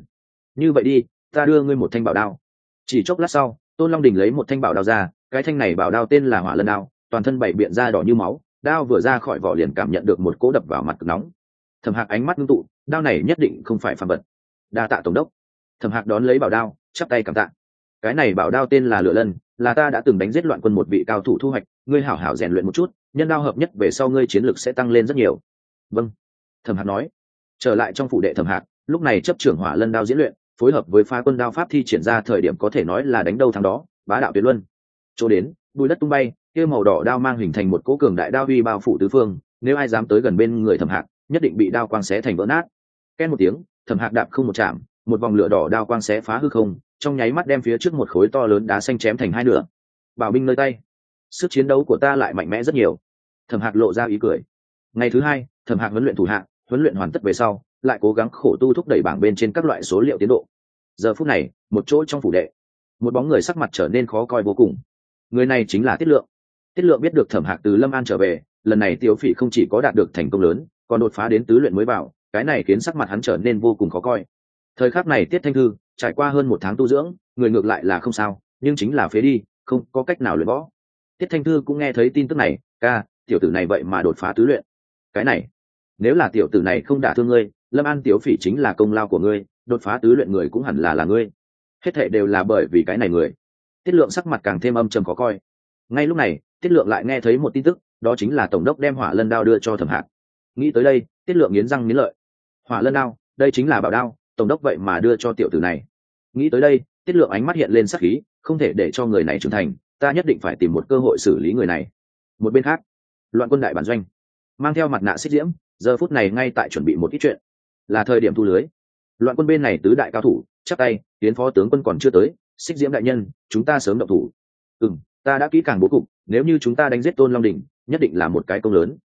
Như vậy đi ta đưa ngươi một thanh bảo đao. Chỉ chốc lát sau tôn long đình lấy một thanh bảo đao ra cái thanh này bảo đao tên là hỏa lân đao toàn thân bảy biện da đỏ như máu đao vừa ra khỏi vỏ liền cảm nhận được một cỗ đập vào mặt cực nóng. Thẩm hạc ánh mắt ngưng tụ, đao này nhất định không phải phàm vật. Đa tạ tổng đốc. Thẩm hạc đón lấy bảo đao, chắp tay cảm tạ. Cái này bảo đao tên là lửa lân, là ta đã từng đánh giết loạn quân một vị cao thủ thu hoạch, ngươi hảo hảo rèn luyện một chút, nhân đao hợp nhất về sau ngươi chiến lược sẽ tăng lên rất nhiều. Vâng thẩm hạc nói. Trở lại trong phủ đệ thẩm hạc, lúc này chấp trưởng hỏa lân đao diễn luyện, phối hợp với pha quân đao pháp thi triển ra thời điểm có thể nói là đánh đâu thắng đó, bá đạo tuyệt luân. Chỗ đến, bùi đất tung bay kia màu đỏ đao mang hình thành một cỗ cường đại đao uy bao phủ tứ phương, nếu ai dám tới gần bên người thẩm hạc, nhất định bị đao quang xé thành vỡ nát. Ken một tiếng, thẩm hạc đạp không một chạm, một vòng lửa đỏ đao quang xé phá hư không, trong nháy mắt đem phía trước một khối to lớn đá xanh chém thành hai nửa. Bảo binh nơi tay, sức chiến đấu của ta lại mạnh mẽ rất nhiều. Thẩm hạc lộ ra ý cười. Ngày thứ hai, thẩm hạc huấn luyện thủ hạng huấn luyện hoàn tất về sau, lại cố gắng khổ tu thúc đẩy bảng bên trên các loại số liệu tiến độ. Giờ phút này, một chỗ trong phủ đệ, một bóng người sắc mặt trở nên khó coi vô cùng. Người này chính là tiết lượng tiết lượng biết được thẩm hạc từ lâm an trở về, lần này tiêu phỉ không chỉ có đạt được thành công lớn, còn đột phá đến tứ luyện mới vào, cái này khiến sắc mặt hắn trở nên vô cùng khó coi. Thời khắc này tiết thanh thư, trải qua hơn một tháng tu dưỡng, người ngược lại là không sao, nhưng chính là phế đi, không có cách nào luyện võ. Tiết thanh thư cũng nghe thấy tin tức này, ca, tiểu tử này vậy mà đột phá tứ luyện. Cái này, nếu là tiểu tử này không đả thương ngươi, lâm an tiểu phỉ chính là công lao của ngươi, đột phá tứ luyện người cũng hẳn là là ngươi. Hết thệ đều là bởi vì cái này người. Tiết lượng sắc mặt càng thêm âm trầm khó coi. Ngay lúc này tiết lượng lại nghe thấy một tin tức, đó chính là tổng đốc đem hỏa lân đao đưa cho thẩm hạc. Nghĩ tới đây, tiết lượng nghiến răng nghiến lợi. Hỏa lân đao, đây chính là bảo đao, tổng đốc vậy mà đưa cho tiểu tử này. Nghĩ tới đây, tiết lượng ánh mắt hiện lên sắc khí, không thể để cho người này trưởng thành, ta nhất định phải tìm một cơ hội xử lý người này. Một bên khác, loạn quân đại bản doanh, mang theo mặt nạ xích diễm, giờ phút này ngay tại chuẩn bị một ít chuyện. Là thời điểm thu lưới. Loạn quân bên này tứ đại cao thủ chắc tay, tiến phó tướng quân còn chưa tới, xích diễm đại nhân, chúng ta sớm động thủ. Ừ m ta đã kỹ càng bố cục, nếu như chúng ta đánh giết tôn long đình nhất định là một cái công lớn.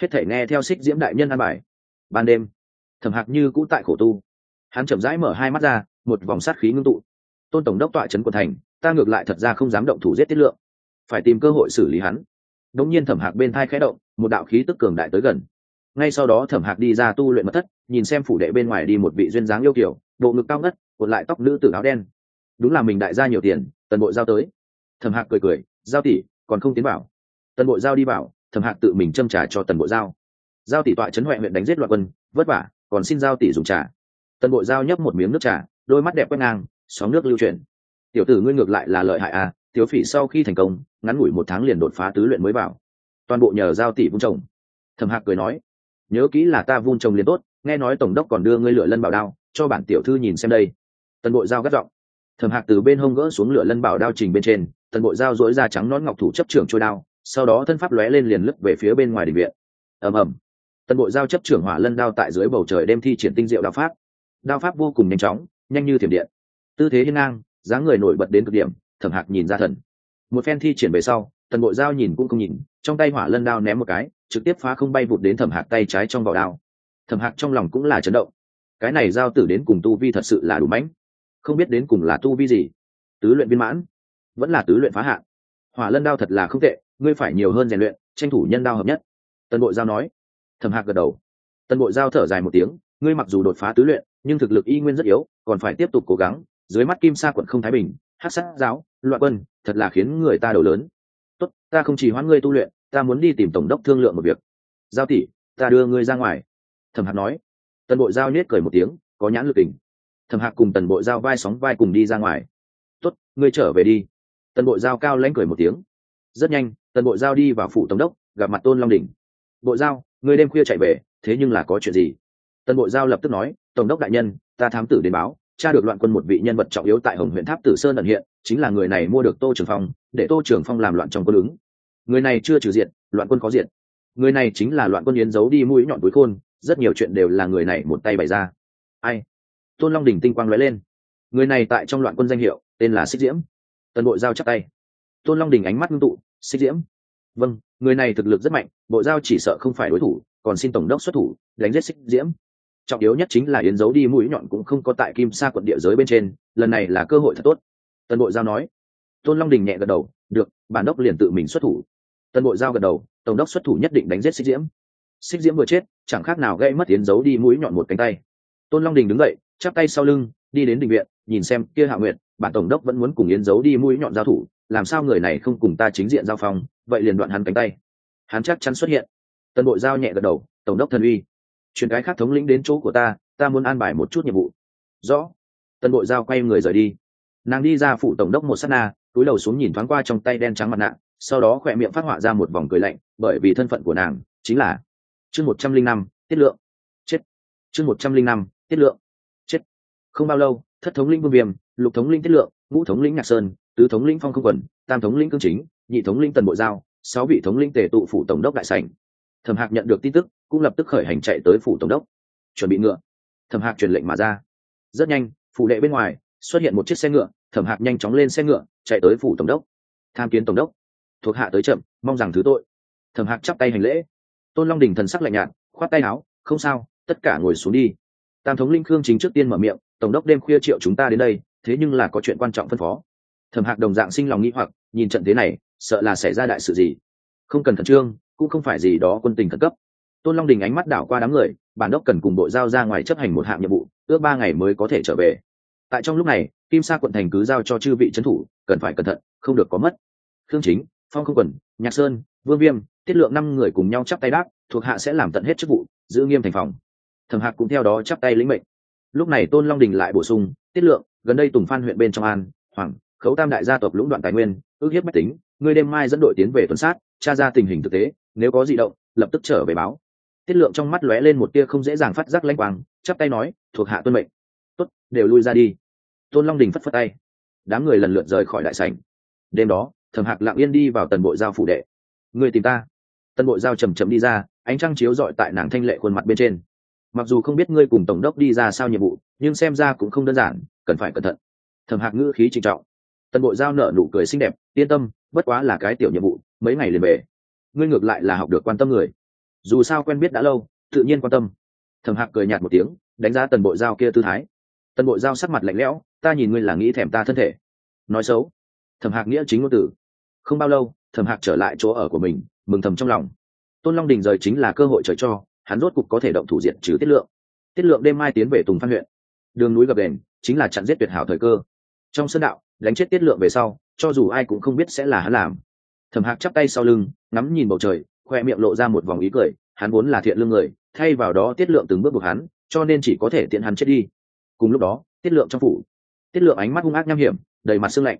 Hết thể nghe theo xích diễm đại nhân an bài. Ban đêm, thẩm hạc như cũ tại khổ tu. Hắn chậm rãi mở hai mắt ra, một vòng sát khí ngưng tụ. Tôn tổng đốc tọa trấn quận thành, ta ngược lại thật ra không dám động thủ giết tiết lượng. Phải tìm cơ hội xử lý hắn. Đống nhiên thẩm hạc bên thai khẽ động, một đạo khí tức cường đại tới gần. Ngay sau đó thẩm hạc đi ra tu luyện mật thất, nhìn xem phủ đệ bên ngoài đi một vị duyên dáng yêu kiểu bộ ngực cao ngất, cuộn lại tóc nữ tử áo đen. Đúng là mình đại gia nhiều tiền, tần bội giao tới thẩm hạc cười cười, giao tỷ, còn không tiến bảo tần Bộ giao đi bảo thẩm hạc tự mình châm trả cho tần Bộ giao. Giao tỷ tọa trấn huệ huyện đánh giết loạn quân, vất vả, còn xin giao tỷ dùng trà. Tần Bộ giao nhấp một miếng nước trà, đôi mắt đẹp quét ngang, sóng nước lưu chuyển. Tiểu tử ngươi ngược lại là lợi hại à tiểu phỉ sau khi thành công, ngắn ngủi một tháng liền đột phá tứ luyện mới vào. Toàn bộ nhờ giao tỷ vung chồng thẩm hạc cười nói, nhớ kỹ là ta vung trồng liền tốt, nghe nói tổng đốc còn đưa ngươi lửa lân bảo đao, cho bản tiểu thư nhìn xem đây. Tần Bộ giao gắt giọng. Thẩm hạc từ bên hông gỡ xuống lửa lân bảo đao trình bên trên tần bội giao dỗi ra trắng nón ngọc thủ chấp trưởng trôi đao, sau đó thân pháp lóe lên liền lấp về phía bên ngoài đình viện. Ầm ầm. Tần bội giao chấp trưởng hỏa lân đao tại dưới bầu trời đem thi triển tinh diệu đao pháp. Đao pháp vô cùng nhanh chóng, nhanh như thiểm điện. Tư thế hiên ngang, dáng người nổi bật đến cực điểm, thẩm hạc nhìn ra thần. Một phen thi triển về sau, tần bội giao nhìn cũng không nhìn, trong tay hỏa lân đao ném một cái, trực tiếp phá không bay vụt đến thẩm hạc tay trái trong vỏ đao. Thẩm hạc trong lòng cũng là chấn động. Cái này giao tử đến cùng tu vi thật sự là đủ mãnh. Không biết đến cùng là tu vi gì. Tứ luyện viên mãn vẫn là tứ luyện phá hạn hỏa lân đao thật là không tệ, ngươi phải nhiều hơn rèn luyện, tranh thủ nhân đao hợp nhất. Tân bội giao nói. Thẩm hạc gật đầu. Tân bội giao thở dài một tiếng, ngươi mặc dù đột phá tứ luyện, nhưng thực lực y nguyên rất yếu, còn phải tiếp tục cố gắng, dưới mắt kim sa quận không thái bình hát sát giáo, loạn quân, thật là khiến người ta đầu lớn. Tốt, ta không chỉ hoãn ngươi tu luyện, ta muốn đi tìm tổng đốc thương lượng một việc. Giao tỷ, ta đưa ngươi ra ngoài. Thẩm hạc nói. Tần bội giao nhét cười một tiếng, có nhãn lực tình. Thẩm hạc cùng tần bội giao vai sóng vai cùng đi ra ngoài. Tốt, ngươi trở về đi tần bội giao cao lãnh cười một tiếng. Rất nhanh, tần bội giao đi vào phủ tổng đốc, gặp mặt tôn long đình bội giao, người đêm khuya chạy về, thế nhưng là có chuyện gì? Tần bội giao lập tức nói, tổng đốc đại nhân, ta thám tử đến báo, tra được loạn quân một vị nhân vật trọng yếu tại hồng huyện tháp tử sơn ẩn hiện, chính là người này mua được tô trường phong, để tô trường phong làm loạn trong quân ứng. Người này chưa trừ diện loạn quân có diện người này chính là loạn quân yến giấu đi mũi nhọn túi khôn, rất nhiều chuyện đều là người này một tay bày ra. Ai? Tôn long đình tinh quang lóe lên. Người này tại trong loạn quân danh hiệu, tên là xích diễm tần bộ giao chắc tay. Tôn long đình ánh mắt ngưng tụ, xích diễm. Vâng người này thực lực rất mạnh bộ giao chỉ sợ không phải đối thủ, còn xin tổng đốc xuất thủ, đánh giết xích diễm. Trọng yếu nhất chính là yến giấu đi mũi nhọn cũng không có tại kim sa quận địa giới bên trên, lần này là cơ hội thật tốt. Tần bộ giao nói. Tôn long đình nhẹ gật đầu, được, bản đốc liền tự mình xuất thủ. Tần bộ giao gật đầu, tổng đốc xuất thủ nhất định đánh giết xích diễm. Xích diễm vừa chết, chẳng khác nào gây mất yến giấu đi mũi nhọn một cánh tay. Tôn long đình đứng dậy, chắp tay sau lưng, đi đến đình viện, nhìn xem kia hạ nguyện bản tổng đốc vẫn muốn cùng yến giấu đi mũi nhọn giao thủ, làm sao người này không cùng ta chính diện giao phong, vậy liền đoạn hắn cánh tay. Hắn chắc chắn xuất hiện. Tân bộ giao nhẹ gật đầu, tổng đốc thần uy truyền cái khác thống lĩnh đến chỗ của ta ta muốn an bài một chút nhiệm vụ. Rõ. Tân bộ giao quay người rời đi. Nàng đi ra phủ tổng đốc một s á t na, túi đầu xuống nhìn thoáng qua trong tay đen trắng mặt nạ, sau đó khỏe miệng phát họa ra một vòng cười lạnh, bởi vì thân phận của nàng chính là chương một trăm linh năm, tiết lượng. Chết. Chương một trăm linh năm, tiết lượng. Chết. Không bao lâu, thất thống linh vương viêm lục thống linh tiết lượng, ngũ thống lĩnh nhạc sơn, tứ thống lĩnh phong không quần, tam thống lĩnh cương chính, nhị thống lĩnh tần bộ giao, sáu vị thống lĩnh tề tụ phủ tổng đốc đại sảnh. Thẩm hạc nhận được tin tức, cũng lập tức khởi hành chạy tới phủ tổng đốc. Chuẩn bị ngựa. Thẩm hạc truyền lệnh mà ra. Rất nhanh, phủ đệ bên ngoài, xuất hiện một chiếc xe ngựa, thẩm hạc nhanh chóng lên xe ngựa, chạy tới phủ tổng đốc. Tham kiến tổng đốc. Thuộc hạ tới chậm, mong rằng thứ tội. Thẩm hạc chắp tay hành lễ. Tôn long đình thần sắc lạnh nhạt, khoát tay áo, không sao, tất cả ngồi xuống đi. Tam thống linh khương chính trước tiên mở miệng, tổng đốc đêm khuya triệu chúng ta đến đây thế nhưng là có chuyện quan trọng phân phó. Thẩm hạc đồng dạng sinh lòng nghĩ hoặc, nhìn trận thế này, sợ là xảy ra đại sự gì. Không cần khẩn trương, cũng không phải gì đó quân tình khẩn cấp. Tôn long đình ánh mắt đảo qua đám người, bản đốc cần cùng bộ giao ra ngoài chấp hành một hạng nhiệm vụ, ước ba ngày mới có thể trở về. Tại trong lúc này, kim sa quận thành cứ giao cho chư vị trấn thủ, cần phải cẩn thận, không được có mất. Khương chính, phong không quần, nhạc sơn, vương viêm, tiết lượng năm người cùng nhau chắp tay đáp, thuộc hạ sẽ làm tận hết chức vụ, giữ nghiêm thành phòng. Thẩm hạc cũng theo đó chắp tay lĩnh mệnh. Lúc này tôn long đình lại bổ sung tiết lượng, gần đây tùng phan huyện bên trong an, hoàng, khấu tam đại gia tộc lũng đoạn tài nguyên, ước hiếp bách tính ngươi đêm mai dẫn đội tiến về tuần sát, tra ra tình hình thực tế, nếu có di động, lập tức trở về báo. Tiết lượng trong mắt lóe lên một tia không dễ dàng phát giác lanh quang, chắp tay nói, thuộc hạ tuân mệnh. Tốt, đều lui ra đi. Tôn long đình phất phất tay. Đám người lần lượt rời khỏi đại sảnh. Đêm đó, thẩm hạc lặng yên đi vào tần bộ giao phủ đệ. Người tìm ta. Tần bộ giao chầm chậm đi ra, ánh trăng chiếu rọi tại nàng thanh lệ khuôn mặt bên trên mặc dù không biết ngươi cùng tổng đốc đi ra sao nhiệm vụ, nhưng xem ra cũng không đơn giản, cần phải cẩn thận. Thẩm hạc ngữ khí trinh trọng. Tần bộ giao nở nụ cười xinh đẹp, yên tâm, bất quá là cái tiểu nhiệm vụ, mấy ngày liền về. Ngươi ngược lại là học được quan tâm người. Dù sao quen biết đã lâu, tự nhiên quan tâm. Thẩm hạc cười nhạt một tiếng, đánh giá tần bộ giao kia tư thái. Tần bộ giao sắc mặt lạnh lẽo, ta nhìn ngươi là nghĩ thèm ta thân thể. Nói xấu. Thẩm hạc nghĩa chính ngôn tử không bao lâu, thẩm hạc trở lại chỗ ở của mình, mừng thầm trong lòng. Tôn long đình rời chính là cơ hội trời cho hắn rốt cục có thể động thủ diện trừ tiết lượng. Tiết lượng đêm mai tiến về tùng phan huyện. Đường núi gập đền, chính là chặn giết tuyệt hảo thời cơ. Trong sân đạo, đánh chết tiết lượng về sau, cho dù ai cũng không biết sẽ là hắn làm. Thẩm hạc chắp tay sau lưng, ngắm nhìn bầu trời, khoe miệng lộ ra một vòng ý cười, hắn vốn là thiện lương người, thay vào đó tiết lượng từng bước buộc hắn, cho nên chỉ có thể tiện hắn chết đi. Cùng lúc đó, tiết lượng trong phủ, tiết lượng ánh mắt hung ác nham hiểm, đầy mặt sương lạnh.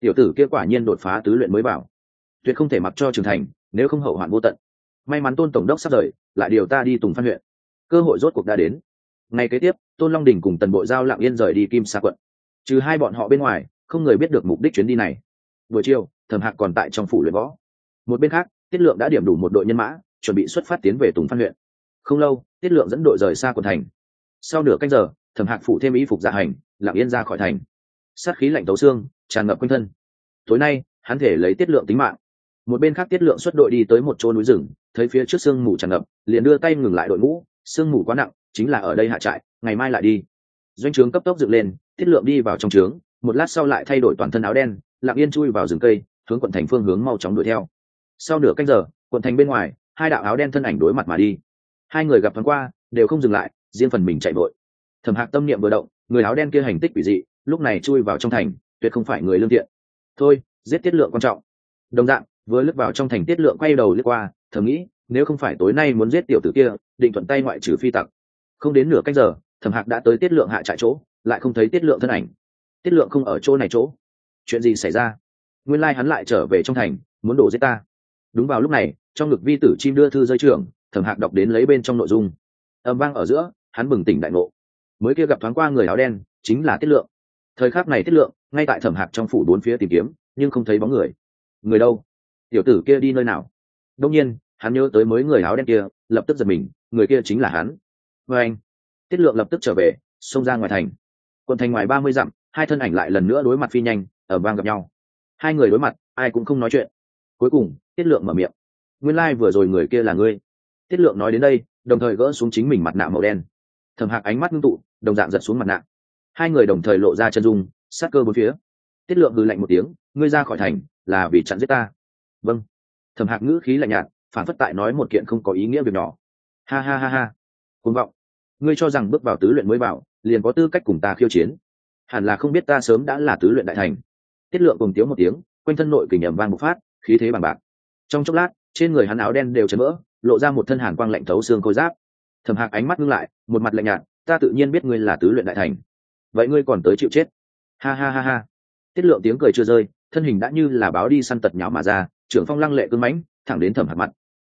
Tiểu tử kia quả nhiên đột phá tứ luyện mới bảo. Tuyệt không thể mặc cho trưởng thành, nếu không hậu hoạn vô tận. May mắn tôn tổng đốc sắp rời lại điều ta đi tùng phan huyện. Cơ hội rốt cuộc đã đến. Ngày kế tiếp, tôn long đình cùng tần bộ giao lặng yên rời đi kim sa quận. Trừ hai bọn họ bên ngoài, không người biết được mục đích chuyến đi này. Buổi chiều, thẩm hạc còn tại trong phủ luyện võ. Một bên khác, tiết lượng đã điểm đủ một đội nhân mã, chuẩn bị xuất phát tiến về tùng phan huyện. Không lâu, tiết lượng dẫn đội rời xa quận thành. Sau nửa canh giờ, thẩm hạc phủ thêm y phục dạ hành, lặng yên ra khỏi thành. Sát khí lạnh tấu xương, tràn ngập quanh thân. Tối nay, hắn thể lấy tiết lượng tính mạng một bên khác tiết lượng xuất đội đi tới một chỗ núi rừng, thấy phía trước sương mù tràn ngập, liền đưa tay ngừng lại đội ngũ, sương mù quá nặng, chính là ở đây hạ trại, ngày mai lại đi. Doanh trướng cấp tốc dựng lên, tiết lượng đi vào trong trướng, một lát sau lại thay đổi toàn thân áo đen, lặng yên chui vào rừng cây, hướng quận thành phương hướng mau chóng đuổi theo. Sau nửa canh giờ, quận thành bên ngoài, hai đạo áo đen thân ảnh đối mặt mà đi. Hai người gặp thoáng qua, đều không dừng lại, riêng phần mình chạy vội. Thẩm hạc tâm niệm vừa động, người áo đen kia hành tích quỷ dị, lúc này chui vào trong thành, tuyệt không phải người lương thiện. Thôi, giết tiết lượng quan trọng. Đồng dạng vừa lướt vào trong thành tiết lượng quay đầu lướt qua, thầm nghĩ, nếu không phải tối nay muốn giết tiểu tử kia, định thuận tay ngoại trừ phi tặc. Không đến nửa cách giờ thẩm hạc đã tới tiết lượng hạ trại chỗ, lại không thấy tiết lượng thân ảnh. Tiết lượng không ở chỗ này chỗ. Chuyện gì xảy ra? Nguyên lai hắn lại trở về trong thành, muốn đổ giết ta. Đúng vào lúc này, trong ngực vi tử chim đưa thư rơi trưởng thẩm hạc đọc đến lấy bên trong nội dung. Âm vang ở giữa, hắn bừng tỉnh đại ngộ. Mới kia gặp thoáng qua người áo đen, chính là tiết lượng. Thời khắc này tiết lượng, ngay tại thẩm hạc trong phủ bốn phía tìm kiếm, nhưng không thấy bóng người. Người đâu? Tiểu tử kia đi nơi nào? Đông nhiên, hắn nhớ tới mới người áo đen kia, lập tức giật mình, người kia chính là hắn. Vê anh, tiết lượng lập tức trở về, xông ra ngoài thành. Quận thành ngoài ba mươi dặm, hai thân ảnh lại lần nữa đối mặt phi nhanh ở vang gặp nhau. Hai người đối mặt, ai cũng không nói chuyện. Cuối cùng, tiết lượng mở miệng. Nguyên lai、like、vừa rồi người kia là ngươi. Tiết lượng nói đến đây, đồng thời gỡ xuống chính mình mặt nạ màu đen. Thầm hạc ánh mắt ngưng tụ, đồng dạng giật xuống mặt nạ. Hai người đồng thời lộ ra chân dung, sát cơ bốn phía. Tiết lượng hư lạnh một tiếng, ngươi ra khỏi thành, là vì chặn giết ta vâng. Thầm hạc ngữ khí lạnh nhạt, phản phất tại nói một kiện không có ý nghĩa việc nhỏ. Ha ha ha ha. Côn vọng. Ngươi cho rằng bước vào tứ luyện mới bảo, liền có tư cách cùng ta khiêu chiến. Hẳn là không biết ta sớm đã là tứ luyện đại thành. Tiết lượng cùng tiếng một tiếng, quanh thân nội kình ẩm vang một phát, khí thế bằng bạc. Trong chốc lát, trên người hắn áo đen đều chấn vỡ, lộ ra một thân hàn quang lạnh thấu xương khôi giáp. Thẩm hạc ánh mắt ngưng lại, một mặt lạnh nhạt, ta tự nhiên biết ngươi là tứ luyện đại thành. Vậy ngươi còn tới chịu chết. Ha ha ha ha. Tiết lượng tiếng cười chưa rơi, thân hình đã như là báo đi săn tật nháo mà ra trưởng phong lăng lệ cưng mãnh, thẳng đến thẩm hạc mặt.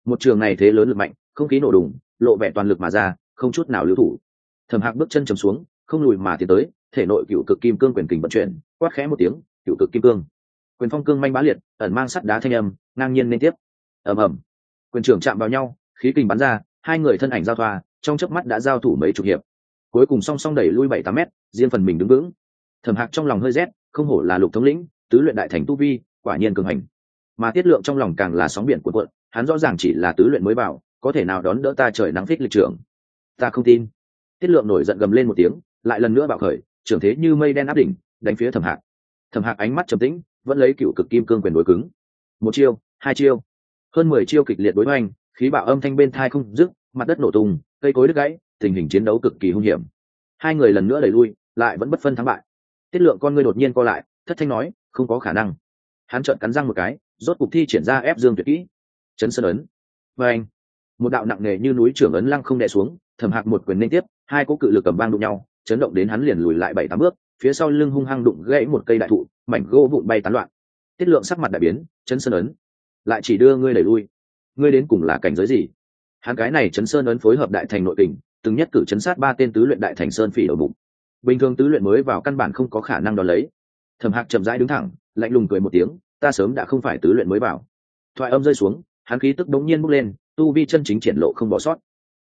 Một trường này thế lớn lực mạnh, không khí nổ đùng, lộ vẻ toàn lực mà ra, không chút nào lưu thủ. Thẩm hạc bước chân chầm xuống, không lùi mà tiến tới, thể nội cựu cực kim cương quyền kình vận chuyển, quát khẽ một tiếng, cựu cực kim cương. Quyền phong cương manh bá liệt, ẩn mang sắt đá thanh âm, ngang nhiên liên tiếp. Ầm ầm. Quyền trưởng chạm vào nhau, khí kình bắn ra, hai người thân ảnh giao thoa, trong chớp mắt đã giao thủ mấy chục hiệp. Cuối cùng song song đẩy lui bảy tám mét, riêng phần mình đứng vững. Thẩm hạc trong lòng hơi rét, không hổ là lục thống lĩnh, tứ luyện đại thành tu vi, quả nhiên cường hành mà tiết lượng trong lòng càng là sóng biển cuộn cuộn, hắn rõ ràng chỉ là tứ luyện mới vào, có thể nào đón đỡ ta trời nắng phích lịch trưởng? Ta không tin. Tiết lượng nổi giận gầm lên một tiếng, lại lần nữa bạo khởi, trưởng thế như mây đen áp đỉnh, đánh phía thẩm hạc. Thẩm hạc ánh mắt trầm tĩnh, vẫn lấy cựu cực kim cương quyền đối cứng. Một chiêu, hai chiêu. Hơn mười chiêu kịch liệt đối hoành, khí bạo âm thanh bên thai không dứt, mặt đất nổ tung, cây cối đứt gãy, tình hình chiến đấu cực kỳ hung hiểm. Hai người lần nữa đẩy lui, lại vẫn bất phân thắng bại. Tiết lượng con ngươi đột nhiên co lại, thất thanh nói, không có khả năng. Hắn trợn cắn răng một cái rốt cục thi triển ra ép dương tuyệt kỹ. Chấn sơn ấn. Và anh, một đạo nặng nề như núi trưởng ấn lăng không đè xuống thầm hạc một quyền liên tiếp, hai cỗ cự lực cầm vang đụng nhau, chấn động đến hắn liền lùi lại bảy tám bước, phía sau lưng hung hăng đụng gãy một cây đại thụ, mảnh gỗ vụn bay tán loạn. Tiết lượng sắc mặt đại biến, chấn sơn ấn. Lại chỉ đưa ngươi đẩy lui. Ngươi đến cùng là cảnh giới gì? Hắn cái này chấn sơn ấn phối hợp đại thành nội tình từng nhất cử chấn sát ba tên tứ luyện đại thành sơn phỉ đầu bụng. Bình thường tứ luyện mới vào căn bản không có khả năng đo lấy. Thẩm hạc chậm rãi đứng thẳng, lạnh lùng cười một tiếng ta sớm đã không phải tứ luyện mới vào. Thoại âm rơi xuống, hắn khí tức đống nhiên bốc lên, tu vi chân chính triển lộ không bỏ sót.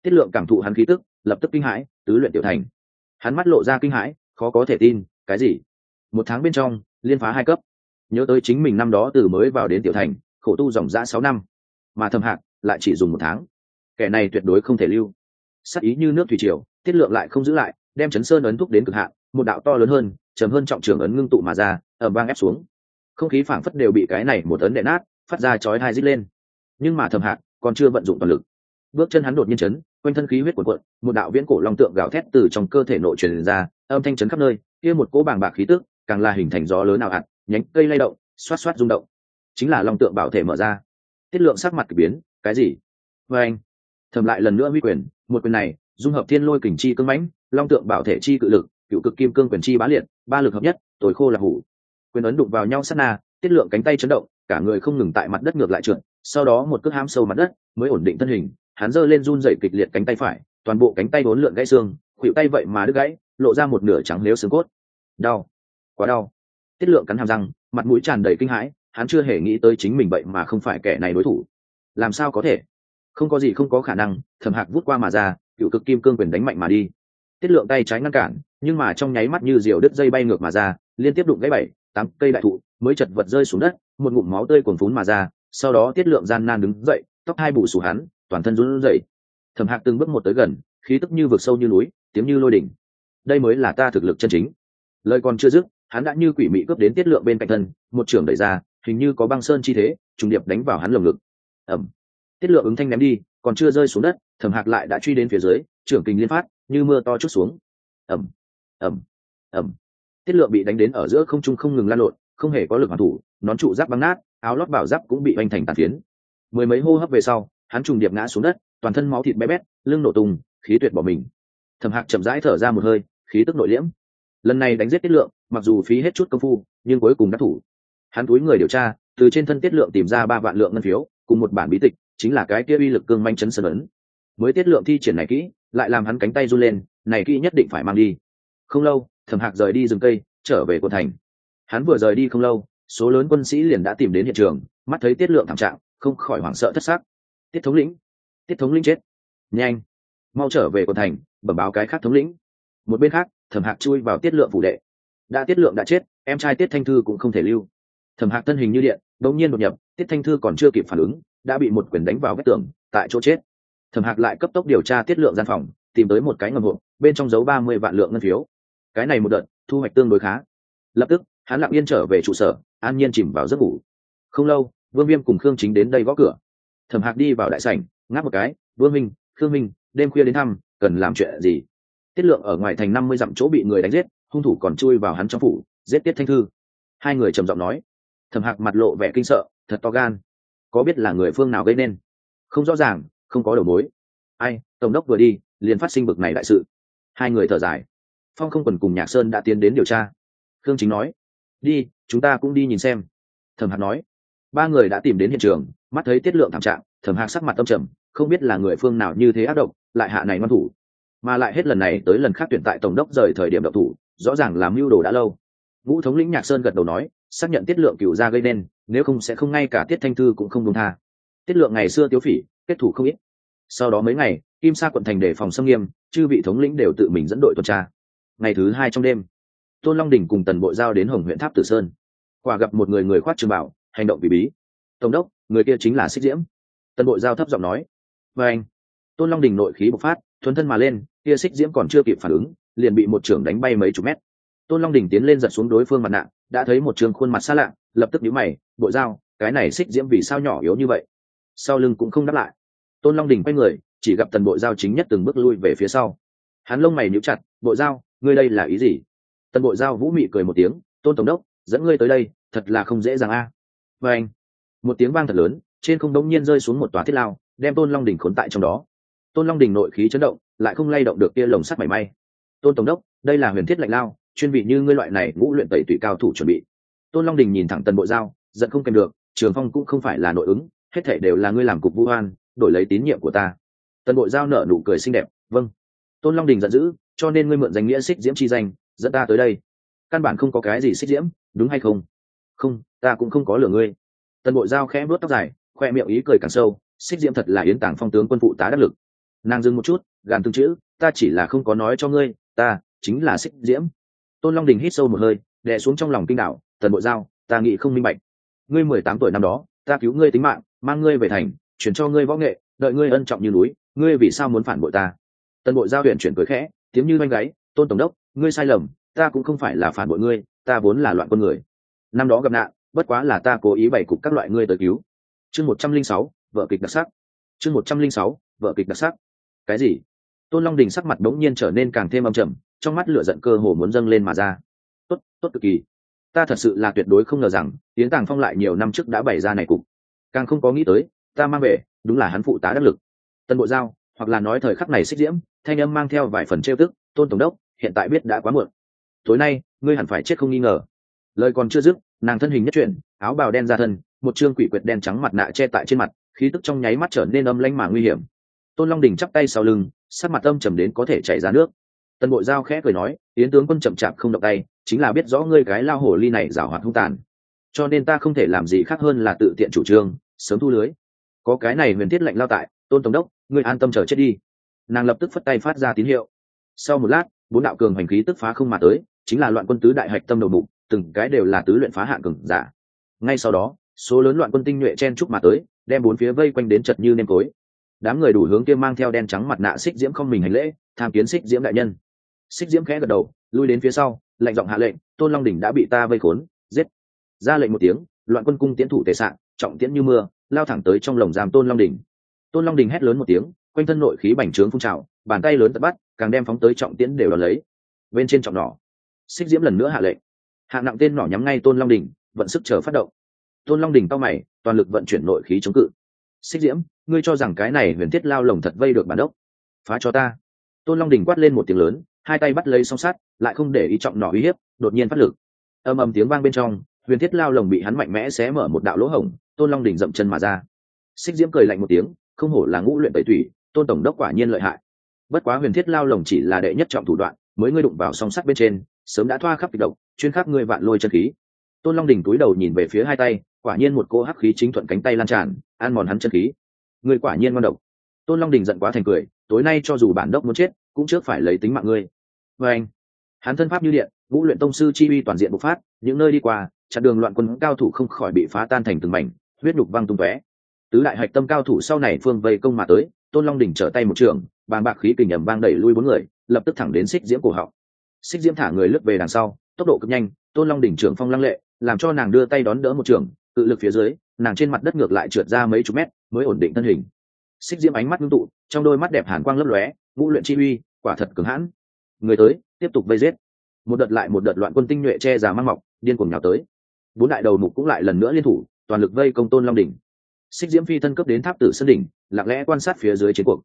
Tiết lượng cảm thụ hắn khí tức, lập tức kinh hãi, tứ luyện tiểu thành. Hắn mắt lộ ra kinh hãi, khó có thể tin, cái gì? Một tháng bên trong, liên phá hai cấp. Nhớ tới chính mình năm đó từ mới vào đến tiểu thành, khổ tu dòng dã sáu năm. Mà thầm hạc, lại chỉ dùng một tháng. Kẻ này tuyệt đối không thể lưu. Sắc ý như nước thủy triều, tiết lượng lại không giữ lại, đem chấn sơn ấn thúc đến cực hạn, một đạo to lớn hơn chấm hơn trọng trường ấn ngưng tụ mà ra ở bang ép xuống không khí phảng phất đều bị cái này một ấn đè nát, phát ra chói hai rít lên. Nhưng mà thầm hạc còn chưa vận dụng toàn lực. Bước chân hắn đột nhiên chấn, quanh thân khí huyết cuộn cuộn, một đạo viễn cổ long tượng gào thét từ trong cơ thể nội truyền ra, âm thanh chấn khắp nơi, kia một cỗ bàng bạc khí tức, càng là hình thành gió lớn nào ạt, nhánh cây lay động, xoát xoát rung động. Chính là long tượng bảo thể mở ra. Tiết lượng sắc mặt k ỳ biến, cái gì? Vê anh thầm lại lần nữa huy quyền, một quyền này, dung hợp thiên lôi kình chi cưng mãnh, long tượng bảo thể chi cự lực, cựu cực kim cương quyền chi bá liệt, ba lực hợp nhất tối khô là hủ quyền ấn đụng vào nhau sát na, tiết lượng cánh tay chấn động, cả người không ngừng tại mặt đất ngược lại trượt, sau đó một cước hám sâu mặt đất, mới ổn định thân hình, hắn giơ lên run dậy kịch liệt cánh tay phải, toàn bộ cánh tay bốn lượn gãy xương khuỵu tay vậy mà đứt gãy, lộ ra một nửa trắng nếu xương cốt. Đau, quá đau. Tiết lượng cắn hàm răng, mặt mũi tràn đầy kinh hãi, hắn chưa hề nghĩ tới chính mình vậy mà không phải kẻ này đối thủ. Làm sao có thể? Không có gì không có khả năng thầm hạc vút qua mà ra, cựu cực kim cương quyền đánh mạnh mà đi. Tiết lượng tay trái ngăn cản nhưng mà trong nháy mắt như diều đứt dây bay ngược mà ra, liên tiếp đụng gãy bảy, tám cây đại thụ, mới chật vật rơi xuống đất, một ngụm máu tươi cuồn phún mà ra, sau đó tiết lượng gian nan đứng dậy, tóc hai bù sù hắn, toàn thân run rẩy. Thẩm hạc từng bước một tới gần, khí tức như vực sâu như núi, tiếng như lôi đỉnh. Đây mới là ta thực lực chân chính. Lời còn chưa dứt, hắn đã như quỷ mị cướp đến tiết lượng bên cạnh thân, một trường đẩy ra, hình như có băng sơn chi thế, trùng điệp đánh vào hắn lồng ngực. Ẩm tiết lượng ứng thanh ném đi, còn chưa rơi xuống đất, thẩm hạc lại đã truy đến phía dưới, trưởng kình liên phát, như mưa to chút xuống. Ẩm ẩm ẩm tiết lượng bị đánh đến ở giữa không trung không ngừng lan lộn, không hề có lực hoàn thủ, nón trụ giáp băng nát, áo lót bảo giáp cũng bị oanh thành tàn phiến. Mười mấy hô hấp về sau, hắn trùng điệp ngã xuống đất, toàn thân máu thịt bé bét, lưng nổ tung, khí tuyệt bỏ mình. Thẩm hạc chậm rãi thở ra một hơi, khí tức nội liễm. Lần này đánh giết tiết lượng, mặc dù phí hết chút công phu, nhưng cuối cùng đã thủ. Hắn túi người điều tra, từ trên thân tiết lượng tìm ra ba vạn lượng ngân phiếu, cùng một bản bí tịch, chính là cái kia uy lực cương manh chấn sơn ấn. Mới tiết lượng thi triển này kỹ, lại làm hắn cánh tay run lên, này kỹ nhất định phải mang đi không lâu, thẩm hạc rời đi rừng cây, trở về quận thành. Hắn vừa rời đi không lâu, số lớn quân sĩ liền đã tìm đến hiện trường, mắt thấy tiết lượng thảm trạng, không khỏi hoảng sợ thất xác tiết thống lĩnh, tiết thống lĩnh chết. Nhanh, mau trở về quận thành, bẩm báo cái khác thống lĩnh. Một bên khác, thẩm hạc chui vào tiết lượng phủ đệ. Đã tiết lượng đã chết, em trai tiết thanh thư cũng không thể lưu. Thẩm hạc thân hình như điện đ ỗ n g nhiên đột nhập, tiết thanh thư còn chưa kịp phản ứng, đã bị một quyền đánh vào vết tường, tại chỗ chết. Thẩm hạc lại cấp tốc điều tra tiết lượng gian phòng, tìm tới một cái ngầm hộp, bên trong dấu ba mươi vạn lượng ngân phiếu cái này một đợt, thu hoạch tương đối khá. Lập tức, hắn lặng yên trở về trụ sở, an nhiên chìm vào giấc ngủ. Không lâu, vương viêm cùng khương chính đến đây gõ cửa. Thẩm hạc đi vào đại sảnh, ngáp một cái, vương minh, khương minh, đêm khuya đến thăm, cần làm chuyện gì? Tiết lượng ở ngoài thành năm mươi dặm chỗ bị người đánh giết, hung thủ còn chui vào hắn trong phủ, giết tiết thanh thư. Hai người trầm giọng nói. Thẩm hạc mặt lộ vẻ kinh sợ, thật to gan. Có biết là người phương nào gây nên? Không rõ ràng, không có đầu mối. Ai, tổng đốc vừa đi, liền phát sinh bực này đại sự. Hai người thở dài phong không quần cùng nhạc sơn đã tiến đến điều tra. Khương chính nói, đi, chúng ta cũng đi nhìn xem. Thẩm hạc nói, ba người đã tìm đến hiện trường, mắt thấy tiết lượng thảm trạng, thẩm hạc sắc mặt tâm trầm, không biết là người phương nào như thế ác độc, lại hạ này ngoan thủ. Mà lại hết lần này tới lần khác tuyển tại tổng đốc rời thời điểm độc thủ, rõ ràng làm mưu đồ đã lâu. Vũ thống lĩnh nhạc sơn gật đầu nói, xác nhận tiết lượng cựu ra gây nên, nếu không sẽ không ngay cả tiết thanh thư cũng không đúng tha. Tiết lượng ngày xưa tiếu phỉ, kết thủ không ít. Sau đó mấy ngày, kim sa quận thành đề phòng xâm nghiêm, chư vị thống lĩnh đều tự mình dẫn đội tuần tra ngày thứ hai trong đêm. Tôn long đình cùng tần bộ giao đến hồng huyện tháp tử sơn. Quả gặp một người người khoát trường bảo, hành động bị bí. Tổng đốc, người kia chính là xích diễm. Tần bộ giao thấp giọng nói, và anh. Tôn long đình nội khí bộc phát, thuấn thân mà lên, kia xích diễm còn chưa kịp phản ứng, liền bị một trưởng đánh bay mấy chục mét. Tôn long đình tiến lên giật xuống đối phương mặt nạ, đã thấy một trường khuôn mặt xa lạ, lập tức nhíu mày bộ dao cái này xích diễm vì sao nhỏ yếu như vậy? Sau lưng cũng không đáp lại. Tôn long đình quay người, chỉ gặp tần bộ dao chính nhất từng bước lui về phía sau. Hắn lông mày níu chặt bộ dao ngươi đây là ý gì? Tần bộ Giao vũ mị cười một tiếng, tôn tổng đốc, dẫn ngươi tới đây, thật là không dễ dàng a. À. và anh, một tiếng vang thật lớn, trên không đống nhiên rơi xuống một tòa thiết lao, đem tôn long đình khốn tại trong đó. Tôn long đình nội khí chấn động, lại không lay động được kia lồng sắt mảy may. Tôn tổng đốc, đây là huyền thiết lạnh lao, chuyên vị như ngươi loại này ngũ luyện tẩy tụy cao thủ chuẩn bị. Tôn long đình nhìn thẳng tần bộ giao, giận không kèm được, trường phong cũng không phải là nội ứng, hết thể đều là ngươi làm cục vũ hoan đổi lấy tín nhiệm của ta. Tần bộ giao nở nụ cười xinh đẹp vâng. Tôn long đình giận dữ cho nên ngươi mượn danh nghĩa xích diễm chi danh, dẫn ta tới đây. Căn bản không có cái gì xích diễm, đúng hay không? Không, ta cũng không có lừa ngươi. Tần bộ giao khẽ vuốt tóc dài, khoe miệng ý cười càng sâu, xích diễm thật là yến tàng phong tướng quân phụ tá đắc lực. Nàng dừng một chút, gàn tương chữ, ta chỉ là không có nói cho ngươi, ta chính là xích diễm. Tôn long đình hít sâu một hơi, đè xuống trong lòng kinh đạo, tần bộ giao, ta nghĩ không minh bạch. Ngươi mười tám tuổi năm đó, ta cứu ngươi tính mạng, mang ngươi về thành chuyển cho ngươi võ nghệ, đợi ngươi ân trọng như núi, ngươi vì sao muốn phản bội ta? Tần bộ giao huyện chuyển cười khẽ tiếng như oanh gáy, tôn tổng đốc, ngươi sai lầm, ta cũng không phải là phản bội ngươi, ta vốn là loạn con người. Năm đó gặp nạn, bất quá là ta cố ý bày cục các loại ngươi tới cứu. Chương một trăm linh sáu, vợ kịch đặc sắc. Chương một trăm linh sáu, vợ kịch đặc sắc. Cái gì? Tôn long đình sắc mặt đ ố n g nhiên trở nên càng thêm âm trầm, trong mắt lửa giận cơ hồ muốn dâng lên mà ra. Tốt tốt cực kỳ. Ta thật sự là tuyệt đối không ngờ rằng tiến tàng phong lại nhiều năm trước đã bày ra này cục. Càng không có nghĩ tới, ta mang về, đúng là hắn phụ tá đắc lực. Tân bộ giao hoặc là nói thời khắc này xích diễm, thanh âm mang theo vài phần trêu tức, tôn tổng đốc, hiện tại biết đã quá muộn. Tối nay, ngươi hẳn phải chết không nghi ngờ. Lời còn chưa dứt, nàng thân hình nhất chuyển, áo bào đen ra thân, một chương quỷ quyệt đen trắng mặt nạ che tại trên mặt, khí tức trong nháy mắt trở nên âm lanh mà nguy hiểm. Tôn long đình chắp tay sau lưng sát mặt âm trầm đến có thể chảy ra nước. Tần bội giao khẽ cười nói, yến tướng quân chậm chạp không động tay, chính là biết rõ ngươi gái lao hồ ly này giảo hoạt hung tàn. Cho nên ta không thể làm gì khác hơn là tự tiện chủ trương, sớm thu lưới. Có cái này huyền thiết lệnh lao tại tôn tổng đốc người an tâm chờ chết đi. Nàng lập tức phất tay phát ra tín hiệu. Sau một lát, bốn đạo cường hành khí tức phá không mà tới, chính là loạn quân tứ đại hạch tâm đầu bụng, từng cái đều là tứ luyện phá hạ cường giả. Ngay sau đó, số lớn loạn quân tinh nhuệ chen trúc mà tới, đem bốn phía vây quanh đến chật như nêm cối. đám người đủ hướng kia mang theo đen trắng mặt nạ xích diễm không mình hành lễ, tham kiến xích diễm đại nhân. Xích diễm khẽ gật đầu, lui đến phía sau lệnh giọng hạ lệnh, tôn long đỉnh đã bị ta vây khốn, giết. Ra lệnh một tiếng, loạn quân cung tiến thủ tề sạn trọng tiễn như mưa, lao thẳng tới trong lồng giam tôn long đỉnh tôn long đình hét lớn một tiếng, quanh thân nội khí bành trướng phun trào, bàn tay lớn tập bắt, càng đem phóng tới trọng tiễn đều đón lấy. Bên trên trọng nỏ, xích diễm lần nữa hạ lệnh. Hạng nặng tên nỏ nhắm ngay tôn long đình, vận sức chờ phát động. Tôn long đình to mày, toàn lực vận chuyển nội khí chống cự. Xích diễm, ngươi cho rằng cái này huyền thiết lao lồng thật vây được bản đốc? Phá cho ta. Tôn long đình quát lên một tiếng lớn, hai tay bắt lấy song sát lại không để ý trọng nỏ uy hiếp, đột nhiên phát lực. Âm ầm tiếng vang bên trong, huyền thiết lao lồng bị hắn mạnh mẽ xé mở một đạo lỗ hổng, tôn long đình dậm chân mà ra. Xích diễm cười lạnh một tiếng không hổ là ngũ luyện tẩy thủy, tôn tổng đốc quả nhiên lợi hại. Bất quá huyền thiết lao lồng chỉ là đệ nhất trọng thủ đoạn, mới ngươi đụng vào song sắt bên trên, sớm đã thoa khắp kịch động chuyên khắc ngươi vạn lôi chân khí. Tôn long đình túi đầu nhìn về phía hai tay, quả nhiên một cô hắc khí chính thuận cánh tay lan tràn, ăn mòn hắn chân khí. Ngươi quả nhiên ngon độc. Tôn long đình giận quá thành cười, tối nay cho dù bản đốc muốn chết, cũng trước phải lấy tính mạng ngươi. Vê anh, hắn thân pháp như điện, ngũ luyện tông sư chi uy toàn diện bộc phát, những nơi đi qua, chặn đường loạn quân cao thủ không khỏi bị phá tan thành từng mảnh, huyết nhục văng tung tóe tứ đại hạch tâm cao thủ sau này phương vây công mà tới, tôn long đỉnh trở tay một trường bàn bạc khí kình ẩm vang đẩy lui bốn người, lập tức thẳng đến xích diễm cổ họng. Xích diễm thả người lướt về đằng sau, tốc độ cực nhanh, tôn long đỉnh trưởng phong lăng lệ, làm cho nàng đưa tay đón đỡ một trường tự lực phía dưới, nàng trên mặt đất ngược lại trượt ra mấy chục mét, mới ổn định thân hình. Xích diễm ánh mắt ngưng tụ, trong đôi mắt đẹp hàn quang lấp lóe, ngũ luyện chi uy, quả thật cứng hãn. Người tới, tiếp tục vây giết. Một đợt lại một đợt loạn quân tinh nhuệ che già mang mọc, điên cuồng nhào tới. Bốn đại đầu mục cũng lại lần nữa liên thủ, toàn lực vây công tôn long đỉnh xích diễm phi thân cấp đến tháp tử sân đỉnh, lặng lẽ quan sát phía dưới chiến cuộc.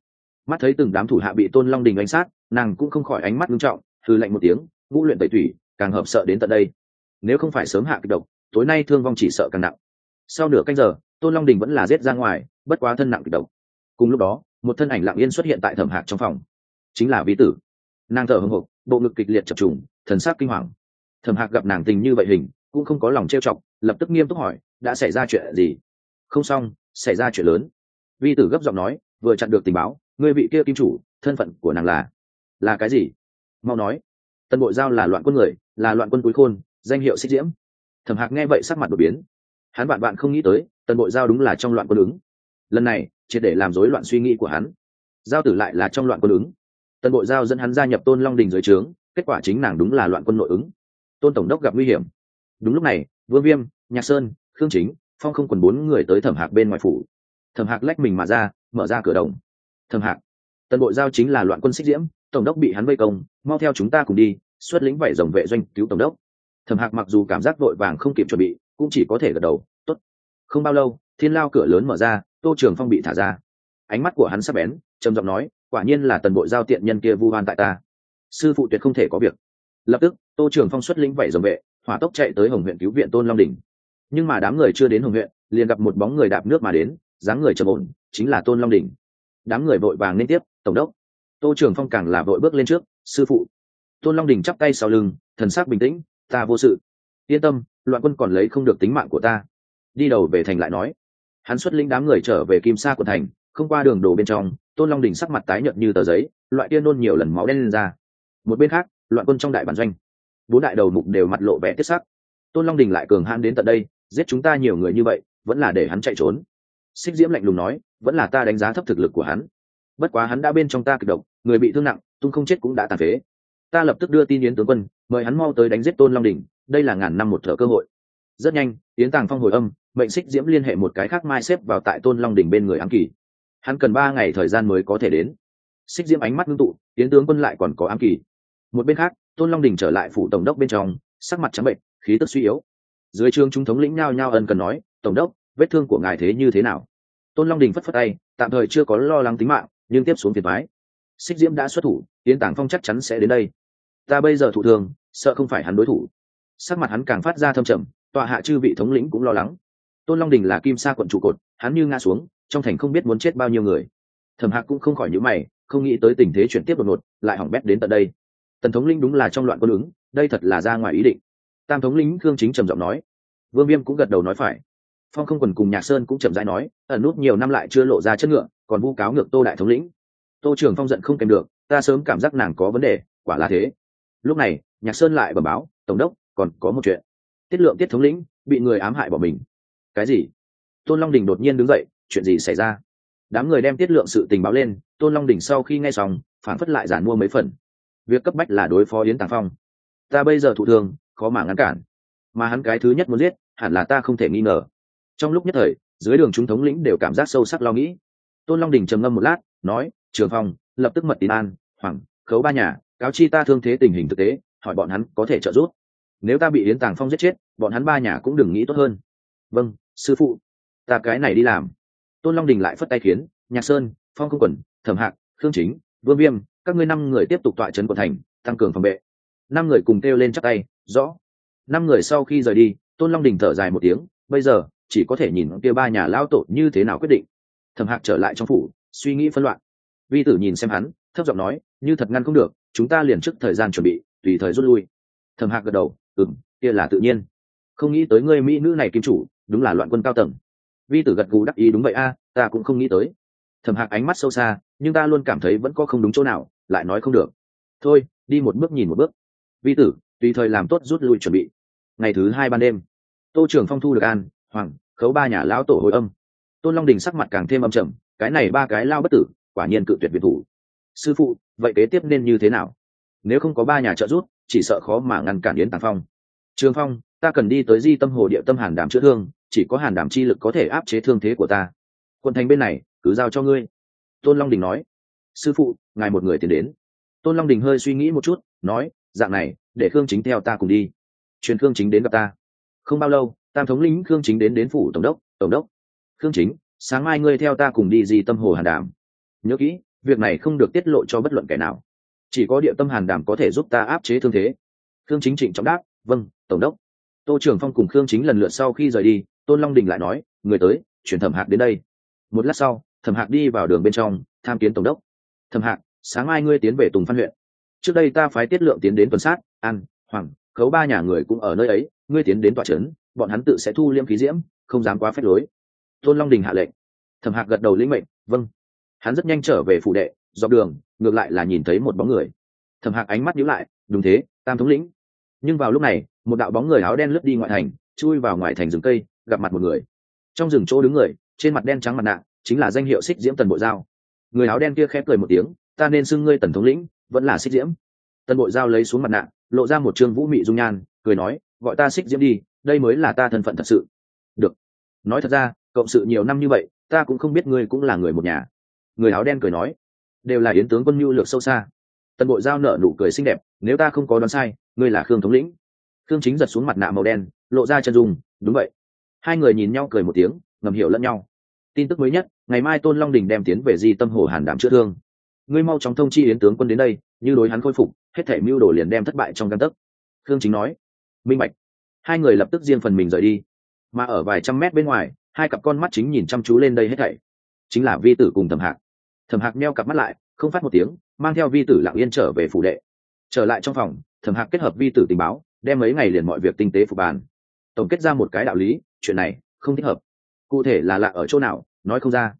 Mắt thấy từng đám thủ hạ bị tôn long đình đánh sát, nàng cũng không khỏi ánh mắt nghiêm trọng thư lạnh một tiếng, ngũ luyện tẩy thủy, càng hợp sợ đến tận đây. Nếu không phải sớm hạ kịch độc, tối nay thương vong chỉ sợ càng nặng. Sau nửa canh giờ, tôn long đình vẫn là giết ra ngoài, bất quá thân nặng kịch độc. Cùng lúc đó, một thân ảnh lặng yên xuất hiện tại thẩm hạc trong phòng. Chính là vi tử. Nàng thở hưng hộc, bộ ngực kịch liệt chập trùng, thần sắc kinh hoàng. Thẩm hạc gặp nàng tình như vậy hình, cũng không có lòng trêu chọc, lập tức nghiêm túc hỏi, đã xảy ra chuyện gì? Không xong xảy ra chuyện lớn. Vi tử gấp giọng nói, vừa chặn được tình báo người vị kia kim chủ, thân phận của nàng là là cái gì? Mau nói. Tân bộ giao là loạn quân người, là loạn quân cuối khôn, danh hiệu xích diễm. Thẩm hạc nghe vậy sắc mặt đột biến. Hắn bạn bạn không nghĩ tới, tần bộ giao đúng là trong loạn quân ứng. Lần này, triệt để làm rối loạn suy nghĩ của hắn. Giao tử lại là trong loạn quân ứng. Tần bộ giao dẫn hắn gia nhập tôn long đình dưới trướng, kết quả chính nàng đúng là loạn quân nội ứng. Tôn tổng đốc gặp nguy hiểm. Đúng lúc này, vương viêm, nhạc sơn, khương chính phong không quần bốn người tới thẩm hạc bên ngoài phủ. Thẩm hạc lách mình mà ra, mở ra cửa đồng. Thẩm hạc, tần bộ giao chính là loạn quân xích diễm, tổng đốc bị hắn vây công, mau theo chúng ta cùng đi, xuất lĩnh vảy dòng vệ doanh cứu tổng đốc. Thẩm hạc mặc dù cảm giác vội vàng không kịp chuẩn bị, cũng chỉ có thể gật đầu t ố t không bao lâu, thiên lao cửa lớn mở ra, tô trường phong bị thả ra. Ánh mắt của hắn sắp bén, trầm giọng nói, quả nhiên là tần bộ giao tiện nhân kia vu hoan tại ta. Sư phụ tuyệt không thể có việc. Lập tức, tô trường phong xuất lĩnh vảy dòng vệ, hỏa tốc chạy tới hồng huyện cứu viện tôn long đình nhưng mà đám người chưa đến hồng huyện, liền gặp một bóng người đạp nước mà đến, dáng người trầm ổn, chính là tôn long đình đám người vội vàng liên tiếp, tổng đốc, tô trường phong càng là vội bước lên trước, sư phụ. Tôn long đình chắp tay sau lưng, thần sắc bình tĩnh, ta vô sự. Yên tâm, loạn quân còn lấy không được tính mạng của ta. Đi đầu về thành lại nói. Hắn xuất lĩnh đám người trở về kim sa của thành, không qua đường đổ bên trong, tôn long đình sắc mặt tái nhợt như tờ giấy, loại tiên nôn nhiều lần máu đen lên ra một bên khác, loạn quân trong đại bản doanh. Bốn đại đầu mục đều mặt lộ vẻ tiết sắc. Tôn long đình lại cường hãn đến tận đây giết chúng ta nhiều người như vậy, vẫn là để hắn chạy trốn. Xích diễm lạnh lùng nói, vẫn là ta đánh giá thấp thực lực của hắn. Bất quá hắn đã bên trong ta kịch độc, người bị thương nặng, tung không chết cũng đã tàn phế. Ta lập tức đưa tin yến tướng quân, mời hắn mau tới đánh giết tôn long đình đây là ngàn năm một thở cơ hội. Rất nhanh, yến tàng phong hồi âm, mệnh xích diễm liên hệ một cái khác mai xếp vào tại tôn long đình bên người ám kỳ. Hắn cần ba ngày thời gian mới có thể đến. Xích diễm ánh mắt ngưng tụ, yến tướng quân lại còn có ám kỳ. Một bên khác, tôn long đình trở lại phủ tổng đốc bên trong, sắc mặt trắng bệnh khí tức suy yếu dưới trường trung thống lĩnh nhao nhao ân cần nói, tổng đốc, vết thương của ngài thế như thế nào? Tôn long đình phất phất tay, tạm thời chưa có lo lắng tính mạng, nhưng tiếp xuống phiền thoái xích diễm đã xuất thủ tiến tàng phong chắc chắn sẽ đến đây. Ta bây giờ thụ thường sợ không phải hắn đối thủ. Sắc mặt hắn càng phát ra thâm trầm, tọa hạ chư vị thống lĩnh cũng lo lắng. Tôn long đình là kim sa quận trụ cột, hắn như ngã xuống, trong thành không biết muốn chết bao nhiêu người. Thẩm hạc cũng không khỏi nhữ mày, không nghĩ tới tình thế chuyển tiếp đột ngột, lại hỏng bét đến tận đây. Tần thống linh đúng là trong loạn quân ứng, đây thật là ra ngoài ý định tam thống lĩnh khương chính trầm giọng nói. Vương viêm cũng gật đầu nói phải. Phong không quần cùng nhạc sơn cũng chậm rãi nói, ẩn nút nhiều năm lại chưa lộ ra chất ngựa, còn vu cáo ngược tô đại thống lĩnh. Tô trường phong giận không kèm được, ta sớm cảm giác nàng có vấn đề, quả là thế. Lúc này, nhạc sơn lại bẩm báo, tổng đốc, còn có một chuyện. Tiết lượng, tiết thống lĩnh, bị người ám hại bỏ mình. Cái gì? Tôn long đình đột nhiên đứng dậy, chuyện gì xảy ra? Đám người đem tiết lượng sự tình báo lên, tôn long đình sau khi nghe xong phản phất lại giản mua mấy phần. Việc cấp bách là đối phó yến tàng phong. Ta bây giờ thụ thương khó mà ngăn cản. Mà hắn cái thứ nhất muốn giết, hẳn là ta không thể nghi ngờ. Trong lúc nhất thời, dưới đường chúng thống lĩnh đều cảm giác sâu sắc lo nghĩ. Tôn long đình trầm ngâm một lát, nói, trường phong, lập tức mật tín an hoàng khấu ba nhà, cáo chi ta thương thế tình hình thực tế, hỏi bọn hắn có thể trợ giúp. Nếu ta bị yến tàng phong giết chết, bọn hắn ba nhà cũng đừng nghĩ tốt hơn. Vâng sư phụ. Ta cái này đi làm. Tôn long đình lại phất tay khiến, nhạc sơn, phong không quẩn, thẩm hạc, khương chính, vương viêm, các ngươi năm người tiếp tục tọa trấn quận thành, tăng cường phòng vệ. Năm người cùng kêu lên chắc tay rõ. Năm người sau khi rời đi, tôn long đình thở dài một tiếng, bây giờ, chỉ có thể nhìn kia ba nhà lao tổ như thế nào quyết định. Thẩm hạc trở lại trong phủ, suy nghĩ phân loạn. Vi tử nhìn xem hắn, thấp giọng nói, như thật ngăn không được, chúng ta liền trước thời gian chuẩn bị, tùy thời rút lui. Thẩm hạc gật đầu ừng kia là tự nhiên. Không nghĩ tới ngươi mỹ nữ này kim chủ, đúng là loạn quân cao tầng. Vi tử gật gù đắc ý, đúng vậy a, ta cũng không nghĩ tới. Thẩm hạc ánh mắt sâu xa, nhưng ta luôn cảm thấy vẫn có không đúng chỗ nào, lại nói không được. Thôi, đi một bước nhìn một bước. Vi tử tùy thời làm tốt rút lui chuẩn bị. Ngày thứ hai ban đêm, tô trưởng phong thu được an, hoàng, khấu ba nhà lão tổ hồi âm. Tôn long đình sắc mặt càng thêm âm trầm, cái này ba cái lao bất tử, quả nhiên cự tuyệt biệt thủ. Sư phụ, vậy kế tiếp nên như thế nào? Nếu không có ba nhà trợ rút chỉ sợ khó mà ngăn cản yến tàng phong. Trường phong, ta cần đi tới di tâm hồ địa tâm hàn đảm chữa thương, chỉ có hàn đảm chi lực có thể áp chế thương thế của ta. Quận thành bên này, cứ giao cho ngươi. Tôn long đình nói. Sư phụ, ngài một người tiến đến. Tôn long đình hơi suy nghĩ một chút, nói, dạng này để khương chính theo ta cùng đi. Truyền khương chính đến gặp ta. Không bao lâu, tam thống lĩnh khương chính đến đến phủ tổng đốc tổng đốc. Khương chính, sáng mai ngươi theo ta cùng đi di tâm hồ hàn đàm. Nhớ kỹ, việc này không được tiết lộ cho bất luận kẻ nào. Chỉ có địa tâm hàn đàm có thể giúp ta áp chế thương thế. Khương chính trịnh trọng đáp vâng tổng đốc. Tô trưởng phong cùng khương chính lần lượt sau khi rời đi, tôn long đình lại nói, người tới, chuyển thẩm hạc đến đây. Một lát sau, thẩm hạc đi vào đường bên trong, tham kiến tổng đốc. Thẩm hạc, sáng mai ngươi tiến về tùng phan huyện. Trước đây ta phái tiết lượng tiến đến tuần sát an, hoàng, khấu ba nhà người cũng ở nơi ấy, ngươi tiến đến tòa trấn, bọn hắn tự sẽ thu liêm khí diễm, không dám quá phép lối. Tôn long đình hạ lệnh. Thẩm hạc gật đầu lĩnh mệnh vâng. Hắn rất nhanh trở về phủ đệ, dọc đường, ngược lại là nhìn thấy một bóng người. Thẩm hạc ánh mắt nhíu lại, đúng thế, tam thống lĩnh. Nhưng vào lúc này, một đạo bóng người áo đen lướt đi ngoại thành, chui vào ngoài thành rừng cây, gặp mặt một người. Trong rừng chỗ đứng người, trên mặt đen trắng mặt nạ, chính là danh hiệu xích diễm tần bộ giao. Người áo đen kia khép cười một tiếng, ta nên xưng ngươi tần thống lĩnh, vẫn là xích diễm tần Bội giao lấy xuống mặt nạ, lộ ra một trương vũ mị dung nhan, cười nói, gọi ta xích diễm đi, đây mới là ta thân phận thật sự. Được. Nói thật ra, cộng sự nhiều năm như vậy, ta cũng không biết ngươi cũng là người một nhà. Người áo đen cười nói, đều là yến tướng quân nhu lược sâu xa. Tần bộ giao nở nụ cười xinh đẹp, nếu ta không có đoán sai, ngươi là khương thống lĩnh. Khương chính giật xuống mặt nạ màu đen, lộ ra chân dung, đúng vậy. Hai người nhìn nhau cười một tiếng, ngầm hiểu lẫn nhau. Tin tức mới nhất, ngày mai tôn long đình đem tiến về di tâm hồ hàn đảm chữa thương ngươi mau chóng thông chi yến tướng quân đến đây, như đối hắn khôi phục, hết thể mưu đồ liền đem thất bại trong căn tấc. Khương chính nói. Minh bạch. Hai người lập tức riêng phần mình rời đi. Mà ở vài trăm mét bên ngoài, hai cặp con mắt chính nhìn chăm chú lên đây hết thảy. Chính là vi tử cùng thẩm hạc. Thẩm hạc meo cặp mắt lại, không phát một tiếng, mang theo vi tử lặng yên trở về phủ đệ. Trở lại trong phòng, thẩm hạc kết hợp vi tử tình báo, đem mấy ngày liền mọi việc tinh tế phục bàn. Tổng kết ra một cái đạo lý, chuyện này không thích hợp. Cụ thể là lạ ở chỗ nào, nói không ra.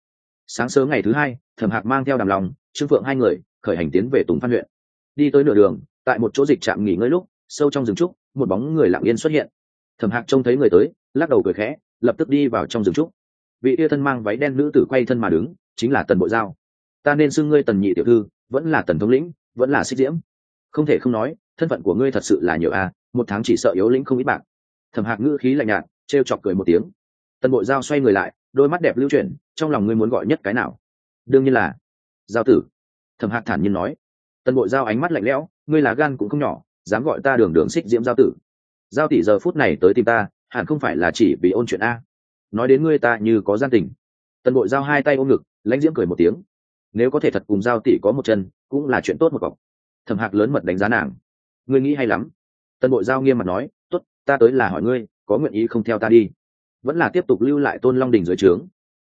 Sáng sớm ngày thứ hai, thẩm hạc mang theo đàm lòng trương phượng hai người khởi hành tiến về tùng phan huyện. Đi tới nửa đường, tại một chỗ dịch trạm nghỉ ngơi lúc, sâu trong rừng trúc, một bóng người lặng yên xuất hiện. Thẩm hạc trông thấy người tới, lắc đầu cười khẽ, lập tức đi vào trong rừng trúc. Vị tia thân mang váy đen nữ tử quay thân mà đứng, chính là tần bộ giao. Ta nên xưng ngươi tần nhị tiểu thư, vẫn là tần thống lĩnh, vẫn là xích diễm. Không thể không nói, thân phận của ngươi thật sự là nhiều a, một tháng chỉ sợ yếu lĩnh không ít bạc. Thẩm hạc ngữ khí lạnh nhạt t r e o chọc cười một tiếng. Tần bộ giao xoay người lại, đôi mắt đẹp lưu chuyển, trong lòng ngươi muốn gọi nhất cái nào? Đương nhiên là giao tử. Thẩm hạc thản nhiên nói. Tần bộ giao ánh mắt lạnh lẽo, ngươi là gan cũng không nhỏ, dám gọi ta đường đường xích diễm giao tử. Giao tỷ giờ phút này tới tìm ta, hẳn không phải là chỉ vì ôn chuyện a. Nói đến ngươi ta như có gian tình. Tần bộ giao hai tay ôm ngực, lãnh diễm cười một tiếng. Nếu có thể thật cùng giao tỷ có một chân, cũng là chuyện tốt một cọc. Thẩm hạc lớn mật đánh giá nàng. Ngươi nghĩ hay lắm. Tần bộ giao nghiêm mặt nói t ố t ta tới là hỏi ngươi, có nguyện ý không theo ta đi? Vẫn là tiếp tục lưu lại tôn long đình dưới trướng.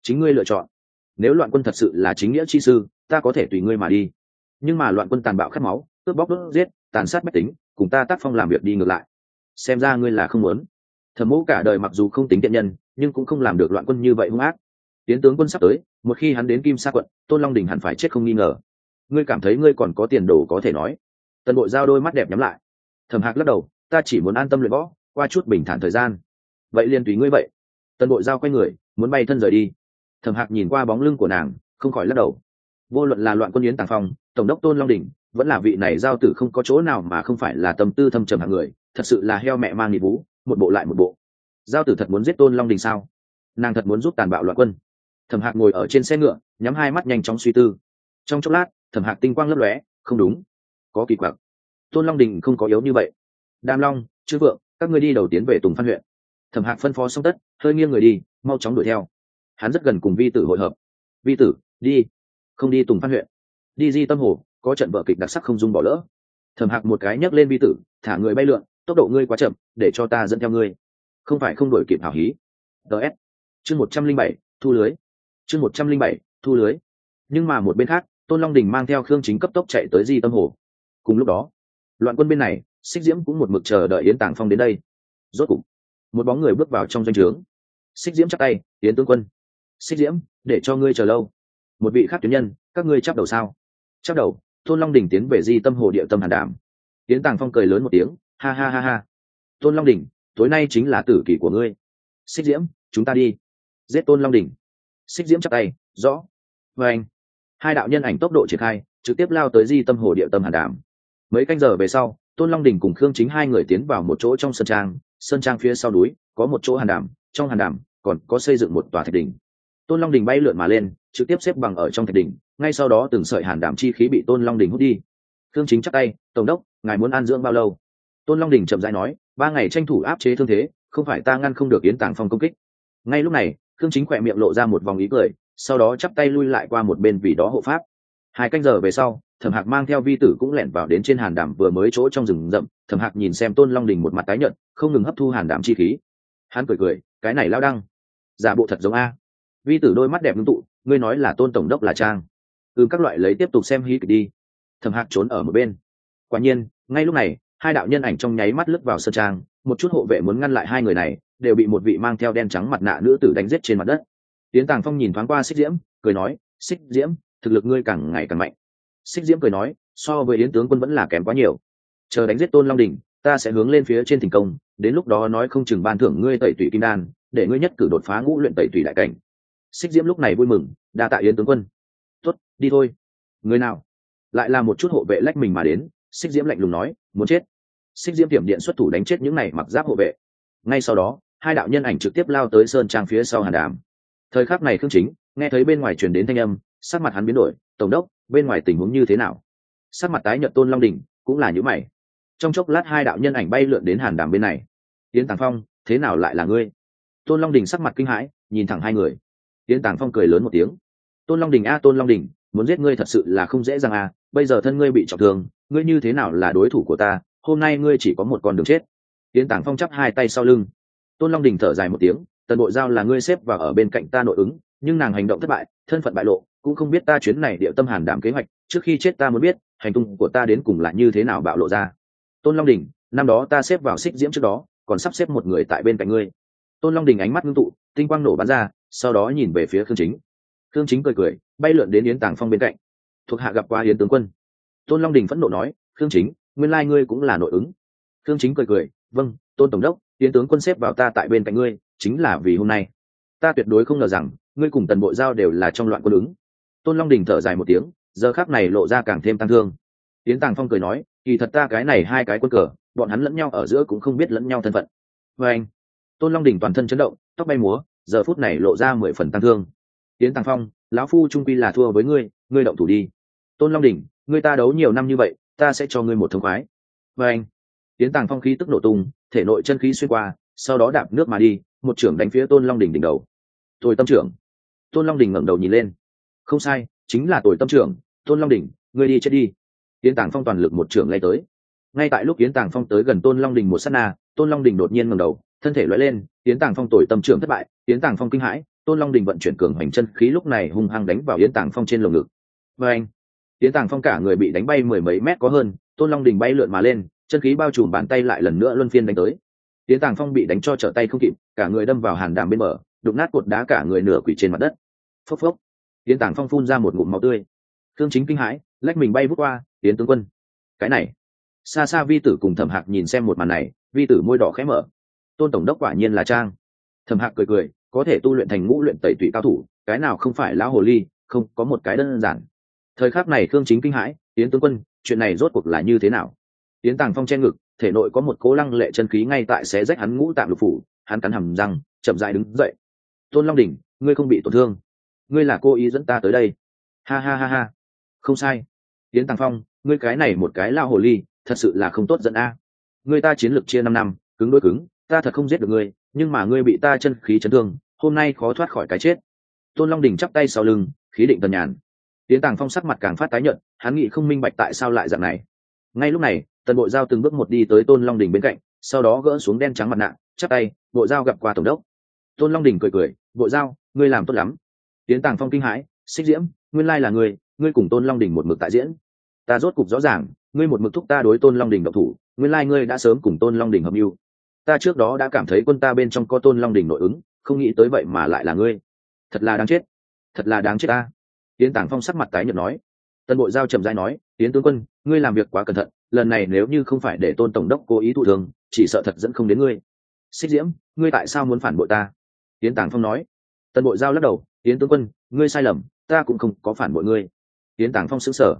Chính ngươi lựa chọn. Nếu loạn quân thật sự là chính nghĩa chi sư ta có thể tùy ngươi mà đi. Nhưng mà loạn quân tàn bạo khát máu, cướp bóc đốt giết, tàn sát mách tính, cùng ta tác phong làm việc đi ngược lại. Xem ra ngươi là không muốn. Thẩm mẫu cả đời mặc dù không tính tiện nhân, nhưng cũng không làm được loạn quân như vậy hung ác. Tiến tướng quân sắp tới, một khi hắn đến kim sa quận, tôn long đình hẳn phải chết không nghi ngờ. Ngươi cảm thấy ngươi còn có tiền đồ có thể nói. Tần bộ giao đôi mắt đẹp nhắm lại. Thẩm hạc lắc đầu, ta chỉ muốn an tâm luyện võ, qua chút bình thản thời gian. Vậy liền tùy ngươi vậy. Tần bộ giao quay người, muốn bay thân rời đi. Thẩm hạc nhìn qua bóng lưng của nàng, không khỏi lắc đầu vô luận là loạn quân yến tàng phong, tổng đốc tôn long đình vẫn là vị này giao tử không có chỗ nào mà không phải là tâm tư thâm trầm hạng người, thật sự là heo mẹ mang nhị vũ một bộ lại một bộ. Giao tử thật muốn giết tôn long đình sao? Nàng thật muốn giúp tàn bạo loạn quân. Thẩm hạc ngồi ở trên xe ngựa, nhắm hai mắt nhanh chóng suy tư. Trong chốc lát, thẩm hạc tinh quang lấp lóe, không đúng. Có kỳ quặc. Tôn long đình không có yếu như vậy. Đam long, chư vượng, các ngươi đi đầu tiến về tùng phan huyện. Thẩm hạc phân phó xong tất, hơi nghiêng người đi, mau chóng đuổi theo. Hắn rất gần cùng vi tử hội hợp. Vi tử, đi không đi tùng phan huyện. Đi di tâm hồ, có trận vợ kịch đặc sắc không dung bỏ lỡ. Thẩm hạc một cái nhấc lên vi tử, thả người bay lượn, tốc độ ngươi quá chậm, để cho ta dẫn theo ngươi. Không phải không đổi kịp hảo hí. Ts chương một trăm linh bảy, thu lưới. Chương một trăm linh bảy, thu lưới. Nhưng mà một bên khác, tôn long đình mang theo khương chính cấp tốc chạy tới di tâm hồ. Cùng lúc đó, loạn quân bên này, xích diễm cũng một mực chờ đợi yến tàng phong đến đây. Rốt cục, một bóng người bước vào trong doanh trướng. Xích diễm chắc tay, yến tướng quân, xích diễm, để cho ngươi chờ lâu một vị khác tuyến nhân, các ngươi chắp đầu sao? Chắp đầu, tôn long đình tiến về di tâm hồ địa tâm hàn đảm tiến tàng phong cười lớn một tiếng, ha ha ha ha. Tôn long đình tối nay chính là tử kỷ của ngươi. Xích diễm, chúng ta đi. Giết tôn long đình xích diễm chắp tay, rõ. Và anh, hai đạo nhân ảnh tốc độ triển khai, trực tiếp lao tới di tâm hồ địa tâm hàn đảm mấy canh giờ về sau, tôn long đình cùng khương chính hai người tiến vào một chỗ trong sân trang. Sân trang phía sau núi, có một chỗ hàn đảm trong hàn đảm còn có xây dựng một tòa thạch đỉnh. Tôn long đình bay lượn mà lên trực tiếp xếp bằng ở trong thạch đỉnh, ngay sau đó từng sợi hàn đảm chi khí bị tôn long đình hút đi. Thương chính chắc tay, tổng đốc, ngài muốn an dưỡng bao lâu? Tôn long đình chậm rãi nói, ba ngày tranh thủ áp chế thương thế, không phải ta ngăn không được yến tàng phong công kích. Ngay lúc này thương chính khỏe miệng lộ ra một vòng ý cười, sau đó chắp tay lui lại qua một bên vì đó hộ pháp. Hai canh giờ về sau, thẩm hạc mang theo vi tử cũng lẻn vào đến trên hàn đảm vừa mới chỗ trong rừng rậm. Thẩm hạc nhìn xem tôn long đình một mặt tái nhợt, không ngừng hấp thu hàn đảm chi khí. Hắn cười cười, cái này lao đăng, giả bộ thật giống a. Vi tử đôi mắt đẹp ngưng tụ ngươi nói là tôn tổng đốc là trang. Ừ các loại lấy tiếp tục xem hí kịch đi. Thầm hạc trốn ở một bên. Quả nhiên, ngay lúc này, hai đạo nhân ảnh trong nháy mắt lướt vào sân trang, một chút hộ vệ muốn ngăn lại hai người này, đều bị một vị mang theo đen trắng mặt nạ nữ tử đánh giết trên mặt đất. Tiến tàng phong nhìn thoáng qua xích diễm, cười nói, xích diễm, thực lực ngươi càng ngày càng mạnh. Xích diễm cười nói, so với yến tướng quân vẫn là kém quá nhiều. Chờ đánh giết tôn long đình, ta sẽ hướng lên phía trên thành công, đến lúc đó nói không chừng ban thưởng ngươi tẩy tủy kim đan, để ngươi nhất cử đột phá ngũ luyện tẩy tủy đại cảnh xích diễm lúc này vui mừng, đa tạ yến tướng quân. Tuất đi thôi. Người nào? Lại là một chút hộ vệ lách mình mà đến, xích diễm lạnh lùng nói, muốn chết. Xích diễm tiểm điện xuất thủ đánh chết những này mặc giáp hộ vệ. Ngay sau đó, hai đạo nhân ảnh trực tiếp lao tới sơn trang phía sau hàn đàm. Thời khắc này khương chính, nghe thấy bên ngoài truyền đến thanh âm, sắc mặt hắn biến đổi, tổng đốc, bên ngoài tình huống như thế nào? Sắc mặt tái nhợt tôn long đình cũng là những mày. Trong chốc lát hai đạo nhân ảnh bay lượn đến hàn đàm bên này. Tiến tàng phong, thế nào lại là ngươi? Tôn long đình sắc mặt kinh hãi, nhìn thẳng hai người tiến tàng phong cười lớn một tiếng. Tôn long đình a, tôn long đình, muốn giết ngươi thật sự là không dễ dàng a, bây giờ thân ngươi bị trọng thương, ngươi như thế nào là đối thủ của ta, hôm nay ngươi chỉ có một con đường chết. Tiến tàng phong chắp hai tay sau lưng. Tôn long đình thở dài một tiếng, tần bộ giao là ngươi xếp và ở bên cạnh ta nội ứng, nhưng nàng hành động thất bại, thân phận bại lộ, cũng không biết ta chuyến này địa tâm hàn đảm kế hoạch, trước khi chết ta muốn biết, hành tung của ta đến cùng là như thế nào bạo lộ ra. Tôn long đình, năm đó ta xếp vào xích diễm trước đó, còn sắp xếp một người tại bên cạnh ngươi. Tôn long đình ánh mắt ngưng tụ, tinh quang nổ bắn ra sau đó nhìn về phía khương chính. Khương chính cười cười, bay lượn đến yến tàng phong bên cạnh. Thuộc hạ gặp qua yến tướng quân. Tôn long đình phẫn nộ nói, khương chính, nguyên lai ngươi cũng là nội ứng. Khương chính cười cười vâng tôn tổng đốc, yến tướng quân xếp vào ta tại bên cạnh ngươi, chính là vì hôm nay. Ta tuyệt đối không ngờ rằng, ngươi cùng tần bộ giao đều là trong loạn quân ứng. Tôn long đình thở dài một tiếng, giờ khác này lộ ra càng thêm tăng thương. Yến tàng phong cười nói, kỳ thật ta cái này hai cái quân cờ, bọn hắn lẫn nhau ở giữa cũng không biết lẫn nhau thân phận. Vê anh tôn long đình toàn thân chấn động, tóc bay múa giờ phút này lộ ra mười phần tăng thương. Tiến tàng phong, lão phu trung quy là thua với ngươi ngươi động thủ đi. Tôn long đình ngươi ta đấu nhiều năm như vậy, ta sẽ cho ngươi một thông khoái. Và anh tiến tàng phong khí tức nổ tung, thể nội chân khí xuyên qua, sau đó đạp nước mà đi, một trưởng đánh phía tôn long đình đỉnh đầu. Tôi tâm trưởng. Tôn long đình ngẩng đầu nhìn lên. Không sai, chính là tuổi tâm trưởng. Tôn long đình ngươi đi chết đi. Tiến tàng phong toàn lực một trưởng lay tới. Ngay tại lúc tiến tàng phong tới gần tôn long đình một s á t na, tôn long đình đột nhiên ngẩng đầu thân thể lóe lên, yến tàng phong tội tâm trưởng thất bại, yến tàng phong kinh hãi, tôn long đình vận chuyển cường hoành chân khí lúc này hung hăng đánh vào yến tàng phong trên lồng ngực. Và anh, yến tàng phong cả người bị đánh bay mười mấy mét có hơn, tôn long đình bay lượn mà lên, chân khí bao trùm bàn tay lại lần nữa luân phiên đánh tới. Yến tàng phong bị đánh cho trở tay không kịp, cả người đâm vào hàn đàm bên bờ, đụng nát cột đá cả người nửa quỷ trên mặt đất. Phốc phốc, yến tàng phong phun ra một ngụm máu tươi. Thương chính kinh hãi, lách mình bay vút qua, yến tướng quân. Cái này xa xa vi tử cùng thẩm hạc nhìn xem một màn này, vi tử môi đỏ khẽ mở tôn tổng đốc quả nhiên là trang. Thẩm hạc cười cười, có thể tu luyện thành ngũ luyện tẩy tụy cao thủ, cái nào không phải lão hồ ly, không, có một cái đơn giản. Thời khắc này thương chính kinh hãi tiến tướng quân, chuyện này rốt cuộc là như thế nào? Tiến tàng phong che ngực, thể nội có một cố lăng lệ chân khí ngay tại xé rách hắn ngũ tạng lục phủ, hắn cắn hầm răng, chậm dại đứng dậy. Tôn long đình ngươi không bị tổn thương. Ngươi là cô ý dẫn ta tới đây. Ha ha ha ha. Không sai. Tiến tàng phong, ngươi cái này một cái lao hồ ly, thật sự là không tốt dẫn a. Ngươi ta chiến lược chia năm năm, cứng đôi cứng ta thật không giết được ngươi, nhưng mà ngươi bị ta chân khí chấn thương, hôm nay khó thoát khỏi cái chết. Tôn long đình chắp tay sau lưng, khí định tần nhàn. Tiến tàng phong sắc mặt càng phát tái nhợt, hắn nghĩ không minh bạch tại sao lại dạng này. Ngay lúc này, tần bộ giao từng bước một đi tới tôn long đình bên cạnh, sau đó gỡ xuống đen trắng mặt nạ, chắp tay, bộ giao gặp qua tổng đốc. Tôn long đình cười cười, bộ giao, ngươi làm tốt lắm. Tiến tàng phong kinh hãi, xích diễm, nguyên lai là ngươi ngươi cùng tôn long đình một mực tại diễn. Ta rốt cục rõ ràng, ngươi một mực thúc ta đối tôn long đình độc thủ, nguyên lai ngươi đã sớm cùng tôn long đình hợp mưu ta trước đó đã cảm thấy quân ta bên trong có tôn long đình nội ứng, không nghĩ tới vậy mà lại là ngươi. Thật là đáng chết. Thật là đáng chết ta. Tiến tàng phong sắc mặt tái nhợt nói. Tân bộ giao trầm dai nói tiến tướng quân, ngươi làm việc quá cẩn thận, lần này nếu như không phải để tôn tổng đốc cố ý thụ thường chỉ sợ thật dẫn không đến ngươi. Xích diễm, ngươi tại sao muốn phản bội ta? Tiến tàng phong nói. Tân bộ giao lắc đầu tiến tướng quân, ngươi sai lầm, ta cũng không có phản bội ngươi. Tiến tàng phong xứng sở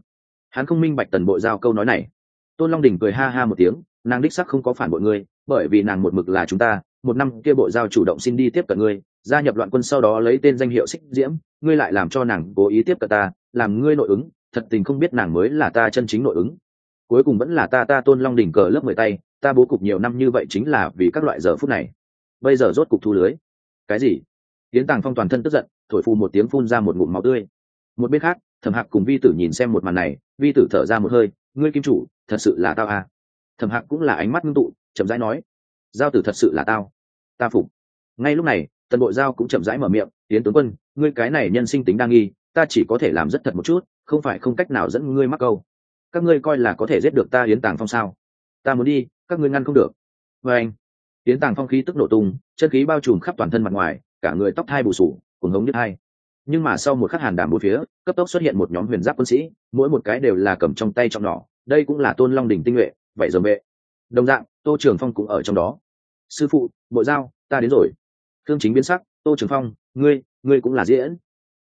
hắn không minh bạch tần bộ giao câu nói này. Tôn long đình cười ha ha một tiếng, nàng đích sắc không có phản bội ngươi bởi vì nàng một mực là chúng ta, một năm kia bộ giao chủ động xin đi tiếp cận ngươi, gia nhập loạn quân sau đó lấy tên danh hiệu xích diễm, ngươi lại làm cho nàng cố ý tiếp cận ta, làm ngươi nội ứng, thật tình không biết nàng mới là ta chân chính nội ứng. Cuối cùng vẫn là ta ta tôn long đỉnh cờ lớp mười tay, ta bố cục nhiều năm như vậy chính là vì các loại giờ phút này. Bây giờ rốt cục thu lưới. Cái gì? Tiến tàng phong toàn thân tức giận, thổi phù một tiếng phun ra một ngụm máu tươi. Một bên khác, thẩm hạc cùng vi tử nhìn xem một màn này, vi tử thở ra một hơi, ngươi kim chủ, thật sự là tao à. thẩm hạc cũng là ánh mắt ngưng tụ chậm rãi nói, giao tử thật sự là tao. Ta phục. Ngay lúc này, tần bộ giao cũng chậm rãi mở miệng tiến tướng quân, ngươi cái này nhân sinh tính đa nghi, ta chỉ có thể làm rất thật một chút, không phải không cách nào dẫn ngươi mắc câu. Các ngươi coi là có thể giết được ta yến tàng phong sao? Ta muốn đi, các ngươi ngăn không được. Vê anh, yến tàng phong khí tức nổ tung, chân khí bao trùm khắp toàn thân mặt ngoài, cả người tóc thai bù sủ cùng hống nhất hai. Nhưng mà sau một khắc hàn đàm bốn phía, cấp tốc xuất hiện một nhóm huyền giáp quân sĩ, mỗi một cái đều là cầm trong tay trọng nỏ, đây cũng là tôn long đình tinh nhuệ vậy giờ vệ đồng dạng, tô trường phong cũng ở trong đó. Sư phụ bộ giao, ta đến rồi. Thương chính biến sắc, tô trường phong, ngươi ngươi cũng là diễn.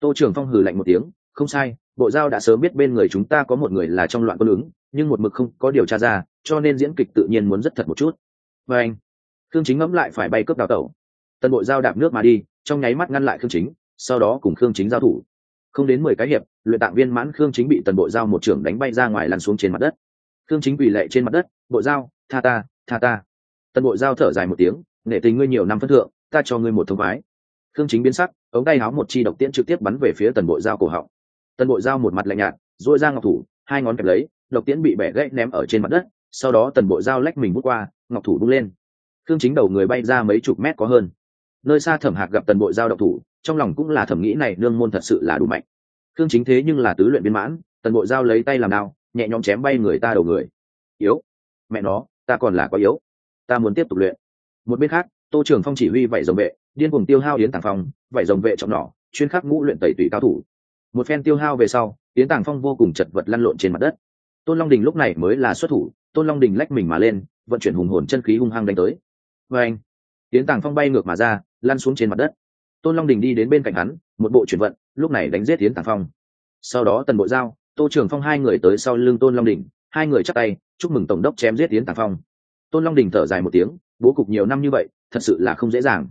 Tô trường phong hừ lạnh một tiếng, không sai bộ giao đã sớm biết bên người chúng ta có một người là trong loạn quân ứng, nhưng một mực không có điều tra ra, cho nên diễn kịch tự nhiên muốn rất thật một chút. Và anh thương chính ngẫm lại phải bay cướp đào tẩu. Tần bộ giao đạp nước mà đi, trong nháy mắt ngăn lại khương chính, sau đó cùng khương chính giao thủ. Không đến mười cái hiệp, luyện tạng viên mãn khương chính bị tần bộ giao một trưởng đánh bay ra ngoài lăn xuống trên mặt đất. Khương chính quỳ lệ trên mặt đất bộ giao tha ta tha ta. Tần Bội giao thở dài một tiếng, nể tình ngươi nhiều năm phân thượng, ta cho ngươi một thông phái khương chính biến sắc, ống tay háo một chi độc tiễn trực tiếp bắn về phía tần Bội giao cổ họng. Tần Bội giao một mặt lạnh nhạt dội ra ngọc thủ, hai ngón kẹp lấy, độc tiễn bị bẻ gãy ném ở trên mặt đất, sau đó tần Bội giao lách mình bút qua, ngọc thủ bung lên. Khương chính đầu người bay ra mấy chục mét có hơn. Nơi xa thẩm hạc gặp tần Bội giao độc thủ, trong lòng cũng là thẩm nghĩ này nương môn thật sự là đủ mạnh. Khương chính thế nhưng là tứ luyện viên mãn, tần Bội giao lấy tay làm nào nhẹ nhõm chém bay người ta đầu người. Yếu, mẹ nó ta còn là quá yếu. Ta muốn tiếp tục luyện. Một bên khác, tô trưởng phong chỉ huy vảy rồng vệ, điên cùng tiêu hao yến tàng phong, vảy rồng vệ trọng nỏ, chuyên khắc ngũ luyện tẩy tùy cao thủ. Một phen tiêu hao về sau, yến tàng phong vô cùng chật vật lăn lộn trên mặt đất. Tôn long đình lúc này mới là xuất thủ, tôn long đình lách mình mà lên, vận chuyển hùng hồn chân khí hung hăng đánh tới. Và anh, yến tàng phong bay ngược mà ra, lăn xuống trên mặt đất. Tôn long đình đi đến bên cạnh hắn, một bộ chuyển vận, lúc này đánh giết yến tàng phong. Sau đó tần bộ giao, tô trưởng phong hai người tới sau lưng tôn long đình hai người chắc tay, chúc mừng tổng đốc chém giết yến tàng phong. Tôn long đình thở dài một tiếng, bố cục nhiều năm như vậy, thật sự là không dễ dàng.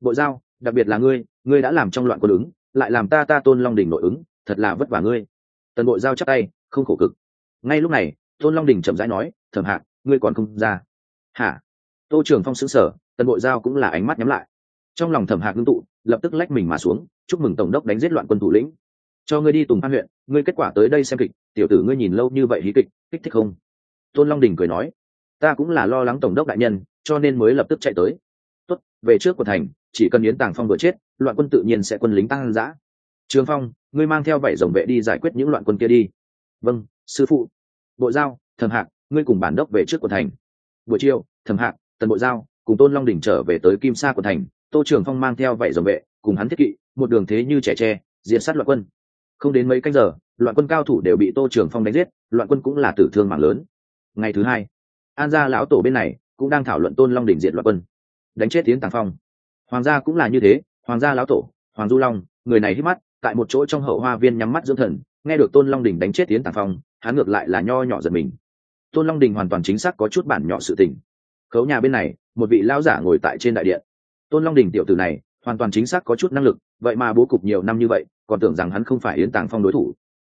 Bộ giao, đặc biệt là ngươi ngươi đã làm trong loạn quân ứng, lại làm ta ta tôn long đình nội ứng, thật là vất vả ngươi. Tần bộ giao chắc tay, không khổ cực. Ngay lúc này, tôn long đình chậm rãi nói, thẩm hạc ngươi còn không ra. Hả? Tô trường phong xứng sở tần bộ giao cũng là ánh mắt nhắm lại. Trong lòng thẩm hạc ngưng tụ, lập tức lách mình mà xuống, chúc mừng tổng đốc đánh giết loạn quân thủ lĩnh cho ngươi đi tùng an huyện, ngươi kết quả tới đây xem kịch, tiểu tử ngươi nhìn lâu như vậy hí kịch, kích thích không? Tôn long đình cười nói, ta cũng là lo lắng tổng đốc đại nhân, cho nên mới lập tức chạy tới. Tốt, về trước của thành, chỉ cần yến tàng phong vừa chết, loạn quân tự nhiên sẽ quân lính tăng giã. Trường phong, ngươi mang theo bảy dòng vệ đi giải quyết những loạn quân kia đi. Vâng sư phụ. Bộ giao thầm hạc, ngươi cùng bản đốc về trước của thành. Buổi chiều thầm hạc, tần bộ giao, cùng tôn long đình trở về tới kim sa của thành. Tô trường phong mang theo vảy dòng vệ, cùng hắn thiết kỵ, một đường thế như trẻ tre diện sát loạn quân không đến mấy canh giờ, loạn quân cao thủ đều bị tô trường phong đánh giết, loạn quân cũng là tử thương mạng lớn. Ngày thứ hai, an gia lão tổ bên này cũng đang thảo luận tôn long đỉnh diện loạn quân. Đánh chết tiến tàng phong. Hoàng gia cũng là như thế, hoàng gia lão tổ, hoàng du long, người này hít mắt, tại một chỗ trong hậu hoa viên nhắm mắt dưỡng thần, nghe được tôn long đình đánh chết tiến tàng phong, hắn ngược lại là nho nhỏ giật mình. Tôn long đình hoàn toàn chính xác có chút bản nhỏ sự tình. Khấu nhà bên này, một vị lão giả ngồi tại trên đại điện. Tôn long đình tiểu tử này hoàn toàn chính xác có chút năng lực, vậy mà bố cục nhiều năm như vậy, còn tưởng rằng hắn không phải yến tàng phong đối thủ.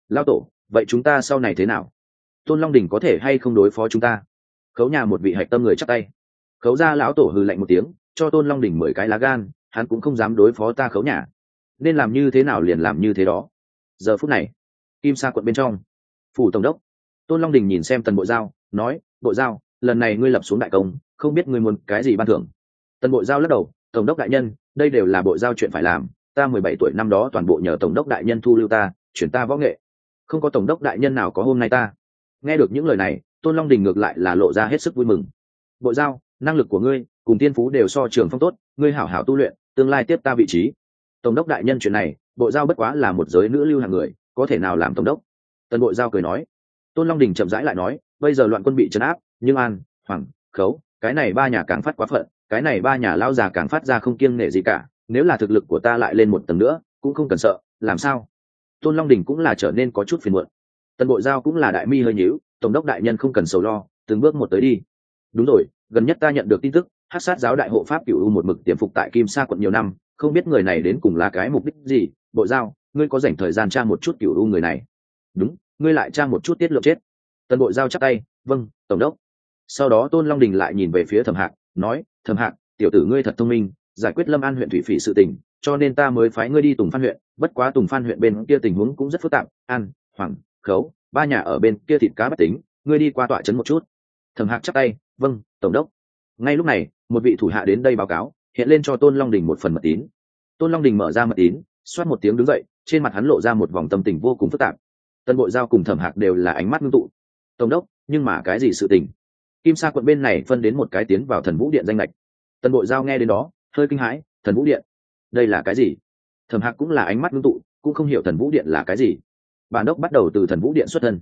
Lao tổ, vậy chúng ta sau này thế nào? Tôn long đình có thể hay không đối phó chúng ta? Khấu nhà một vị hạch tâm người chắc tay. Khấu ra lão tổ hừ lạnh một tiếng, cho tôn long đình mười cái lá gan, hắn cũng không dám đối phó ta khấu nhà. Nên làm như thế nào liền làm như thế đó. Giờ phút này, kim sa quận bên trong, phủ tổng đốc, tôn long đình nhìn xem tần bộ giao, nói, bộ giao, lần này ngươi lập xuống đại công, không biết ngươi muốn cái gì ban thưởng. Tần bộ giao lắc đầu tổng đốc đại nhân, đây đều là bộ giao chuyện phải làm, ta mười bảy tuổi năm đó toàn bộ nhờ tổng đốc đại nhân thu lưu ta, chuyển ta võ nghệ. Không có tổng đốc đại nhân nào có hôm nay ta. Nghe được những lời này, tôn long đình ngược lại là lộ ra hết sức vui mừng. Bộ giao, năng lực của ngươi, cùng tiên phú đều so trường phong tốt, ngươi hảo hảo tu luyện, tương lai tiếp ta vị trí. Tổng đốc đại nhân chuyện này, bộ giao bất quá là một giới nữ lưu hàng người, có thể nào làm tổng đốc? Tần bộ giao cười nói. Tôn long đình chậm rãi lại nói, bây giờ loạn quân bị trấn áp, nhưng an hoàng khấu, cái này ba nhà càng phát quá phận cái này ba nhà lao già càng phát ra không kiêng nể gì cả, nếu là thực lực của ta lại lên một tầng nữa, cũng không cần sợ, làm sao? Tôn long đình cũng là trở nên có chút phiền muộn. Tần bộ giao cũng là đại mi hơi nhíu, tổng đốc đại nhân không cần sầu lo, từng bước một tới đi. Đúng rồi, gần nhất ta nhận được tin tức hát sát giáo đại hộ pháp cựu u một mực tiềm phục tại kim sa quận nhiều năm, không biết người này đến cùng là cái mục đích gì. Bộ giao, ngươi có dành thời gian tra một chút cựu u người này? Đúng, ngươi lại tra một chút tiết lượng chết. Tần bộ giao chắc tay vâng tổng đốc. Sau đó tôn long đình lại nhìn về phía thẩm hạc, nói thẩm hạc tiểu tử ngươi thật thông minh, giải quyết lâm an huyện thủy phỉ sự tình, cho nên ta mới phái ngươi đi tùng phan huyện, bất quá tùng phan huyện bên kia tình huống cũng rất phức tạp, an, hoàng, khấu, ba nhà ở bên kia thịt cá bất tính, ngươi đi qua tọa trấn một chút. Thẩm hạc chắc tay vâng tổng đốc. Ngay lúc này, một vị thủ hạ đến đây báo cáo, hiện lên cho tôn long đình một phần mật tín. Tôn long đình mở ra mật tín, xoát một tiếng đứng dậy, trên mặt hắn lộ ra một vòng tâm tình vô cùng phức tạp. Tân bội giao cùng thẩm hạc đều là ánh mắt ngưng tụ. Tổng đốc, nhưng mà cái gì sự tình? Kim sa quận bên này phân đến một cái tiến vào thần vũ điện danh lệch. Tần bội giao nghe đến đó, hơi kinh hãi, thần vũ điện? Đây là cái gì? Thẩm hạc cũng là ánh mắt ngưng tụ, cũng không hiểu thần vũ điện là cái gì. Bản đốc bắt đầu từ thần vũ điện xuất thân.